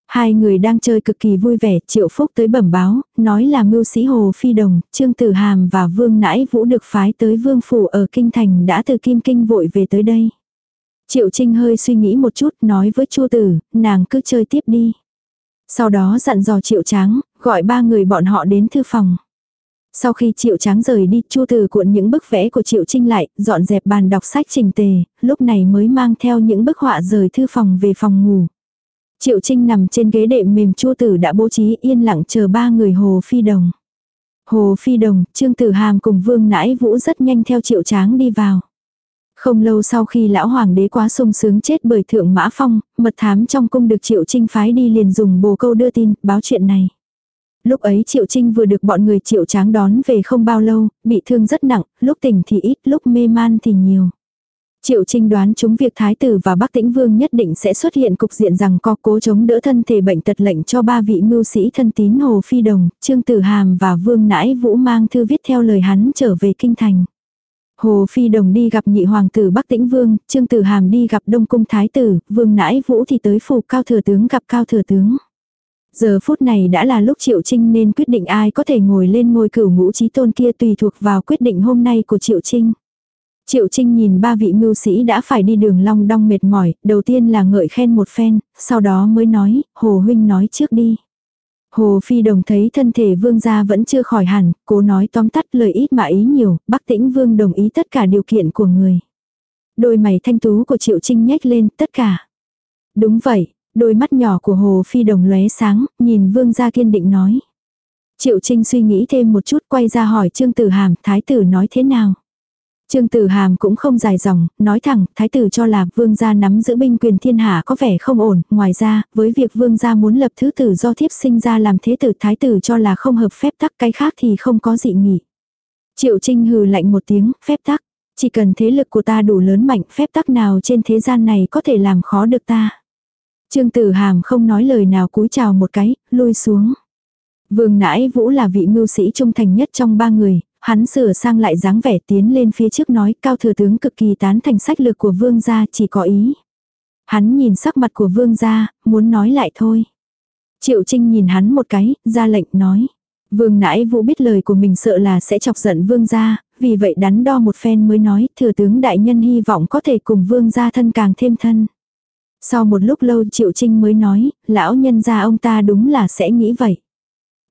S1: Hai người đang chơi cực kỳ vui vẻ, Triệu Phúc tới bẩm báo, nói là mưu sĩ Hồ Phi Đồng, Trương Tử Hàm và Vương Nãi Vũ được phái tới Vương Phủ ở Kinh Thành đã từ Kim Kinh vội về tới đây. Triệu Trinh hơi suy nghĩ một chút nói với Chu Tử, nàng cứ chơi tiếp đi. Sau đó dặn dò Triệu Tráng, gọi ba người bọn họ đến thư phòng. Sau khi Triệu Tráng rời đi, Chu Tử cuộn những bức vẽ của Triệu Trinh lại, dọn dẹp bàn đọc sách trình tề, lúc này mới mang theo những bức họa rời thư phòng về phòng ngủ. Triệu Trinh nằm trên ghế đệm mềm Chu Tử đã bố trí yên lặng chờ ba người Hồ Phi Đồng. Hồ Phi Đồng, Trương Tử Hàm cùng Vương Nãi Vũ rất nhanh theo Triệu Tráng đi vào. Không lâu sau khi lão hoàng đế quá sung sướng chết bởi thượng mã phong, mật thám trong cung được Triệu Trinh phái đi liền dùng bồ câu đưa tin, báo chuyện này. Lúc ấy Triệu Trinh vừa được bọn người Triệu Tráng đón về không bao lâu, bị thương rất nặng, lúc tỉnh thì ít, lúc mê man thì nhiều. Triệu Trinh đoán chúng việc Thái tử và Bắc Tĩnh Vương nhất định sẽ xuất hiện cục diện rằng có cố chống đỡ thân thể bệnh tật lệnh cho ba vị mưu sĩ thân tín Hồ Phi Đồng, Trương Tử Hàm và Vương Nãi Vũ mang thư viết theo lời hắn trở về Kinh Thành. Hồ Phi Đồng đi gặp nhị hoàng tử Bắc Tĩnh Vương, Trương Tử Hàm đi gặp Đông Cung Thái tử, Vương Nãi Vũ thì tới phủ Cao Thừa Tướng gặp Cao Thừa Tướng. Giờ phút này đã là lúc Triệu Trinh nên quyết định ai có thể ngồi lên ngôi cửu ngũ trí tôn kia tùy thuộc vào quyết định hôm nay của Triệu Trinh. Triệu Trinh nhìn ba vị mưu sĩ đã phải đi đường long đong mệt mỏi, đầu tiên là ngợi khen một phen, sau đó mới nói, Hồ Huynh nói trước đi. Hồ Phi Đồng thấy thân thể vương gia vẫn chưa khỏi hẳn, cố nói tóm tắt lời ít mà ý nhiều, Bắc Tĩnh Vương đồng ý tất cả điều kiện của người. Đôi mày thanh tú của Triệu Trinh nhếch lên tất cả. Đúng vậy, đôi mắt nhỏ của Hồ Phi Đồng lóe sáng, nhìn vương gia kiên định nói. Triệu Trinh suy nghĩ thêm một chút quay ra hỏi Trương Tử Hàm, Thái tử nói thế nào? Trương Tử Hàm cũng không dài dòng, nói thẳng, thái tử cho là vương gia nắm giữ binh quyền thiên hạ có vẻ không ổn, ngoài ra, với việc vương gia muốn lập thứ tử do thiếp sinh ra làm thế tử thái tử cho là không hợp phép tắc cái khác thì không có dị nghị. Triệu Trinh hừ lạnh một tiếng, phép tắc, chỉ cần thế lực của ta đủ lớn mạnh phép tắc nào trên thế gian này có thể làm khó được ta. Trương Tử Hàm không nói lời nào cúi chào một cái, lui xuống. Vương Nãi Vũ là vị mưu sĩ trung thành nhất trong ba người, Hắn sửa sang lại dáng vẻ tiến lên phía trước nói cao thừa tướng cực kỳ tán thành sách lược của vương gia chỉ có ý. Hắn nhìn sắc mặt của vương gia, muốn nói lại thôi. Triệu Trinh nhìn hắn một cái, ra lệnh nói. Vương nãi vũ biết lời của mình sợ là sẽ chọc giận vương gia, vì vậy đắn đo một phen mới nói thừa tướng đại nhân hy vọng có thể cùng vương gia thân càng thêm thân. Sau một lúc lâu Triệu Trinh mới nói, lão nhân gia ông ta đúng là sẽ nghĩ vậy.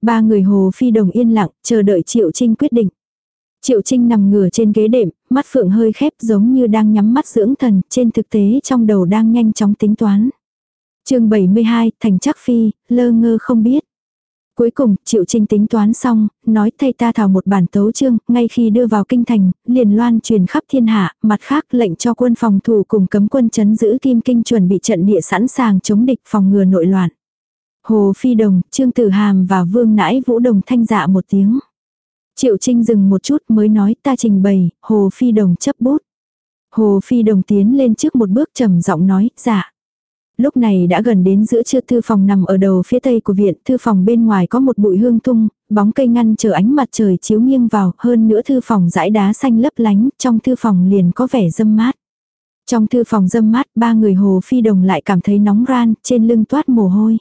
S1: Ba người hồ phi đồng yên lặng, chờ đợi Triệu Trinh quyết định. Triệu Trinh nằm ngửa trên ghế đệm, mắt phượng hơi khép giống như đang nhắm mắt dưỡng thần, trên thực tế trong đầu đang nhanh chóng tính toán. chương 72, Thành Chắc Phi, lơ ngơ không biết. Cuối cùng, Triệu Trinh tính toán xong, nói thay ta thảo một bản tấu chương, ngay khi đưa vào kinh thành, liền loan truyền khắp thiên hạ, mặt khác lệnh cho quân phòng thủ cùng cấm quân chấn giữ kim kinh chuẩn bị trận địa sẵn sàng chống địch phòng ngừa nội loạn. Hồ Phi Đồng, Trương Tử Hàm và Vương Nãi Vũ Đồng thanh dạ một tiếng. Triệu Trinh dừng một chút mới nói ta trình bày, Hồ Phi Đồng chấp bút. Hồ Phi Đồng tiến lên trước một bước trầm giọng nói, dạ. Lúc này đã gần đến giữa trưa thư phòng nằm ở đầu phía tây của viện, thư phòng bên ngoài có một bụi hương tung, bóng cây ngăn chờ ánh mặt trời chiếu nghiêng vào, hơn nữa thư phòng dãi đá xanh lấp lánh, trong thư phòng liền có vẻ dâm mát. Trong thư phòng dâm mát, ba người Hồ Phi Đồng lại cảm thấy nóng ran, trên lưng toát mồ hôi.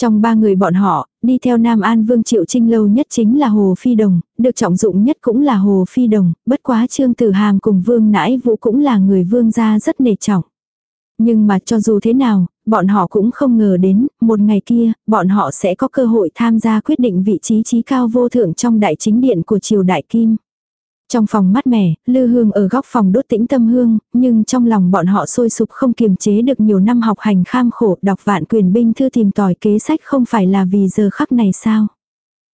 S1: Trong ba người bọn họ, đi theo Nam An Vương Triệu Trinh lâu nhất chính là Hồ Phi Đồng, được trọng dụng nhất cũng là Hồ Phi Đồng, bất quá Trương Tử Hàm cùng Vương Nãi Vũ cũng là người vương gia rất nề trọng. Nhưng mà cho dù thế nào, bọn họ cũng không ngờ đến, một ngày kia, bọn họ sẽ có cơ hội tham gia quyết định vị trí trí cao vô thượng trong đại chính điện của triều đại Kim. Trong phòng mát mẻ, lư hương ở góc phòng đốt tĩnh tâm hương, nhưng trong lòng bọn họ sôi sục không kiềm chế được nhiều năm học hành kham khổ đọc vạn quyền binh thư tìm tòi kế sách không phải là vì giờ khắc này sao.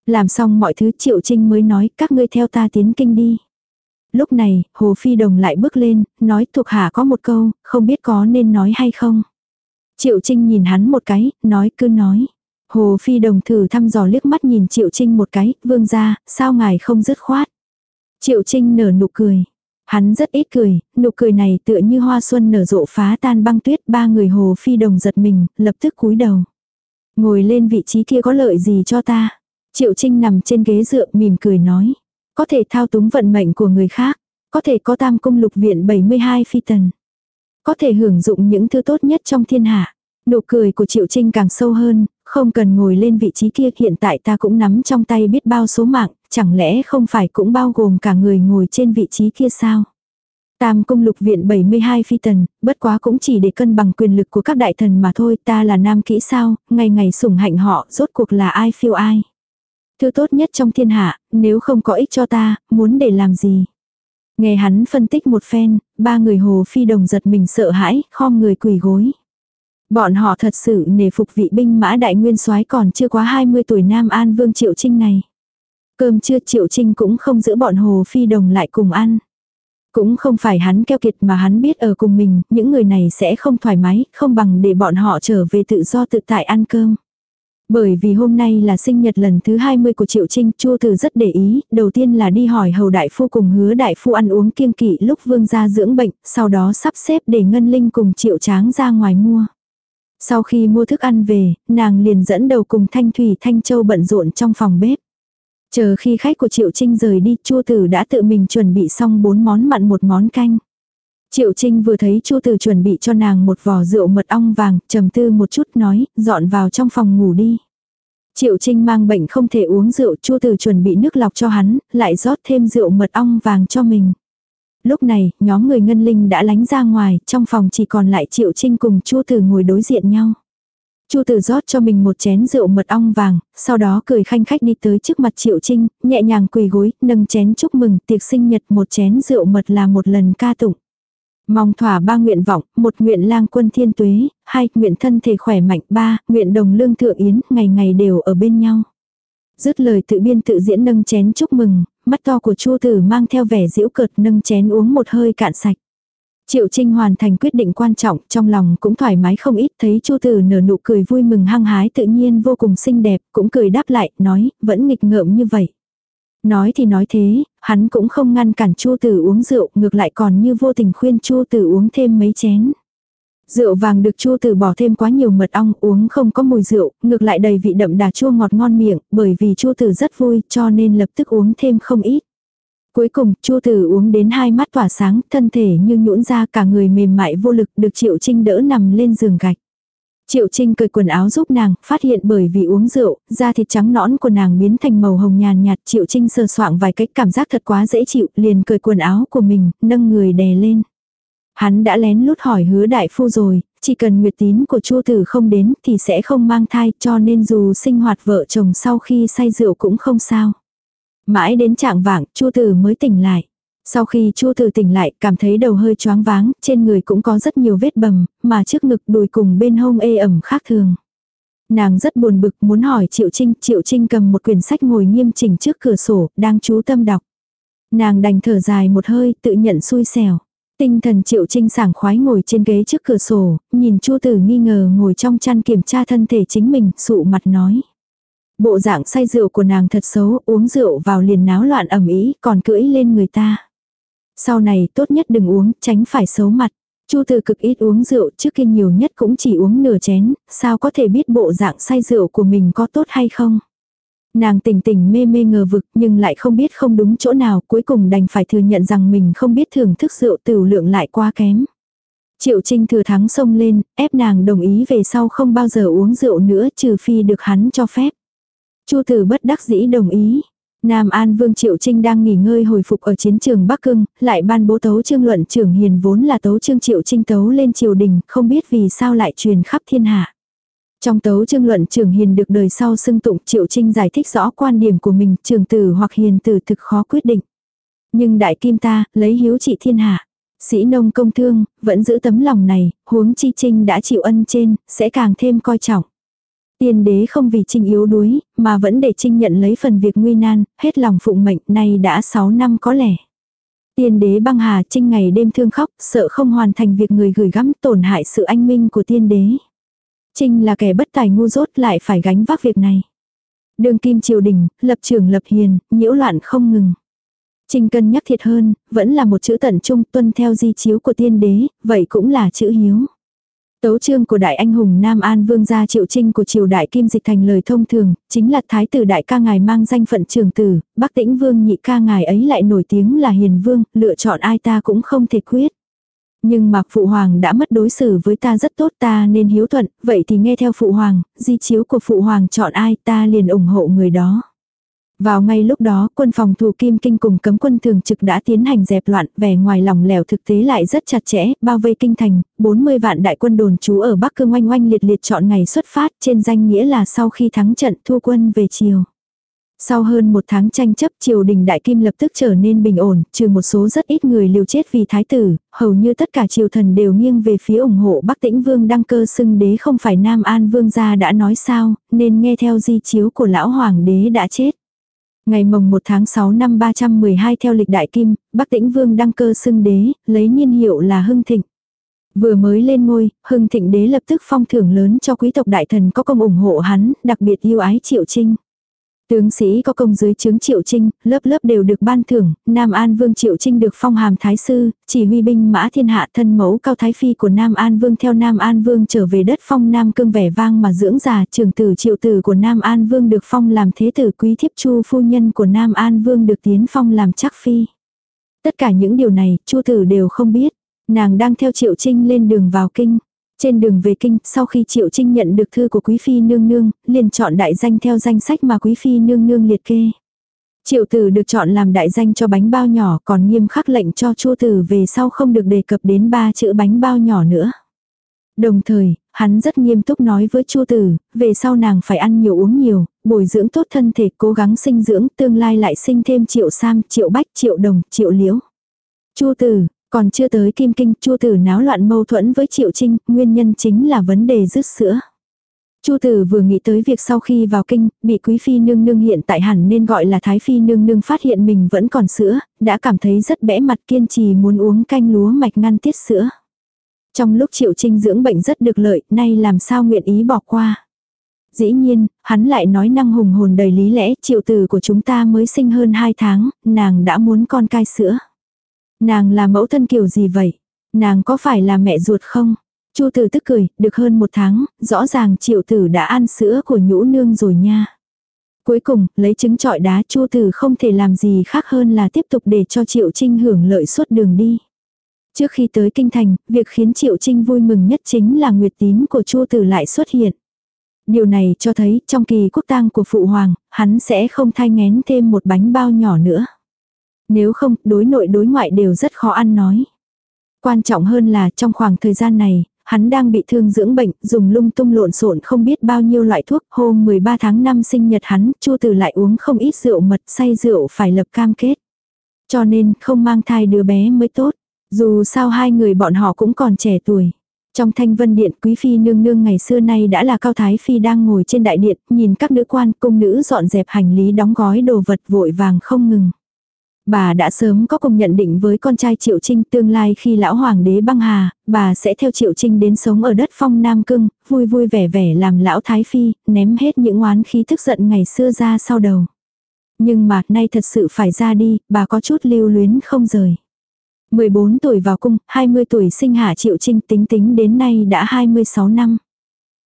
S1: Làm xong mọi thứ Triệu Trinh mới nói các ngươi theo ta tiến kinh đi. Lúc này, Hồ Phi Đồng lại bước lên, nói thuộc hạ có một câu, không biết có nên nói hay không. Triệu Trinh nhìn hắn một cái, nói cứ nói. Hồ Phi Đồng thử thăm dò liếc mắt nhìn Triệu Trinh một cái, vương ra, sao ngài không dứt khoát. Triệu Trinh nở nụ cười. Hắn rất ít cười, nụ cười này tựa như hoa xuân nở rộ phá tan băng tuyết ba người Hồ Phi Đồng giật mình, lập tức cúi đầu. Ngồi lên vị trí kia có lợi gì cho ta. Triệu Trinh nằm trên ghế dựa mỉm cười nói. Có thể thao túng vận mệnh của người khác. Có thể có tam cung lục viện 72 phi tần. Có thể hưởng dụng những thứ tốt nhất trong thiên hạ. Nụ cười của Triệu Trinh càng sâu hơn, không cần ngồi lên vị trí kia hiện tại ta cũng nắm trong tay biết bao số mạng, chẳng lẽ không phải cũng bao gồm cả người ngồi trên vị trí kia sao? Tam cung lục viện 72 phi tần, bất quá cũng chỉ để cân bằng quyền lực của các đại thần mà thôi, ta là nam kỹ sao, ngày ngày sủng hạnh họ, rốt cuộc là ai phiêu ai. Thứ tốt nhất trong thiên hạ, nếu không có ích cho ta, muốn để làm gì? Nghe hắn phân tích một phen, ba người hồ phi đồng giật mình sợ hãi, khom người quỳ gối. Bọn họ thật sự nể phục vị binh mã đại nguyên soái còn chưa quá 20 tuổi Nam An Vương Triệu Trinh này. Cơm trưa Triệu Trinh cũng không giữ bọn Hồ Phi Đồng lại cùng ăn. Cũng không phải hắn keo kiệt mà hắn biết ở cùng mình, những người này sẽ không thoải mái, không bằng để bọn họ trở về tự do tự tại ăn cơm. Bởi vì hôm nay là sinh nhật lần thứ 20 của Triệu Trinh, Chu Từ rất để ý, đầu tiên là đi hỏi hầu đại phu cùng hứa đại phu ăn uống kiêng kỵ lúc vương gia dưỡng bệnh, sau đó sắp xếp để Ngân Linh cùng Triệu Tráng ra ngoài mua. Sau khi mua thức ăn về, nàng liền dẫn đầu cùng Thanh Thủy Thanh Châu bận rộn trong phòng bếp. Chờ khi khách của Triệu Trinh rời đi, Chu Tử đã tự mình chuẩn bị xong bốn món mặn một món canh. Triệu Trinh vừa thấy Chu Tử chuẩn bị cho nàng một vò rượu mật ong vàng, trầm tư một chút nói, dọn vào trong phòng ngủ đi. Triệu Trinh mang bệnh không thể uống rượu, Chu Tử chuẩn bị nước lọc cho hắn, lại rót thêm rượu mật ong vàng cho mình. Lúc này, nhóm người ngân linh đã lánh ra ngoài, trong phòng chỉ còn lại Triệu Trinh cùng Chu Tử ngồi đối diện nhau. Chu Tử rót cho mình một chén rượu mật ong vàng, sau đó cười khanh khách đi tới trước mặt Triệu Trinh, nhẹ nhàng quỳ gối, nâng chén chúc mừng tiệc sinh nhật một chén rượu mật là một lần ca tụng. Mong thỏa ba nguyện vọng, một nguyện lang quân thiên tuế, hai nguyện thân thể khỏe mạnh, ba nguyện đồng lương thượng yến, ngày ngày đều ở bên nhau. Dứt lời tự biên tự diễn nâng chén chúc mừng, mắt to của Chu Tử mang theo vẻ giễu cợt nâng chén uống một hơi cạn sạch. Triệu Trinh hoàn thành quyết định quan trọng, trong lòng cũng thoải mái không ít, thấy Chu Tử nở nụ cười vui mừng hăng hái tự nhiên vô cùng xinh đẹp, cũng cười đáp lại, nói, vẫn nghịch ngợm như vậy. Nói thì nói thế, hắn cũng không ngăn cản Chu Tử uống rượu, ngược lại còn như vô tình khuyên Chu Tử uống thêm mấy chén. Rượu vàng được Chu từ bỏ thêm quá nhiều mật ong, uống không có mùi rượu, ngược lại đầy vị đậm đà chua ngọt ngon miệng, bởi vì Chu từ rất vui, cho nên lập tức uống thêm không ít. Cuối cùng, Chu từ uống đến hai mắt tỏa sáng, thân thể như nhũn ra cả người mềm mại vô lực, được Triệu Trinh đỡ nằm lên giường gạch. Triệu Trinh cởi quần áo giúp nàng, phát hiện bởi vì uống rượu, da thịt trắng nõn của nàng biến thành màu hồng nhàn nhạt. Triệu Trinh sờ soạng vài cách cảm giác thật quá dễ chịu, liền cởi quần áo của mình, nâng người đè lên. Hắn đã lén lút hỏi hứa đại phu rồi, chỉ cần nguyệt tín của Chu Tử không đến thì sẽ không mang thai cho nên dù sinh hoạt vợ chồng sau khi say rượu cũng không sao. Mãi đến trạng vạng, Chu Tử mới tỉnh lại. Sau khi Chu Tử tỉnh lại, cảm thấy đầu hơi choáng váng, trên người cũng có rất nhiều vết bầm, mà trước ngực đùi cùng bên hông ê ẩm khác thường. Nàng rất buồn bực muốn hỏi Triệu Trinh, Triệu Trinh cầm một quyển sách ngồi nghiêm chỉnh trước cửa sổ, đang chú tâm đọc. Nàng đành thở dài một hơi, tự nhận xui xẻo. Tinh thần Triệu Trinh sảng khoái ngồi trên ghế trước cửa sổ, nhìn Chu Tử nghi ngờ ngồi trong chăn kiểm tra thân thể chính mình, sụ mặt nói. Bộ dạng say rượu của nàng thật xấu, uống rượu vào liền náo loạn ẩm ý, còn cưỡi lên người ta. Sau này tốt nhất đừng uống, tránh phải xấu mặt. Chu tử cực ít uống rượu, trước kia nhiều nhất cũng chỉ uống nửa chén, sao có thể biết bộ dạng say rượu của mình có tốt hay không. Nàng tỉnh tỉnh mê mê ngờ vực nhưng lại không biết không đúng chỗ nào, cuối cùng đành phải thừa nhận rằng mình không biết thưởng thức rượu tiểu lượng lại quá kém. Triệu Trinh thừa thắng xông lên, ép nàng đồng ý về sau không bao giờ uống rượu nữa trừ phi được hắn cho phép. Chu Tử bất đắc dĩ đồng ý. Nam An Vương Triệu Trinh đang nghỉ ngơi hồi phục ở chiến trường Bắc Cưng, lại ban bố tấu trương luận trưởng hiền vốn là tấu trương Triệu Trinh tấu lên triều đình, không biết vì sao lại truyền khắp thiên hạ. Trong tấu chương luận trường hiền được đời sau xưng tụng Triệu Trinh giải thích rõ quan điểm của mình, trường tử hoặc hiền tử thực khó quyết định. Nhưng đại kim ta, lấy hiếu trị thiên hạ. Sĩ nông công thương, vẫn giữ tấm lòng này, huống chi trinh đã chịu ân trên, sẽ càng thêm coi trọng. Tiên đế không vì trinh yếu đuối, mà vẫn để trinh nhận lấy phần việc nguy nan, hết lòng phụng mệnh, nay đã 6 năm có lẻ Tiên đế băng hà trinh ngày đêm thương khóc, sợ không hoàn thành việc người gửi gắm tổn hại sự anh minh của tiên đế. Trinh là kẻ bất tài ngu dốt lại phải gánh vác việc này. Đường kim triều đình, lập trường lập hiền, nhiễu loạn không ngừng. Trinh cân nhắc thiệt hơn, vẫn là một chữ tận trung tuân theo di chiếu của tiên đế, vậy cũng là chữ hiếu. Tấu chương của đại anh hùng Nam An Vương gia triệu trinh của triều đại kim dịch thành lời thông thường, chính là thái tử đại ca ngài mang danh phận trường tử, bắc tĩnh vương nhị ca ngài ấy lại nổi tiếng là hiền vương, lựa chọn ai ta cũng không thể quyết. Nhưng mà phụ hoàng đã mất đối xử với ta rất tốt ta nên hiếu thuận, vậy thì nghe theo phụ hoàng, di chiếu của phụ hoàng chọn ai ta liền ủng hộ người đó. Vào ngay lúc đó, quân phòng thủ Kim Kinh cùng cấm quân thường trực đã tiến hành dẹp loạn, vẻ ngoài lòng lẻo thực tế lại rất chặt chẽ, bao vây kinh thành, 40 vạn đại quân đồn trú ở Bắc Cương oanh oanh liệt liệt chọn ngày xuất phát, trên danh nghĩa là sau khi thắng trận thu quân về chiều. Sau hơn một tháng tranh chấp triều đình đại kim lập tức trở nên bình ổn, trừ một số rất ít người liều chết vì thái tử, hầu như tất cả triều thần đều nghiêng về phía ủng hộ Bắc Tĩnh Vương đăng cơ xưng đế không phải Nam An Vương gia đã nói sao, nên nghe theo di chiếu của lão hoàng đế đã chết. Ngày mồng 1 tháng 6 năm 312 theo lịch đại kim, Bắc Tĩnh Vương đăng cơ xưng đế, lấy niên hiệu là Hưng Thịnh. Vừa mới lên ngôi, Hưng Thịnh đế lập tức phong thưởng lớn cho quý tộc đại thần có công ủng hộ hắn, đặc biệt yêu ái Triệu Trinh. Tướng sĩ có công dưới chướng Triệu Trinh, lớp lớp đều được ban thưởng, Nam An Vương Triệu Trinh được phong hàm Thái Sư, chỉ huy binh mã thiên hạ thân mẫu cao Thái Phi của Nam An Vương theo Nam An Vương trở về đất phong Nam cương vẻ vang mà dưỡng già trường tử Triệu Tử của Nam An Vương được phong làm thế tử quý thiếp chu phu nhân của Nam An Vương được tiến phong làm chắc phi. Tất cả những điều này, chu tử đều không biết. Nàng đang theo Triệu Trinh lên đường vào kinh. Trên đường về kinh, sau khi Triệu Trinh nhận được thư của Quý Phi Nương Nương, liền chọn đại danh theo danh sách mà Quý Phi Nương Nương liệt kê. Triệu tử được chọn làm đại danh cho bánh bao nhỏ còn nghiêm khắc lệnh cho chua tử về sau không được đề cập đến ba chữ bánh bao nhỏ nữa. Đồng thời, hắn rất nghiêm túc nói với chua tử, về sau nàng phải ăn nhiều uống nhiều, bồi dưỡng tốt thân thể, cố gắng sinh dưỡng, tương lai lại sinh thêm triệu sam, triệu bách, triệu đồng, triệu liễu. Chua tử, còn chưa tới kim kinh, Chu tử náo loạn mâu thuẫn với Triệu Trinh, nguyên nhân chính là vấn đề rứt sữa. Chu tử vừa nghĩ tới việc sau khi vào kinh, bị quý phi nương nương hiện tại hẳn nên gọi là thái phi nương nương phát hiện mình vẫn còn sữa, đã cảm thấy rất bẽ mặt kiên trì muốn uống canh lúa mạch ngăn tiết sữa. Trong lúc triệu trinh dưỡng bệnh rất được lợi, nay làm sao nguyện ý bỏ qua. Dĩ nhiên, hắn lại nói năng hùng hồn đầy lý lẽ, triệu tử của chúng ta mới sinh hơn 2 tháng, nàng đã muốn con cai sữa. Nàng là mẫu thân kiểu gì vậy? Nàng có phải là mẹ ruột không? Chu tử tức cười, được hơn một tháng, rõ ràng triệu tử đã ăn sữa của nhũ nương rồi nha. Cuối cùng, lấy trứng trọi đá chu tử không thể làm gì khác hơn là tiếp tục để cho triệu trinh hưởng lợi suốt đường đi. Trước khi tới kinh thành, việc khiến triệu trinh vui mừng nhất chính là nguyệt tín của chu tử lại xuất hiện. Điều này cho thấy trong kỳ quốc tang của phụ hoàng, hắn sẽ không thai ngén thêm một bánh bao nhỏ nữa. Nếu không, đối nội đối ngoại đều rất khó ăn nói. Quan trọng hơn là trong khoảng thời gian này, hắn đang bị thương dưỡng bệnh, dùng lung tung lộn xộn không biết bao nhiêu loại thuốc. Hôm 13 tháng 5 sinh nhật hắn, Chu Tử lại uống không ít rượu mật, say rượu phải lập cam kết. Cho nên, không mang thai đứa bé mới tốt. Dù sao hai người bọn họ cũng còn trẻ tuổi. Trong thanh vân điện, quý phi nương nương ngày xưa nay đã là cao thái phi đang ngồi trên đại điện, nhìn các nữ quan cung nữ dọn dẹp hành lý đóng gói đồ vật vội vàng không ngừng. Bà đã sớm có cùng nhận định với con trai Triệu Trinh tương lai khi lão hoàng đế băng hà, bà sẽ theo Triệu Trinh đến sống ở đất phong Nam Cưng, vui vui vẻ vẻ làm lão thái phi, ném hết những oán khí tức giận ngày xưa ra sau đầu. Nhưng mà nay thật sự phải ra đi, bà có chút lưu luyến không rời. 14 tuổi vào cung, 20 tuổi sinh hạ Triệu Trinh tính tính đến nay đã 26 năm.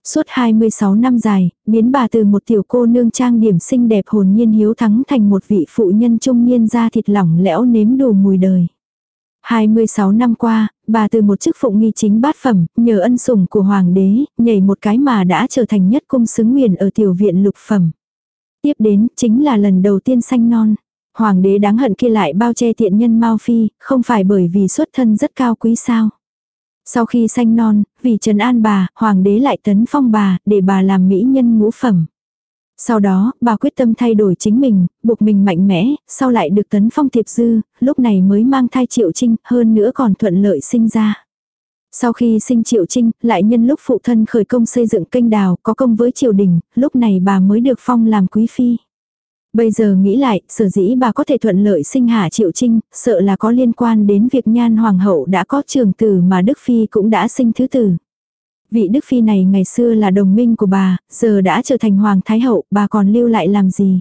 S1: Suốt 26 năm dài, biến bà từ một tiểu cô nương trang điểm xinh đẹp hồn nhiên hiếu thắng thành một vị phụ nhân trung niên da thịt lỏng lẽo nếm đủ mùi đời. 26 năm qua, bà từ một chức phụng nghi chính bát phẩm, nhờ ân sủng của hoàng đế, nhảy một cái mà đã trở thành nhất cung xứng nguyền ở tiểu viện lục phẩm. Tiếp đến, chính là lần đầu tiên sanh non. Hoàng đế đáng hận kia lại bao che tiện nhân Mao Phi, không phải bởi vì xuất thân rất cao quý sao. Sau khi sanh non, vì trần an bà, hoàng đế lại tấn phong bà, để bà làm mỹ nhân ngũ phẩm. Sau đó, bà quyết tâm thay đổi chính mình, buộc mình mạnh mẽ, sau lại được tấn phong thiệp dư, lúc này mới mang thai triệu trinh, hơn nữa còn thuận lợi sinh ra. Sau khi sinh triệu trinh, lại nhân lúc phụ thân khởi công xây dựng kênh đào, có công với triều đình, lúc này bà mới được phong làm quý phi. Bây giờ nghĩ lại, sở dĩ bà có thể thuận lợi sinh hạ triệu trinh, sợ là có liên quan đến việc nhan hoàng hậu đã có trường tử mà Đức Phi cũng đã sinh thứ tử. Vị Đức Phi này ngày xưa là đồng minh của bà, giờ đã trở thành Hoàng Thái Hậu, bà còn lưu lại làm gì?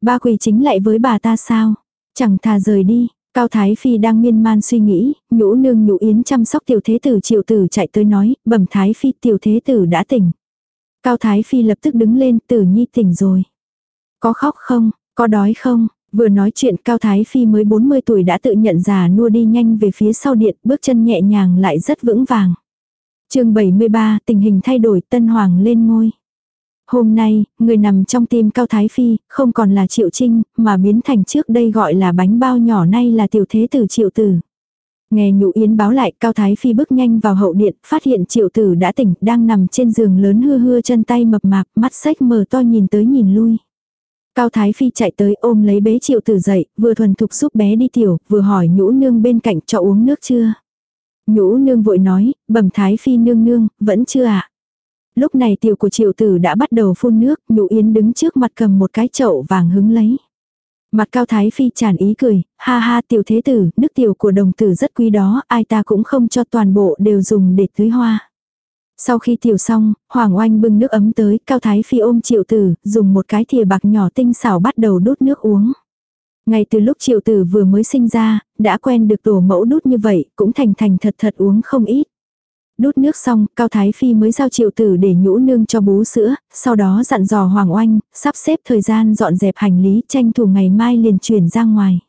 S1: Ba quỳ chính lại với bà ta sao? Chẳng thà rời đi, Cao Thái Phi đang miên man suy nghĩ, nhũ nương nhũ yến chăm sóc tiểu thế tử triệu tử chạy tới nói, bẩm Thái Phi tiểu thế tử đã tỉnh. Cao Thái Phi lập tức đứng lên, tử nhi tỉnh rồi. Có khóc không, có đói không, vừa nói chuyện Cao Thái Phi mới 40 tuổi đã tự nhận già nua đi nhanh về phía sau điện, bước chân nhẹ nhàng lại rất vững vàng chương 73, tình hình thay đổi, tân hoàng lên ngôi. Hôm nay, người nằm trong tim Cao Thái Phi, không còn là Triệu Trinh, mà biến thành trước đây gọi là bánh bao nhỏ nay là tiểu thế tử Triệu Tử. Nghe nhụ yến báo lại, Cao Thái Phi bước nhanh vào hậu điện, phát hiện Triệu Tử đã tỉnh, đang nằm trên giường lớn hưa hưa chân tay mập mạp, mắt sách mờ to nhìn tới nhìn lui. Cao Thái Phi chạy tới ôm lấy bế Triệu Tử dậy, vừa thuần thục giúp bé đi tiểu, vừa hỏi nhũ nương bên cạnh cho uống nước chưa. Nhũ nương vội nói, bẩm thái phi nương nương, vẫn chưa ạ. À? Lúc này tiểu của triệu tử đã bắt đầu phun nước, nhũ yến đứng trước mặt cầm một cái chậu vàng hứng lấy. Mặt cao thái phi tràn ý cười, ha ha tiểu thế tử, nước tiểu của đồng tử rất quý đó, ai ta cũng không cho toàn bộ đều dùng để tưới hoa. Sau khi tiểu xong, Hoàng Oanh bưng nước ấm tới, Cao Thái Phi ôm triệu tử, dùng một cái thìa bạc nhỏ tinh xảo bắt đầu đút nước uống. Ngay từ lúc triệu tử vừa mới sinh ra, đã quen được tổ mẫu đút như vậy, cũng thành thành thật thật uống không ít. Đút nước xong, Cao Thái Phi mới giao triệu tử để nhũ nương cho bú sữa, sau đó dặn dò Hoàng Oanh, sắp xếp thời gian dọn dẹp hành lý tranh thủ ngày mai liền chuyển ra ngoài.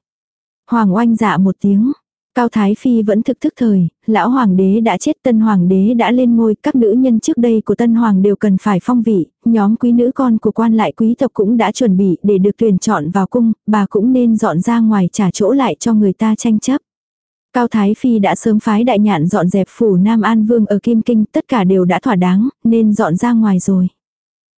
S1: Hoàng Oanh dạ một tiếng, Cao Thái Phi vẫn thực thức thời, lão hoàng đế đã chết tân hoàng đế đã lên ngôi, các nữ nhân trước đây của tân hoàng đều cần phải phong vị, nhóm quý nữ con của quan lại quý tộc cũng đã chuẩn bị để được tuyển chọn vào cung, bà cũng nên dọn ra ngoài trả chỗ lại cho người ta tranh chấp. Cao Thái Phi đã sớm phái đại nhạn dọn dẹp phủ Nam An Vương ở Kim Kinh, tất cả đều đã thỏa đáng, nên dọn ra ngoài rồi.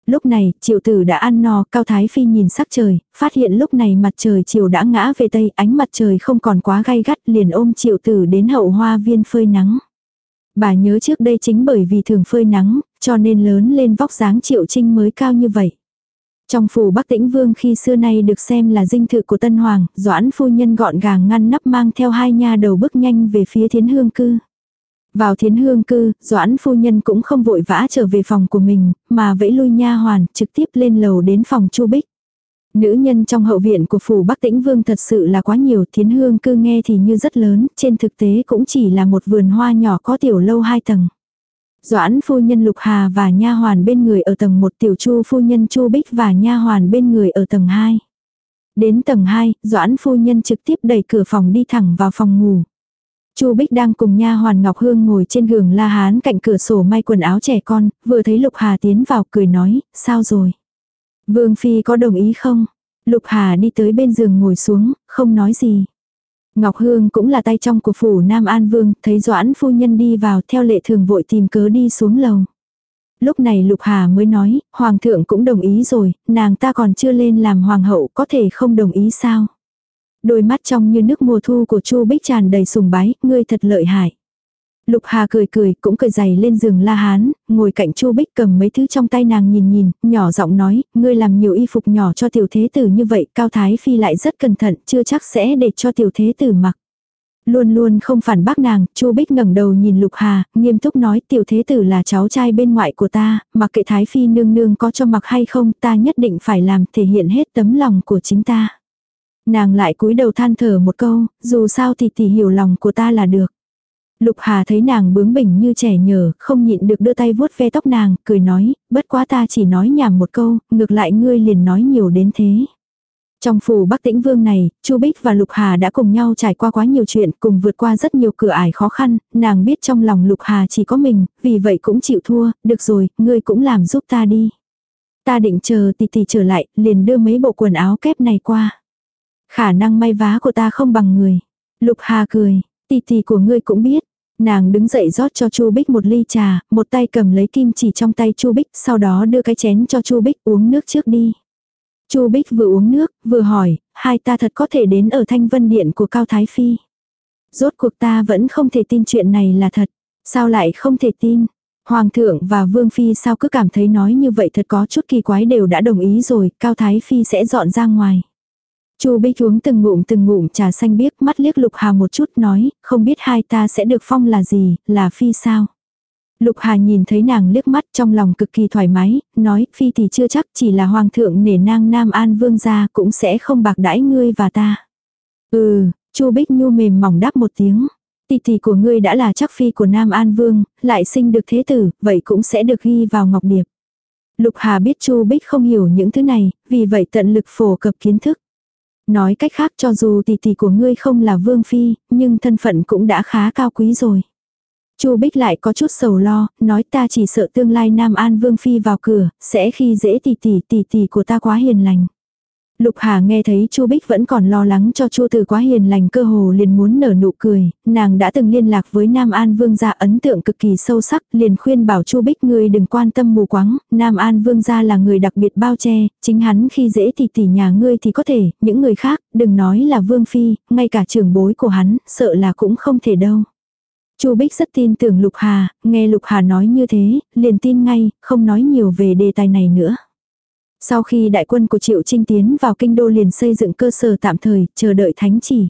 S1: Lúc này, triệu tử đã ăn no, Cao Thái Phi nhìn sắc trời, phát hiện lúc này mặt trời chiều đã ngã về tây, ánh mặt trời không còn quá gay gắt, liền ôm triệu tử đến hậu hoa viên phơi nắng. Bà nhớ trước đây chính bởi vì thường phơi nắng, cho nên lớn lên vóc dáng triệu trinh mới cao như vậy. Trong phủ Bắc Tĩnh Vương khi xưa nay được xem là dinh thự của Tân Hoàng, Doãn phu nhân gọn gàng ngăn nắp mang theo hai nha đầu bước nhanh về phía thiến hương cư. Vào thiến hương cư, Doãn phu nhân cũng không vội vã trở về phòng của mình, mà vẫy lui nha hoàn, trực tiếp lên lầu đến phòng Chu Bích. Nữ nhân trong hậu viện của phủ Bắc Tĩnh Vương thật sự là quá nhiều, thiến hương cư nghe thì như rất lớn, trên thực tế cũng chỉ là một vườn hoa nhỏ có tiểu lâu hai tầng. Doãn phu nhân Lục Hà và nha hoàn bên người ở tầng 1 tiểu Chu phu nhân Chu Bích và nha hoàn bên người ở tầng 2. Đến tầng 2, Doãn phu nhân trực tiếp đẩy cửa phòng đi thẳng vào phòng ngủ. Chu Bích đang cùng nha hoàn Ngọc Hương ngồi trên giường La Hán cạnh cửa sổ may quần áo trẻ con, vừa thấy Lục Hà tiến vào cười nói, sao rồi? Vương Phi có đồng ý không? Lục Hà đi tới bên giường ngồi xuống, không nói gì. Ngọc Hương cũng là tay trong của phủ Nam An Vương, thấy Doãn phu nhân đi vào theo lệ thường vội tìm cớ đi xuống lầu. Lúc này Lục Hà mới nói, Hoàng thượng cũng đồng ý rồi, nàng ta còn chưa lên làm Hoàng hậu có thể không đồng ý sao? Đôi mắt trong như nước mùa thu của Chu Bích tràn đầy sùng bái, ngươi thật lợi hại. Lục Hà cười cười, cũng cười giày lên giường La Hán, ngồi cạnh Chu Bích cầm mấy thứ trong tay nàng nhìn nhìn, nhỏ giọng nói, ngươi làm nhiều y phục nhỏ cho tiểu thế tử như vậy, Cao Thái Phi lại rất cẩn thận, chưa chắc sẽ để cho tiểu thế tử mặc. Luôn luôn không phản bác nàng, Chu Bích ngẩng đầu nhìn Lục Hà, nghiêm túc nói tiểu thế tử là cháu trai bên ngoại của ta, mặc kệ Thái Phi nương nương có cho mặc hay không, ta nhất định phải làm thể hiện hết tấm lòng của chính ta. Nàng lại cúi đầu than thở một câu, dù sao thì tỷ hiểu lòng của ta là được. Lục Hà thấy nàng bướng bỉnh như trẻ nhở, không nhịn được đưa tay vuốt ve tóc nàng, cười nói, bất quá ta chỉ nói nhảm một câu, ngược lại ngươi liền nói nhiều đến thế. Trong phủ Bắc Tĩnh Vương này, Chu Bích và Lục Hà đã cùng nhau trải qua quá nhiều chuyện, cùng vượt qua rất nhiều cửa ải khó khăn, nàng biết trong lòng Lục Hà chỉ có mình, vì vậy cũng chịu thua, được rồi, ngươi cũng làm giúp ta đi. Ta định chờ tỷ tỷ trở lại, liền đưa mấy bộ quần áo kép này qua. Khả năng may vá của ta không bằng người. Lục Hà cười, tì tì của ngươi cũng biết. Nàng đứng dậy rót cho Chu Bích một ly trà, một tay cầm lấy kim chỉ trong tay Chu Bích, sau đó đưa cái chén cho Chu Bích uống nước trước đi. Chu Bích vừa uống nước, vừa hỏi, hai ta thật có thể đến ở Thanh Vân Điện của Cao Thái Phi. Rốt cuộc ta vẫn không thể tin chuyện này là thật. Sao lại không thể tin? Hoàng thượng và Vương Phi sao cứ cảm thấy nói như vậy thật có chút kỳ quái đều đã đồng ý rồi, Cao Thái Phi sẽ dọn ra ngoài. Chu Bích uống từng ngụm từng ngụm trà xanh biếc mắt liếc Lục Hà một chút nói, không biết hai ta sẽ được phong là gì, là Phi sao. Lục Hà nhìn thấy nàng liếc mắt trong lòng cực kỳ thoải mái, nói Phi thì chưa chắc chỉ là Hoàng thượng nể nang Nam An Vương gia cũng sẽ không bạc đãi ngươi và ta. Ừ, Chu Bích Nhu mềm mỏng đáp một tiếng. Tỷ tỷ của ngươi đã là chắc phi của Nam An Vương, lại sinh được thế tử, vậy cũng sẽ được ghi vào ngọc điệp. Lục Hà biết Chu Bích không hiểu những thứ này, vì vậy tận lực phổ cập kiến thức. Nói cách khác cho dù tỷ tỷ của ngươi không là Vương Phi, nhưng thân phận cũng đã khá cao quý rồi. Chu Bích lại có chút sầu lo, nói ta chỉ sợ tương lai Nam An Vương Phi vào cửa, sẽ khi dễ tỷ tỷ tỷ tỷ của ta quá hiền lành. Lục Hà nghe thấy Chu Bích vẫn còn lo lắng cho Chu Từ quá hiền lành cơ hồ liền muốn nở nụ cười, nàng đã từng liên lạc với Nam An Vương gia ấn tượng cực kỳ sâu sắc, liền khuyên bảo Chu Bích ngươi đừng quan tâm mù quáng, Nam An Vương gia là người đặc biệt bao che, chính hắn khi dễ thì tỷ nhà ngươi thì có thể, những người khác, đừng nói là Vương phi, ngay cả trưởng bối của hắn, sợ là cũng không thể đâu. Chu Bích rất tin tưởng Lục Hà, nghe Lục Hà nói như thế, liền tin ngay, không nói nhiều về đề tài này nữa. Sau khi đại quân của Triệu Trinh tiến vào kinh đô liền xây dựng cơ sở tạm thời, chờ đợi thánh chỉ.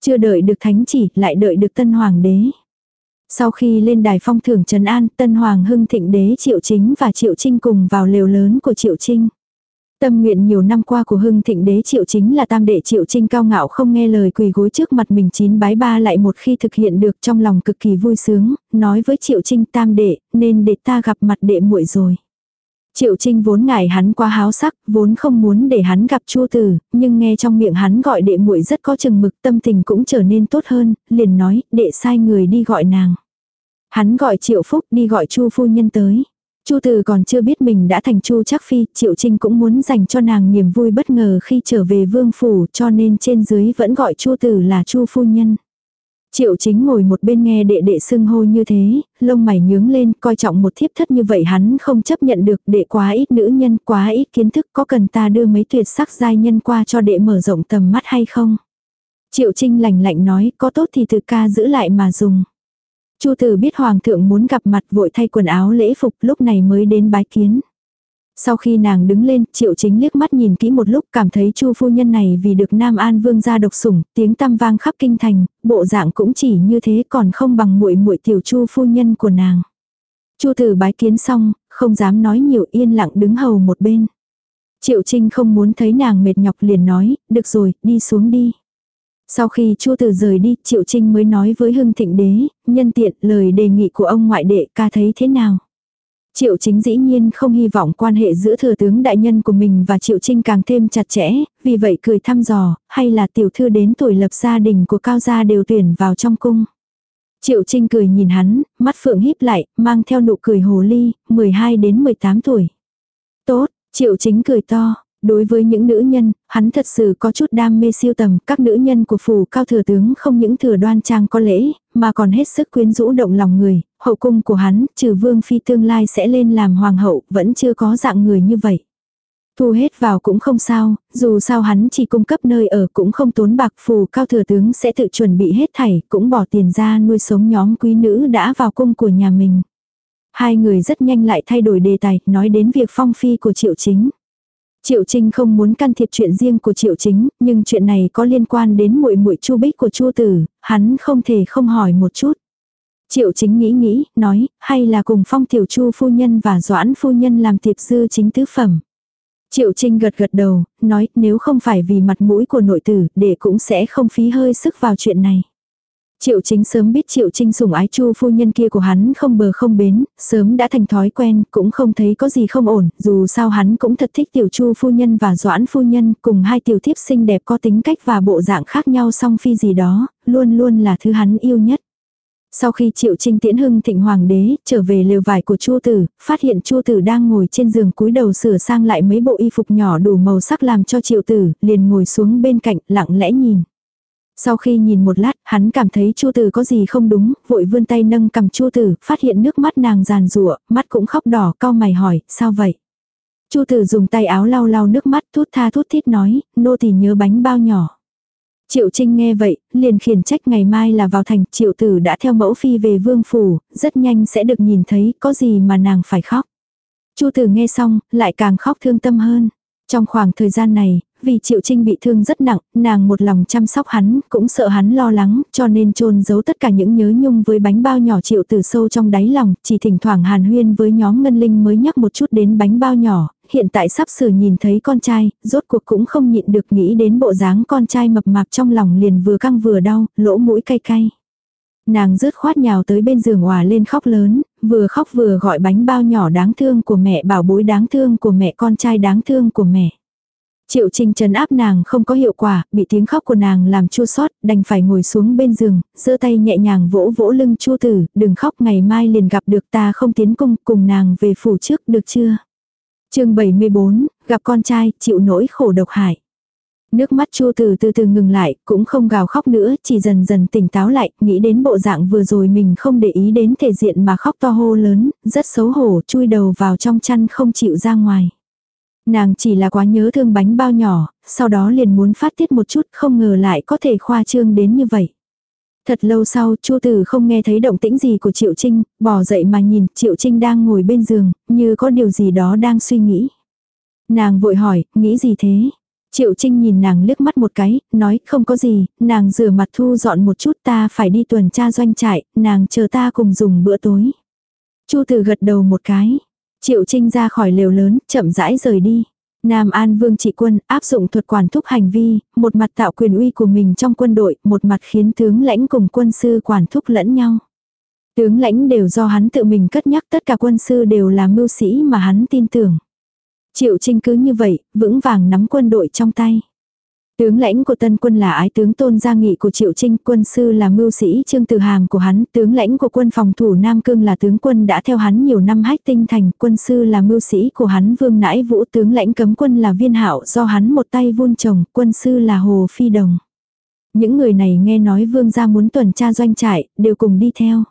S1: Chưa đợi được thánh chỉ, lại đợi được tân hoàng đế. Sau khi lên đài phong thưởng Trần An, tân hoàng hưng thịnh đế Triệu Chính và Triệu Trinh cùng vào lều lớn của Triệu Trinh. Tâm nguyện nhiều năm qua của hưng thịnh đế triệu chính là tam đệ triệu trinh cao ngạo không nghe lời quỳ gối trước mặt mình chín bái ba lại một khi thực hiện được trong lòng cực kỳ vui sướng, nói với triệu trinh tam đệ, nên để ta gặp mặt đệ muội rồi. Triệu Trinh vốn ngại hắn quá háo sắc, vốn không muốn để hắn gặp Chu Tử, nhưng nghe trong miệng hắn gọi đệ muội rất có chừng mực, tâm tình cũng trở nên tốt hơn, liền nói, đệ sai người đi gọi nàng. Hắn gọi Triệu Phúc đi gọi Chu phu nhân tới. Chu Tử còn chưa biết mình đã thành Chu Trác Phi, Triệu Trinh cũng muốn dành cho nàng niềm vui bất ngờ khi trở về vương phủ, cho nên trên dưới vẫn gọi Chu Tử là Chu phu nhân. Triệu chính ngồi một bên nghe đệ đệ xưng hô như thế, lông mày nhướng lên, coi trọng một thiếp thất như vậy hắn không chấp nhận được đệ quá ít nữ nhân, quá ít kiến thức, có cần ta đưa mấy tuyệt sắc giai nhân qua cho đệ mở rộng tầm mắt hay không? Triệu Trinh lạnh lạnh nói, có tốt thì từ ca giữ lại mà dùng. Chu tử biết hoàng thượng muốn gặp mặt vội thay quần áo lễ phục lúc này mới đến bái kiến. Sau khi nàng đứng lên, triệu chính liếc mắt nhìn kỹ một lúc cảm thấy chu phu nhân này vì được Nam An vương gia độc sủng, tiếng tăm vang khắp kinh thành, bộ dạng cũng chỉ như thế còn không bằng muội muội tiểu chu phu nhân của nàng. Chu tử bái kiến xong, không dám nói nhiều yên lặng đứng hầu một bên. Triệu Trinh không muốn thấy nàng mệt nhọc liền nói, được rồi, đi xuống đi. Sau khi Chu Tử rời đi, Triệu Trinh mới nói với Hưng Thịnh Đế, nhân tiện lời đề nghị của ông ngoại đệ ca thấy thế nào. Triệu chính dĩ nhiên không hy vọng quan hệ giữa thừa tướng đại nhân của mình và Triệu Trinh càng thêm chặt chẽ, vì vậy cười thăm dò, hay là tiểu thư đến tuổi lập gia đình của cao gia đều tuyển vào trong cung. Triệu Trinh cười nhìn hắn, mắt phượng híp lại, mang theo nụ cười hồ ly, 12 đến 18 tuổi. Tốt, Triệu Chính cười to, Đối với những nữ nhân, hắn thật sự có chút đam mê siêu tầm, các nữ nhân của phủ cao thừa tướng không những thừa đoan trang có lễ, mà còn hết sức quyến rũ động lòng người, hậu cung của hắn, trừ vương phi tương lai sẽ lên làm hoàng hậu, vẫn chưa có dạng người như vậy. Thu hết vào cũng không sao, dù sao hắn chỉ cung cấp nơi ở cũng không tốn bạc phù cao thừa tướng sẽ tự chuẩn bị hết thảy, cũng bỏ tiền ra nuôi sống nhóm quý nữ đã vào cung của nhà mình. Hai người rất nhanh lại thay đổi đề tài, nói đến việc phong phi của triệu chính. Triệu Trinh không muốn can thiệp chuyện riêng của Triệu Chính, nhưng chuyện này có liên quan đến muội muội Chu Bích của Chu Tử, hắn không thể không hỏi một chút. Triệu Chính nghĩ nghĩ, nói, hay là cùng Phong Tiểu Chu phu nhân và Doãn phu nhân làm tiệp dư chính tứ phẩm. Triệu Trinh gật gật đầu, nói nếu không phải vì mặt mũi của nội tử, để cũng sẽ không phí hơi sức vào chuyện này. Triệu chính sớm biết triệu trinh sủng ái chu phu nhân kia của hắn không bờ không bến, sớm đã thành thói quen, cũng không thấy có gì không ổn, dù sao hắn cũng thật thích tiểu chu phu nhân và doãn phu nhân, cùng hai tiểu thiếp xinh đẹp có tính cách và bộ dạng khác nhau song phi gì đó, luôn luôn là thứ hắn yêu nhất. Sau khi Triệu Trinh tiễn hưng thịnh hoàng đế, trở về lều vải của Chu Tử, phát hiện Chu Tử đang ngồi trên giường cúi đầu sửa sang lại mấy bộ y phục nhỏ đủ màu sắc làm cho Triệu Tử, liền ngồi xuống bên cạnh, lặng lẽ nhìn. Sau khi nhìn một lát, hắn cảm thấy Chu Tử có gì không đúng, vội vươn tay nâng cầm Chu Tử, phát hiện nước mắt nàng giàn rụa, mắt cũng khóc đỏ, cau mày hỏi, sao vậy? Chu Tử dùng tay áo lau lau nước mắt, thút tha thút thít nói, nô tỳ nhớ bánh bao nhỏ. Triệu Trinh nghe vậy, liền khiển trách ngày mai là vào thành, Triệu Tử đã theo mẫu phi về vương phủ, rất nhanh sẽ được nhìn thấy, có gì mà nàng phải khóc. Chu Tử nghe xong, lại càng khóc thương tâm hơn. Trong khoảng thời gian này, vì Triệu Trinh bị thương rất nặng, nàng một lòng chăm sóc hắn, cũng sợ hắn lo lắng, cho nên chôn giấu tất cả những nhớ nhung với bánh bao nhỏ Triệu từ sâu trong đáy lòng, chỉ thỉnh thoảng hàn huyên với nhóm ngân linh mới nhắc một chút đến bánh bao nhỏ, hiện tại sắp sửa nhìn thấy con trai, rốt cuộc cũng không nhịn được nghĩ đến bộ dáng con trai mập mạp trong lòng liền vừa căng vừa đau, lỗ mũi cay cay. Nàng rứt khoát nhào tới bên giường hòa lên khóc lớn, vừa khóc vừa gọi bánh bao nhỏ đáng thương của mẹ bảo bối đáng thương của mẹ con trai đáng thương của mẹ. Triệu Trinh trấn áp nàng không có hiệu quả, bị tiếng khóc của nàng làm chua sót, đành phải ngồi xuống bên giường, giơ tay nhẹ nhàng vỗ vỗ lưng chua tử, đừng khóc ngày mai liền gặp được ta không tiến cung, cùng nàng về phủ trước được chưa? chương 74, gặp con trai, chịu nỗi khổ độc hại. Nước mắt chua từ từ từ ngừng lại, cũng không gào khóc nữa, chỉ dần dần tỉnh táo lại, nghĩ đến bộ dạng vừa rồi mình không để ý đến thể diện mà khóc to hô lớn, rất xấu hổ, chui đầu vào trong chăn không chịu ra ngoài. Nàng chỉ là quá nhớ thương bánh bao nhỏ, sau đó liền muốn phát tiết một chút, không ngờ lại có thể khoa trương đến như vậy. Thật lâu sau, Chu Tử không nghe thấy động tĩnh gì của Triệu Trinh, bỏ dậy mà nhìn, Triệu Trinh đang ngồi bên giường, như có điều gì đó đang suy nghĩ. Nàng vội hỏi, nghĩ gì thế? Triệu Trinh nhìn nàng liếc mắt một cái, nói không có gì, nàng rửa mặt thu dọn một chút ta phải đi tuần tra doanh trại, nàng chờ ta cùng dùng bữa tối. Chu Tử gật đầu một cái. Triệu Trinh ra khỏi lều lớn, chậm rãi rời đi. Nam An Vương trị quân áp dụng thuật quản thúc hành vi, một mặt tạo quyền uy của mình trong quân đội, một mặt khiến tướng lãnh cùng quân sư quản thúc lẫn nhau. Tướng lãnh đều do hắn tự mình cất nhắc tất cả quân sư đều là mưu sĩ mà hắn tin tưởng. Triệu Trinh cứ như vậy, vững vàng nắm quân đội trong tay. Tướng lãnh của tân quân là ái tướng Tôn Gia Nghị của Triệu Trinh, quân sư là mưu sĩ Trương Từ Hàm của hắn, tướng lãnh của quân phòng thủ Nam Cương là tướng quân đã theo hắn nhiều năm hách tinh thành, quân sư là mưu sĩ của hắn Vương Nãi Vũ, tướng lãnh cấm quân là Viên Hạo do hắn một tay vun trồng, quân sư là Hồ Phi Đồng. Những người này nghe nói Vương gia muốn tuần tra doanh trại, đều cùng đi theo.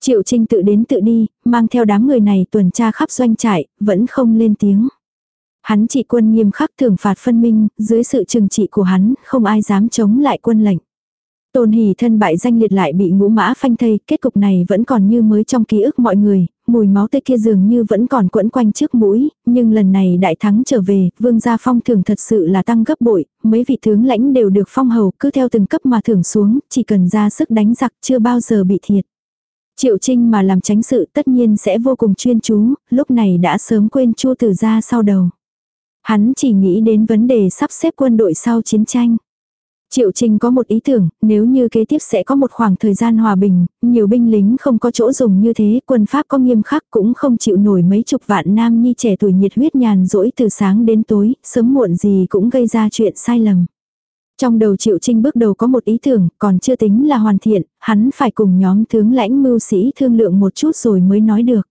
S1: Triệu Trinh tự đến tự đi, mang theo đám người này tuần tra khắp doanh trại, vẫn không lên tiếng. Hắn trị quân nghiêm khắc thưởng phạt phân minh, dưới sự trừng trị của hắn, không ai dám chống lại quân lệnh. Tôn hỉ thân bại danh liệt lại bị ngũ mã phanh thây, kết cục này vẫn còn như mới trong ký ức mọi người, mùi máu tươi kia dường như vẫn còn quẫn quanh trước mũi, nhưng lần này đại thắng trở về, vương gia phong thưởng thật sự là tăng gấp bội, mấy vị tướng lãnh đều được phong hầu, cứ theo từng cấp mà thưởng xuống, chỉ cần ra sức đánh giặc chưa bao giờ bị thiệt. Triệu Trinh mà làm tránh sự tất nhiên sẽ vô cùng chuyên chú, lúc này đã sớm quên chua từ ra sau đầu. Hắn chỉ nghĩ đến vấn đề sắp xếp quân đội sau chiến tranh. Triệu Trinh có một ý tưởng, nếu như kế tiếp sẽ có một khoảng thời gian hòa bình, nhiều binh lính không có chỗ dùng như thế, quân Pháp có nghiêm khắc cũng không chịu nổi mấy chục vạn nam nhi trẻ tuổi nhiệt huyết nhàn rỗi từ sáng đến tối, sớm muộn gì cũng gây ra chuyện sai lầm. Trong đầu Triệu Trinh bước đầu có một ý tưởng, còn chưa tính là hoàn thiện, hắn phải cùng nhóm tướng lãnh mưu sĩ thương lượng một chút rồi mới nói được.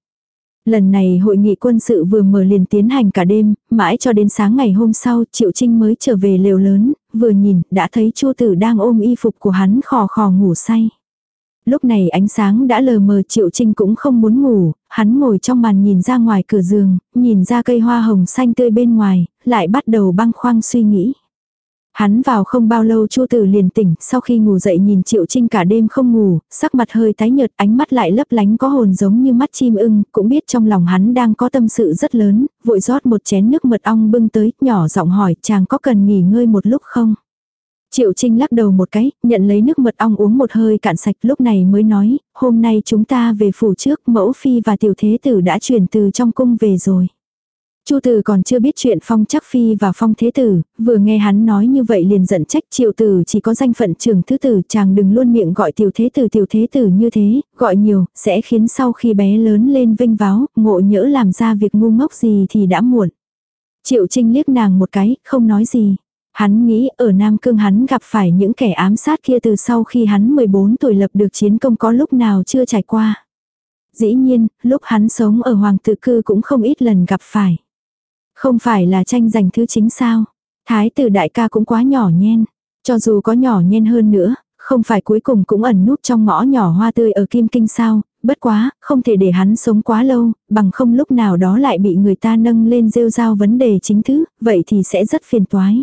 S1: Lần này hội nghị quân sự vừa mở liền tiến hành cả đêm, mãi cho đến sáng ngày hôm sau Triệu Trinh mới trở về lều lớn, vừa nhìn đã thấy Chu Tử đang ôm y phục của hắn khò khò ngủ say. Lúc này ánh sáng đã lờ mờ Triệu Trinh cũng không muốn ngủ, hắn ngồi trong màn nhìn ra ngoài cửa giường, nhìn ra cây hoa hồng xanh tươi bên ngoài, lại bắt đầu băng khoang suy nghĩ. Hắn vào không bao lâu Chu Tử liền tỉnh, sau khi ngủ dậy nhìn Triệu Trinh cả đêm không ngủ, sắc mặt hơi tái nhợt, ánh mắt lại lấp lánh có hồn giống như mắt chim ưng, cũng biết trong lòng hắn đang có tâm sự rất lớn, vội rót một chén nước mật ong bưng tới, nhỏ giọng hỏi, chàng có cần nghỉ ngơi một lúc không? Triệu Trinh lắc đầu một cái, nhận lấy nước mật ong uống một hơi cạn sạch lúc này mới nói, hôm nay chúng ta về phủ trước, mẫu phi và tiểu thế tử đã chuyển từ trong cung về rồi. Chu từ còn chưa biết chuyện Phong Chắc Phi và Phong Thế Tử, vừa nghe hắn nói như vậy liền giận trách Triệu Tử chỉ có danh phận trưởng thứ tử, chàng đừng luôn miệng gọi tiểu thế tử tiểu thế tử như thế, gọi nhiều, sẽ khiến sau khi bé lớn lên vinh váo, ngộ nhỡ làm ra việc ngu ngốc gì thì đã muộn. Triệu Trinh liếc nàng một cái, không nói gì. Hắn nghĩ ở Nam Cương hắn gặp phải những kẻ ám sát kia từ sau khi hắn 14 tuổi lập được chiến công có lúc nào chưa trải qua. Dĩ nhiên, lúc hắn sống ở Hoàng tự cư cũng không ít lần gặp phải. Không phải là tranh giành thứ chính sao. Thái tử đại ca cũng quá nhỏ nhen. Cho dù có nhỏ nhen hơn nữa, không phải cuối cùng cũng ẩn núp trong ngõ nhỏ hoa tươi ở Kim Kinh sao, bất quá, không thể để hắn sống quá lâu, bằng không lúc nào đó lại bị người ta nâng lên rêu rao vấn đề chính thứ vậy thì sẽ rất phiền toái.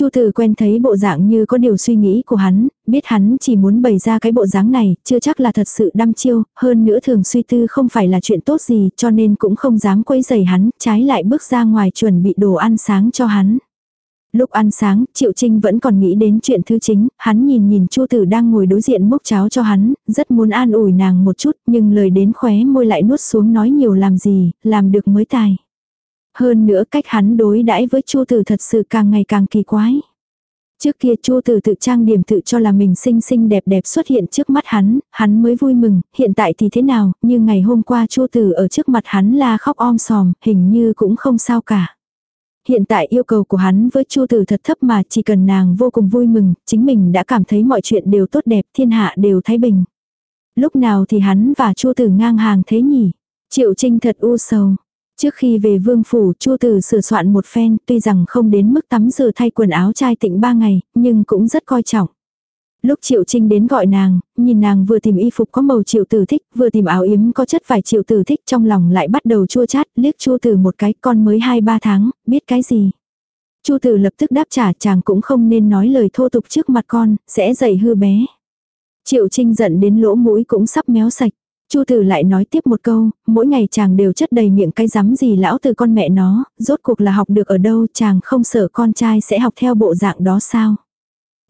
S1: Chu Tử quen thấy bộ dạng như có điều suy nghĩ của hắn, biết hắn chỉ muốn bày ra cái bộ dáng này, chưa chắc là thật sự đăm chiêu, hơn nữa thường suy tư không phải là chuyện tốt gì, cho nên cũng không dám quấy rầy hắn, trái lại bước ra ngoài chuẩn bị đồ ăn sáng cho hắn. Lúc ăn sáng, Triệu Trinh vẫn còn nghĩ đến chuyện thứ chính, hắn nhìn nhìn Chu Tử đang ngồi đối diện mốc cháo cho hắn, rất muốn an ủi nàng một chút, nhưng lời đến khóe môi lại nuốt xuống nói nhiều làm gì, làm được mới tài. Hơn nữa cách hắn đối đãi với Chu Tử thật sự càng ngày càng kỳ quái. Trước kia Chu Tử tự trang điểm tự cho là mình xinh xinh đẹp đẹp xuất hiện trước mắt hắn, hắn mới vui mừng, hiện tại thì thế nào, như ngày hôm qua Chu Tử ở trước mặt hắn la khóc om sòm, hình như cũng không sao cả. Hiện tại yêu cầu của hắn với Chu Tử thật thấp mà chỉ cần nàng vô cùng vui mừng, chính mình đã cảm thấy mọi chuyện đều tốt đẹp, thiên hạ đều thái bình. Lúc nào thì hắn và Chu Tử ngang hàng thế nhỉ? Triệu Trinh thật u sầu. Trước khi về vương phủ, Chu Tử sửa soạn một phen, tuy rằng không đến mức tắm rửa thay quần áo trai tịnh ba ngày, nhưng cũng rất coi trọng. Lúc Triệu Trinh đến gọi nàng, nhìn nàng vừa tìm y phục có màu Triệu Tử thích, vừa tìm áo yếm có chất vải Triệu Tử thích trong lòng lại bắt đầu chua chát, liếc Chu Tử một cái con mới 2-3 tháng, biết cái gì. Chu Tử lập tức đáp trả chàng cũng không nên nói lời thô tục trước mặt con, sẽ dậy hư bé. Triệu Trinh giận đến lỗ mũi cũng sắp méo sạch. Chu Tử lại nói tiếp một câu, mỗi ngày chàng đều chất đầy miệng cái rắm gì lão từ con mẹ nó, rốt cuộc là học được ở đâu chàng không sợ con trai sẽ học theo bộ dạng đó sao.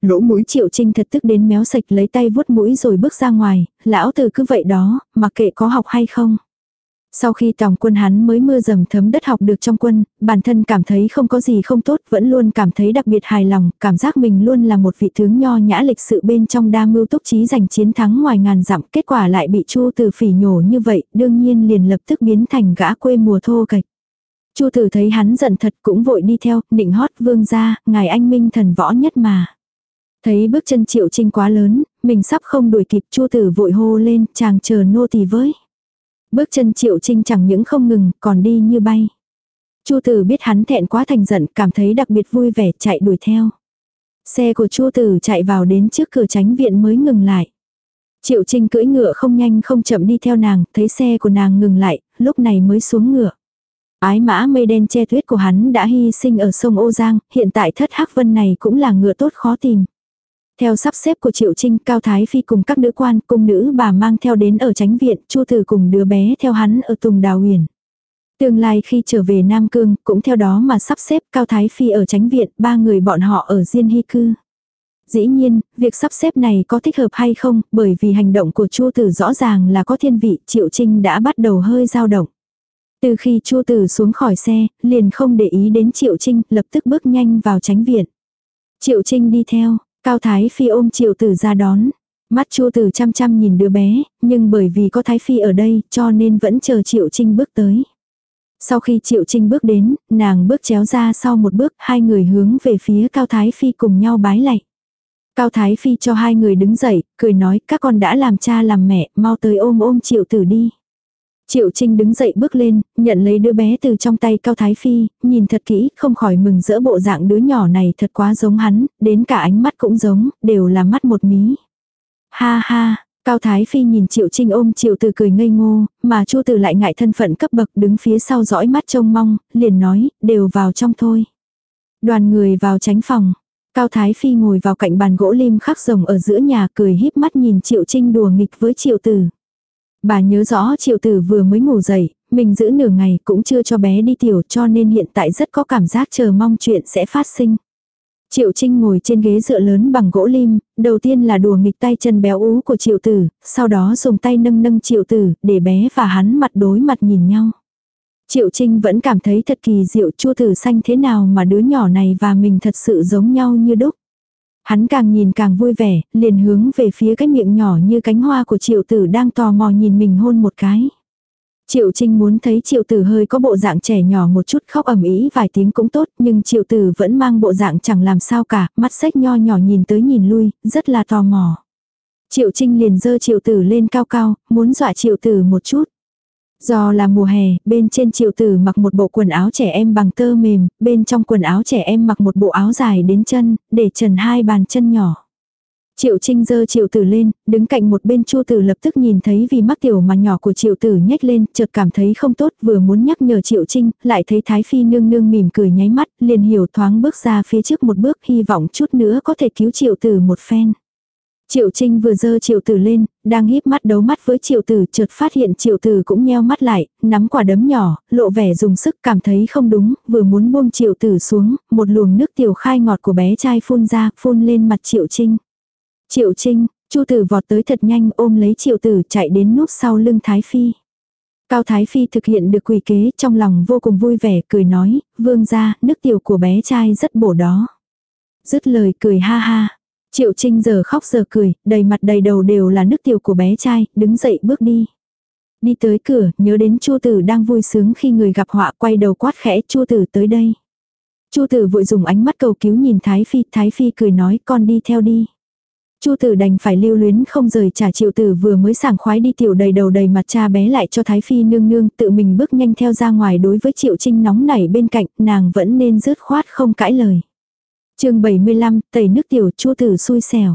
S1: Lỗ mũi triệu trinh thật tức đến méo sạch lấy tay vuốt mũi rồi bước ra ngoài, lão từ cứ vậy đó, mặc kệ có học hay không. Sau khi tòng quân hắn mới mưa dầm thấm đất học được trong quân, bản thân cảm thấy không có gì không tốt, vẫn luôn cảm thấy đặc biệt hài lòng, cảm giác mình luôn là một vị tướng nho nhã lịch sự bên trong đa mưu túc trí giành chiến thắng ngoài ngàn dặm, kết quả lại bị Chu Từ phỉ nhổ như vậy, đương nhiên liền lập tức biến thành gã quê mùa thô kệch. Chu Từ thấy hắn giận thật cũng vội đi theo, định hót vương gia ngài anh minh thần võ nhất mà. Thấy bước chân triệu trinh quá lớn, mình sắp không đuổi kịp Chu Tử vội hô lên, chàng chờ nô tỳ với. Bước chân triệu trinh chẳng những không ngừng, còn đi như bay. Chu tử biết hắn thẹn quá thành giận, cảm thấy đặc biệt vui vẻ chạy đuổi theo. Xe của Chu tử chạy vào đến trước cửa tránh viện mới ngừng lại. Triệu Trinh cưỡi ngựa không nhanh không chậm đi theo nàng, thấy xe của nàng ngừng lại, lúc này mới xuống ngựa. Ái mã mây đen che tuyết của hắn đã hy sinh ở sông Ô Giang, hiện tại thất hắc vân này cũng là ngựa tốt khó tìm. Theo sắp xếp của Triệu Trinh, Cao Thái Phi cùng các nữ quan, cung nữ bà mang theo đến ở tránh viện, Chu Tử cùng đứa bé theo hắn ở Tùng Đào Huyền. Tương lai khi trở về Nam Cương, cũng theo đó mà sắp xếp Cao Thái Phi ở tránh viện, ba người bọn họ ở Diên Hy Cư. Dĩ nhiên, việc sắp xếp này có thích hợp hay không, bởi vì hành động của Chu Tử rõ ràng là có thiên vị, Triệu Trinh đã bắt đầu hơi dao động. Từ khi Chu Tử xuống khỏi xe, liền không để ý đến Triệu Trinh, lập tức bước nhanh vào tránh viện. Triệu Trinh đi theo, Cao Thái Phi ôm Triệu Tử ra đón. Mắt Chu Tử chăm chăm nhìn đứa bé, nhưng bởi vì có Thái Phi ở đây cho nên vẫn chờ Triệu Trinh bước tới. Sau khi Triệu Trinh bước đến, nàng bước chéo ra sau một bước, hai người hướng về phía Cao Thái Phi cùng nhau bái lạy. Cao Thái Phi cho hai người đứng dậy, cười nói các con đã làm cha làm mẹ, mau tới ôm ôm Triệu Tử đi. Triệu Trinh đứng dậy bước lên, nhận lấy đứa bé từ trong tay Cao Thái Phi, nhìn thật kỹ, không khỏi mừng rỡ bộ dạng đứa nhỏ này thật quá giống hắn, đến cả ánh mắt cũng giống, đều là mắt một mí. Ha ha, Cao Thái Phi nhìn Triệu Trinh ôm Triệu Từ cười ngây ngô, mà Chu Từ lại ngại thân phận cấp bậc đứng phía sau dõi mắt trông mong, liền nói, đều vào trong thôi. Đoàn người vào tránh phòng. Cao Thái Phi ngồi vào cạnh bàn gỗ lim khắc rồng ở giữa nhà cười híp mắt nhìn Triệu Trinh đùa nghịch với Triệu Từ. Bà nhớ rõ triệu tử vừa mới ngủ dậy, mình giữ nửa ngày cũng chưa cho bé đi tiểu cho nên hiện tại rất có cảm giác chờ mong chuyện sẽ phát sinh. Triệu Trinh ngồi trên ghế dựa lớn bằng gỗ lim, đầu tiên là đùa nghịch tay chân béo ú của triệu tử, sau đó dùng tay nâng nâng triệu tử, để bé và hắn mặt đối mặt nhìn nhau. Triệu Trinh vẫn cảm thấy thật kỳ diệu chua tử xanh thế nào mà đứa nhỏ này và mình thật sự giống nhau như đúc. Hắn càng nhìn càng vui vẻ, liền hướng về phía cái miệng nhỏ như cánh hoa của triệu tử đang tò mò nhìn mình hôn một cái. Triệu Trinh muốn thấy triệu tử hơi có bộ dạng trẻ nhỏ một chút khóc ẩm ý vài tiếng cũng tốt nhưng triệu tử vẫn mang bộ dạng chẳng làm sao cả, mắt sách nho nhỏ nhìn tới nhìn lui, rất là tò mò. Triệu Trinh liền dơ triệu tử lên cao cao, muốn dọa triệu tử một chút. Do là mùa hè, bên trên triệu tử mặc một bộ quần áo trẻ em bằng tơ mềm, bên trong quần áo trẻ em mặc một bộ áo dài đến chân, để trần hai bàn chân nhỏ. Triệu Trinh dơ Triệu Tử lên, đứng cạnh một bên Chu Tử lập tức nhìn thấy vì mắc tiểu mà nhỏ của Triệu Tử nhếch lên, chợt cảm thấy không tốt, vừa muốn nhắc nhở Triệu Trinh, lại thấy Thái Phi nương nương mỉm cười nháy mắt, liền hiểu thoáng bước ra phía trước một bước, hy vọng chút nữa có thể cứu Triệu Tử một phen. Triệu Trinh vừa dơ Triệu Tử lên, đang híp mắt đấu mắt với Triệu Tử, chợt phát hiện Triệu Tử cũng nheo mắt lại, nắm quả đấm nhỏ, lộ vẻ dùng sức cảm thấy không đúng, vừa muốn buông Triệu Tử xuống, một luồng nước tiểu khai ngọt của bé trai phun ra, phun lên mặt Triệu Trinh. Triệu Trinh, Chu Tử vọt tới thật nhanh ôm lấy Triệu Tử chạy đến núp sau lưng Thái Phi. Cao Thái Phi thực hiện được quỷ kế trong lòng vô cùng vui vẻ cười nói, vương ra, nước tiểu của bé trai rất bổ đó. Dứt lời cười ha ha. Triệu Trinh giờ khóc giờ cười, đầy mặt đầy đầu đều là nước tiểu của bé trai, đứng dậy bước đi. Đi tới cửa, nhớ đến Chu Tử đang vui sướng khi người gặp họa quay đầu quát khẽ Chu Tử tới đây. Chu Tử vội dùng ánh mắt cầu cứu nhìn Thái Phi, Thái Phi cười nói con đi theo đi. Chu tử đành phải lưu luyến không rời trả triệu tử vừa mới sảng khoái đi tiểu đầy đầu đầy mặt cha bé lại cho Thái Phi nương nương tự mình bước nhanh theo ra ngoài đối với triệu trinh nóng nảy bên cạnh nàng vẫn nên rớt khoát không cãi lời chương 75 tẩy nước tiểu chu tử xui xẻo.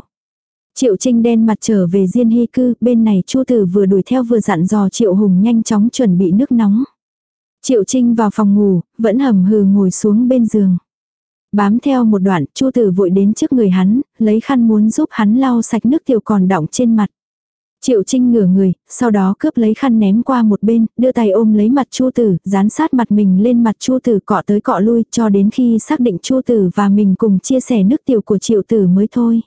S1: Triệu trinh đen mặt trở về diên hy cư bên này chu tử vừa đuổi theo vừa dặn dò triệu hùng nhanh chóng chuẩn bị nước nóng. Triệu trinh vào phòng ngủ vẫn hầm hừ ngồi xuống bên giường. Bám theo một đoạn, Chu Tử vội đến trước người hắn, lấy khăn muốn giúp hắn lau sạch nước tiểu còn đọng trên mặt. Triệu Trinh ngửa người, sau đó cướp lấy khăn ném qua một bên, đưa tay ôm lấy mặt Chu Tử, dán sát mặt mình lên mặt Chu Tử cọ tới cọ lui, cho đến khi xác định Chu Tử và mình cùng chia sẻ nước tiểu của Triệu Tử mới thôi.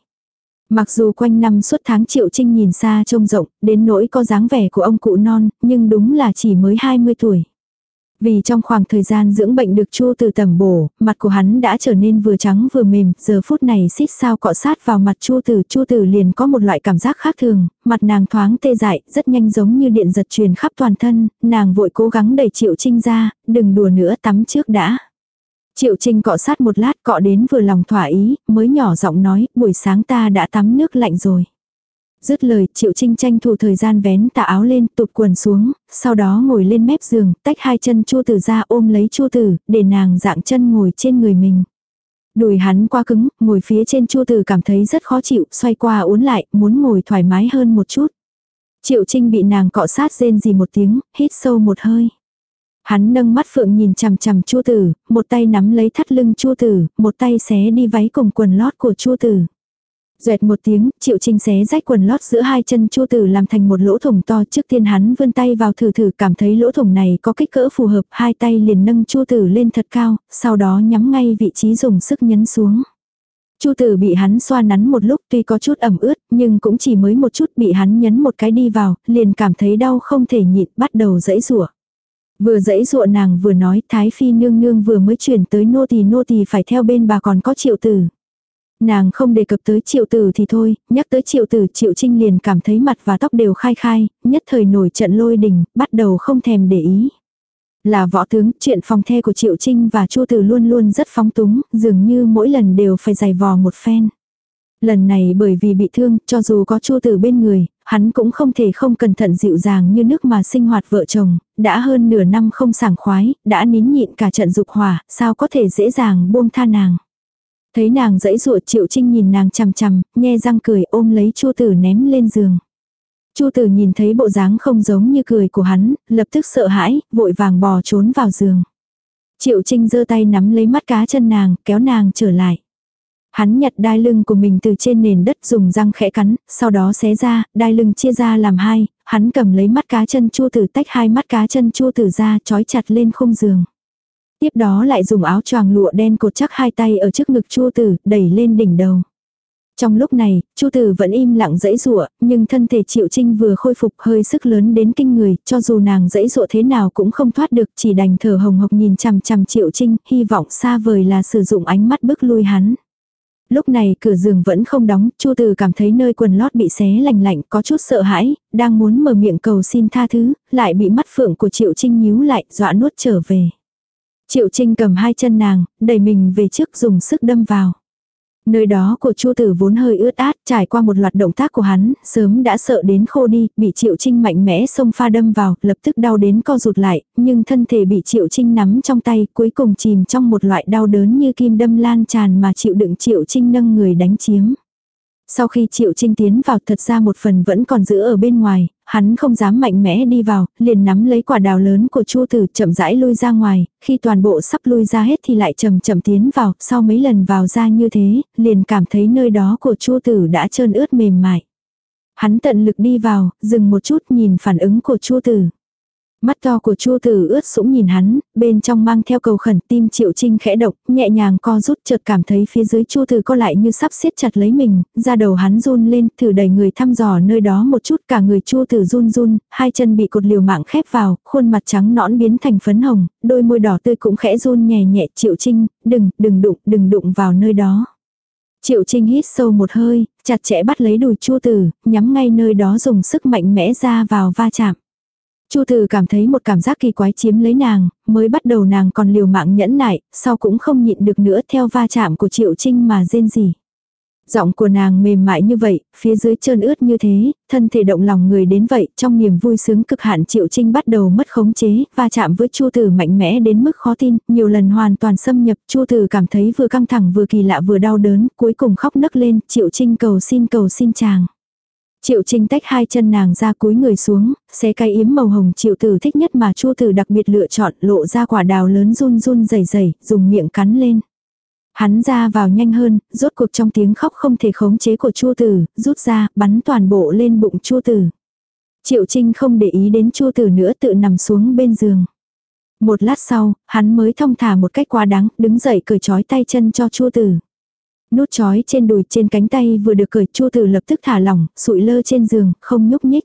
S1: Mặc dù quanh năm suốt tháng Triệu Trinh nhìn xa trông rộng, đến nỗi có dáng vẻ của ông cụ non, nhưng đúng là chỉ mới 20 tuổi. Vì trong khoảng thời gian dưỡng bệnh được chu từ tầm bổ, mặt của hắn đã trở nên vừa trắng vừa mềm, giờ phút này xít sao cọ sát vào mặt chu tử, chu tử liền có một loại cảm giác khác thường, mặt nàng thoáng tê dại, rất nhanh giống như điện giật truyền khắp toàn thân, nàng vội cố gắng đẩy triệu trinh ra, đừng đùa nữa tắm trước đã. Triệu Trinh cọ sát một lát cọ đến vừa lòng thỏa ý, mới nhỏ giọng nói, buổi sáng ta đã tắm nước lạnh rồi. Dứt lời, Triệu Trinh tranh thủ thời gian vén tà áo lên, tụt quần xuống, sau đó ngồi lên mép giường, tách hai chân Chu Tử ra ôm lấy Chu Tử, để nàng dạng chân ngồi trên người mình. Đùi hắn qua cứng, ngồi phía trên Chu Tử cảm thấy rất khó chịu, xoay qua uốn lại, muốn ngồi thoải mái hơn một chút. Triệu Trinh bị nàng cọ sát rên gì một tiếng, hít sâu một hơi. Hắn nâng mắt phượng nhìn chằm chằm Chu Tử, một tay nắm lấy thắt lưng Chu Tử, một tay xé đi váy cùng quần lót của Chu Tử. Duệt một tiếng, triệu trinh xé rách quần lót giữa hai chân chu tử làm thành một lỗ thủng to trước tiên hắn vươn tay vào thử thử cảm thấy lỗ thủng này có kích cỡ phù hợp, hai tay liền nâng chu tử lên thật cao, sau đó nhắm ngay vị trí dùng sức nhấn xuống. Chu tử bị hắn xoa nắn một lúc tuy có chút ẩm ướt, nhưng cũng chỉ mới một chút bị hắn nhấn một cái đi vào, liền cảm thấy đau không thể nhịn, bắt đầu dẫy rủa. Vừa dẫy rụa nàng vừa nói Thái Phi nương nương vừa mới chuyển tới nô tỳ nô tỳ phải theo bên bà còn có triệu tử. Nàng không đề cập tới triệu tử thì thôi, nhắc tới triệu tử triệu trinh liền cảm thấy mặt và tóc đều khai khai, nhất thời nổi trận lôi đình, bắt đầu không thèm để ý. Là võ tướng, chuyện phòng the của triệu trinh và chu tử luôn luôn rất phóng túng, dường như mỗi lần đều phải giày vò một phen. Lần này bởi vì bị thương, cho dù có chu tử bên người, hắn cũng không thể không cẩn thận dịu dàng như nước mà sinh hoạt vợ chồng, đã hơn nửa năm không sảng khoái, đã nín nhịn cả trận dục hỏa, sao có thể dễ dàng buông tha nàng. Thấy nàng dãy ruột Triệu Trinh nhìn nàng chằm chằm, nhe răng cười ôm lấy Chu Tử ném lên giường. Chu Tử nhìn thấy bộ dáng không giống như cười của hắn, lập tức sợ hãi, vội vàng bò trốn vào giường. Triệu Trinh giơ tay nắm lấy mắt cá chân nàng, kéo nàng trở lại. Hắn nhặt đai lưng của mình từ trên nền đất dùng răng khẽ cắn, sau đó xé ra, đai lưng chia ra làm hai, hắn cầm lấy mắt cá chân Chu Tử tách hai mắt cá chân Chu Tử ra trói chặt lên khung giường. Tiếp đó lại dùng áo choàng lụa đen cột chắc hai tay ở trước ngực Chu Tử, đẩy lên đỉnh đầu. Trong lúc này, Chu Tử vẫn im lặng dãy rụa, nhưng thân thể Triệu Trinh vừa khôi phục hơi sức lớn đến kinh người, cho dù nàng dãy rụa thế nào cũng không thoát được, chỉ đành thở hồng hộc nhìn chằm chằm Triệu Trinh, hy vọng xa vời là sử dụng ánh mắt bức lui hắn. Lúc này cửa giường vẫn không đóng, Chu Từ cảm thấy nơi quần lót bị xé lạnh lạnh, có chút sợ hãi, đang muốn mở miệng cầu xin tha thứ, lại bị mắt phượng của Triệu Trinh nhíu lại, dọa nuốt trở về. Triệu Trinh cầm hai chân nàng, đẩy mình về trước dùng sức đâm vào. Nơi đó của Chu Tử vốn hơi ướt át, trải qua một loạt động tác của hắn, sớm đã sợ đến khô đi, bị Triệu Trinh mạnh mẽ xông pha đâm vào, lập tức đau đến co rụt lại, nhưng thân thể bị Triệu Trinh nắm trong tay, cuối cùng chìm trong một loại đau đớn như kim đâm lan tràn mà chịu đựng Triệu Trinh nâng người đánh chiếm. Sau khi Triệu Trinh tiến vào thật ra một phần vẫn còn giữ ở bên ngoài, hắn không dám mạnh mẽ đi vào, liền nắm lấy quả đào lớn của Chu Tử chậm rãi lui ra ngoài, khi toàn bộ sắp lui ra hết thì lại chậm chậm tiến vào, sau mấy lần vào ra như thế, liền cảm thấy nơi đó của Chu Tử đã trơn ướt mềm mại. Hắn tận lực đi vào, dừng một chút nhìn phản ứng của Chu Tử. Mắt to của Chu Tử ướt sũng nhìn hắn, bên trong mang theo cầu khẩn tim Triệu Trinh khẽ động, nhẹ nhàng co rút chợt cảm thấy phía dưới Chu Tử co lại như sắp siết chặt lấy mình, ra đầu hắn run lên, thử đẩy người thăm dò nơi đó một chút, cả người Chu Tử run run, hai chân bị cột liều mạng khép vào, khuôn mặt trắng nõn biến thành phấn hồng, đôi môi đỏ tươi cũng khẽ run nhẹ nhẹ, Triệu Trinh, đừng, đừng đụng, đừng đụng vào nơi đó. Triệu Trinh hít sâu một hơi, chặt chẽ bắt lấy đùi Chu Tử, nhắm ngay nơi đó dùng sức mạnh mẽ ra vào va chạm. Chu Từ cảm thấy một cảm giác kỳ quái chiếm lấy nàng, mới bắt đầu nàng còn liều mạng nhẫn nại, sau cũng không nhịn được nữa theo va chạm của Triệu Trinh mà rên rỉ. Giọng của nàng mềm mại như vậy, phía dưới trơn ướt như thế, thân thể động lòng người đến vậy, trong niềm vui sướng cực hạn Triệu Trinh bắt đầu mất khống chế, va chạm với Chu Tử mạnh mẽ đến mức khó tin, nhiều lần hoàn toàn xâm nhập, Chu Tử cảm thấy vừa căng thẳng vừa kỳ lạ vừa đau đớn, cuối cùng khóc nấc lên, Triệu Trinh cầu xin cầu xin chàng. Triệu Trinh tách hai chân nàng ra cúi người xuống, xé cái yếm màu hồng triệu tử thích nhất mà Chu tử đặc biệt lựa chọn lộ ra quả đào lớn run run rẩy rẩy dùng miệng cắn lên. Hắn ra vào nhanh hơn, rốt cuộc trong tiếng khóc không thể khống chế của Chu tử, rút ra, bắn toàn bộ lên bụng Chu tử. Triệu Trinh không để ý đến Chu tử nữa tự nằm xuống bên giường. Một lát sau, hắn mới thông thả một cách quá đáng, đứng dậy cởi trói tay chân cho Chu tử. Nút chói trên đùi trên cánh tay vừa được cởi Chu Tử lập tức thả lỏng, sụi lơ trên giường, không nhúc nhích.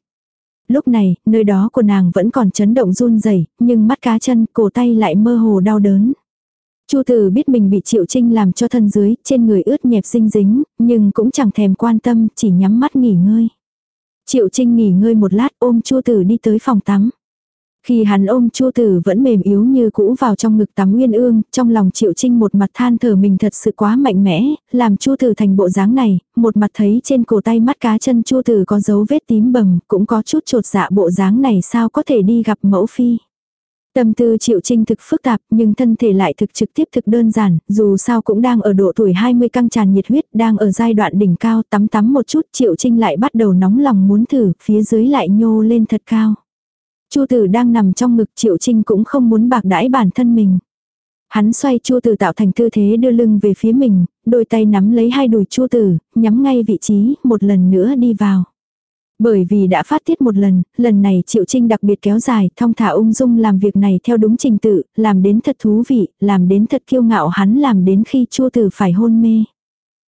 S1: Lúc này, nơi đó của nàng vẫn còn chấn động run rẩy, nhưng mắt cá chân, cổ tay lại mơ hồ đau đớn. Chu Tử biết mình bị Triệu Trinh làm cho thân dưới, trên người ướt nhẹp dinh dính, nhưng cũng chẳng thèm quan tâm, chỉ nhắm mắt nghỉ ngơi. Triệu Trinh nghỉ ngơi một lát ôm Chu Tử đi tới phòng tắm. Khi hắn ôm Chu Tử vẫn mềm yếu như cũ vào trong ngực tắm Nguyên Ương, trong lòng Triệu Trinh một mặt than thở mình thật sự quá mạnh mẽ, làm Chu Tử thành bộ dáng này, một mặt thấy trên cổ tay mắt cá chân Chu Tử có dấu vết tím bầm, cũng có chút trột dạ bộ dáng này sao có thể đi gặp mẫu phi. Tâm tư Triệu Trinh thực phức tạp nhưng thân thể lại thực trực tiếp thực đơn giản, dù sao cũng đang ở độ tuổi 20 căng tràn nhiệt huyết, đang ở giai đoạn đỉnh cao tắm tắm một chút Triệu Trinh lại bắt đầu nóng lòng muốn thử, phía dưới lại nhô lên thật cao. Chu tử đang nằm trong ngực Triệu Trinh cũng không muốn bạc đãi bản thân mình. Hắn xoay Chu tử tạo thành tư thế đưa lưng về phía mình, đôi tay nắm lấy hai đùi Chu tử, nhắm ngay vị trí, một lần nữa đi vào. Bởi vì đã phát tiết một lần, lần này Triệu Trinh đặc biệt kéo dài, thong thả ung dung làm việc này theo đúng trình tự, làm đến thật thú vị, làm đến thật kiêu ngạo hắn làm đến khi Chu tử phải hôn mê.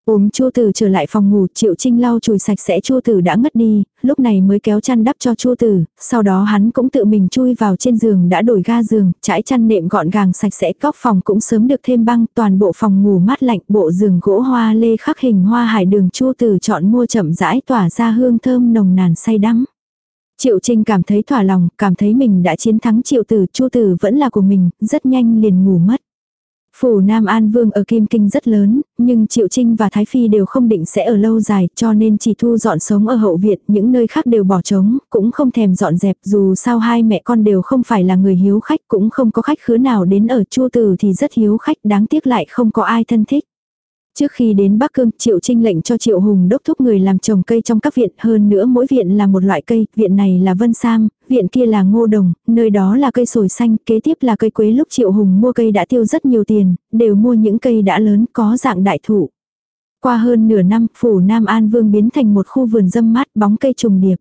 S1: Ôm chua Tử trở lại phòng ngủ, Triệu Trinh lau chùi sạch sẽ chua Tử đã ngất đi, lúc này mới kéo chăn đắp cho chua Tử, sau đó hắn cũng tự mình chui vào trên giường đã đổi ga giường, trải chăn nệm gọn gàng sạch sẽ, góc phòng cũng sớm được thêm băng, toàn bộ phòng ngủ mát lạnh, bộ giường gỗ hoa lê khắc hình hoa hải đường chua Tử chọn mua chậm rãi tỏa ra hương thơm nồng nàn say đắm. Triệu Trinh cảm thấy thỏa lòng, cảm thấy mình đã chiến thắng Triệu Tử, chua Tử vẫn là của mình, rất nhanh liền ngủ mất. Phủ Nam An Vương ở Kim Kinh rất lớn, nhưng Triệu Trinh và Thái Phi đều không định sẽ ở lâu dài cho nên chỉ thu dọn sống ở hậu viện, những nơi khác đều bỏ trống, cũng không thèm dọn dẹp dù sao hai mẹ con đều không phải là người hiếu khách cũng không có khách khứa nào đến ở Chu Tử thì rất hiếu khách đáng tiếc lại không có ai thân thích. Trước khi đến Bắc Cương, Triệu Trinh lệnh cho Triệu Hùng đốc thúc người làm trồng cây trong các viện, hơn nữa mỗi viện là một loại cây, viện này là vân sam, viện kia là ngô đồng, nơi đó là cây sồi xanh, kế tiếp là cây quế lúc Triệu Hùng mua cây đã tiêu rất nhiều tiền, đều mua những cây đã lớn có dạng đại thụ. Qua hơn nửa năm, phủ Nam An Vương biến thành một khu vườn dâm mát bóng cây trùng điệp.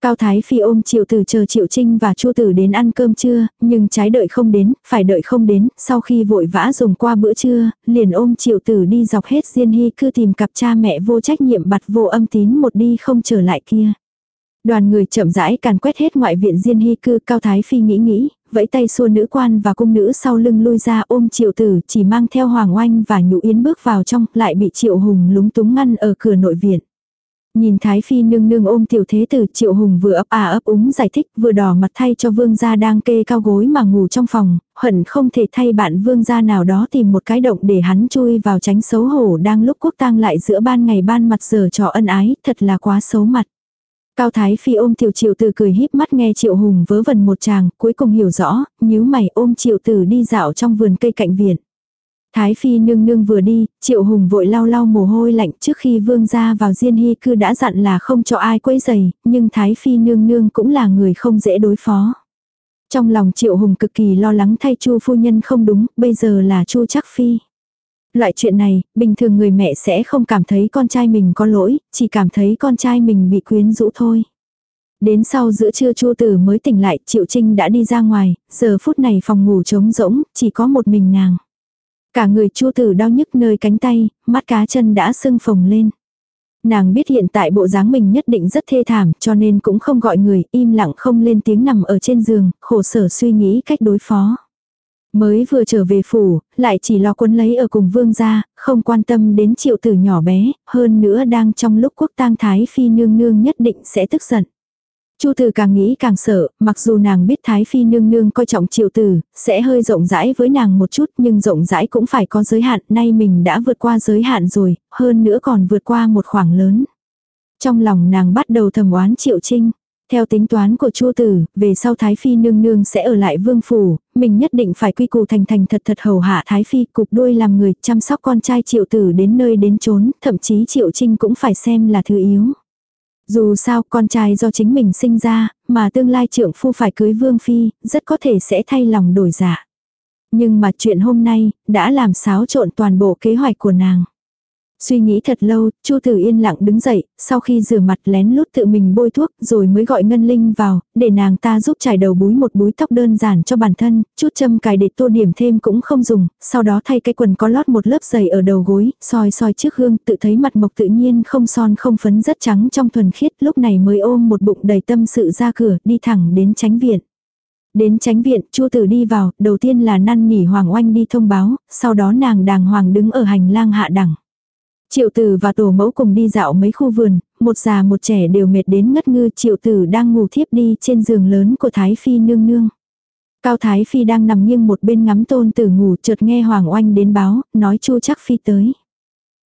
S1: Cao Thái Phi ôm Triệu Tử chờ Triệu Trinh và Chu Tử đến ăn cơm trưa, nhưng trái đợi không đến, phải đợi không đến, sau khi vội vã dùng qua bữa trưa, liền ôm Triệu Tử đi dọc hết Diên Hy cư tìm cặp cha mẹ vô trách nhiệm bặt vô âm tín một đi không trở lại kia. Đoàn người chậm rãi càn quét hết ngoại viện Diên Hy cư, Cao Thái Phi nghĩ nghĩ, vẫy tay xua nữ quan và cung nữ sau lưng lui ra ôm Triệu Tử, chỉ mang theo Hoàng Oanh và Nhũ Yến bước vào trong, lại bị Triệu Hùng lúng túng ngăn ở cửa nội viện. Nhìn Thái Phi nương nương ôm tiểu thế tử Triệu Hùng vừa ấp à ấp úng giải thích vừa đỏ mặt thay cho vương gia đang kê cao gối mà ngủ trong phòng, hận không thể thay bạn vương gia nào đó tìm một cái động để hắn chui vào tránh xấu hổ đang lúc quốc tang lại giữa ban ngày ban mặt giờ trò ân ái, thật là quá xấu mặt. Cao Thái Phi ôm tiểu triệu tử cười híp mắt nghe triệu hùng vớ vẩn một chàng, cuối cùng hiểu rõ, nhíu mày ôm triệu tử đi dạo trong vườn cây cạnh viện. Thái Phi nương nương vừa đi, Triệu Hùng vội lau lau mồ hôi lạnh trước khi vương gia vào Diên Hy cư đã dặn là không cho ai quấy giày, nhưng Thái Phi nương nương cũng là người không dễ đối phó. Trong lòng Triệu Hùng cực kỳ lo lắng thay Chu phu nhân không đúng, bây giờ là Chu Chắc Phi. Loại chuyện này, bình thường người mẹ sẽ không cảm thấy con trai mình có lỗi, chỉ cảm thấy con trai mình bị quyến rũ thôi. Đến sau giữa trưa Chu Tử mới tỉnh lại, Triệu Trinh đã đi ra ngoài, giờ phút này phòng ngủ trống rỗng, chỉ có một mình nàng. Cả người Chu Tử đau nhức nơi cánh tay, mắt cá chân đã sưng phồng lên. Nàng biết hiện tại bộ dáng mình nhất định rất thê thảm cho nên cũng không gọi người, im lặng không lên tiếng nằm ở trên giường, khổ sở suy nghĩ cách đối phó. Mới vừa trở về phủ, lại chỉ lo quân lấy ở cùng vương gia, không quan tâm đến triệu tử nhỏ bé, hơn nữa đang trong lúc quốc tang thái phi nương nương nhất định sẽ tức giận. Chu Tử càng nghĩ càng sợ, mặc dù nàng biết Thái Phi nương nương coi trọng triệu tử, sẽ hơi rộng rãi với nàng một chút nhưng rộng rãi cũng phải có giới hạn, nay mình đã vượt qua giới hạn rồi, hơn nữa còn vượt qua một khoảng lớn. Trong lòng nàng bắt đầu thầm oán triệu trinh. Theo tính toán của Chu Tử, về sau Thái Phi nương nương sẽ ở lại vương phủ, mình nhất định phải quy củ thành thành thật thật hầu hạ Thái Phi cục đuôi làm người chăm sóc con trai triệu tử đến nơi đến chốn, thậm chí triệu trinh cũng phải xem là thứ yếu. Dù sao con trai do chính mình sinh ra, mà tương lai trượng phu phải cưới vương phi, rất có thể sẽ thay lòng đổi dạ. Nhưng mà chuyện hôm nay, đã làm xáo trộn toàn bộ kế hoạch của nàng. Suy nghĩ thật lâu, Chu Tử yên lặng đứng dậy, sau khi rửa mặt lén lút tự mình bôi thuốc, rồi mới gọi Ngân Linh vào, để nàng ta giúp trải đầu búi một búi tóc đơn giản cho bản thân, chút châm cài để tô điểm thêm cũng không dùng, sau đó thay cái quần có lót một lớp giày ở đầu gối, soi soi trước gương, tự thấy mặt mộc tự nhiên không son không phấn rất trắng trong thuần khiết, lúc này mới ôm một bụng đầy tâm sự ra cửa, đi thẳng đến tránh viện. Đến tránh viện, Chu Tử đi vào, đầu tiên là năn nỉ Hoàng Oanh đi thông báo, sau đó nàng đàng hoàng đứng ở hành lang hạ đẳng. Triệu tử và tổ mẫu cùng đi dạo mấy khu vườn, một già một trẻ đều mệt đến ngất ngư triệu tử đang ngủ thiếp đi trên giường lớn của Thái Phi nương nương. Cao Thái Phi đang nằm nghiêng một bên ngắm tôn tử ngủ chợt nghe Hoàng Oanh đến báo, nói chu chắc Phi tới.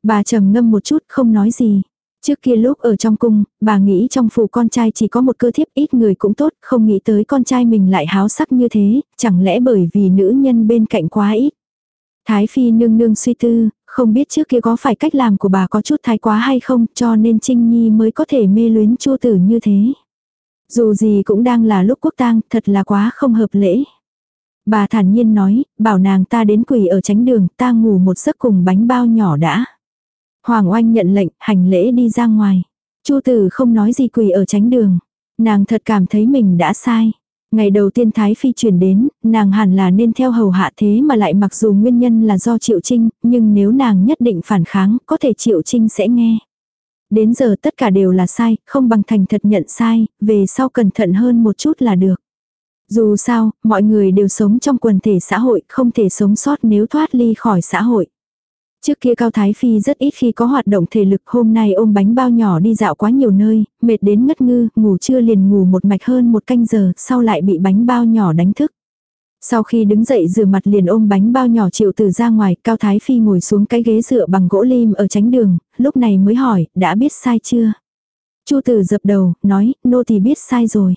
S1: Bà trầm ngâm một chút không nói gì. Trước kia lúc ở trong cung, bà nghĩ trong phủ con trai chỉ có một cơ thiếp ít người cũng tốt, không nghĩ tới con trai mình lại háo sắc như thế, chẳng lẽ bởi vì nữ nhân bên cạnh quá ít. Thái Phi nương nương suy tư, không biết trước kia có phải cách làm của bà có chút thái quá hay không cho nên Trinh Nhi mới có thể mê luyến chua tử như thế. Dù gì cũng đang là lúc quốc tang, thật là quá không hợp lễ. Bà thản nhiên nói, bảo nàng ta đến quỳ ở tránh đường, ta ngủ một giấc cùng bánh bao nhỏ đã. Hoàng oanh nhận lệnh, hành lễ đi ra ngoài. Chu tử không nói gì quỳ ở tránh đường. Nàng thật cảm thấy mình đã sai. Ngày đầu tiên Thái Phi chuyển đến, nàng hẳn là nên theo hầu hạ thế mà lại mặc dù nguyên nhân là do Triệu Trinh, nhưng nếu nàng nhất định phản kháng, có thể Triệu Trinh sẽ nghe. Đến giờ tất cả đều là sai, không bằng thành thật nhận sai, về sau cẩn thận hơn một chút là được. Dù sao, mọi người đều sống trong quần thể xã hội, không thể sống sót nếu thoát ly khỏi xã hội. Trước kia Cao Thái Phi rất ít khi có hoạt động thể lực hôm nay ôm bánh bao nhỏ đi dạo quá nhiều nơi, mệt đến ngất ngư, ngủ trưa liền ngủ một mạch hơn một canh giờ, sau lại bị bánh bao nhỏ đánh thức. Sau khi đứng dậy rửa mặt liền ôm bánh bao nhỏ triệu từ ra ngoài, Cao Thái Phi ngồi xuống cái ghế dựa bằng gỗ lim ở tránh đường, lúc này mới hỏi, đã biết sai chưa? Chu tử dập đầu, nói, nô tỳ biết sai rồi.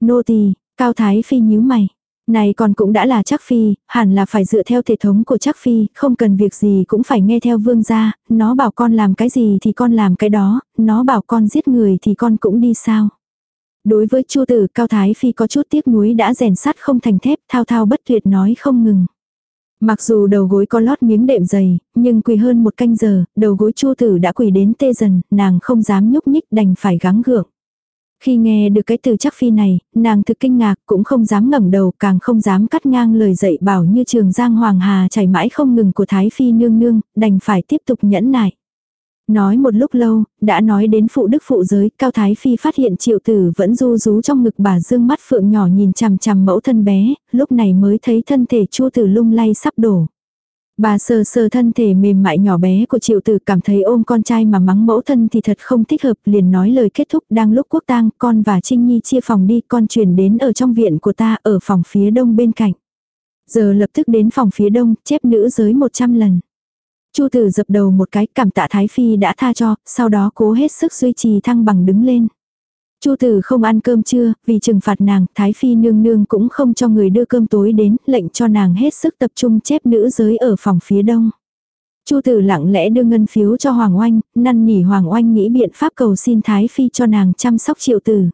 S1: Nô tỳ, Cao Thái Phi nhíu mày. Này còn cũng đã là chắc phi, hẳn là phải dựa theo thể thống của chắc phi, không cần việc gì cũng phải nghe theo vương gia, nó bảo con làm cái gì thì con làm cái đó, nó bảo con giết người thì con cũng đi sao. Đối với chu tử cao thái phi có chút tiếc nuối đã rèn sắt không thành thép thao thao bất tuyệt nói không ngừng. Mặc dù đầu gối có lót miếng đệm dày, nhưng quỳ hơn một canh giờ, đầu gối chu tử đã quỳ đến tê dần, nàng không dám nhúc nhích đành phải gắng gượng. Khi nghe được cái từ chắc phi này, nàng thực kinh ngạc cũng không dám ngẩng đầu càng không dám cắt ngang lời dạy bảo như trường giang hoàng hà chảy mãi không ngừng của thái phi nương nương, đành phải tiếp tục nhẫn nại. Nói một lúc lâu, đã nói đến phụ đức phụ giới, Cao Thái Phi phát hiện triệu tử vẫn du rú trong ngực bà dương mắt phượng nhỏ nhìn chằm chằm mẫu thân bé, lúc này mới thấy thân thể chua tử lung lay sắp đổ. Bà sờ sờ thân thể mềm mại nhỏ bé của triệu tử cảm thấy ôm con trai mà mắng mẫu thân thì thật không thích hợp liền nói lời kết thúc đang lúc quốc tang con và Trinh Nhi chia phòng đi con chuyển đến ở trong viện của ta ở phòng phía đông bên cạnh. Giờ lập tức đến phòng phía đông chép nữ giới 100 lần. Chu tử dập đầu một cái cảm tạ Thái Phi đã tha cho, sau đó cố hết sức duy trì thăng bằng đứng lên. Chu tử không ăn cơm trưa, vì trừng phạt nàng, Thái Phi nương nương cũng không cho người đưa cơm tối đến, lệnh cho nàng hết sức tập trung chép nữ giới ở phòng phía đông. Chu tử lặng lẽ đưa ngân phiếu cho Hoàng Oanh, năn nỉ Hoàng Oanh nghĩ biện pháp cầu xin Thái Phi cho nàng chăm sóc triệu tử.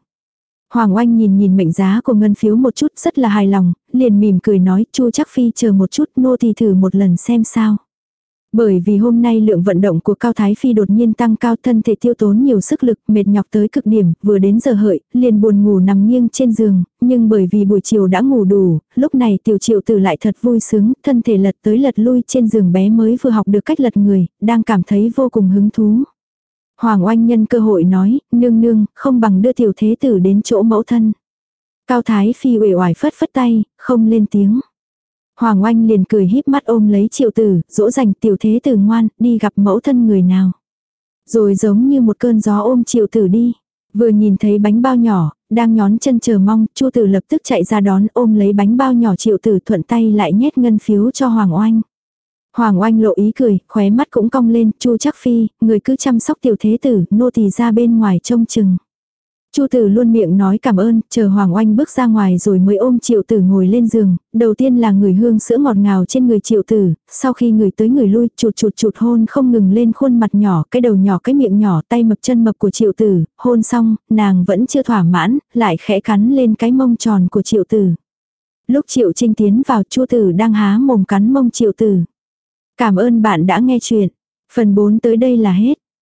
S1: Hoàng Oanh nhìn nhìn mệnh giá của ngân phiếu một chút rất là hài lòng, liền mỉm cười nói Chu chắc Phi chờ một chút nô thì thử một lần xem sao. Bởi vì hôm nay lượng vận động của Cao Thái Phi đột nhiên tăng cao thân thể tiêu tốn nhiều sức lực, mệt nhọc tới cực điểm, vừa đến giờ hợi, liền buồn ngủ nằm nghiêng trên giường, nhưng bởi vì buổi chiều đã ngủ đủ, lúc này tiểu triệu tử lại thật vui sướng, thân thể lật tới lật lui trên giường bé mới vừa học được cách lật người, đang cảm thấy vô cùng hứng thú. Hoàng oanh nhân cơ hội nói, nương nương, không bằng đưa tiểu thế tử đến chỗ mẫu thân. Cao Thái Phi uể oải phất phất tay, không lên tiếng. Hoàng oanh liền cười híp mắt ôm lấy triệu tử, dỗ dành tiểu thế tử ngoan, đi gặp mẫu thân người nào. Rồi giống như một cơn gió ôm triệu tử đi. Vừa nhìn thấy bánh bao nhỏ, đang nhón chân chờ mong, chu tử lập tức chạy ra đón ôm lấy bánh bao nhỏ triệu tử thuận tay lại nhét ngân phiếu cho Hoàng oanh. Hoàng oanh lộ ý cười, khóe mắt cũng cong lên, chu chắc phi, người cứ chăm sóc tiểu thế tử, nô tỳ ra bên ngoài trông chừng. Chu tử luôn miệng nói cảm ơn, chờ Hoàng Oanh bước ra ngoài rồi mới ôm triệu tử ngồi lên giường, đầu tiên là người hương sữa ngọt ngào trên người triệu tử, sau khi người tới người lui chụt chụt chụt hôn không ngừng lên khuôn mặt nhỏ, cái đầu nhỏ cái miệng nhỏ tay mập chân mập của triệu tử, hôn xong, nàng vẫn chưa thỏa mãn, lại khẽ cắn lên cái mông tròn của triệu tử. Lúc triệu trinh tiến vào chu tử đang há mồm cắn mông triệu tử. Cảm ơn bạn đã nghe chuyện. Phần 4 tới đây là hết.